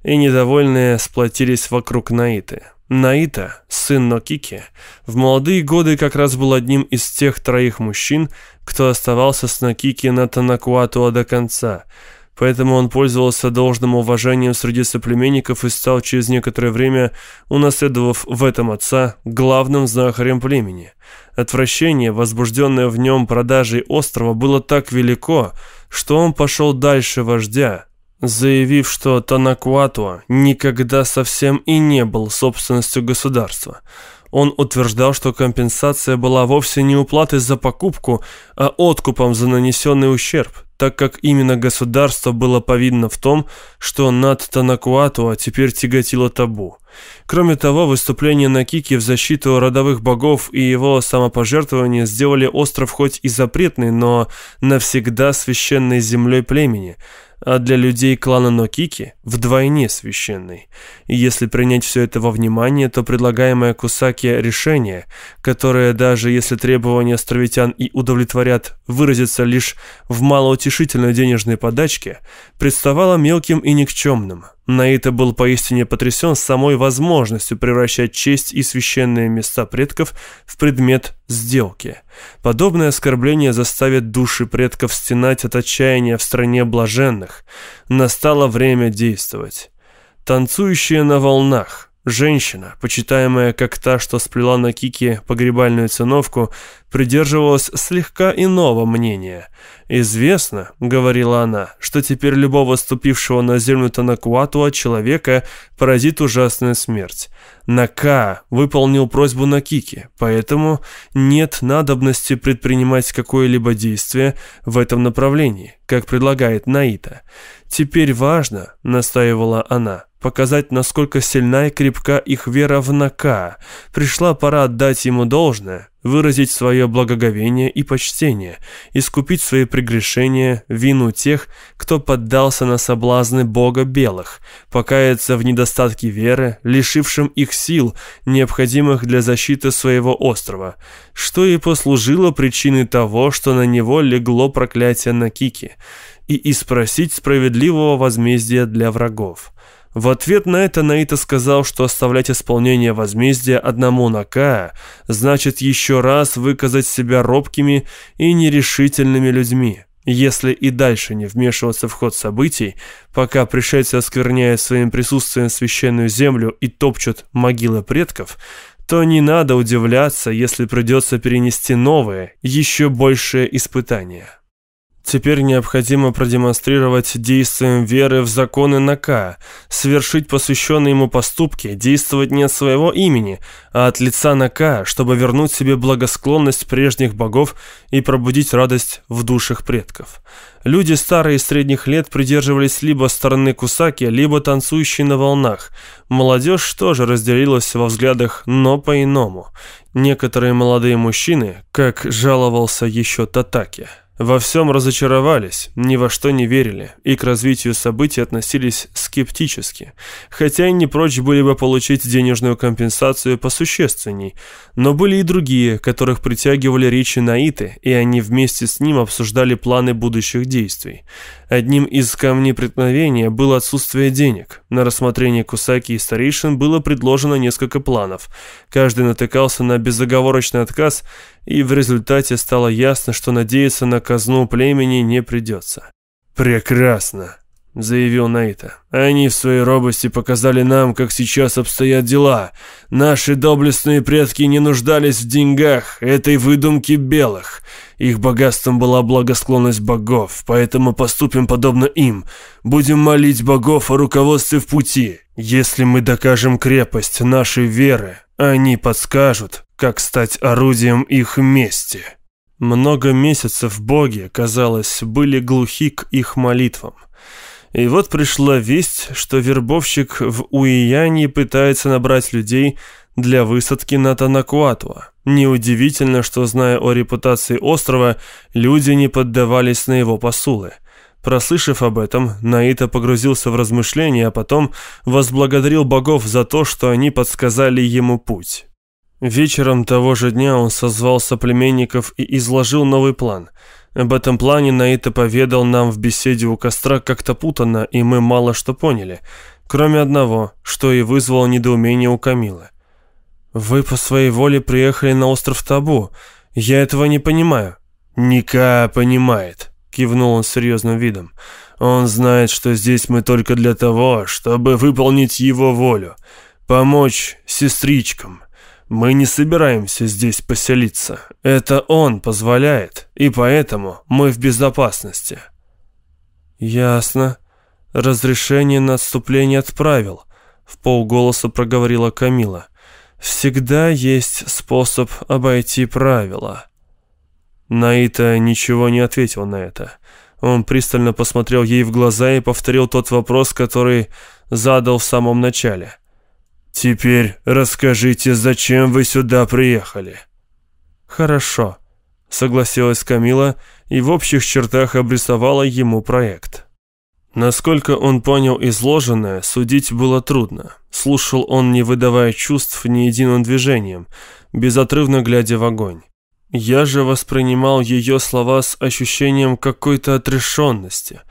и недовольные сплотились вокруг Наиты. Наита, сын Нокики, в молодые годы как раз был одним из тех троих мужчин, кто оставался с Нокики на Танакуатуа до конца, поэтому он пользовался должным уважением среди соплеменников и стал через некоторое время, унаследовав в этом отца, главным знахарем племени. Отвращение, возбужденное в нем продажей острова, было так велико, что он пошел дальше вождя, заявив, что Танакуатуа никогда совсем и не был собственностью государства. Он утверждал, что компенсация была вовсе не уплатой за покупку, а откупом за нанесенный ущерб, так как именно государство было повинно в том, что над Танакуатуа теперь тяготило табу. Кроме того, выступление Накики в защиту родовых богов и его самопожертвование сделали остров хоть и запретный, но навсегда священной землей племени – а для людей клана Нокики вдвойне священный. И если принять все это во внимание, то предлагаемое Кусаки решение, которое даже если требования островитян и удовлетворят, выразится лишь в малоутешительной денежной подачке, представало мелким и никчемным – Наита был поистине потрясен самой возможностью превращать честь и священные места предков в предмет сделки. Подобное оскорбление заставит души предков стенать от отчаяния в стране блаженных. Настало время действовать. Танцующие на волнах. Женщина, почитаемая как та, что сплела на Кике погребальную циновку, придерживалась слегка иного мнения. «Известно, — говорила она, — что теперь любого ступившего на землю Танакуатуа человека поразит ужасная смерть. Нака выполнил просьбу Накики, поэтому нет надобности предпринимать какое-либо действие в этом направлении, как предлагает Наита. Теперь важно, — настаивала она, — показать, насколько сильна и крепка их вера в Нака. Пришла пора отдать ему должное, выразить свое благоговение и почтение, искупить свои прегрешения, вину тех, кто поддался на соблазны Бога Белых, покаяться в недостатке веры, лишившим их сил, необходимых для защиты своего острова, что и послужило причиной того, что на него легло проклятие Накики, и испросить справедливого возмездия для врагов. В ответ на это Наита сказал, что оставлять исполнение возмездия одному Накая значит еще раз выказать себя робкими и нерешительными людьми. Если и дальше не вмешиваться в ход событий, пока пришельцы оскверняют своим присутствием священную землю и топчут могилы предков, то не надо удивляться, если придется перенести новые, еще большие испытания. Теперь необходимо продемонстрировать действием веры в законы Нака, совершить посвященные ему поступки, действовать не от своего имени, а от лица Нака, чтобы вернуть себе благосклонность прежних богов и пробудить радость в душах предков. Люди старые и средних лет придерживались либо стороны Кусаки, либо танцующей на волнах. Молодежь тоже разделилась во взглядах, но по-иному. Некоторые молодые мужчины, как жаловался еще Татаки, во всем разочаровались, ни во что не верили и к развитию событий относились скептически, хотя и не прочь были бы получить денежную компенсацию посущественней, но были и другие, которых притягивали речи Наиты, и они вместе с ним обсуждали планы будущих действий. Одним из камней преткновения было отсутствие денег. На рассмотрение Кусаки и старейшин было предложено несколько планов. Каждый натыкался на безоговорочный отказ, и в результате стало ясно, что надеяться на казну племени не придется. «Прекрасно!» — заявил Наита. «Они в своей робости показали нам, как сейчас обстоят дела. Наши доблестные предки не нуждались в деньгах, этой выдумки белых. Их богатством была благосклонность богов, поэтому поступим подобно им. Будем молить богов о руководстве в пути. Если мы докажем крепость нашей веры, они подскажут, как стать орудием их мести». Много месяцев боги, казалось, были глухи к их молитвам. И вот пришла весть, что вербовщик в Уияне пытается набрать людей для высадки на Танакуатуа. Неудивительно, что, зная о репутации острова, люди не поддавались на его посулы. Прослышав об этом, Наита погрузился в размышления, а потом возблагодарил богов за то, что они подсказали ему путь. Вечером того же дня он созвал соплеменников и изложил новый план – об этом плане Наита поведал нам в беседе у костра как-то путанно, и мы мало что поняли, кроме одного, что и вызвало недоумение у Камилы. «Вы по своей воле приехали на остров Табу. Я этого не понимаю». «Ника понимает», — кивнул он серьезным видом. «Он знает, что здесь мы только для того, чтобы выполнить его волю, помочь сестричкам». Мы не собираемся здесь поселиться. Это он позволяет, и поэтому мы в безопасности. Ясно. Разрешение на отступление отправил, в полголоса проговорила Камила. Всегда есть способ обойти правила. Наита ничего не ответил на это. Он пристально посмотрел ей в глаза и повторил тот вопрос, который задал в самом начале. «Теперь расскажите, зачем вы сюда приехали?» «Хорошо», — согласилась Камила и в общих чертах обрисовала ему проект. Насколько он понял изложенное, судить было трудно. Слушал он, не выдавая чувств ни единым движением, безотрывно глядя в огонь. Я же воспринимал ее слова с ощущением какой-то отрешенности —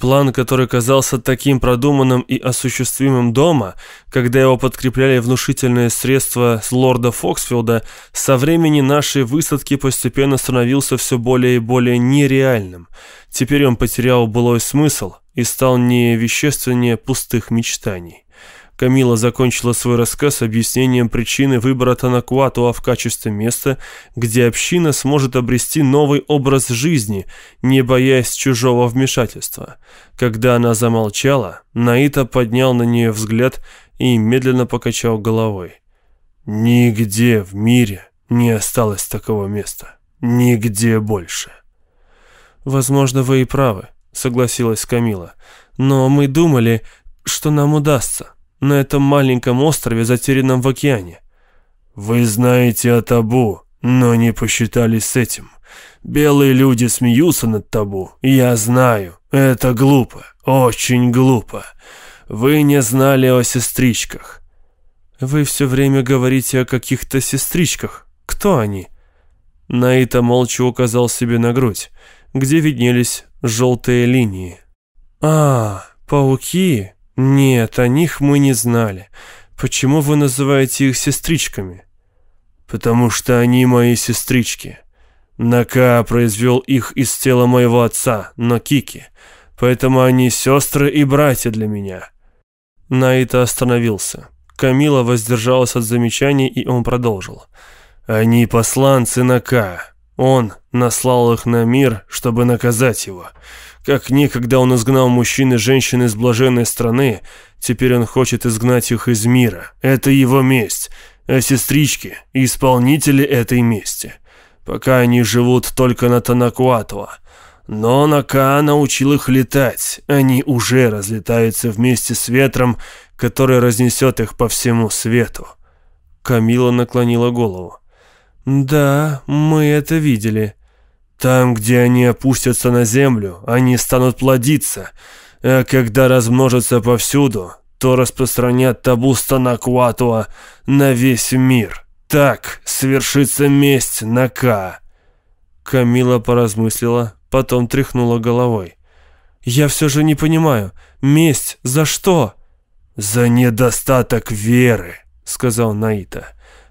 План, который казался таким продуманным и осуществимым дома, когда его подкрепляли внушительные средства с лорда Фоксфилда, со времени нашей высадки постепенно становился все более и более нереальным. Теперь он потерял былой смысл и стал не вещественнее пустых мечтаний. Камила закончила свой рассказ объяснением причины выбора Танакуатуа в качестве места, где община сможет обрести новый образ жизни, не боясь чужого вмешательства. Когда она замолчала, Наита поднял на нее взгляд и медленно покачал головой. «Нигде в мире не осталось такого места. Нигде больше». «Возможно, вы и правы», — согласилась Камила. «Но мы думали, что нам удастся» на этом маленьком острове, затерянном в океане. Вы знаете о табу, но не посчитались с этим. Белые люди смеются над табу, я знаю. Это глупо, очень глупо. Вы не знали о сестричках. Вы все время говорите о каких-то сестричках. Кто они? Наита молча указал себе на грудь, где виднелись желтые линии. А, пауки. «Нет, о них мы не знали. Почему вы называете их сестричками?» «Потому что они мои сестрички. Нака произвел их из тела моего отца, но Кики, поэтому они сестры и братья для меня». Наита остановился. Камила воздержалась от замечаний, и он продолжил. «Они посланцы Нака. Он наслал их на мир, чтобы наказать его. Как некогда он изгнал мужчин и женщин из блаженной страны, теперь он хочет изгнать их из мира. Это его месть. А сестрички – исполнители этой мести. Пока они живут только на Танакуатуа. Но Нака научил их летать. Они уже разлетаются вместе с ветром, который разнесет их по всему свету. Камила наклонила голову. «Да, мы это видели. Там, где они опустятся на землю, они станут плодиться, а когда размножатся повсюду, то распространят табу Станакуатуа на весь мир. Так свершится месть Нака». Камила поразмыслила, потом тряхнула головой. «Я все же не понимаю, месть за что?» «За недостаток веры», — сказал Наита.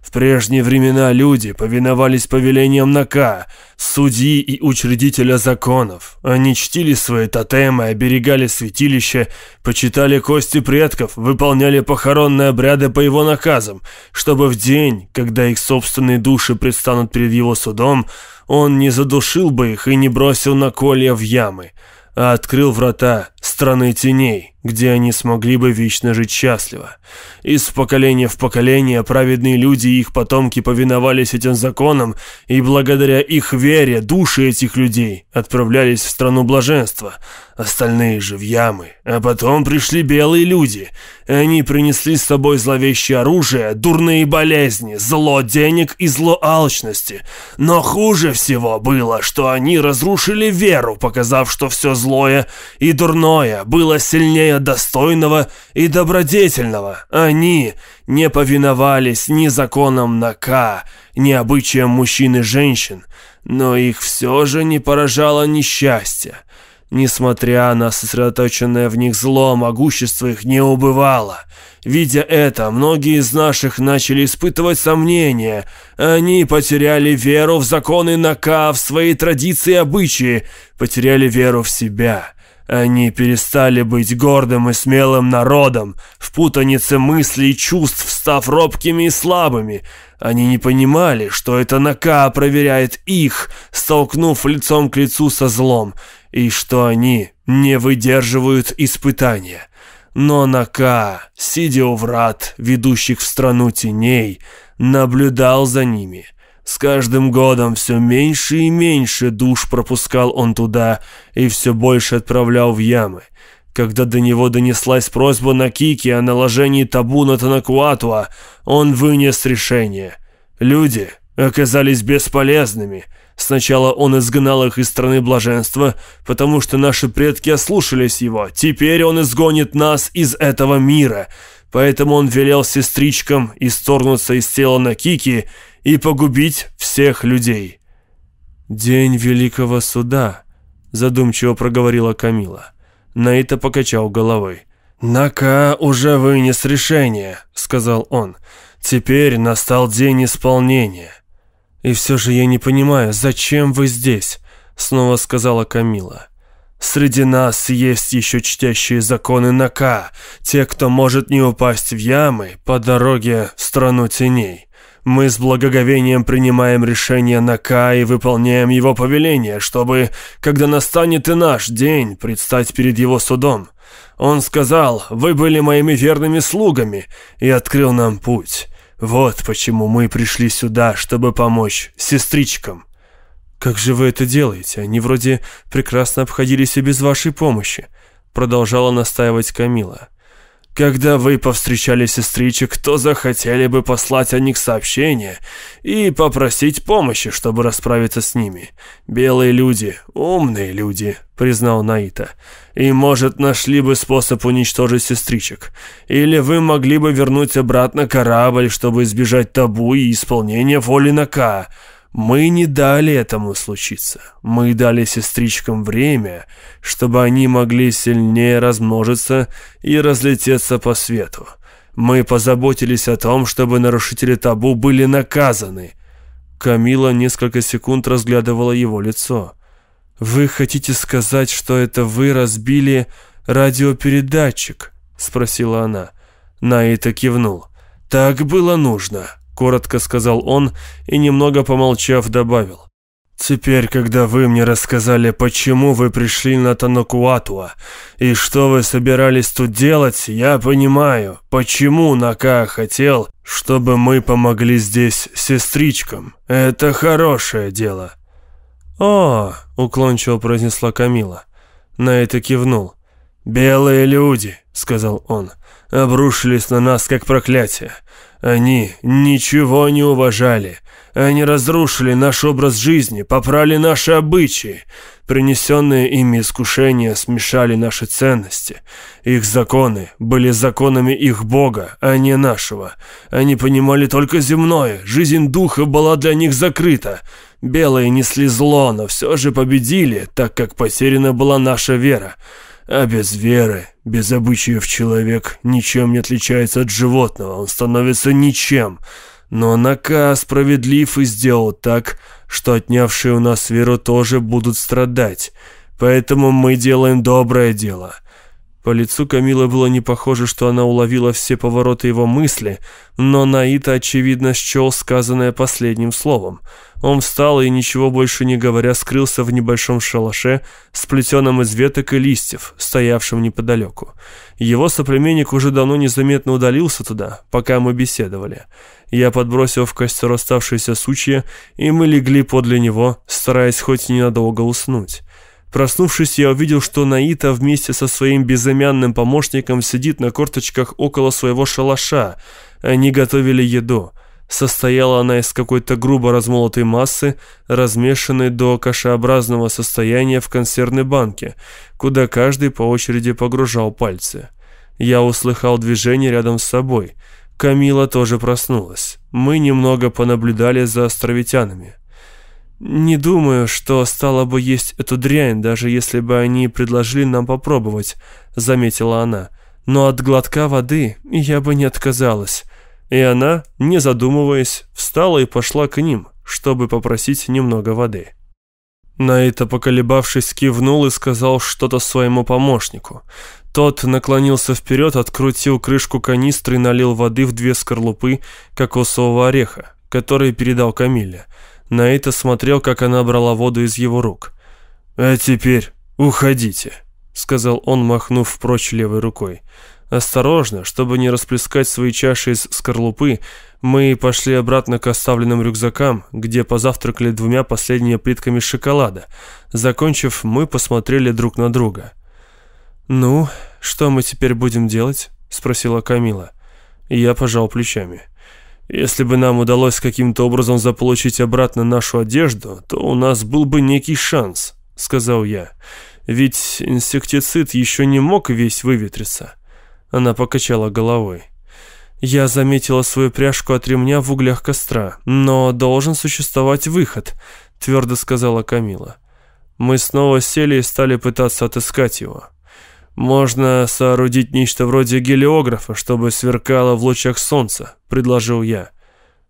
В прежние времена люди повиновались повелениям Нака, судьи и учредителя законов. Они чтили свои тотемы, оберегали святилища, почитали кости предков, выполняли похоронные обряды по его наказам, чтобы в день, когда их собственные души предстанут перед его судом, он не задушил бы их и не бросил на колья в ямы, а открыл врата страны теней, где они смогли бы вечно жить счастливо. Из поколения в поколение праведные люди и их потомки повиновались этим законам, и благодаря их вере души этих людей отправлялись в страну блаженства, остальные же в ямы. А потом пришли белые люди. Они принесли с собой зловещее оружие, дурные болезни, зло денег и зло алчности. Но хуже всего было, что они разрушили веру, показав, что все злое и дурное было сильнее достойного и добродетельного. Они не повиновались ни законам Нака, ни обычаям мужчин и женщин, но их все же не поражало несчастье. Несмотря на сосредоточенное в них зло, могущество их не убывало. Видя это, многие из наших начали испытывать сомнения. Они потеряли веру в законы Нака, в свои традиции и обычаи, потеряли веру в себя. Они перестали быть гордым и смелым народом, в путанице мыслей и чувств, став робкими и слабыми. Они не понимали, что это Нака проверяет их, столкнув лицом к лицу со злом, и что они не выдерживают испытания. Но Нака, сидя у врат, ведущих в страну теней, наблюдал за ними – с каждым годом все меньше и меньше душ пропускал он туда и все больше отправлял в ямы. Когда до него донеслась просьба на Кики о наложении табу на Танакуатуа, он вынес решение. Люди оказались бесполезными. Сначала он изгнал их из страны блаженства, потому что наши предки ослушались его. Теперь он изгонит нас из этого мира. Поэтому он велел сестричкам исторгнуться из тела Накики и погубить всех людей. «День Великого Суда», — задумчиво проговорила Камила. Наита покачал головой. «Нака уже вынес решение», — сказал он. «Теперь настал день исполнения». «И все же я не понимаю, зачем вы здесь?» — снова сказала Камила. «Среди нас есть еще чтящие законы Нака, те, кто может не упасть в ямы по дороге в страну теней. Мы с благоговением принимаем решение Нака и выполняем его повеление, чтобы, когда настанет и наш день, предстать перед его судом. Он сказал, вы были моими верными слугами и открыл нам путь. Вот почему мы пришли сюда, чтобы помочь сестричкам. Как же вы это делаете? Они вроде прекрасно обходились и без вашей помощи, продолжала настаивать Камила. Когда вы повстречали сестричек, то захотели бы послать о них сообщение и попросить помощи, чтобы расправиться с ними. Белые люди, умные люди, признал Наита. И, может, нашли бы способ уничтожить сестричек. Или вы могли бы вернуть обратно корабль, чтобы избежать табу и исполнения воли Нака. Мы не дали этому случиться. Мы дали сестричкам время, чтобы они могли сильнее размножиться и разлететься по свету. Мы позаботились о том, чтобы нарушители табу были наказаны. Камила несколько секунд разглядывала его лицо. «Вы хотите сказать, что это вы разбили радиопередатчик?» — спросила она. Наита кивнул. «Так было нужно коротко сказал он и, немного помолчав, добавил. Теперь, когда вы мне рассказали, почему вы пришли на Танокуатуа и что вы собирались тут делать, я понимаю, почему Нака хотел, чтобы мы помогли здесь сестричкам. Это хорошее дело». «О!» — уклончиво произнесла Камила. На это кивнул. «Белые люди», — сказал он, — «обрушились на нас как проклятие. Они ничего не уважали». Они разрушили наш образ жизни, попрали наши обычаи. Принесенные ими искушения смешали наши ценности. Их законы были законами их Бога, а не нашего. Они понимали только земное, жизнь духа была для них закрыта. Белые несли зло, но все же победили, так как потеряна была наша вера. А без веры, без обычаев человек ничем не отличается от животного, он становится ничем. Но Нака справедлив и сделал так, что отнявшие у нас веру тоже будут страдать. Поэтому мы делаем доброе дело. По лицу Камилы было не похоже, что она уловила все повороты его мысли, но Наита, очевидно, счел сказанное последним словом. Он встал и, ничего больше не говоря, скрылся в небольшом шалаше, сплетенном из веток и листьев, стоявшем неподалеку. Его соплеменник уже давно незаметно удалился туда, пока мы беседовали. Я подбросил в костер оставшиеся сучья, и мы легли подле него, стараясь хоть ненадолго уснуть. Проснувшись, я увидел, что Наита вместе со своим безымянным помощником сидит на корточках около своего шалаша. Они готовили еду. Состояла она из какой-то грубо размолотой массы, размешанной до кашеобразного состояния в консервной банке, куда каждый по очереди погружал пальцы. Я услыхал движение рядом с собой. Камила тоже проснулась. Мы немного понаблюдали за островитянами. «Не думаю, что стало бы есть эту дрянь, даже если бы они предложили нам попробовать», — заметила она. «Но от глотка воды я бы не отказалась». И она, не задумываясь, встала и пошла к ним, чтобы попросить немного воды. На это поколебавшись, кивнул и сказал что-то своему помощнику. Тот наклонился вперед, открутил крышку канистры и налил воды в две скорлупы кокосового ореха, который передал Камиле. На это смотрел, как она брала воду из его рук. «А теперь уходите», — сказал он, махнув прочь левой рукой. Осторожно, чтобы не расплескать свои чаши из скорлупы, мы пошли обратно к оставленным рюкзакам, где позавтракали двумя последними плитками шоколада. Закончив, мы посмотрели друг на друга. «Ну, что мы теперь будем делать?» — спросила Камила. Я пожал плечами. Если бы нам удалось каким-то образом заполучить обратно нашу одежду, то у нас был бы некий шанс, сказал я. Ведь инсектицид еще не мог весь выветриться. Она покачала головой. Я заметила свою пряжку от ремня в углях костра, но должен существовать выход, твердо сказала Камила. Мы снова сели и стали пытаться отыскать его. «Можно соорудить нечто вроде гелиографа, чтобы сверкало в лучах солнца», — предложил я.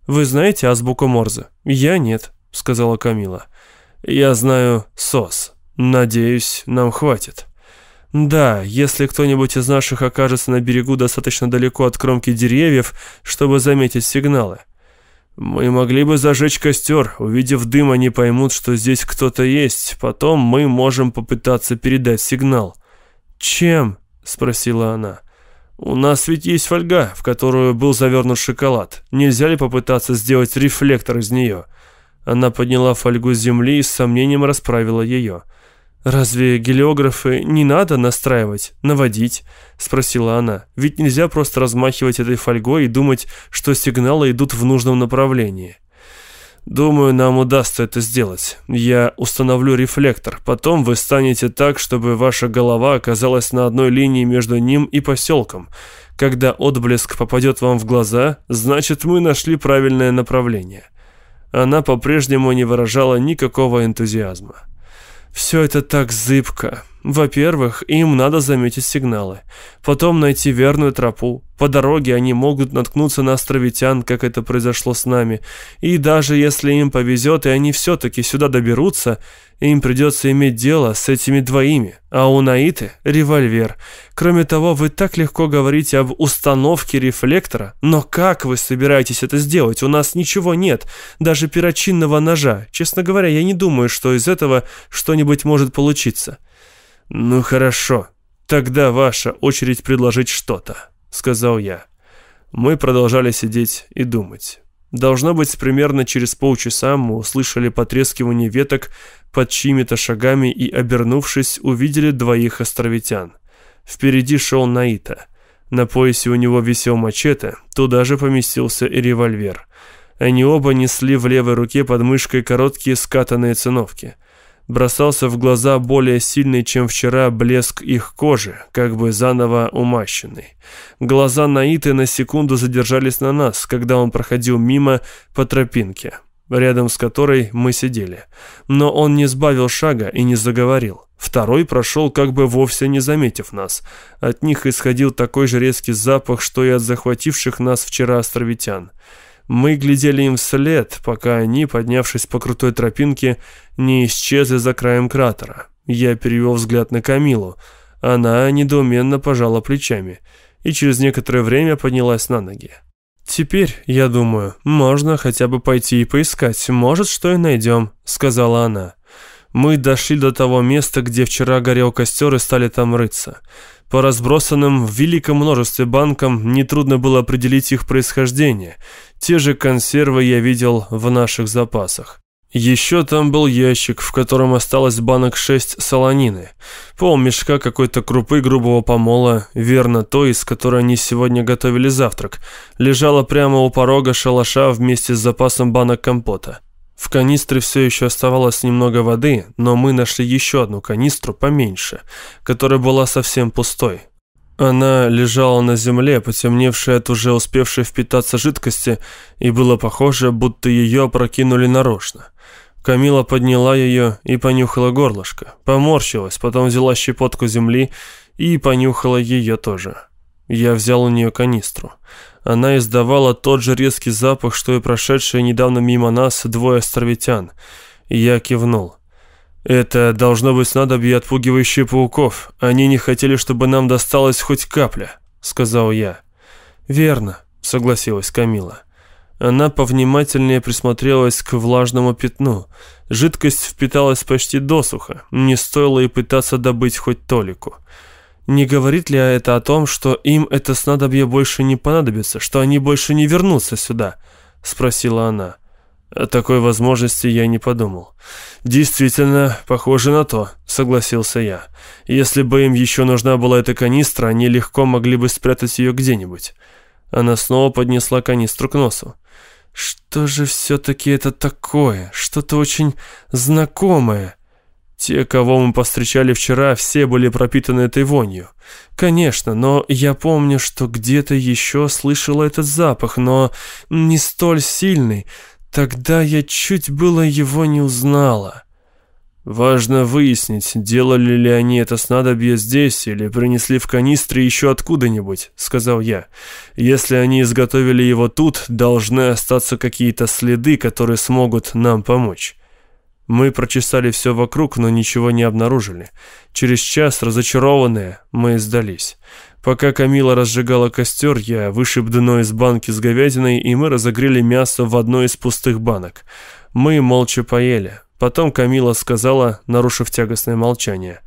«Вы знаете азбуку Морзе?» «Я нет», — сказала Камила. «Я знаю СОС. Надеюсь, нам хватит». «Да, если кто-нибудь из наших окажется на берегу достаточно далеко от кромки деревьев, чтобы заметить сигналы». «Мы могли бы зажечь костер. Увидев дым, они поймут, что здесь кто-то есть. Потом мы можем попытаться передать сигнал». «Чем?» – спросила она. «У нас ведь есть фольга, в которую был завернут шоколад. Нельзя ли попытаться сделать рефлектор из нее?» Она подняла фольгу с земли и с сомнением расправила ее. «Разве гелиографы не надо настраивать, наводить?» – спросила она. «Ведь нельзя просто размахивать этой фольгой и думать, что сигналы идут в нужном направлении». Думаю, нам удастся это сделать. Я установлю рефлектор. Потом вы станете так, чтобы ваша голова оказалась на одной линии между ним и поселком. Когда отблеск попадет вам в глаза, значит, мы нашли правильное направление. Она по-прежнему не выражала никакого энтузиазма. Все это так зыбко. Во-первых, им надо заметить сигналы, потом найти верную тропу. По дороге они могут наткнуться на островитян, как это произошло с нами. И даже если им повезет, и они все-таки сюда доберутся, им придется иметь дело с этими двоими. А у Наиты — револьвер. Кроме того, вы так легко говорите об установке рефлектора. Но как вы собираетесь это сделать? У нас ничего нет, даже перочинного ножа. Честно говоря, я не думаю, что из этого что-нибудь может получиться. «Ну хорошо, тогда ваша очередь предложить что-то», — сказал я. Мы продолжали сидеть и думать. Должно быть, примерно через полчаса мы услышали потрескивание веток под чьими-то шагами и, обернувшись, увидели двоих островитян. Впереди шел Наита. На поясе у него висел мачете, туда же поместился и револьвер. Они оба несли в левой руке под мышкой короткие скатанные циновки — бросался в глаза более сильный, чем вчера, блеск их кожи, как бы заново умащенный. Глаза Наиты на секунду задержались на нас, когда он проходил мимо по тропинке, рядом с которой мы сидели. Но он не сбавил шага и не заговорил. Второй прошел, как бы вовсе не заметив нас. От них исходил такой же резкий запах, что и от захвативших нас вчера островитян. Мы глядели им вслед, пока они, поднявшись по крутой тропинке, не исчезли за краем кратера. Я перевел взгляд на Камилу. Она недоуменно пожала плечами и через некоторое время поднялась на ноги. «Теперь, я думаю, можно хотя бы пойти и поискать. Может, что и найдем», — сказала она. Мы дошли до того места, где вчера горел костер и стали там рыться. По разбросанным в великом множестве банкам нетрудно было определить их происхождение. Те же консервы я видел в наших запасах. Еще там был ящик, в котором осталось банок шесть солонины, пол мешка какой-то крупы грубого помола, верно той, из которой они сегодня готовили завтрак, лежала прямо у порога шалаша вместе с запасом банок компота. В канистре все еще оставалось немного воды, но мы нашли еще одну канистру поменьше, которая была совсем пустой. Она лежала на земле, потемневшая от уже успевшей впитаться жидкости, и было похоже, будто ее опрокинули нарочно. Камила подняла ее и понюхала горлышко, поморщилась, потом взяла щепотку земли и понюхала ее тоже. Я взял у нее канистру. Она издавала тот же резкий запах, что и прошедшие недавно мимо нас двое островитян. Я кивнул. «Это должно быть снадобье, отпугивающее пауков. Они не хотели, чтобы нам досталась хоть капля», — сказал я. «Верно», — согласилась Камила. Она повнимательнее присмотрелась к влажному пятну. Жидкость впиталась почти досуха. Не стоило и пытаться добыть хоть толику. Не говорит ли это о том, что им это снадобье больше не понадобится, что они больше не вернутся сюда?» — спросила она. О такой возможности я не подумал. «Действительно, похоже на то», — согласился я. «Если бы им еще нужна была эта канистра, они легко могли бы спрятать ее где-нибудь». Она снова поднесла канистру к носу. «Что же все-таки это такое? Что-то очень знакомое». Те, кого мы повстречали вчера, все были пропитаны этой вонью. Конечно, но я помню, что где-то еще слышала этот запах, но не столь сильный. Тогда я чуть было его не узнала. Важно выяснить, делали ли они это снадобье здесь или принесли в канистре еще откуда-нибудь, сказал я. Если они изготовили его тут, должны остаться какие-то следы, которые смогут нам помочь. Мы прочесали все вокруг, но ничего не обнаружили. Через час, разочарованные, мы сдались. Пока Камила разжигала костер, я вышиб дно из банки с говядиной, и мы разогрели мясо в одной из пустых банок. Мы молча поели. Потом Камила сказала, нарушив тягостное молчание.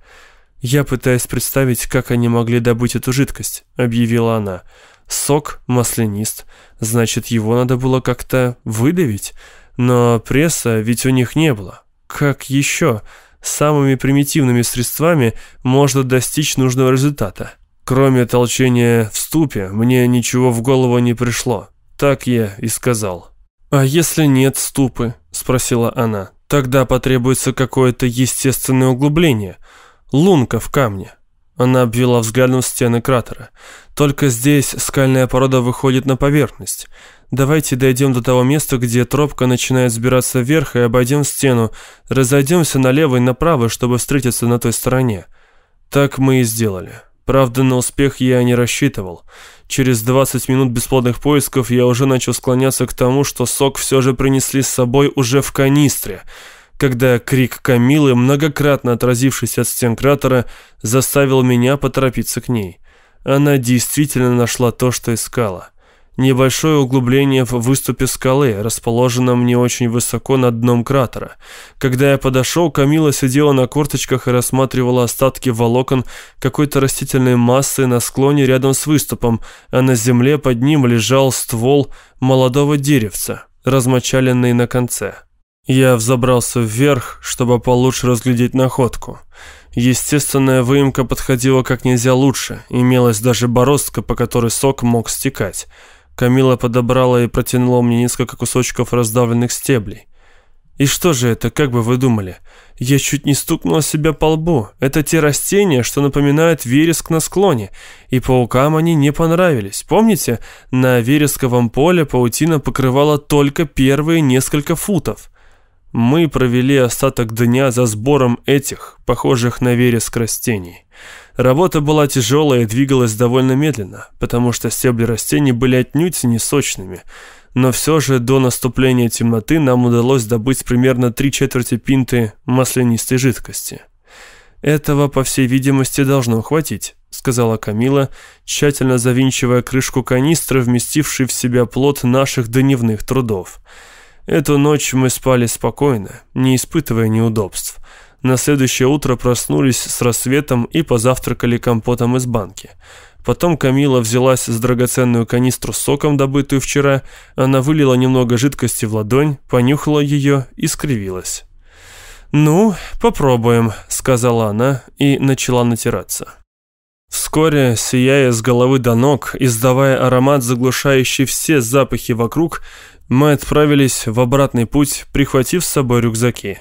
«Я пытаюсь представить, как они могли добыть эту жидкость», — объявила она. «Сок маслянист. Значит, его надо было как-то выдавить. Но пресса ведь у них не было. Как еще самыми примитивными средствами можно достичь нужного результата? Кроме толчения в ступе, мне ничего в голову не пришло. Так я и сказал. «А если нет ступы?» – спросила она. «Тогда потребуется какое-то естественное углубление. Лунка в камне». Она обвела взглядом стены кратера. «Только здесь скальная порода выходит на поверхность. Давайте дойдем до того места, где тропка начинает сбираться вверх, и обойдем стену. Разойдемся налево и направо, чтобы встретиться на той стороне». Так мы и сделали. Правда, на успех я не рассчитывал. Через 20 минут бесплодных поисков я уже начал склоняться к тому, что сок все же принесли с собой уже в канистре, когда крик Камилы, многократно отразившись от стен кратера, заставил меня поторопиться к ней. Она действительно нашла то, что искала небольшое углубление в выступе скалы, расположенном не очень высоко над дном кратера. Когда я подошел, Камила сидела на корточках и рассматривала остатки волокон какой-то растительной массы на склоне рядом с выступом, а на земле под ним лежал ствол молодого деревца, размочаленный на конце. Я взобрался вверх, чтобы получше разглядеть находку. Естественная выемка подходила как нельзя лучше, имелась даже бороздка, по которой сок мог стекать. Камила подобрала и протянула мне несколько кусочков раздавленных стеблей. И что же это, как бы вы думали? Я чуть не стукнула себя по лбу. Это те растения, что напоминают вереск на склоне. И паукам они не понравились. Помните, на вересковом поле паутина покрывала только первые несколько футов. Мы провели остаток дня за сбором этих, похожих на вереск растений. Работа была тяжелая и двигалась довольно медленно, потому что стебли растений были отнюдь не сочными. Но все же до наступления темноты нам удалось добыть примерно три четверти пинты маслянистой жидкости. «Этого, по всей видимости, должно хватить», — сказала Камила, тщательно завинчивая крышку канистры, вместившей в себя плод наших дневных трудов. Эту ночь мы спали спокойно, не испытывая неудобств. На следующее утро проснулись с рассветом и позавтракали компотом из банки. Потом Камила взялась с драгоценную канистру с соком, добытую вчера. Она вылила немного жидкости в ладонь, понюхала ее и скривилась. «Ну, попробуем», — сказала она и начала натираться. Вскоре, сияя с головы до ног, издавая аромат, заглушающий все запахи вокруг, мы отправились в обратный путь, прихватив с собой рюкзаки.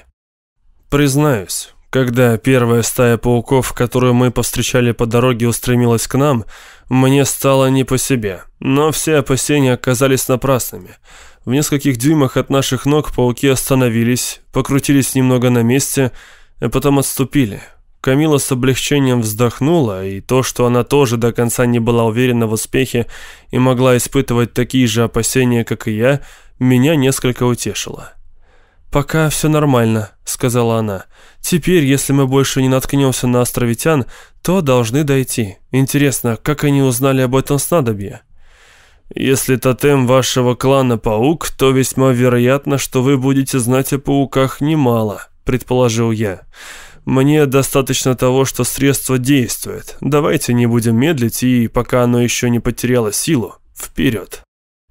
Признаюсь, когда первая стая пауков, которую мы повстречали по дороге, устремилась к нам, мне стало не по себе, но все опасения оказались напрасными. В нескольких дюймах от наших ног пауки остановились, покрутились немного на месте, а потом отступили. Камила с облегчением вздохнула, и то, что она тоже до конца не была уверена в успехе и могла испытывать такие же опасения, как и я, меня несколько утешило. «Пока все нормально», — сказала она. «Теперь, если мы больше не наткнемся на островитян, то должны дойти. Интересно, как они узнали об этом снадобье?» «Если тотем вашего клана паук, то весьма вероятно, что вы будете знать о пауках немало», — предположил я. «Мне достаточно того, что средство действует. Давайте не будем медлить и, пока оно еще не потеряло силу, вперед».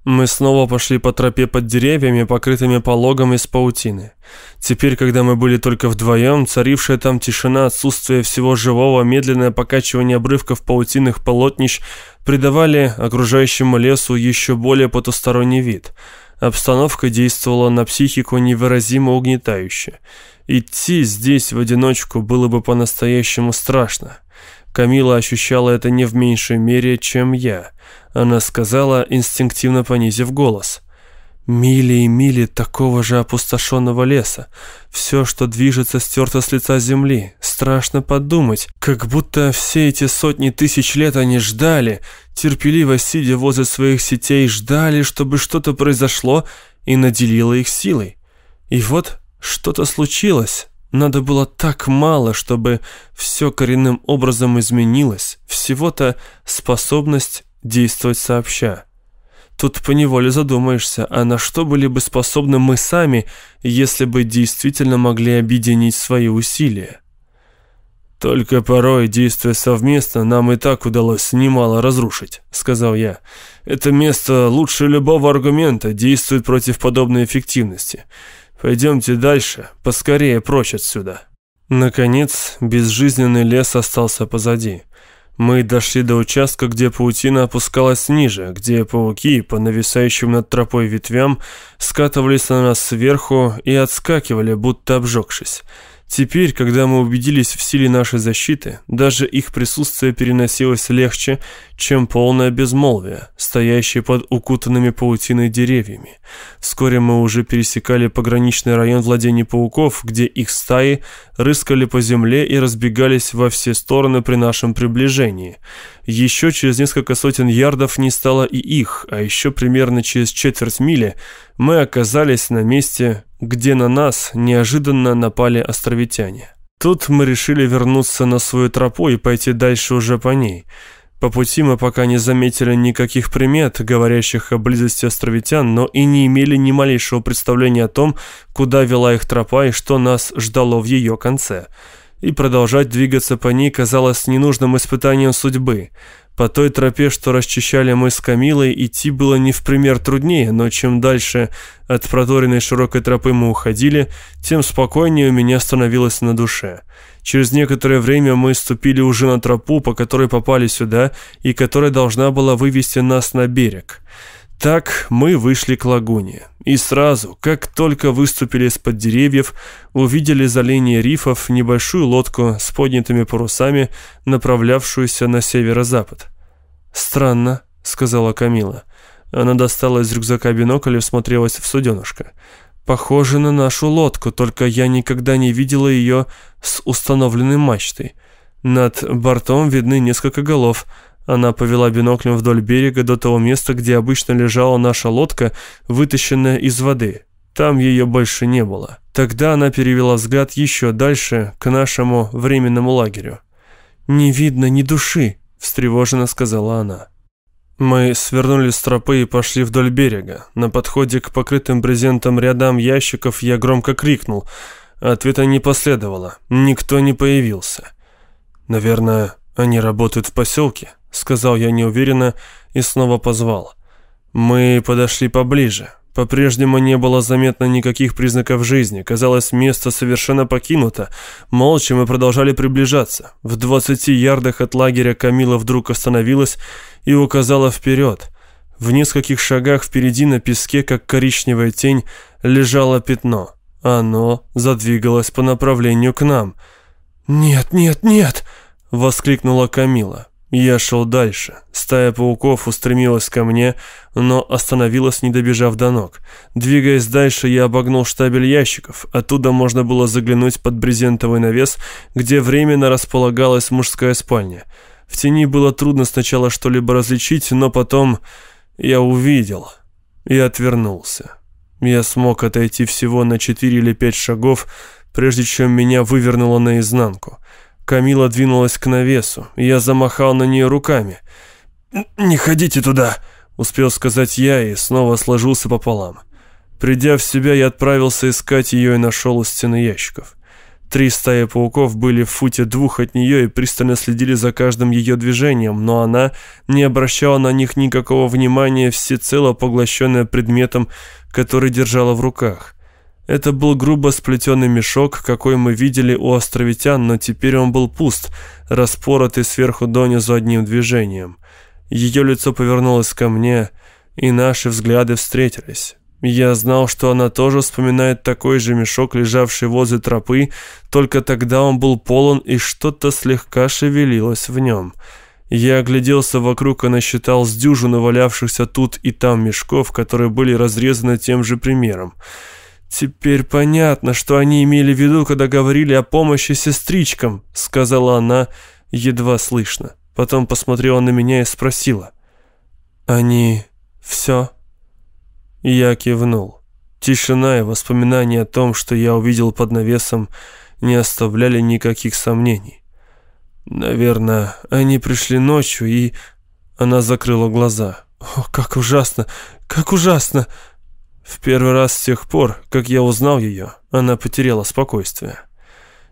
Мы снова пошли по тропе под деревьями, покрытыми пологом из паутины. Теперь, когда мы были только вдвоем, царившая там тишина, отсутствие всего живого, медленное покачивание обрывков паутинных полотнищ придавали окружающему лесу еще более потусторонний вид. Обстановка действовала на психику невыразимо угнетающе. Идти здесь в одиночку было бы по-настоящему страшно. Камила ощущала это не в меньшей мере, чем я – она сказала, инстинктивно понизив голос. «Мили и мили такого же опустошенного леса. Все, что движется, стерто с лица земли. Страшно подумать, как будто все эти сотни тысяч лет они ждали, терпеливо сидя возле своих сетей, ждали, чтобы что-то произошло и наделило их силой. И вот что-то случилось». Надо было так мало, чтобы все коренным образом изменилось. Всего-то способность действовать сообща. Тут поневоле задумаешься, а на что были бы способны мы сами, если бы действительно могли объединить свои усилия? «Только порой, действуя совместно, нам и так удалось немало разрушить», — сказал я. «Это место лучше любого аргумента, действует против подобной эффективности. Пойдемте дальше, поскорее прочь отсюда». Наконец, безжизненный лес остался позади. Мы дошли до участка, где паутина опускалась ниже, где пауки по нависающим над тропой ветвям скатывались на нас сверху и отскакивали, будто обжегшись. Теперь, когда мы убедились в силе нашей защиты, даже их присутствие переносилось легче, чем полное безмолвие, стоящее под укутанными паутиной деревьями. Вскоре мы уже пересекали пограничный район владений пауков, где их стаи рыскали по земле и разбегались во все стороны при нашем приближении. Еще через несколько сотен ярдов не стало и их, а еще примерно через четверть мили мы оказались на месте, где на нас неожиданно напали островитяне. Тут мы решили вернуться на свою тропу и пойти дальше уже по ней – по пути мы пока не заметили никаких примет, говорящих о близости островитян, но и не имели ни малейшего представления о том, куда вела их тропа и что нас ждало в ее конце. И продолжать двигаться по ней казалось ненужным испытанием судьбы – по той тропе, что расчищали мы с Камилой, идти было не в пример труднее, но чем дальше от проторенной широкой тропы мы уходили, тем спокойнее у меня становилось на душе. Через некоторое время мы ступили уже на тропу, по которой попали сюда, и которая должна была вывести нас на берег. Так мы вышли к лагуне. И сразу, как только выступили из-под деревьев, увидели за линией рифов небольшую лодку с поднятыми парусами, направлявшуюся на северо-запад. «Странно», — сказала Камила. Она достала из рюкзака бинокль и всмотрелась в суденышко. «Похоже на нашу лодку, только я никогда не видела ее с установленной мачтой. Над бортом видны несколько голов, она повела биноклем вдоль берега до того места, где обычно лежала наша лодка, вытащенная из воды. Там ее больше не было. Тогда она перевела взгляд еще дальше, к нашему временному лагерю. «Не видно ни души», — встревоженно сказала она. Мы свернули с тропы и пошли вдоль берега. На подходе к покрытым брезентом рядам ящиков я громко крикнул. Ответа не последовало. Никто не появился. Наверное, они работают в поселке сказал я неуверенно и снова позвал. Мы подошли поближе. По-прежнему не было заметно никаких признаков жизни. Казалось, место совершенно покинуто. Молча мы продолжали приближаться. В двадцати ярдах от лагеря Камила вдруг остановилась и указала вперед. В нескольких шагах впереди на песке, как коричневая тень, лежало пятно. Оно задвигалось по направлению к нам. «Нет, нет, нет!» — воскликнула Камила. Я шел дальше. Стая пауков устремилась ко мне, но остановилась, не добежав до ног. Двигаясь дальше, я обогнул штабель ящиков. Оттуда можно было заглянуть под брезентовый навес, где временно располагалась мужская спальня. В тени было трудно сначала что-либо различить, но потом я увидел и отвернулся. Я смог отойти всего на четыре или пять шагов, прежде чем меня вывернуло наизнанку. Камила двинулась к навесу, и я замахал на нее руками. «Не ходите туда!» — успел сказать я и снова сложился пополам. Придя в себя, я отправился искать ее и нашел у стены ящиков. Три стаи пауков были в футе двух от нее и пристально следили за каждым ее движением, но она не обращала на них никакого внимания, всецело поглощенная предметом, который держала в руках. Это был грубо сплетенный мешок, какой мы видели у островитян, но теперь он был пуст, распоротый сверху донизу одним движением. Ее лицо повернулось ко мне, и наши взгляды встретились. Я знал, что она тоже вспоминает такой же мешок, лежавший возле тропы, только тогда он был полон, и что-то слегка шевелилось в нем. Я огляделся вокруг и насчитал с дюжину валявшихся тут и там мешков, которые были разрезаны тем же примером. «Теперь понятно, что они имели в виду, когда говорили о помощи сестричкам», сказала она едва слышно. Потом посмотрела на меня и спросила. «Они все?» Я кивнул. Тишина и воспоминания о том, что я увидел под навесом, не оставляли никаких сомнений. Наверное, они пришли ночью, и... Она закрыла глаза. «О, как ужасно! Как ужасно!» В первый раз с тех пор, как я узнал ее, она потеряла спокойствие.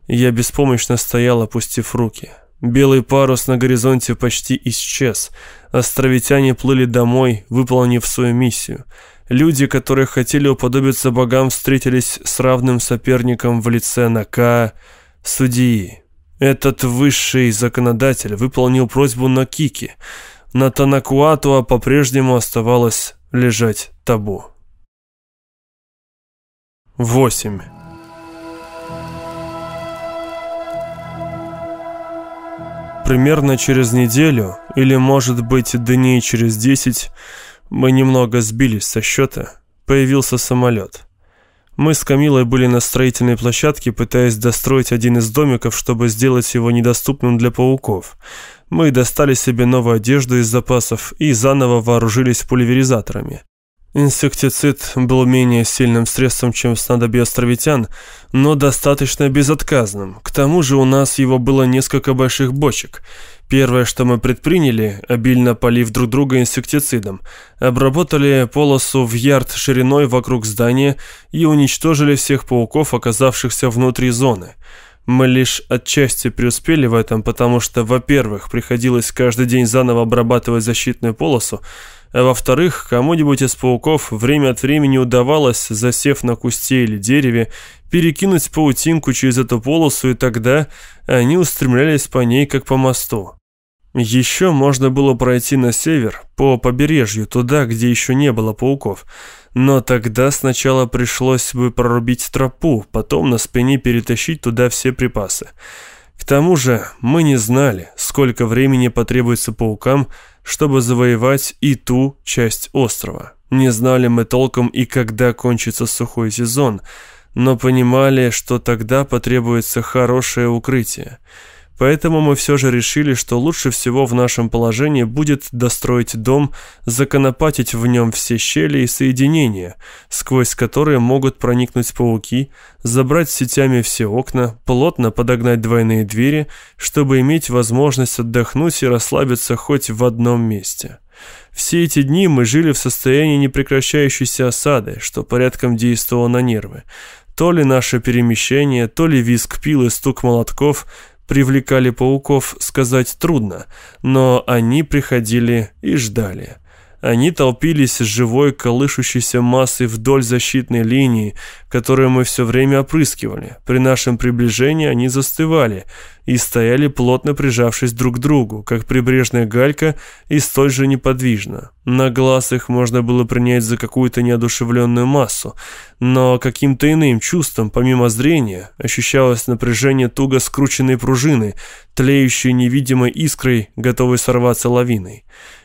Я беспомощно стоял, опустив руки. Белый парус на горизонте почти исчез. Островитяне плыли домой, выполнив свою миссию. Люди, которые хотели уподобиться богам, встретились с равным соперником в лице Нака, судьи. Этот высший законодатель выполнил просьбу Накики. На Танакуатуа по-прежнему оставалось лежать табу. 8. примерно через неделю, или, может быть, дней через десять, мы немного сбились со счета, появился самолет. Мы с Камилой были на строительной площадке, пытаясь достроить один из домиков, чтобы сделать его недоступным для пауков. Мы достали себе новую одежду из запасов и заново вооружились пульверизаторами. Инсектицид был менее сильным средством, чем снадобье островитян, но достаточно безотказным. К тому же у нас его было несколько больших бочек. Первое, что мы предприняли, обильно полив друг друга инсектицидом, обработали полосу в ярд шириной вокруг здания и уничтожили всех пауков, оказавшихся внутри зоны. Мы лишь отчасти преуспели в этом, потому что, во-первых, приходилось каждый день заново обрабатывать защитную полосу, а во-вторых, кому-нибудь из пауков время от времени удавалось, засев на кусте или дереве, перекинуть паутинку через эту полосу, и тогда они устремлялись по ней, как по мосту. Еще можно было пройти на север, по побережью, туда, где еще не было пауков. Но тогда сначала пришлось бы прорубить тропу, потом на спине перетащить туда все припасы. К тому же мы не знали, сколько времени потребуется паукам, чтобы завоевать и ту часть острова. Не знали мы толком и когда кончится сухой сезон, но понимали, что тогда потребуется хорошее укрытие. Поэтому мы все же решили, что лучше всего в нашем положении будет достроить дом, законопатить в нем все щели и соединения, сквозь которые могут проникнуть пауки, забрать сетями все окна, плотно подогнать двойные двери, чтобы иметь возможность отдохнуть и расслабиться хоть в одном месте. Все эти дни мы жили в состоянии непрекращающейся осады, что порядком действовало на нервы. То ли наше перемещение, то ли визг пил и стук молотков – привлекали пауков, сказать трудно, но они приходили и ждали. Они толпились с живой колышущейся массой вдоль защитной линии, которую мы все время опрыскивали. При нашем приближении они застывали и стояли плотно прижавшись друг к другу, как прибрежная галька и столь же неподвижно. На глаз их можно было принять за какую-то неодушевленную массу, но каким-то иным чувством, помимо зрения, ощущалось напряжение туго скрученной пружины, тлеющей невидимой искрой, готовой сорваться лавиной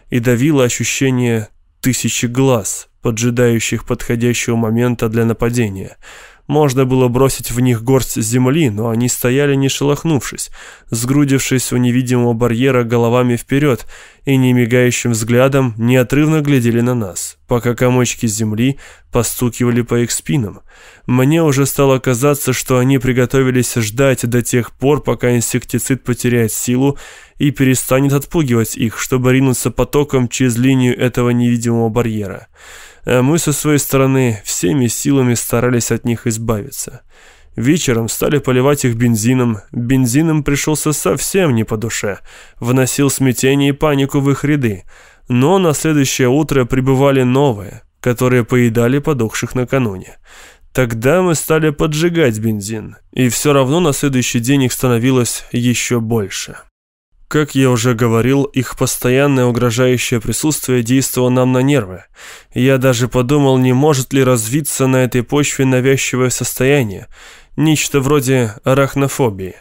и давило ощущение тысячи глаз, поджидающих подходящего момента для нападения – можно было бросить в них горсть земли, но они стояли не шелохнувшись, сгрудившись у невидимого барьера головами вперед и немигающим взглядом неотрывно глядели на нас, пока комочки земли постукивали по их спинам. Мне уже стало казаться, что они приготовились ждать до тех пор, пока инсектицид потеряет силу и перестанет отпугивать их, чтобы ринуться потоком через линию этого невидимого барьера а мы со своей стороны всеми силами старались от них избавиться. Вечером стали поливать их бензином. Бензином пришелся совсем не по душе. Вносил смятение и панику в их ряды. Но на следующее утро прибывали новые, которые поедали подохших накануне. Тогда мы стали поджигать бензин, и все равно на следующий день их становилось еще больше. Как я уже говорил, их постоянное угрожающее присутствие действовало нам на нервы. Я даже подумал, не может ли развиться на этой почве навязчивое состояние, нечто вроде арахнофобии.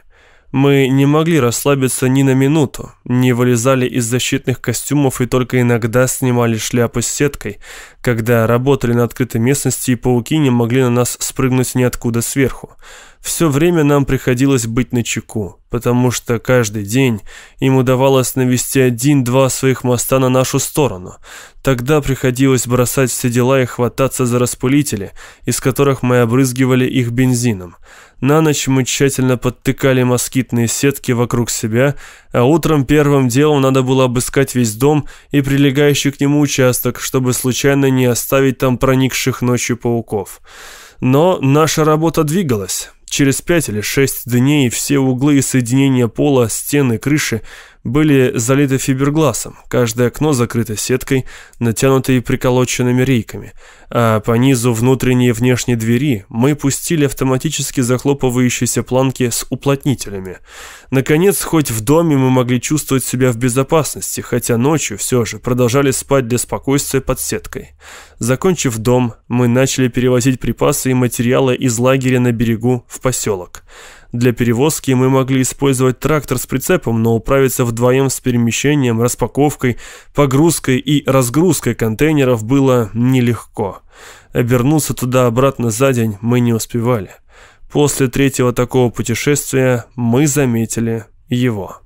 Мы не могли расслабиться ни на минуту, не вылезали из защитных костюмов и только иногда снимали шляпы с сеткой, когда работали на открытой местности и пауки не могли на нас спрыгнуть ниоткуда сверху. Все время нам приходилось быть на чеку, потому что каждый день им удавалось навести один-два своих моста на нашу сторону. Тогда приходилось бросать все дела и хвататься за распылители, из которых мы обрызгивали их бензином. На ночь мы тщательно подтыкали москитные сетки вокруг себя, а утром первым делом надо было обыскать весь дом и прилегающий к нему участок, чтобы случайно не оставить там проникших ночью пауков. Но наша работа двигалась. Через пять или шесть дней все углы и соединения пола, стены, крыши были залиты фибергласом, каждое окно закрыто сеткой, натянутой приколоченными рейками, а по низу внутренней и внешней двери мы пустили автоматически захлопывающиеся планки с уплотнителями. Наконец, хоть в доме мы могли чувствовать себя в безопасности, хотя ночью все же продолжали спать для спокойствия под сеткой. Закончив дом, мы начали перевозить припасы и материалы из лагеря на берегу в поселок. Для перевозки мы могли использовать трактор с прицепом, но управиться вдвоем с перемещением, распаковкой, погрузкой и разгрузкой контейнеров было нелегко. Обернуться туда-обратно за день мы не успевали. После третьего такого путешествия мы заметили его.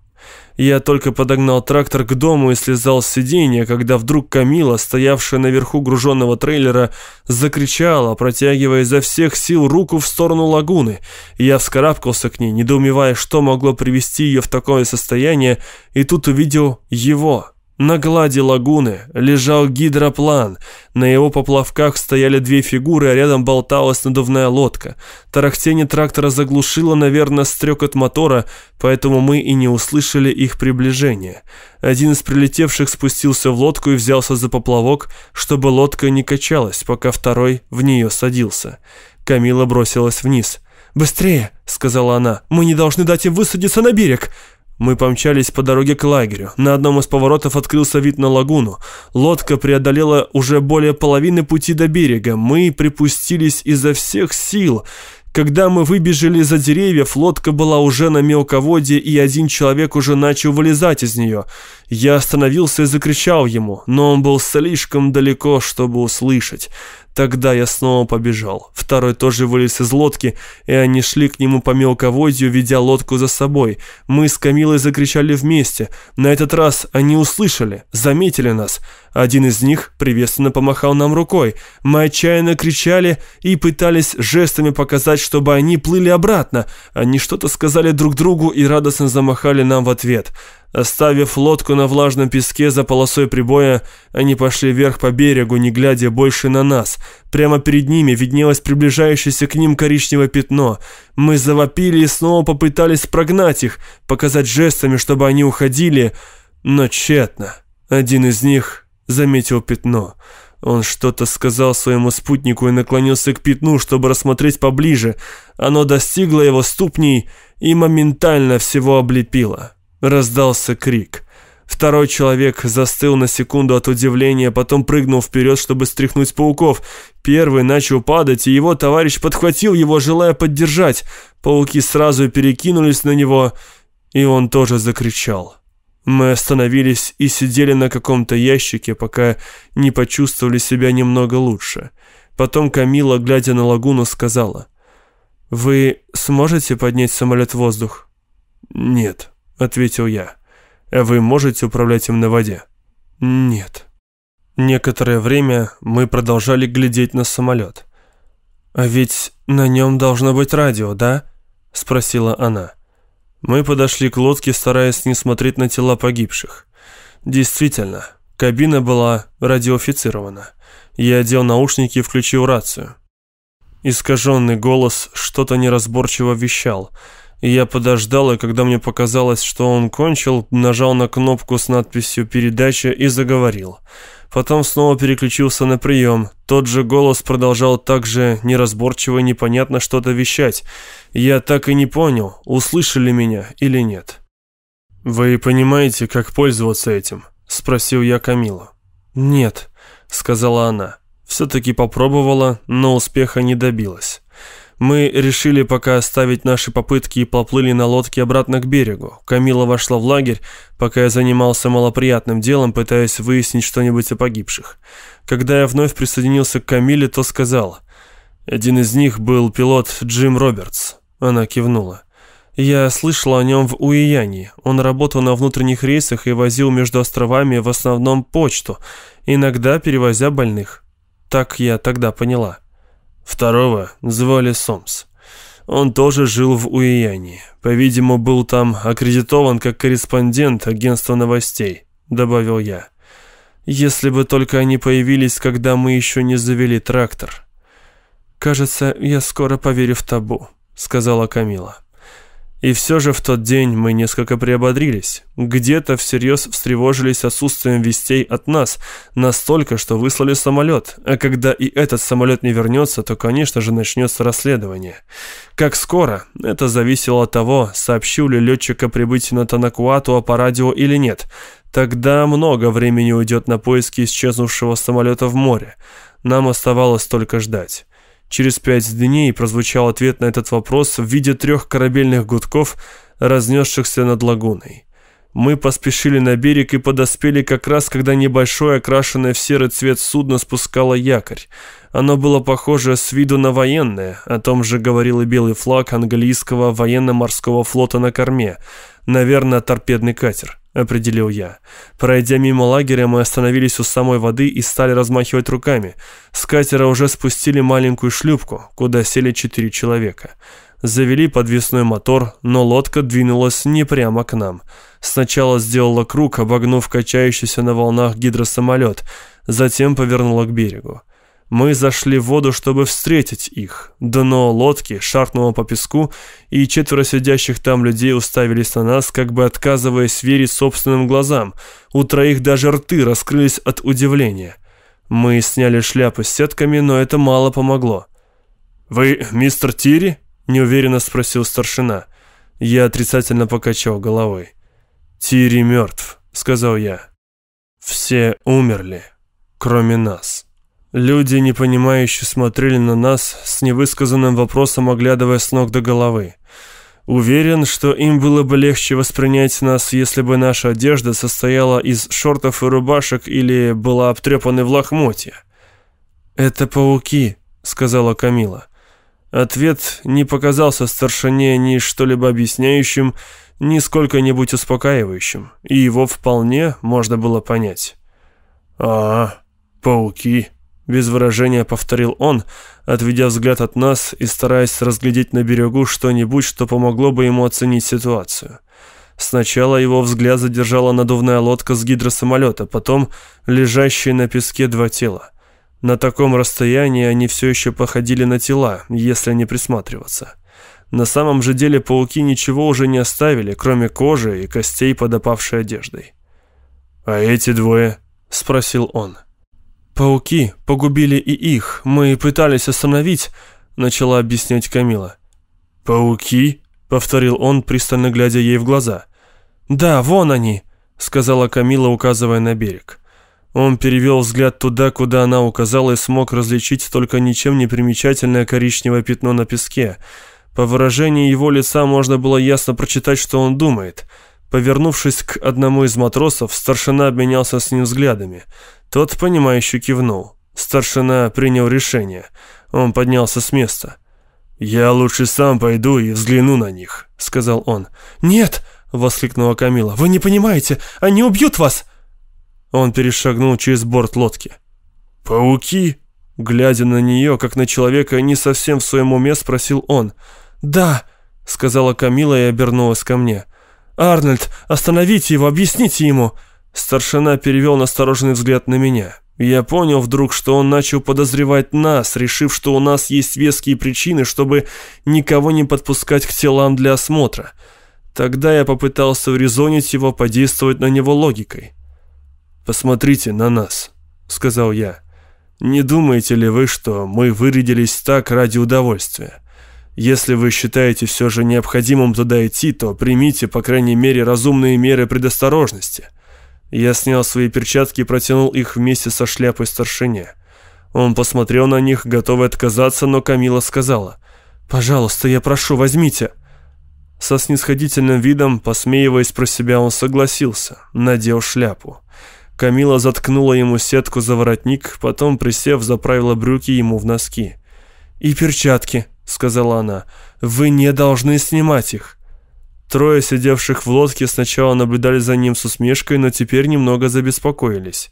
Я только подогнал трактор к дому и слезал с сиденья, когда вдруг Камила, стоявшая наверху груженного трейлера, закричала, протягивая изо всех сил руку в сторону лагуны. Я вскарабкался к ней, недоумевая, что могло привести ее в такое состояние, и тут увидел его, на глади лагуны лежал гидроплан. На его поплавках стояли две фигуры, а рядом болталась надувная лодка. Тарахтение трактора заглушило, наверное, стрекот мотора, поэтому мы и не услышали их приближения. Один из прилетевших спустился в лодку и взялся за поплавок, чтобы лодка не качалась, пока второй в нее садился. Камила бросилась вниз. «Быстрее!» — сказала она. «Мы не должны дать им высадиться на берег!» Мы помчались по дороге к лагерю. На одном из поворотов открылся вид на лагуну. Лодка преодолела уже более половины пути до берега. Мы припустились изо всех сил. Когда мы выбежали за деревьев, лодка была уже на мелководье, и один человек уже начал вылезать из нее. Я остановился и закричал ему, но он был слишком далеко, чтобы услышать. Тогда я снова побежал. Второй тоже вылез из лодки, и они шли к нему по мелководью, ведя лодку за собой. Мы с Камилой закричали вместе. На этот раз они услышали, заметили нас. Один из них приветственно помахал нам рукой. Мы отчаянно кричали и пытались жестами показать, чтобы они плыли обратно. Они что-то сказали друг другу и радостно замахали нам в ответ. Оставив лодку на влажном песке за полосой прибоя, они пошли вверх по берегу, не глядя больше на нас. Прямо перед ними виднелось приближающееся к ним коричневое пятно. Мы завопили и снова попытались прогнать их, показать жестами, чтобы они уходили, но тщетно. Один из них заметил пятно. Он что-то сказал своему спутнику и наклонился к пятну, чтобы рассмотреть поближе. Оно достигло его ступней и моментально всего облепило. Раздался крик. Второй человек застыл на секунду от удивления, потом прыгнул вперед, чтобы стряхнуть пауков. Первый начал падать, и его товарищ подхватил его, желая поддержать. Пауки сразу перекинулись на него, и он тоже закричал. Мы остановились и сидели на каком-то ящике, пока не почувствовали себя немного лучше. Потом Камила, глядя на лагуну, сказала, «Вы сможете поднять самолет в воздух?» «Нет», — ответил я. «А вы можете управлять им на воде?» «Нет». Некоторое время мы продолжали глядеть на самолет. «А ведь на нем должно быть радио, да?» — спросила она. Мы подошли к лодке, стараясь не смотреть на тела погибших. Действительно, кабина была радиофицирована. Я одел наушники и включил рацию. Искаженный голос что-то неразборчиво вещал — я подождал, и когда мне показалось, что он кончил, нажал на кнопку с надписью «Передача» и заговорил. Потом снова переключился на прием. Тот же голос продолжал так же неразборчиво и непонятно что-то вещать. Я так и не понял, услышали меня или нет. «Вы понимаете, как пользоваться этим?» – спросил я Камилу. «Нет», – сказала она. Все-таки попробовала, но успеха не добилась. Мы решили пока оставить наши попытки и поплыли на лодке обратно к берегу. Камила вошла в лагерь, пока я занимался малоприятным делом, пытаясь выяснить что-нибудь о погибших. Когда я вновь присоединился к Камиле, то сказал. Один из них был пилот Джим Робертс. Она кивнула. Я слышала о нем в Уиянии. Он работал на внутренних рейсах и возил между островами в основном почту, иногда перевозя больных. Так я тогда поняла. Второго звали Сомс. Он тоже жил в Уиянии. По-видимому, был там аккредитован как корреспондент агентства новостей, добавил я. Если бы только они появились, когда мы еще не завели трактор. Кажется, я скоро поверю в табу, сказала Камила. И все же в тот день мы несколько приободрились. Где-то всерьез встревожились отсутствием вестей от нас, настолько, что выслали самолет. А когда и этот самолет не вернется, то, конечно же, начнется расследование. Как скоро? Это зависело от того, сообщил ли летчик о прибытии на Танакуату по радио или нет. Тогда много времени уйдет на поиски исчезнувшего самолета в море. Нам оставалось только ждать. Через пять дней прозвучал ответ на этот вопрос в виде трех корабельных гудков, разнесшихся над лагуной. Мы поспешили на берег и подоспели как раз, когда небольшое окрашенное в серый цвет судно спускало якорь. Оно было похоже с виду на военное, о том же говорил и белый флаг английского военно-морского флота на корме. Наверное, торпедный катер, определил я. Пройдя мимо лагеря, мы остановились у самой воды и стали размахивать руками. С катера уже спустили маленькую шлюпку, куда сели четыре человека. Завели подвесной мотор, но лодка двинулась не прямо к нам. Сначала сделала круг, обогнув качающийся на волнах гидросамолет, затем повернула к берегу. Мы зашли в воду, чтобы встретить их. Дно лодки шаркнуло по песку, и четверо сидящих там людей уставились на нас, как бы отказываясь верить собственным глазам. У троих даже рты раскрылись от удивления. Мы сняли шляпы с сетками, но это мало помогло. «Вы мистер Тири?» неуверенно спросил старшина. Я отрицательно покачал головой. «Тири мертв», — сказал я. «Все умерли, кроме нас». Люди, непонимающе смотрели на нас с невысказанным вопросом, оглядывая с ног до головы. Уверен, что им было бы легче воспринять нас, если бы наша одежда состояла из шортов и рубашек или была обтрепана в лохмотья. «Это пауки», — сказала Камила. Ответ не показался старшине ни что-либо объясняющим, ни сколько-нибудь успокаивающим, и его вполне можно было понять. «А, пауки», — без выражения повторил он, отведя взгляд от нас и стараясь разглядеть на берегу что-нибудь, что помогло бы ему оценить ситуацию. Сначала его взгляд задержала надувная лодка с гидросамолета, потом лежащие на песке два тела. На таком расстоянии они все еще походили на тела, если не присматриваться. На самом же деле пауки ничего уже не оставили, кроме кожи и костей под опавшей одеждой. «А эти двое?» – спросил он. «Пауки погубили и их. Мы пытались остановить», – начала объяснять Камила. «Пауки?» – повторил он, пристально глядя ей в глаза. «Да, вон они», – сказала Камила, указывая на берег. Он перевел взгляд туда, куда она указала, и смог различить только ничем не примечательное коричневое пятно на песке. По выражению его лица можно было ясно прочитать, что он думает. Повернувшись к одному из матросов, старшина обменялся с ним взглядами. Тот, понимающе кивнул. Старшина принял решение. Он поднялся с места. «Я лучше сам пойду и взгляну на них», — сказал он. «Нет!» — воскликнула Камила. «Вы не понимаете! Они убьют вас!» Он перешагнул через борт лодки. «Пауки?» Глядя на нее, как на человека не совсем в своем уме, спросил он. «Да», — сказала Камила и обернулась ко мне. «Арнольд, остановите его, объясните ему!» Старшина перевел настороженный взгляд на меня. Я понял вдруг, что он начал подозревать нас, решив, что у нас есть веские причины, чтобы никого не подпускать к телам для осмотра. Тогда я попытался урезонить его, подействовать на него логикой. «Посмотрите на нас», — сказал я. «Не думаете ли вы, что мы вырядились так ради удовольствия? Если вы считаете все же необходимым туда идти, то примите, по крайней мере, разумные меры предосторожности». Я снял свои перчатки и протянул их вместе со шляпой старшине. Он посмотрел на них, готовый отказаться, но Камила сказала, «Пожалуйста, я прошу, возьмите». Со снисходительным видом, посмеиваясь про себя, он согласился, надел шляпу. Камила заткнула ему сетку за воротник, потом, присев, заправила брюки ему в носки. «И перчатки», — сказала она, — «вы не должны снимать их». Трое сидевших в лодке сначала наблюдали за ним с усмешкой, но теперь немного забеспокоились.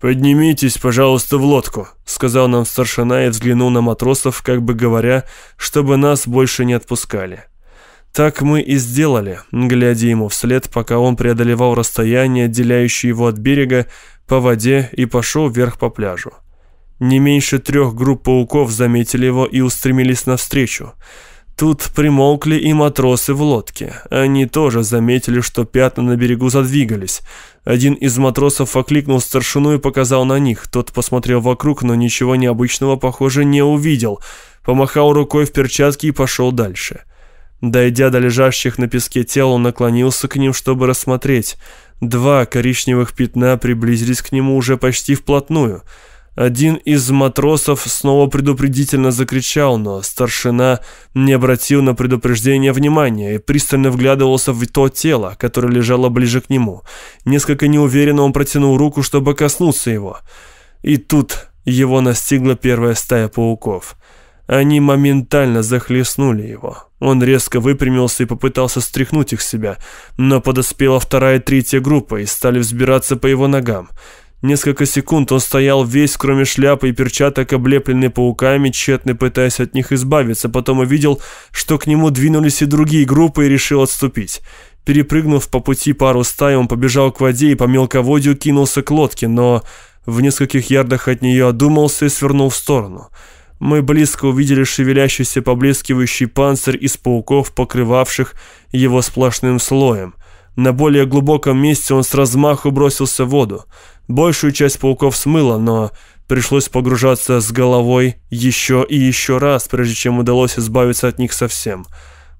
«Поднимитесь, пожалуйста, в лодку», — сказал нам старшина и взглянул на матросов, как бы говоря, чтобы нас больше не отпускали. Так мы и сделали, глядя ему вслед, пока он преодолевал расстояние, отделяющее его от берега, по воде и пошел вверх по пляжу. Не меньше трех групп пауков заметили его и устремились навстречу. Тут примолкли и матросы в лодке. Они тоже заметили, что пятна на берегу задвигались. Один из матросов окликнул старшину и показал на них. Тот посмотрел вокруг, но ничего необычного, похоже, не увидел. Помахал рукой в перчатке и пошел дальше. Дойдя до лежащих на песке тел, он наклонился к ним, чтобы рассмотреть. Два коричневых пятна приблизились к нему уже почти вплотную. Один из матросов снова предупредительно закричал, но старшина не обратил на предупреждение внимания и пристально вглядывался в то тело, которое лежало ближе к нему. Несколько неуверенно он протянул руку, чтобы коснуться его. И тут его настигла первая стая пауков. Они моментально захлестнули его. Он резко выпрямился и попытался стряхнуть их с себя, но подоспела вторая и третья группа и стали взбираться по его ногам. Несколько секунд он стоял весь, кроме шляпы и перчаток, облепленный пауками, тщетно пытаясь от них избавиться. Потом увидел, что к нему двинулись и другие группы и решил отступить. Перепрыгнув по пути пару стай, он побежал к воде и по мелководью кинулся к лодке, но в нескольких ярдах от нее одумался и свернул в сторону. Мы близко увидели шевелящийся поблескивающий панцирь из пауков, покрывавших его сплошным слоем. На более глубоком месте он с размаху бросился в воду. Большую часть пауков смыло, но пришлось погружаться с головой еще и еще раз, прежде чем удалось избавиться от них совсем.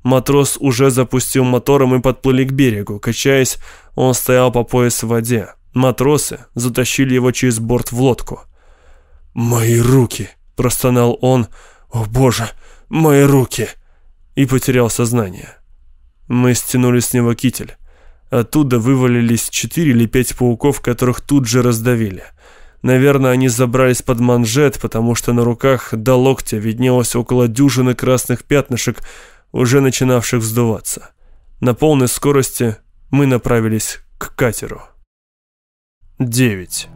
Матрос уже запустил мотор, и подплыли к берегу. Качаясь, он стоял по пояс в воде. Матросы затащили его через борт в лодку. «Мои руки!» – простонал он. «О боже, мои руки!» И потерял сознание. Мы стянули с него китель. Оттуда вывалились четыре или пять пауков, которых тут же раздавили. Наверное, они забрались под манжет, потому что на руках до локтя виднелось около дюжины красных пятнышек, уже начинавших вздуваться. На полной скорости мы направились к катеру. 9.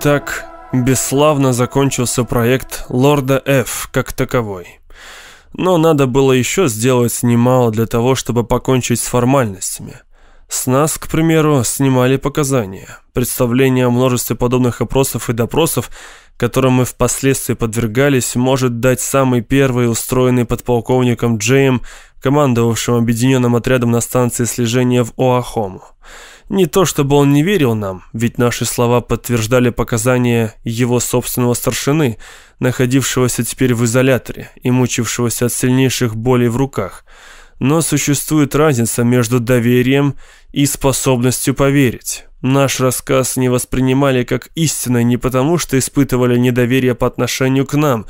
Так бесславно закончился проект Лорда Ф как таковой. Но надо было еще сделать немало для того, чтобы покончить с формальностями. С нас, к примеру, снимали показания. Представление о множестве подобных опросов и допросов, которым мы впоследствии подвергались, может дать самый первый, устроенный подполковником Джеем, командовавшим объединенным отрядом на станции слежения в Оахому. Не то чтобы он не верил нам, ведь наши слова подтверждали показания его собственного старшины, находившегося теперь в изоляторе и мучившегося от сильнейших болей в руках. Но существует разница между доверием и способностью поверить. Наш рассказ не воспринимали как истинный не потому, что испытывали недоверие по отношению к нам,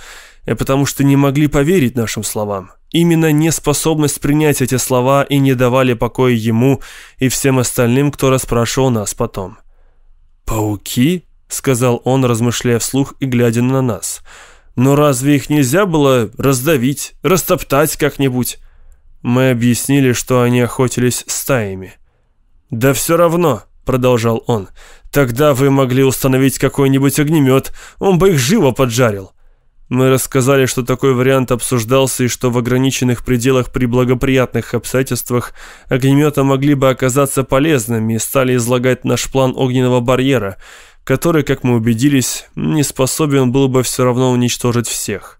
а потому что не могли поверить нашим словам. Именно неспособность принять эти слова и не давали покоя ему и всем остальным, кто расспрашивал нас потом. «Пауки?» — сказал он, размышляя вслух и глядя на нас. «Но разве их нельзя было раздавить, растоптать как-нибудь?» Мы объяснили, что они охотились стаями. «Да все равно», — продолжал он, — «тогда вы могли установить какой-нибудь огнемет, он бы их живо поджарил. Мы рассказали, что такой вариант обсуждался и что в ограниченных пределах при благоприятных обстоятельствах огнемета могли бы оказаться полезными и стали излагать наш план огненного барьера, который, как мы убедились, не способен был бы все равно уничтожить всех.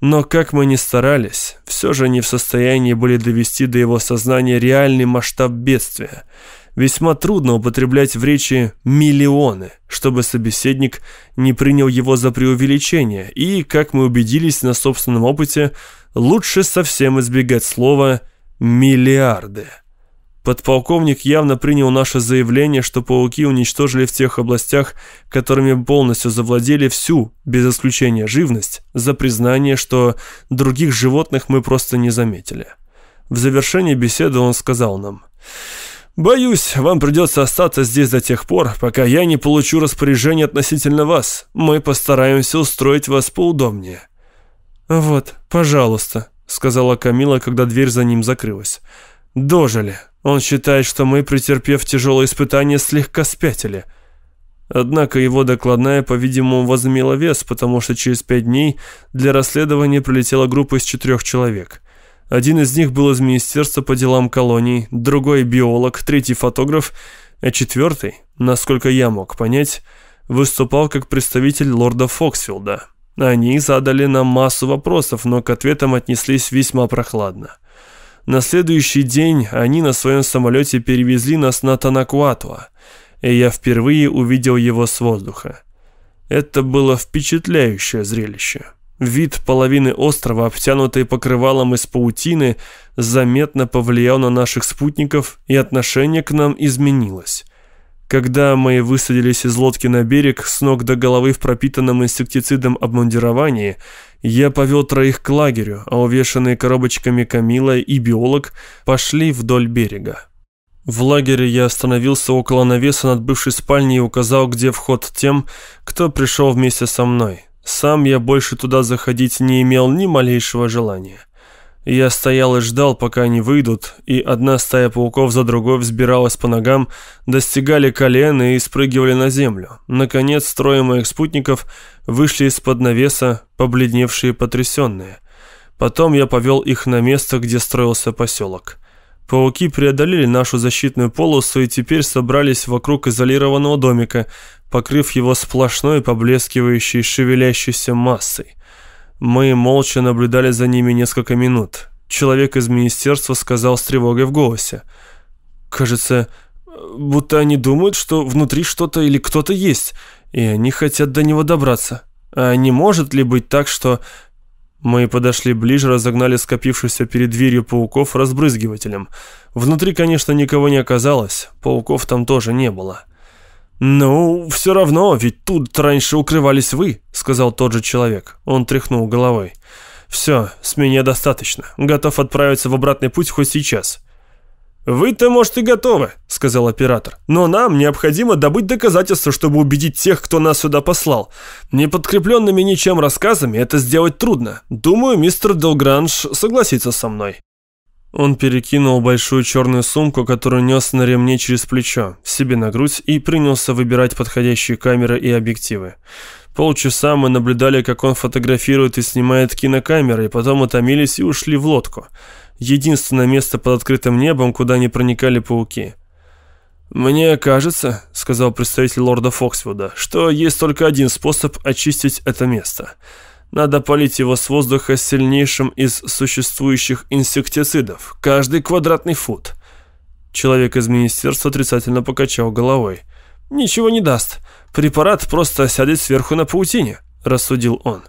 Но как мы ни старались, все же не в состоянии были довести до его сознания реальный масштаб бедствия – Весьма трудно употреблять в речи «миллионы», чтобы собеседник не принял его за преувеличение, и, как мы убедились на собственном опыте, лучше совсем избегать слова «миллиарды». Подполковник явно принял наше заявление, что пауки уничтожили в тех областях, которыми полностью завладели всю, без исключения живность, за признание, что других животных мы просто не заметили. В завершении беседы он сказал нам – «Боюсь, вам придется остаться здесь до тех пор, пока я не получу распоряжение относительно вас. Мы постараемся устроить вас поудобнее». «Вот, пожалуйста», — сказала Камила, когда дверь за ним закрылась. «Дожили. Он считает, что мы, претерпев тяжелое испытание, слегка спятили». Однако его докладная, по-видимому, возымела вес, потому что через пять дней для расследования прилетела группа из четырех человек. Один из них был из Министерства по делам колоний, другой – биолог, третий – фотограф, а четвертый, насколько я мог понять, выступал как представитель лорда Фоксфилда. Они задали нам массу вопросов, но к ответам отнеслись весьма прохладно. На следующий день они на своем самолете перевезли нас на Танакуатуа, и я впервые увидел его с воздуха. Это было впечатляющее зрелище. Вид половины острова, обтянутой покрывалом из паутины, заметно повлиял на наших спутников, и отношение к нам изменилось. Когда мы высадились из лодки на берег, с ног до головы в пропитанном инсектицидом обмундировании, я повел троих к лагерю, а увешанные коробочками Камила и биолог пошли вдоль берега. В лагере я остановился около навеса над бывшей спальней и указал, где вход тем, кто пришел вместе со мной. Сам я больше туда заходить не имел ни малейшего желания. Я стоял и ждал, пока они выйдут, и одна стая пауков за другой взбиралась по ногам, достигали колен и спрыгивали на землю. Наконец, трое моих спутников вышли из-под навеса, побледневшие и потрясенные. Потом я повел их на место, где строился поселок. Пауки преодолели нашу защитную полосу и теперь собрались вокруг изолированного домика, покрыв его сплошной поблескивающей шевелящейся массой. Мы молча наблюдали за ними несколько минут. Человек из министерства сказал с тревогой в голосе. «Кажется, будто они думают, что внутри что-то или кто-то есть, и они хотят до него добраться. А не может ли быть так, что...» Мы подошли ближе, разогнали скопившихся перед дверью пауков разбрызгивателем. Внутри, конечно, никого не оказалось, пауков там тоже не было. «Ну, все равно, ведь тут раньше укрывались вы», — сказал тот же человек. Он тряхнул головой. «Все, с меня достаточно. Готов отправиться в обратный путь хоть сейчас». «Вы-то, может, и готовы», — сказал оператор. «Но нам необходимо добыть доказательства, чтобы убедить тех, кто нас сюда послал. Не подкрепленными ничем рассказами это сделать трудно. Думаю, мистер Делгранж согласится со мной». Он перекинул большую черную сумку, которую нес на ремне через плечо, себе на грудь и принялся выбирать подходящие камеры и объективы. Полчаса мы наблюдали, как он фотографирует и снимает кинокамеры, потом утомились и ушли в лодку. Единственное место под открытым небом, куда не проникали пауки. «Мне кажется», — сказал представитель лорда Фоксвуда, «что есть только один способ очистить это место». Надо полить его с воздуха сильнейшим из существующих инсектицидов. Каждый квадратный фут. Человек из министерства отрицательно покачал головой. «Ничего не даст. Препарат просто сядет сверху на паутине», – рассудил он.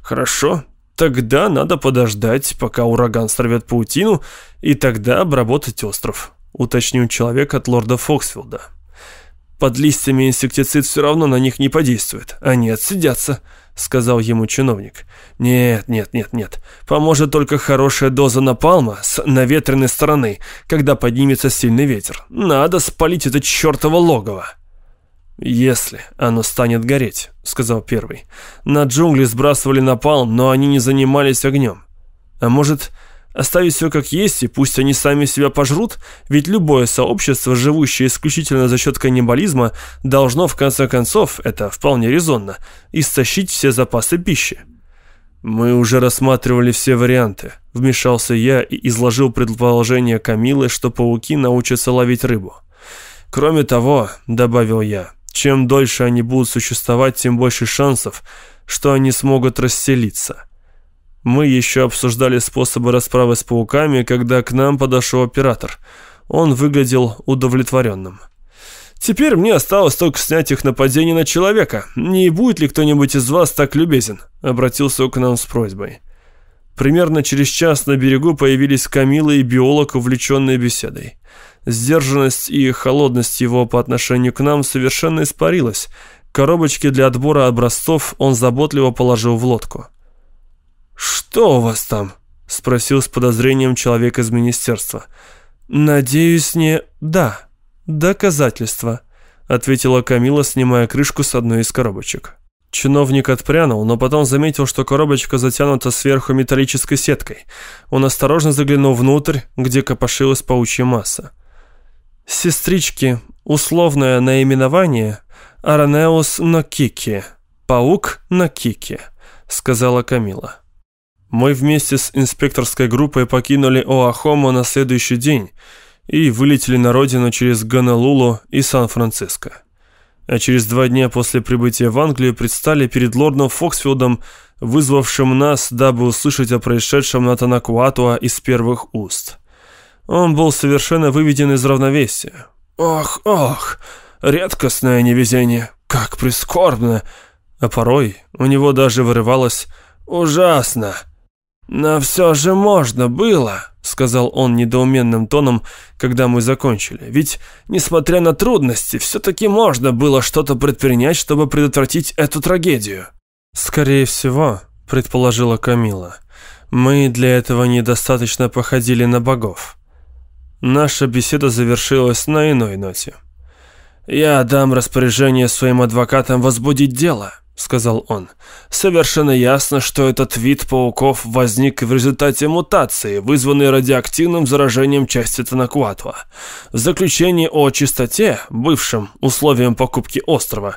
«Хорошо. Тогда надо подождать, пока ураган сорвет паутину, и тогда обработать остров», – уточнил человек от лорда Фоксфилда. «Под листьями инсектицид все равно на них не подействует. Они отсидятся» сказал ему чиновник. «Нет, нет, нет, нет. Поможет только хорошая доза напалма с наветренной стороны, когда поднимется сильный ветер. Надо спалить это чертово логово». «Если оно станет гореть», — сказал первый. «На джунгли сбрасывали напалм, но они не занимались огнем. А может, Оставить все как есть, и пусть они сами себя пожрут, ведь любое сообщество, живущее исключительно за счет каннибализма, должно, в конце концов, это вполне резонно, истощить все запасы пищи. «Мы уже рассматривали все варианты», — вмешался я и изложил предположение Камилы, что пауки научатся ловить рыбу. «Кроме того», — добавил я, — «чем дольше они будут существовать, тем больше шансов, что они смогут расселиться». Мы еще обсуждали способы расправы с пауками, когда к нам подошел оператор. Он выглядел удовлетворенным. «Теперь мне осталось только снять их нападение на человека. Не будет ли кто-нибудь из вас так любезен?» Обратился он к нам с просьбой. Примерно через час на берегу появились Камила и биолог, увлеченные беседой. Сдержанность и холодность его по отношению к нам совершенно испарилась. Коробочки для отбора образцов он заботливо положил в лодку. «Что у вас там?» — спросил с подозрением человек из министерства. «Надеюсь, не... Да, доказательства», — ответила Камила, снимая крышку с одной из коробочек. Чиновник отпрянул, но потом заметил, что коробочка затянута сверху металлической сеткой. Он осторожно заглянул внутрь, где копошилась паучья масса. «Сестрички, условное наименование Аранеус Нокики, паук Нокики», — сказала Камила. Мы вместе с инспекторской группой покинули Оахомо на следующий день и вылетели на родину через Гонолулу и Сан-Франциско. А через два дня после прибытия в Англию предстали перед лордом Фоксфилдом, вызвавшим нас, дабы услышать о происшедшем на Танакуатуа из первых уст. Он был совершенно выведен из равновесия. «Ох, ох, редкостное невезение, как прискорбно!» А порой у него даже вырывалось ужасно. Но все же можно было, сказал он недоуменным тоном, когда мы закончили. Ведь, несмотря на трудности, все-таки можно было что-то предпринять, чтобы предотвратить эту трагедию. Скорее всего, предположила Камила. Мы для этого недостаточно походили на богов. Наша беседа завершилась на иной ноте. «Я дам распоряжение своим адвокатам возбудить дело», — сказал он. «Совершенно ясно, что этот вид пауков возник в результате мутации, вызванной радиоактивным заражением части Танакуатва. В заключении о чистоте, бывшем условием покупки острова,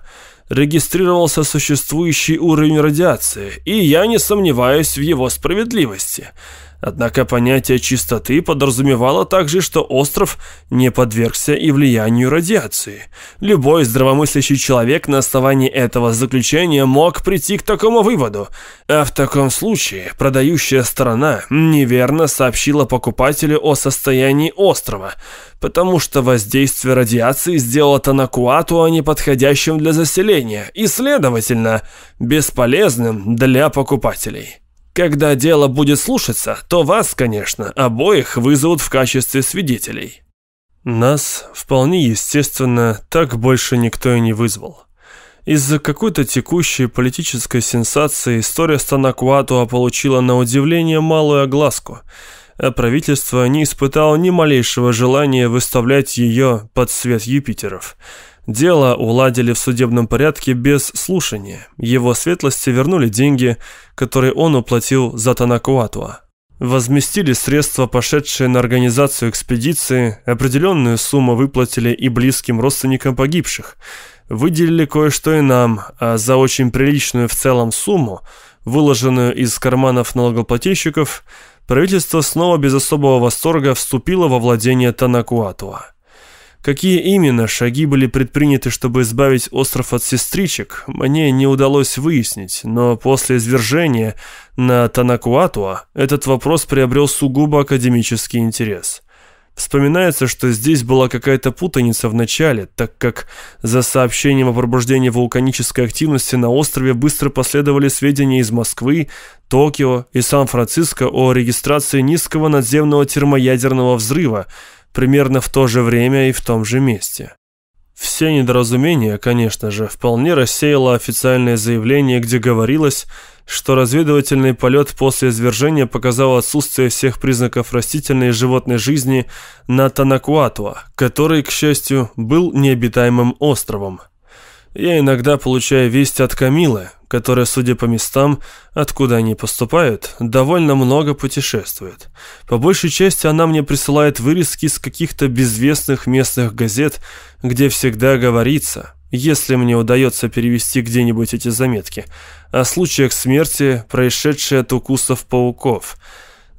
регистрировался существующий уровень радиации, и я не сомневаюсь в его справедливости. Однако понятие чистоты подразумевало также, что остров не подвергся и влиянию радиации. Любой здравомыслящий человек на основании этого заключения мог прийти к такому выводу. А в таком случае продающая сторона неверно сообщила покупателю о состоянии острова, потому что воздействие радиации сделало Танакуату неподходящим для заселения и, следовательно, бесполезным для покупателей. Когда дело будет слушаться, то вас, конечно, обоих вызовут в качестве свидетелей. Нас, вполне естественно, так больше никто и не вызвал. Из-за какой-то текущей политической сенсации история Станакуатуа получила на удивление малую огласку, а правительство не испытало ни малейшего желания выставлять ее под свет Юпитеров – Дело уладили в судебном порядке без слушания. Его светлости вернули деньги, которые он уплатил за Танакуатуа. Возместили средства, пошедшие на организацию экспедиции, определенную сумму выплатили и близким родственникам погибших. Выделили кое-что и нам, а за очень приличную в целом сумму, выложенную из карманов налогоплательщиков, правительство снова без особого восторга вступило во владение Танакуатуа. Какие именно шаги были предприняты, чтобы избавить остров от сестричек, мне не удалось выяснить, но после извержения на Танакуатуа этот вопрос приобрел сугубо академический интерес. Вспоминается, что здесь была какая-то путаница в начале, так как за сообщением о пробуждении вулканической активности на острове быстро последовали сведения из Москвы, Токио и Сан-Франциско о регистрации низкого надземного термоядерного взрыва, примерно в то же время и в том же месте. Все недоразумения, конечно же, вполне рассеяло официальное заявление, где говорилось, что разведывательный полет после извержения показал отсутствие всех признаков растительной и животной жизни на Танакуатуа, который, к счастью, был необитаемым островом. Я иногда получаю весть от Камилы, которая, судя по местам, откуда они поступают, довольно много путешествует. По большей части она мне присылает вырезки из каких-то безвестных местных газет, где всегда говорится, если мне удается перевести где-нибудь эти заметки, о случаях смерти, происшедшие от укусов пауков.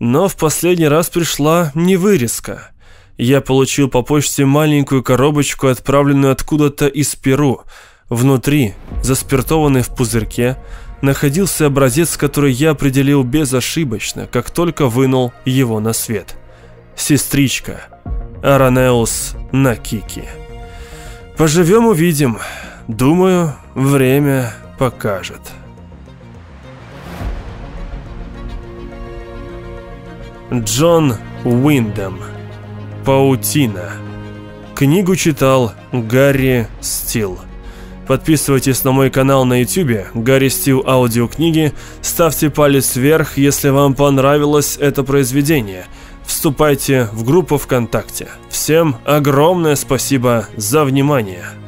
Но в последний раз пришла не вырезка. Я получил по почте маленькую коробочку, отправленную откуда-то из Перу, Внутри, заспиртованный в пузырьке, находился образец, который я определил безошибочно, как только вынул его на свет. Сестричка. Аранеус Накики. Поживем увидим. Думаю, время покажет. Джон Уиндом. Паутина. Книгу читал Гарри Стилл. Подписывайтесь на мой канал на YouTube, Гарри Стил аудиокниги, ставьте палец вверх, если вам понравилось это произведение. Вступайте в группу ВКонтакте. Всем огромное спасибо за внимание.